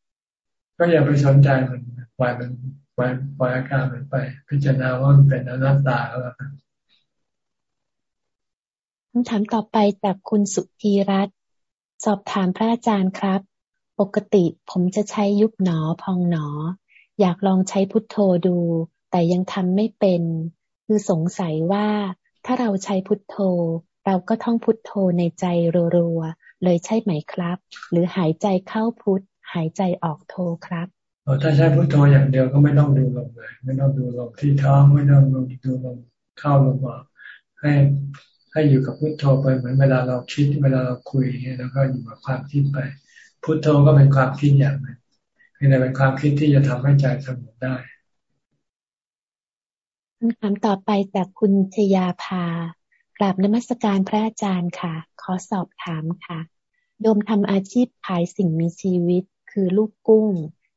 ก็อย่าไปสนใจมันปล่อยมันปล่อยปล่อยอาการมันไป พิจารณาว่ามันเป็นอนัตตาแล้วกันำถามต่อไปจากคุณสุธีรัตน์สอบถามพระอาจารย์ครับ ปกติผมจะใช้ยุบหนอพองหนอ อยากลองใช้พุทโธดู แต่ยังทำไม่เป็น คือสงสัยว่าถ้าเราใช้พุทโธ เราก็ท่องพุทโธในใจรัวๆเลยใช่ไหมครับ หรือหายใจเข้าพุทหายใจออกโธครับถ้าใช้พุทโธอย่างเดียวก็ไม่ต้องดูลมเลย ไม่ต้องดูลมที่ท้องไม่ต้องดูลมเข้าลมออกให้ให้อยู่กับพุทโธไปเหมือนเวลาเราคิดเวลาเราคุยแล้วก็อยู่กับความคิดไป พุทโธก็เป็นความคิดอย่างหนึ่ง แต่เป็นความคิดที่จะทำให้ใจสงบได้คำถามต่อไปจากคุณชยาภากราบนมัสการพระอาจารย์ค่ะ ขอสอบถามค่ะ โยมทำอาชีพขายสิ่งมีชีวิต คือลูกกุ้ง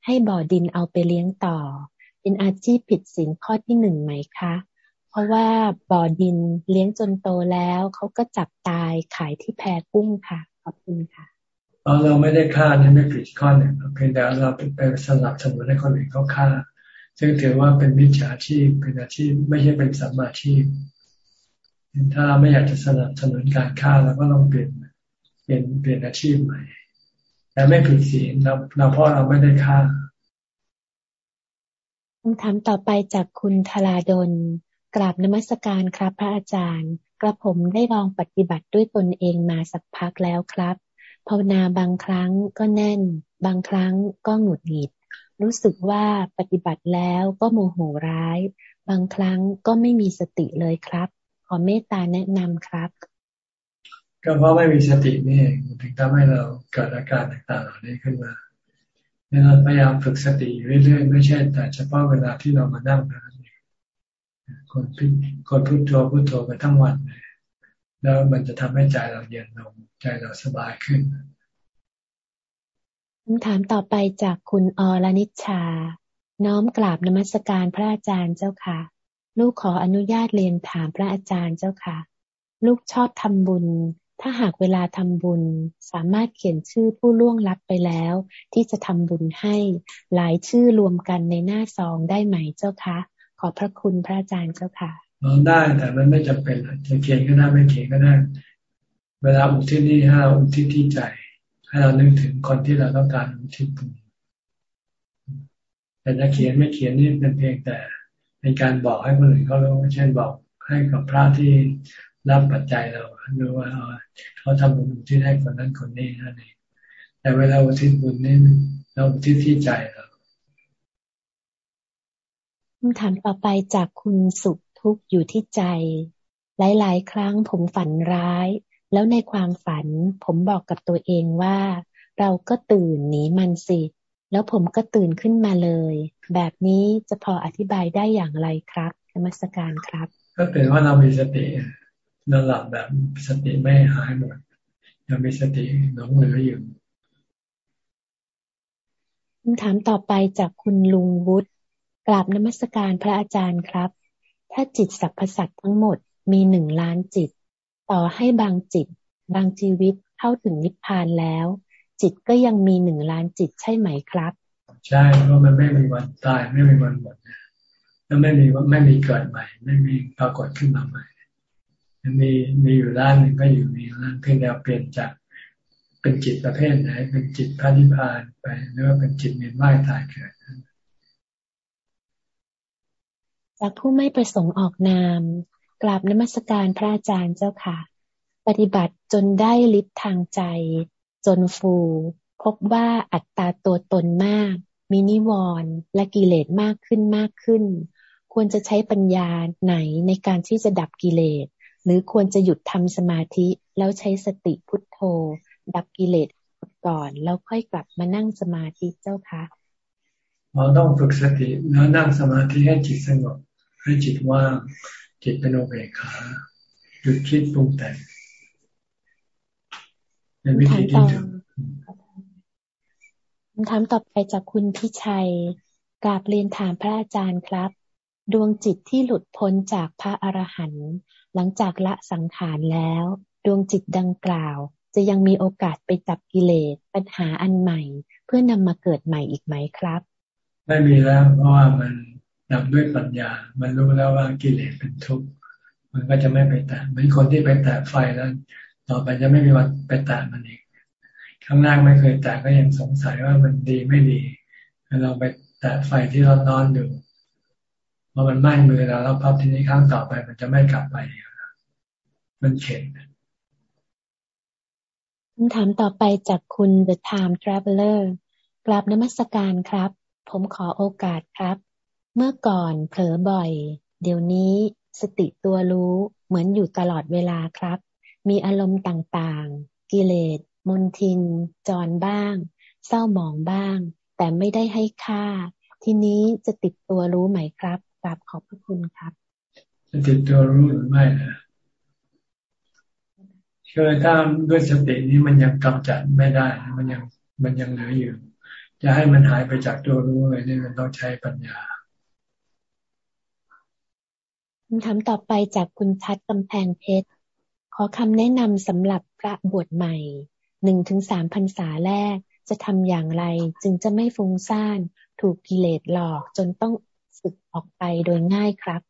ให้บ่อดินเอาไปเลี้ยงต่อ เป็นอาชีพผิดศีลข้อที่หนึ่งไหมคะ เพราะว่าบ่อดินเลี้ยงจนโตแล้ว เขาก็จับตายขายที่แพกุ้งค่ะ ขอบคุณค่ะ เราไม่ได้ฆ่านี่ไม่ผิดข้อหนึ่งเพียงแต่เราไปสลับสนุนให้คนอื่นเขาฆ่า ซึ่งถือว่าเป็นวิชาชีพเป็นอาชีพไม่ใช่เป็นสัมมาชีพ ถ้าเราไม่อยากจะสนับสนุนการฆ่าเราก็ต้องเปลี่ยนเปลี่ยนเปลี่ยนอาชีพใหม่ แต่ไม่ผิดศีลเราเราเพราะเราไม่ได้ฆ่าคำถามต่อไปจากคุณธราดลกราบนมัสการครับพระอาจารย์ กระผมได้ลองปฏิบัติด้วยตนเองมาสักพักแล้วครับ ภาวนาบางครั้งก็แน่น บางครั้งก็หงุดหงิด รู้สึกว่าปฏิบัติแล้วก็โมโหร้าย บางครั้งก็ไม่มีสติเลยครับ ขอเมตตาแนะนำครับ ก็เพราะไม่มีสตินี่ถึงทำให้เราเกิดอาการต่างๆเหล่านี้ขึ้นมาเราพยายามฝึกสติเรื่อยๆ ไม่ใช่แต่เฉพาะเวลาที่เรามานั่งนะคนพิคนพุทโธพุทโธไปทั้งวันเลย แล้วมันจะทำให้ใจเราเย็นลงใจเราสบายขึ้นคำถามต่อไปจากคุณอรนิชา น้อมกราบนมัสการพระอาจารย์เจ้าค่ะ ลูกขออนุญาตเรียนถามพระอาจารย์เจ้าค่ะ ลูกชอบทำบุญ ถ้าหากเวลาทำบุญ สามารถเขียนชื่อผู้ล่วงลับไปแล้ว ที่จะทำบุญให้หลายชื่อรวมกันในหน้าซองได้ไหมเจ้าคะขอพระคุณพระอาจารย์เจ้าค่ะ ร้องได้แต่มันไม่จำเป็นจะเขียนก็ได้ไม่เขียนก็ได้ เวลาอุทิศนี่ให้เราอุทิศที่ใจ ให้เรานึกถึงคนที่เราต้องการอุทิศบุญแต่จะเขียนไม่เขียนนี่เป็นเพียงแต่เป็นการบอกให้คนอื่นเขารู้เช่นบอกให้กับพระที่รับปัจจัยเราดูว่าเขาทำบุญที่ให้คนนั้นคนนี้นั่นเองแต่เวลาอุทิศบุญนี่เราอุทิศที่ใจเราคำถามต่อไปจากคุณสุ ทุกข์อยู่ที่ใจ หลาย ๆ ครั้งผมฝันร้าย แล้วในความฝันผมบอกกับตัวเองว่า เราก็ตื่นหนีมันสิ แล้วผมก็ตื่นขึ้นมาเลย แบบนี้จะพออธิบายได้อย่างไรครับธรรมสการครับ ก็เป็นว่าเรามีสติเราหลับแบบสติไม่หายหมดยังมีสติหลงเหลืออยู่คำถามต่อไปจากคุณลุงวุฒิกราบนมัสการพระอาจารย์ครับ ถ้าจิตสรรพสัตว์ทั้งหมดมีหนึ่งล้านจิต ต่อให้บางจิต บางชีวิตเข้าถึงนิพพานแล้ว จิตก็ยังมีหนึ่งล้านจิตใช่ไหมครับ ใช่เพราะมันไม่มีวันตายไม่มีวันหมดแล้วไม่มีว่าไม่มีเกิดใหม่ ไม่มีปรากฏขึ้นมาใหม่มีมีอยู่ล้านหนึ่งก็อยู่มีล้านเพียงแต่เปลี่ยนจากเป็นจิตประเภทไหนเป็นจิตพระนิพพานไปหรือว่าเป็นจิตเมียนว่ายตายเกิด จากผู้ไม่ประสงค์ออกนาม กราบนมัสการพระอาจารย์เจ้าค่ะ ปฏิบัติจนได้ฤทธิ์ทางใจ จนฟู พบว่าอัตตาตัวตนมาก มีนิวรณ์และกิเลสมากขึ้นมากขึ้น ควรจะใช้ปัญญาไหนในการที่จะดับกิเลส หรือควรจะหยุดทำสมาธิแล้วใช้สติพุทโธ ดับกิเลสก่อนแล้วค่อยกลับมานั่งสมาธิเจ้าคะเราต้องฝึกสติแล้วนั่งสมาธิให้จิตสงบ ให้จิตว่างจิตเป็นโอเบขาหยุดคิดปรุงแต่งเป็นวิธีที่ถูกคำถามต่อไปจากคุณพิชัยกราบเรียนถามพระอาจารย์ครับ ดวงจิตที่หลุดพ้นจากพระอรหันต์หลังจากละสังขารแล้ว ดวงจิตดังกล่าว จะยังมีโอกาสไปจับกิเลสปัญหาอันใหม่ เพื่อนำมาเกิดใหม่อีกไหมครับ ไม่มีแล้วเพราะว่ามัน ดับด้วยปัญญา มันรู้แล้วว่ากิเลสเป็นทุกข์มันก็จะไม่ไปแตะเหมือนคนที่ไปแตะไฟแล้ว ต่อไปจะไม่มีวันไปแตะมันอีกครั้งแรกไม่เคยแตะก็ยังสงสัยว่ามันดีไม่ดีเราไปแตะไฟที่ร้อนนอนดูพอมันไหม้มือเราแล้วพับทีนี้ครั้งต่อไป มันจะไม่กลับไปมันเข็ดคำถามต่อไปจากคุณ The Time Traveler กราบนมัสการครับ ผมขอโอกาสครับ เมื่อก่อนเผลอบ่อย เดี๋ยวนี้สติตัวรู้เหมือนอยู่ตลอดเวลาครับ มีอารมณ์ต่างๆ กิเลสมนทิน จรบ้าง เศร้าหมองบ้าง แต่ไม่ได้ให้ค่า ทีนี้จะติดตัวรู้ไหมครับกราบขอบพระคุณครับ จะติดตัวรู้หรือไม่นะคือถ้าด้วยสตินี้มันยังกำจัดไม่ได้ มันยังมันยังเหลืออยู่ จะให้มันหายไปจากตัวรู้เลยนี่มันต้องใช้ปัญญา คำถามต่อไปจากคุณชัดกำแพงเพชร ขอคำแนะนำสำหรับพระบวชใหม่หนึ่งถึงสามพรรษาแรกจะทำอย่างไรจึงจะไม่ฟุ้งซ่านถูกกิเลสหลอกจนต้องสึกออกไปโดยง่ายครับ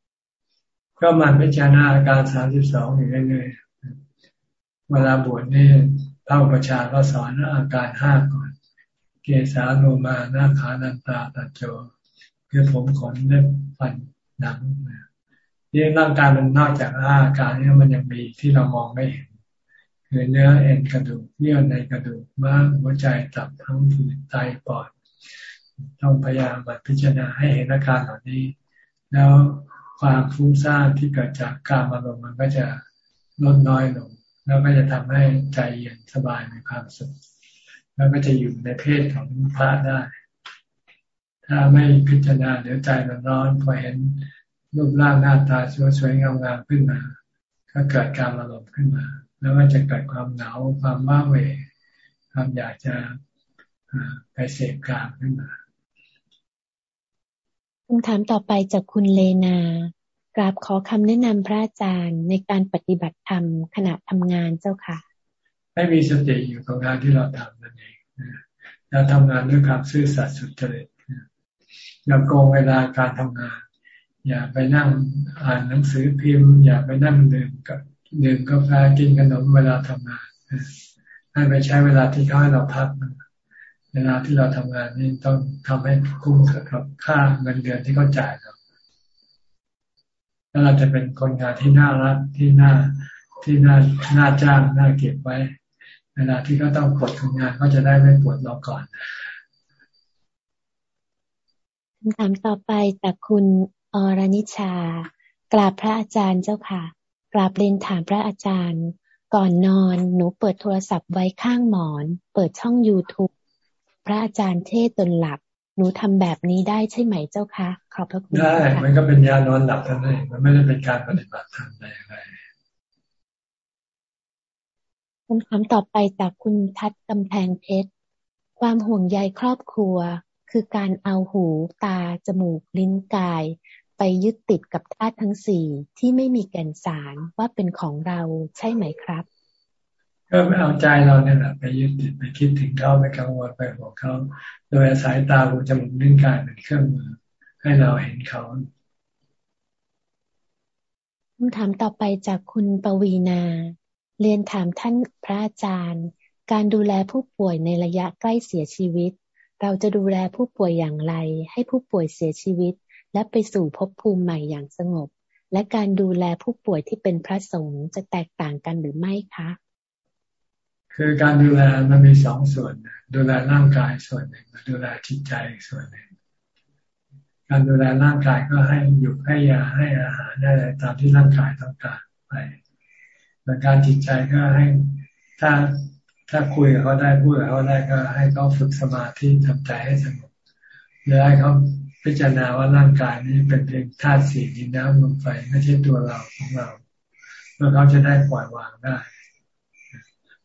ก็มันพิจารณาอาการสามสิบสองอยู่เรื่อยๆเวลาบวชนี่พระอุปชาก็สอนอาการห้าก่อน เกสาโลมาหน้าขานันตาตัดโจ คือผมขนเล็บฟันหนังนี่ นี่ร่างกายมันนอกจากห้าอาการนี้มันยังมีที่เรามองไม่เห็นคือเนื้อเอ็นกระดูกเยื่อในกระดูกม้ามหัวใจตับทั้งผืนไตปอดต้องพยายามมาพิจารณาให้เห็นอาการเหล่านี้ แล้วความฟุ้งซ่านที่เกิดจากการอารมณ์มันก็จะลดน้อยลง แล้วก็จะทำให้ใจเย็นสบายมีความสุขแล้วก็จะอยู่ในเพศของพระได้ ถ้าไม่พิจารณาเดี๋ยวใจมันร้อนพอเห็น รูปร่างหน้าตาสวยๆงามๆขึ้นมา ก็เกิดการอารมณ์ขึ้นมา แล้วก็จะเกิดความเหงาความว้าเหวความอยากจะไปเสพกามขึ้นมาคำถามต่อไปจากคุณเลนากราบขอคำแนะนำพระอาจารย์ในการปฏิบัติธรรมขณะทำงานเจ้าค่ะ ให้มีสติอยู่กับงานที่เราทำนั่นเองเราทำงานด้วยความซื่อสัตย์สุจริตอย่าโกงเวลาการทำงาน อย่าไปนั่งอ่านหนังสือพิมพ์ อย่าไปนั่งดื่มกับดื่มกาแฟกินขนมเวลาทำงานให้ไปใช้เวลาที่เขาให้เราพัก เวลาที่เราทำงานนี่ต้องทำให้คุ้มกับค่าเงินเดือนที่เขาจ่ายเราแล้วเราจะเป็นคนงานที่น่ารักที่น่าที่น่าน่าจ้างน่าเก็บไว้ เวลาที่เขาต้องปวดทำงานก็จะได้ไม่ปวดเราก่อนคำถามต่อไปจากคุณ อรนิชา กราบพระอาจารย์เจ้าค่ะ กราบเรียนถามพระอาจารย์ ก่อนนอนหนูเปิดโทรศัพท์ไว้ข้างหมอน เปิดช่อง YouTube พระอาจารย์เทศจนหลับ หนูทำแบบนี้ได้ใช่ไหมเจ้าคะ ขอบพระคุณได้มันก็เป็นยานอนหลับเท่านั้นเองมันไม่ได้เป็นการปฏิบัติธรรมอะไรคำถามต่อไปจากคุณทัศกำแพงเพชร ความห่วงใยครอบครัว คือการเอาหู ตา จมูก ลิ้นกาย ไปยึดติดกับธาตุทั้งสี่ที่ไม่มีแก่นสารว่าเป็นของเราใช่ไหมครับ ก็ไม่เอาใจเราเนี่ยแหละไปยึดติดไปคิดถึงเขาไปกังวลไปห่วงเขาโดยสายตาหูจมูกนิ้วกายเป็นเครื่องมือ ให้เราเห็นเขาคำถามต่อไปจากคุณปวีนา เรียนถามท่านพระอาจารย์ การดูแลผู้ป่วยในระยะใกล้เสียชีวิต เราจะดูแลผู้ป่วยอย่างไร ให้ผู้ป่วยเสียชีวิต และไปสู่ภพภูมิใหม่อย่างสงบ และการดูแลผู้ป่วยที่เป็นพระสงฆ์จะแตกต่างกันหรือไม่คะคือการดูแลมันมีสองส่วน ดูแลร่างกายส่วนหนึ่งดูแลจิตใจส่วนหนึ่ง การดูแลร่างกายก็ให้อยู่ให้ยาให้อาหารได้ตามที่ร่างกายต้องการไปแต่การจิตใจก็ให้ถ้าถ้าคุยกับเขาได้พูดกับเขาได้ก็ให้เขาฝึกสมาธิทำใจให้สงบหรือให้เขา พิจารณาว่าร่างกายนี้เป็นเพียงธาตุสี่ดินน้ำลมไฟไม่ใช่ตัวเราของเราเพื่อเขาจะได้ปล่อยวางได้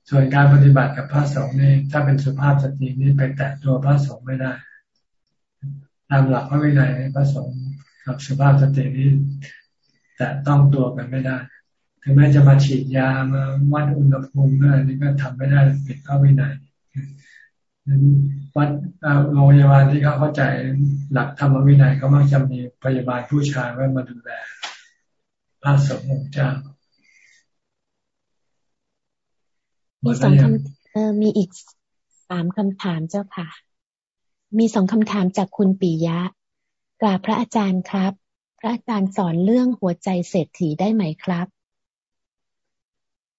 ส่วนการปฏิบัติกับพระสงฆ์นี่ถ้าเป็นสุภาพสตรีนี่ไปแตะตัวพระสงฆ์ไม่ได้ ตามหลักพระวินัยพระสงฆ์กับสุภาพสตรีนี่แตะต้องตัวกันไม่ได้ถึงแม้จะมาฉีดยามาวัดอุณหภูมิอะไรนี่ก็ทำไม่ได้ปิดพระวินัย วัดโรงพยาบาลที่เขาเข้าใจหลักธรรมวินัยเขามักจะมีพยาบาลผู้ชายไว้มาดูแลพระสงฆ์องค์เจ้ามีสองคำเออมีอีกสามคำถามเจ้าค่ะ มีสองคำถามจากคุณปิยะกราบพระอาจารย์ครับ พระอาจารย์สอนเรื่องหัวใจเศรษฐีได้ไหมครับ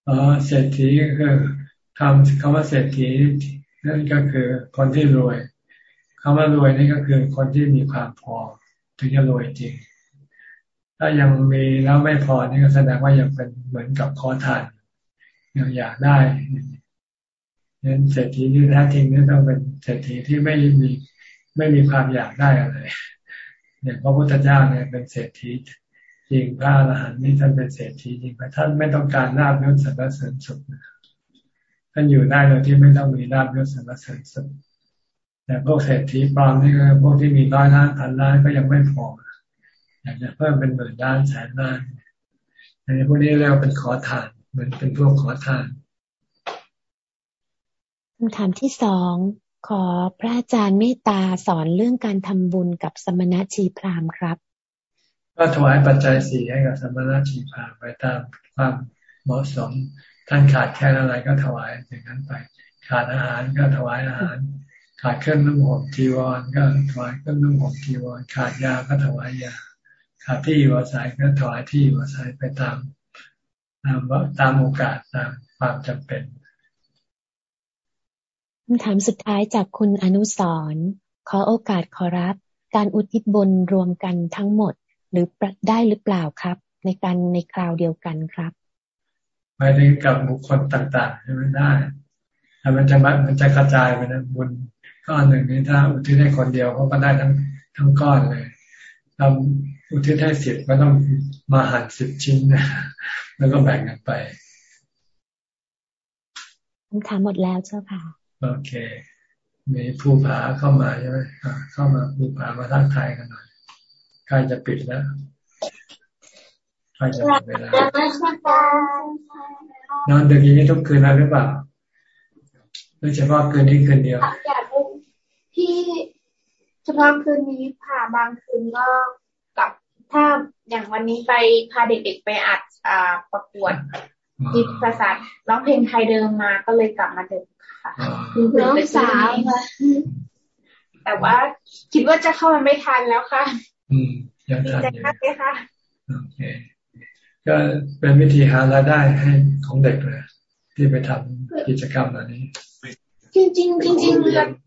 อ๋อเศรษฐีก็คือคำคำว่าเศรษฐี นั่นก็คือคนที่รวยคำว่ารวยนี่ก็คือคนที่มีความพอถึงจะรวยจริง ถ้ายังมีแล้วไม่พอนี่ก็แสดงว่ายังเป็นเหมือนกับขอทานยังอยากได้นั้นเศรษฐีที่แท้จริงนี่ต้องเป็นเศรษฐีที่ไม่มีไม่มีความอยากได้อะไรอย่างพระพุทธเจ้าเนี่ยเป็นเศรษฐีจริงพระอรหันต์นี่ท่านเป็นเศรษฐีจริงท่านไม่ต้องการลาบยศสรรเสริญสุข ท่านอยู่ได้โดยที่ไม่ต้องมีลาบยศสรรเสริญสุขแต่พวกเศรษฐีปลอมนี่ก็พวกที่มีร้อยล้านพันล้านก็ยังไม่พออยากจะเพิ่มเป็นหมื่นล้านแสนล้านอันนี้พวกนี้เรียกเป็นขอทาน เหมือนเป็นพวกขอทานคำถามที่สองขอพระอาจารย์เมตตาสอนเรื่องการทำบุญกับสมณชีพราหมณ์ครับ ก็ถวายปัจจัยสี่ให้กับสมณชีพราหมณ์ไปตามความเหมาะสม ท่านขาดแคลนอะไรก็ถวายอย่างนั้นไป ขาดอาหารก็ถวายอาหาร ขาดเครื่องนุ่งห่มจีวร ก็ถวายเครื่องนุ่งห่มจีวร ขาดยาก็ถวายยา ขาดที่อยู่อาศัยก็ถวายที่อยู่อาศัยไปตามตามตามโอกาสตามความจำเป็นคำถามสุดท้ายจากคุณอนุสรขอโอกาสขอรับการอุทิศบุญรวมกันทั้งหมด หรือได้หรือเปล่าครับ ในการในคราวเดียวกันครับ หมายถึงกับบุคคลต่างๆใช่ไหมได้แต่มันจะมันจะกระจายไปนะบุญก้อนหนึ่งนี้ถ้าอุทิศให้คนเดียวเขาก็ได้ทั้งทั้งก้อนเลยทำอุทิศให้สิบก็ต้องมาหั่นสิบชิ้นนะแล้วก็แบ่งกันไปคำถามหมดแล้วเจ้าค่ะ โอเค มีผู้ผาเข้ามาใช่ไหมเข้ามาผู้ผามาทักทายกันหน่อยใกล้จะปิดแล้ว ใกล้จะหมดเวลานอนดึกอย่างนี้ทุกคืนแล้วหรือเปล่าหรือเฉพาะคืนนี้คืนเดียวพี่เฉพาะคืนนี้ผ่าบางคืนก็กับถ้าอย่างวันนี้ไปพาเด็กๆไปอัดอ่าประกวดจิตประสาทร้องเพลงไทยเดิมมาก็เลยกลับมาดึกน้องสาวค่ะแต่ว่าคิดว่าจะเข้ามาไม่ทันแล้วค่ะ อืมยังทันอยู่เลยค่ะโอเค ก็เป็นวิธีหารายได้ให้ของเด็กเลย ที่ไปทำกิจกรรมเหล่านี้ จริงจริงจริง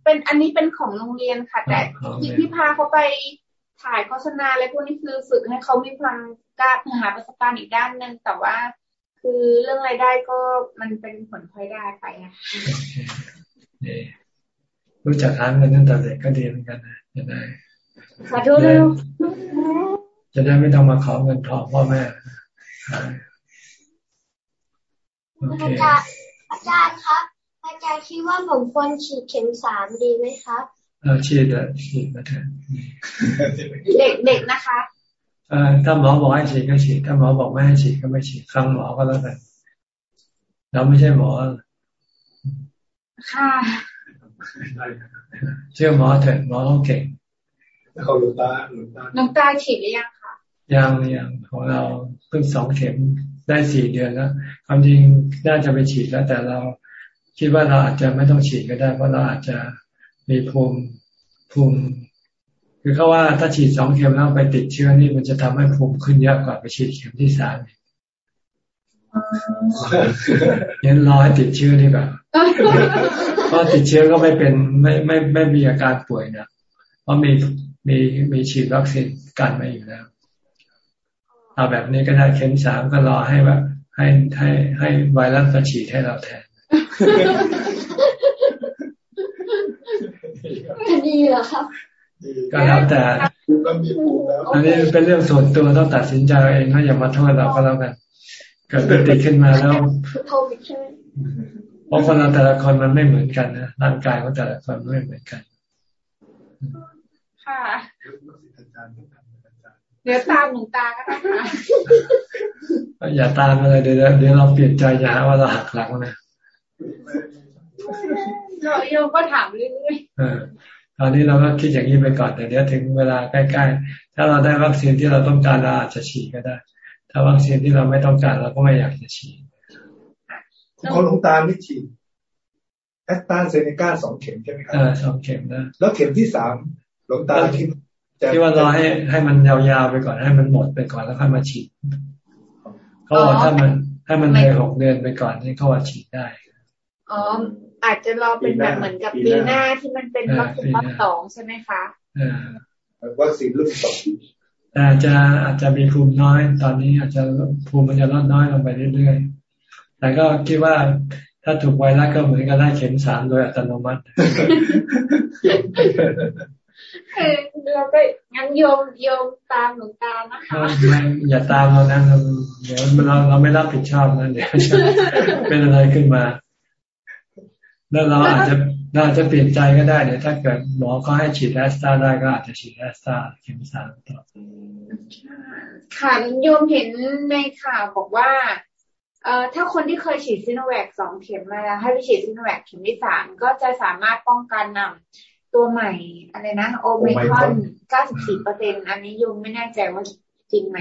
เป็นอันนี้เป็นของโรงเรียนค่ะ แต่ที่พี่พาเขาไปถ่ายโฆษณาอะไรพวกนี้คือฝึกให้เขามีความกล้าหาประสบการณ์อีกด้านหนึ่งแต่ว่า คือเรื่องรายได้ก็มันเป็นผลพลอยได้ไปนะรู้จักหาเงินตั้งแต่เด็กก็ดีเหมือนกันนะจะได้ขอโทษจะได้ไม่ต้องมาขอเงินทองพ่อแม่ อาจารย์อาจารย์ครับ อาจารย์คิดว่าผมควรฉีดเข็มสามดีไหมครับเออฉีดอะฉีดมาเถอะเด็กเด็กนะคะถ้าหมอบอกให้ฉีดก็ฉีดถ้าหมอบอกไม่ให้ฉีดก็ไม่ฉีดฟังหมอก็แล้วกันเราไม่ใช่หมอ ค่ะเชื่อหมอเถิดหมอเก่งเขาหลุดตาหลุดตาน้องตาฉีดหรือยังคะ ยังยังของเราเพิ่งสองเข็มได้สี่เดือนแล้วความจริงน่าจะไปฉีดแล้ว แต่เราคิดว่าเราอาจจะไม่ต้องฉีดก็ได้ เพราะเราอาจจะมีภูมิภูมิคือเขาว่าถ้าฉีดสองเข็มแล้วไปติดเชื้อนี่มันจะทำให้ภูมิขึ้นเยอะกว่าไปฉีดเข็มที่สามยันรอให้ติดเชื้อดีกว่าเพราะติดเชื้อก็ไม่เป็นไม่ไม่ไม่มีอาการป่วยนะเพราะมีมีมีฉีดวัคซีนกันมาอยู่แล้ว เอาแบบนี้ก็ได้เข็มสามก็รอให้แบบให้ให้ให้ไวรัสมาฉีดให้เราแทนดีเหรอครับก็แล้วแต่อันนี้เป็นเรื่องส่วนตัวต้องตัดสินใจเองนะอย่ามาโทษเราก็แล้วกันเกิดติดขึ้นมาแล้วเพราะคนเราแต่ละคนมันไม่เหมือนกันนะร่างกายของแต่ละคนไม่เหมือนกัน ค่ะ เดี๋ยวตามหนูตาก็ได้ค่ะอย่าตามอะไรเดี๋ยวเดี๋ยวเราเปลี่ยนใจอย่าว่าเราหักหลังนะเราโยมก็ถามเรื่อยตอนนี้เราก็คิดอย่างนี้ไปก่อนแต่เดี๋ยวถึงเวลาใกล้ๆ ถ้าเราได้วัคซีนที่เราต้องการเราอาจจะฉีดก็ได้ ถ้าวัคซีนที่เราไม่ต้องการเราก็ไม่อยากจะฉีดคนลงตาไม่ฉีดแอสตราเซเนกาสองเข็มใช่ไหมครับอ่าสองเข็มนะ แล้วเข็มที่สามลงตาที่ ที่ว่ารอให้ให้มันยาวๆไปก่อนให้มันหมดไปก่อนแล้วค่อยมาฉีดเขาบอกถ้ามันถ้ามันเลยหกเดือนไปก่อนนี่เขาว่าฉีดได้อ๋ออาจจะรอเป็นแบบเหมือนกับปีหน้าที่มันเป็นวัคซีนรอบสองใช่ไหมคะอ่าวัคซีนรุ่นสองแต่อาจจะอาจจะมีภูมิน้อย ตอนนี้อาจจะภูมิมันจะลดน้อยลงไปเรื่อยๆ แต่ก็คิดว่าถ้าถูกไวรัสก็เหมือนกับได้เข็มสามโดยอัตโนมัติ คือเราก็งั้นโยมโยมตามหลวงตานะคะ อย่าตามเรานะเดี๋ยวเราเราไม่รับผิดชอบนะเดี๋ยวเป็นอะไรขึ้นมา แล้วเราอาจจะเราอาจจะเปลี่ยนใจก็ได้เดี๋ยวถ้าเกิดหมอเขาให้ฉีดแอสตราได้ก็อาจจะฉีดแอสตราเข็มสามต่อค่ะโยมเห็นในข่าวบอกว่าเอ่อถ้าคนที่เคยฉีดซิโนแวคสองเข็มมาแล้วให้ไปฉีดซิโนแวคเข็มที่สามก็จะสามารถป้องกันนำ ตัวใหม่อะไรนะโอมิครอนเก้าสิบสี่เปอร์เซ็นอันนี้ยมไม่แน่ใจว่าจริงไหม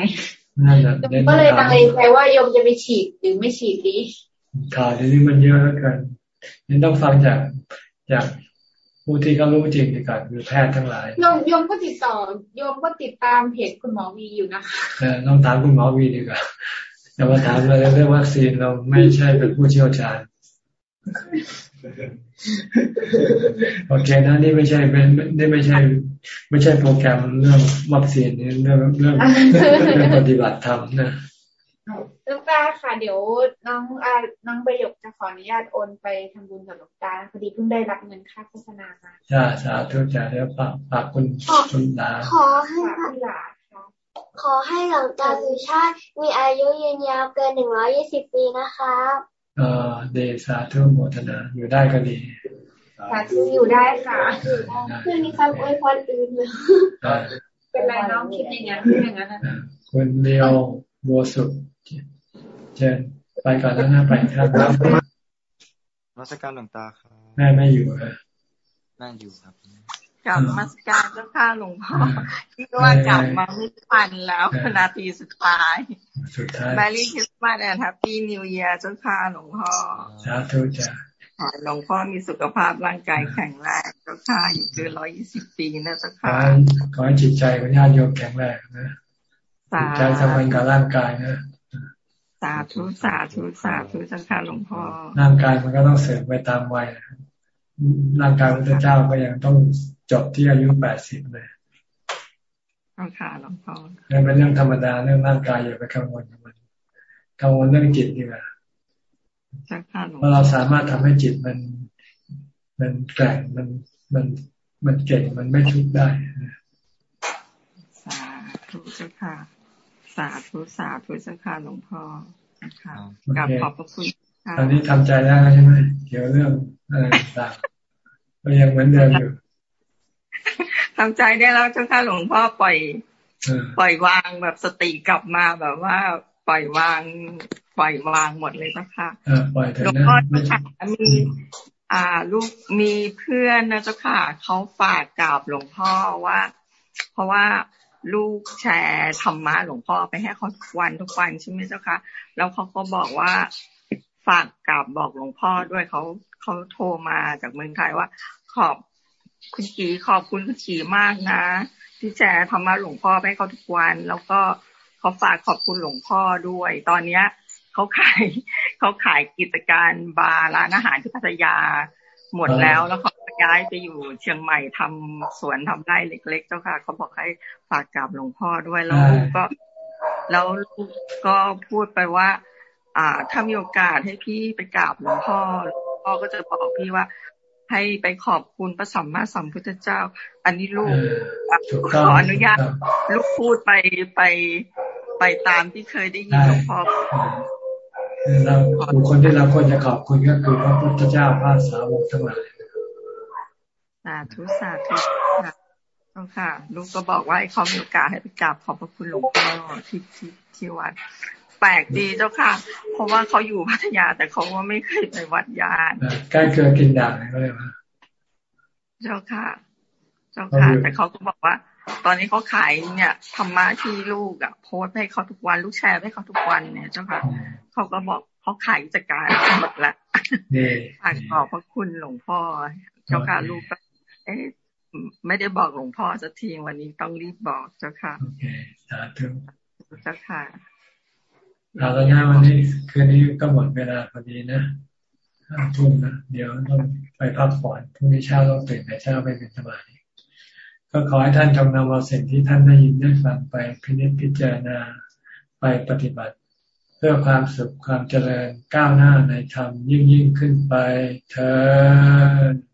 ก็เลยตังเลใจว่ายมจะไปฉีดหรือไม่ฉีดดีข่าวนี้มันเยอะแล้วกันนี่ต้องฟังจากจากผู้ที่เขารู้จริงดีกว่าคือแพทย์ทั้งหลายโยมโยมก็ติดต่อโยมก็ติดตามเพจคุณหมอวีอยู่นะคะเออต้องถามคุณหมอวีดีกว่าแต่ว่าถามเราเรื่องวัคซีนเราไม่ใช่เป็นผู้เชี่ยวชาญโอเคนะนี่ไม่ใช่เป็นนี่ไม่ใช่ ไม่ใช่โปรแกรมเรื่องวัคซีนนี่เรื่องเรื่องเรื่องปฏิบัติธรรมนะลูกตาค่ะ เดี๋ยวน้องอาน้องประโยคจะขออนุญาตโอนไปทำบุญกับลูกตาพอดีเพิ่งได้รับเงินค่าโฆษณามาจ้าสาธุจ้าเดี๋ยวฝากฝากคุณคุณดาขอให้คุณดาขอให้หลวงตาสุชาติมีอายุยืนยาวเกินหนึ่งร้อยี่สิบปีนะคะ เออเดสาธุโมทนาอยู่ได้ก็ดีสาธุอยู่ได้ค่ะคือมีคำอวยพรอื่นเลยเป็นไรน้องคิดอย่างนั้นอย่างนั้นนะคุณเดียวบัวสุดเชิญไปก่อนแล้วนะไปครับนมัสการหลวงตาครับแม่ไม่อยู่เลยแม่อยู่ครับ กลับมาสการเจ้าค่ะหลวงพ่อนึกว่ากลับมาไม่ทันแล้วนาทีสุดท้ายสุดท้าย Merry Christmas and Happy New Year เจ้าค่ะหลวงพ่อสาธุจ้ะขอหลวงพ่อมีสุขภาพร่างกายแข็งแรงเจ้าค่ะอยู่เกินร้อยยี่สิบปีนะเจ้าค่ะขอให้จิตใจของญาติโยมแข็งแรงนะจิตใจสำคัญกับร่างกายนะสาธุสาธุสาธุเจ้าค่ะหลวงพ่อร่างกายมันก็ต้องเสื่อมไปตามวัยร่างกายพระเจ้าก็ยังต้อง จบที่อายุแปดสิบเลยเอาค่ะหลวงพ่อนี่เป็นเรื่องธรรมดาเรื่องร่างกายอย่าไปกังวลกับมันกังวลเรื่องจิตดีกว่าเพราะเราสามารถทำให้จิตมัน มันแกร่งมันมันมันเก่งมันไม่ทุกข์ได้สาธุเจ้าค่ะ สาธุสาธุเจ้าค่ะหลวงพ่อค่ะกลับขอบพระคุณตอนนี้ทำใจได้ใช่ไหมเกี่ยวเรื่องอะไรต่างก็ยังเหมือนเดิมอยู่ ทำใจได้แล้วเจ้าค่ะหลวงพ่อปล่อยปล่อยวางแบบสติกลับมาแบบว่า ปล่อยวาง ปล่อยวางหมดเลยเจ้าค่ะหลวงพ่อเจ้าค่ะมี อ่า ลูกมีเพื่อนนะเจ้าค่ะเขาฝากกราบหลวงพ่อว่า เพราะว่าลูกแชร์ธรรมะหลวงพ่อไปให้เขาทุกวันทุกวันใช่ไหมเจ้าค่ะแล้วเขาก็บอกว่าฝากกราบบอกหลวงพ่อด้วยเขาเขาโทรมาจากเมืองไทยว่า ขอบ คุณขีขอบคุณคุณขีมากนะ ที่แชร์ธรรมะหลวงพ่อให้เขาทุกวัน แล้วก็เขาฝากขอบคุณหลวงพ่อด้วย ตอนเนี้ยเขาขายเขาขายกิจการบาร์ร้านอาหารที่พัทยาหมดแล้วแล้วเขาย้ายไปอยู่เชียงใหม่ทำสวนทำไร่เล็ก ๆ เจ้าค่ะเขาบอกให้ฝากกราบหลวงพ่อด้วยแล้วก็ แล้วลูกก็พูดไปว่า อ่าถ้ามีโอกาสให้พี่ไปกราบหลวงพ่อหลวงพ่อก็จะบอกพี่ว่า ให้ไปขอบคุณพระสัมมาสัมพุทธเจ้า อันนี้ลูกขออนุญาตลูกพูดไปไปไปตามที่เคยได้ยินหลวงพ่อเราบุคคลที่เราควรจะขอบคุณก็คือพระพุทธเจ้าพระสาวกทั้งหลายสาธุสาธุค่ะลูกก็บอกว่าให้เขามีโอกาสให้ไปกราบขอบพระคุณหลวงพ่อที่ที่ที่วัด แปลกดีเจ้าค่ะ เพราะว่าเขาอยู่พัทยาแต่เขาว่าไม่เคยไปวัดยานใกล้เกินกินด่างก็เลยว่าเจ้าค่ะ เจ้าค่ะ แต่เขาก็บอกว่า ตอนนี้เขาขายเนี่ยธรรมะที่ลูกอะ โพสให้เขาทุกวันลูกแชร์ให้เขาทุกวันเนี่ยเจ้าค่ะ เขาก็บอกเขาขายจัดการหมดละฝากขอบพระคุณหลวงพ่อ เจ้าค่ะลูกก็เอ๊ะไม่ได้บอกหลวงพ่อสักทีวันนี้ต้องรีบบอกเจ้าค่ะโอเคสาธุเจ้าค่ะ เราแล้วนะวันนี้คืนนี้ก็หมดเวลาพอดีนะห้าทุ่มนะเดี๋ยวต้องไปพักผ่อนพรุ่งนี้เช้าต้องตื่นแต่เช้าไปเป็นสมาธิก็ขอให้ท่านจงนำเอาสิ่งที่ท่านได้ยินได้ฟังไปพินิจพิจารณาไปปฏิบัติ เพื่อความสุขความเจริญก้าวหน้าในธรรมยิ่งยิ่งขึ้นไปเธอ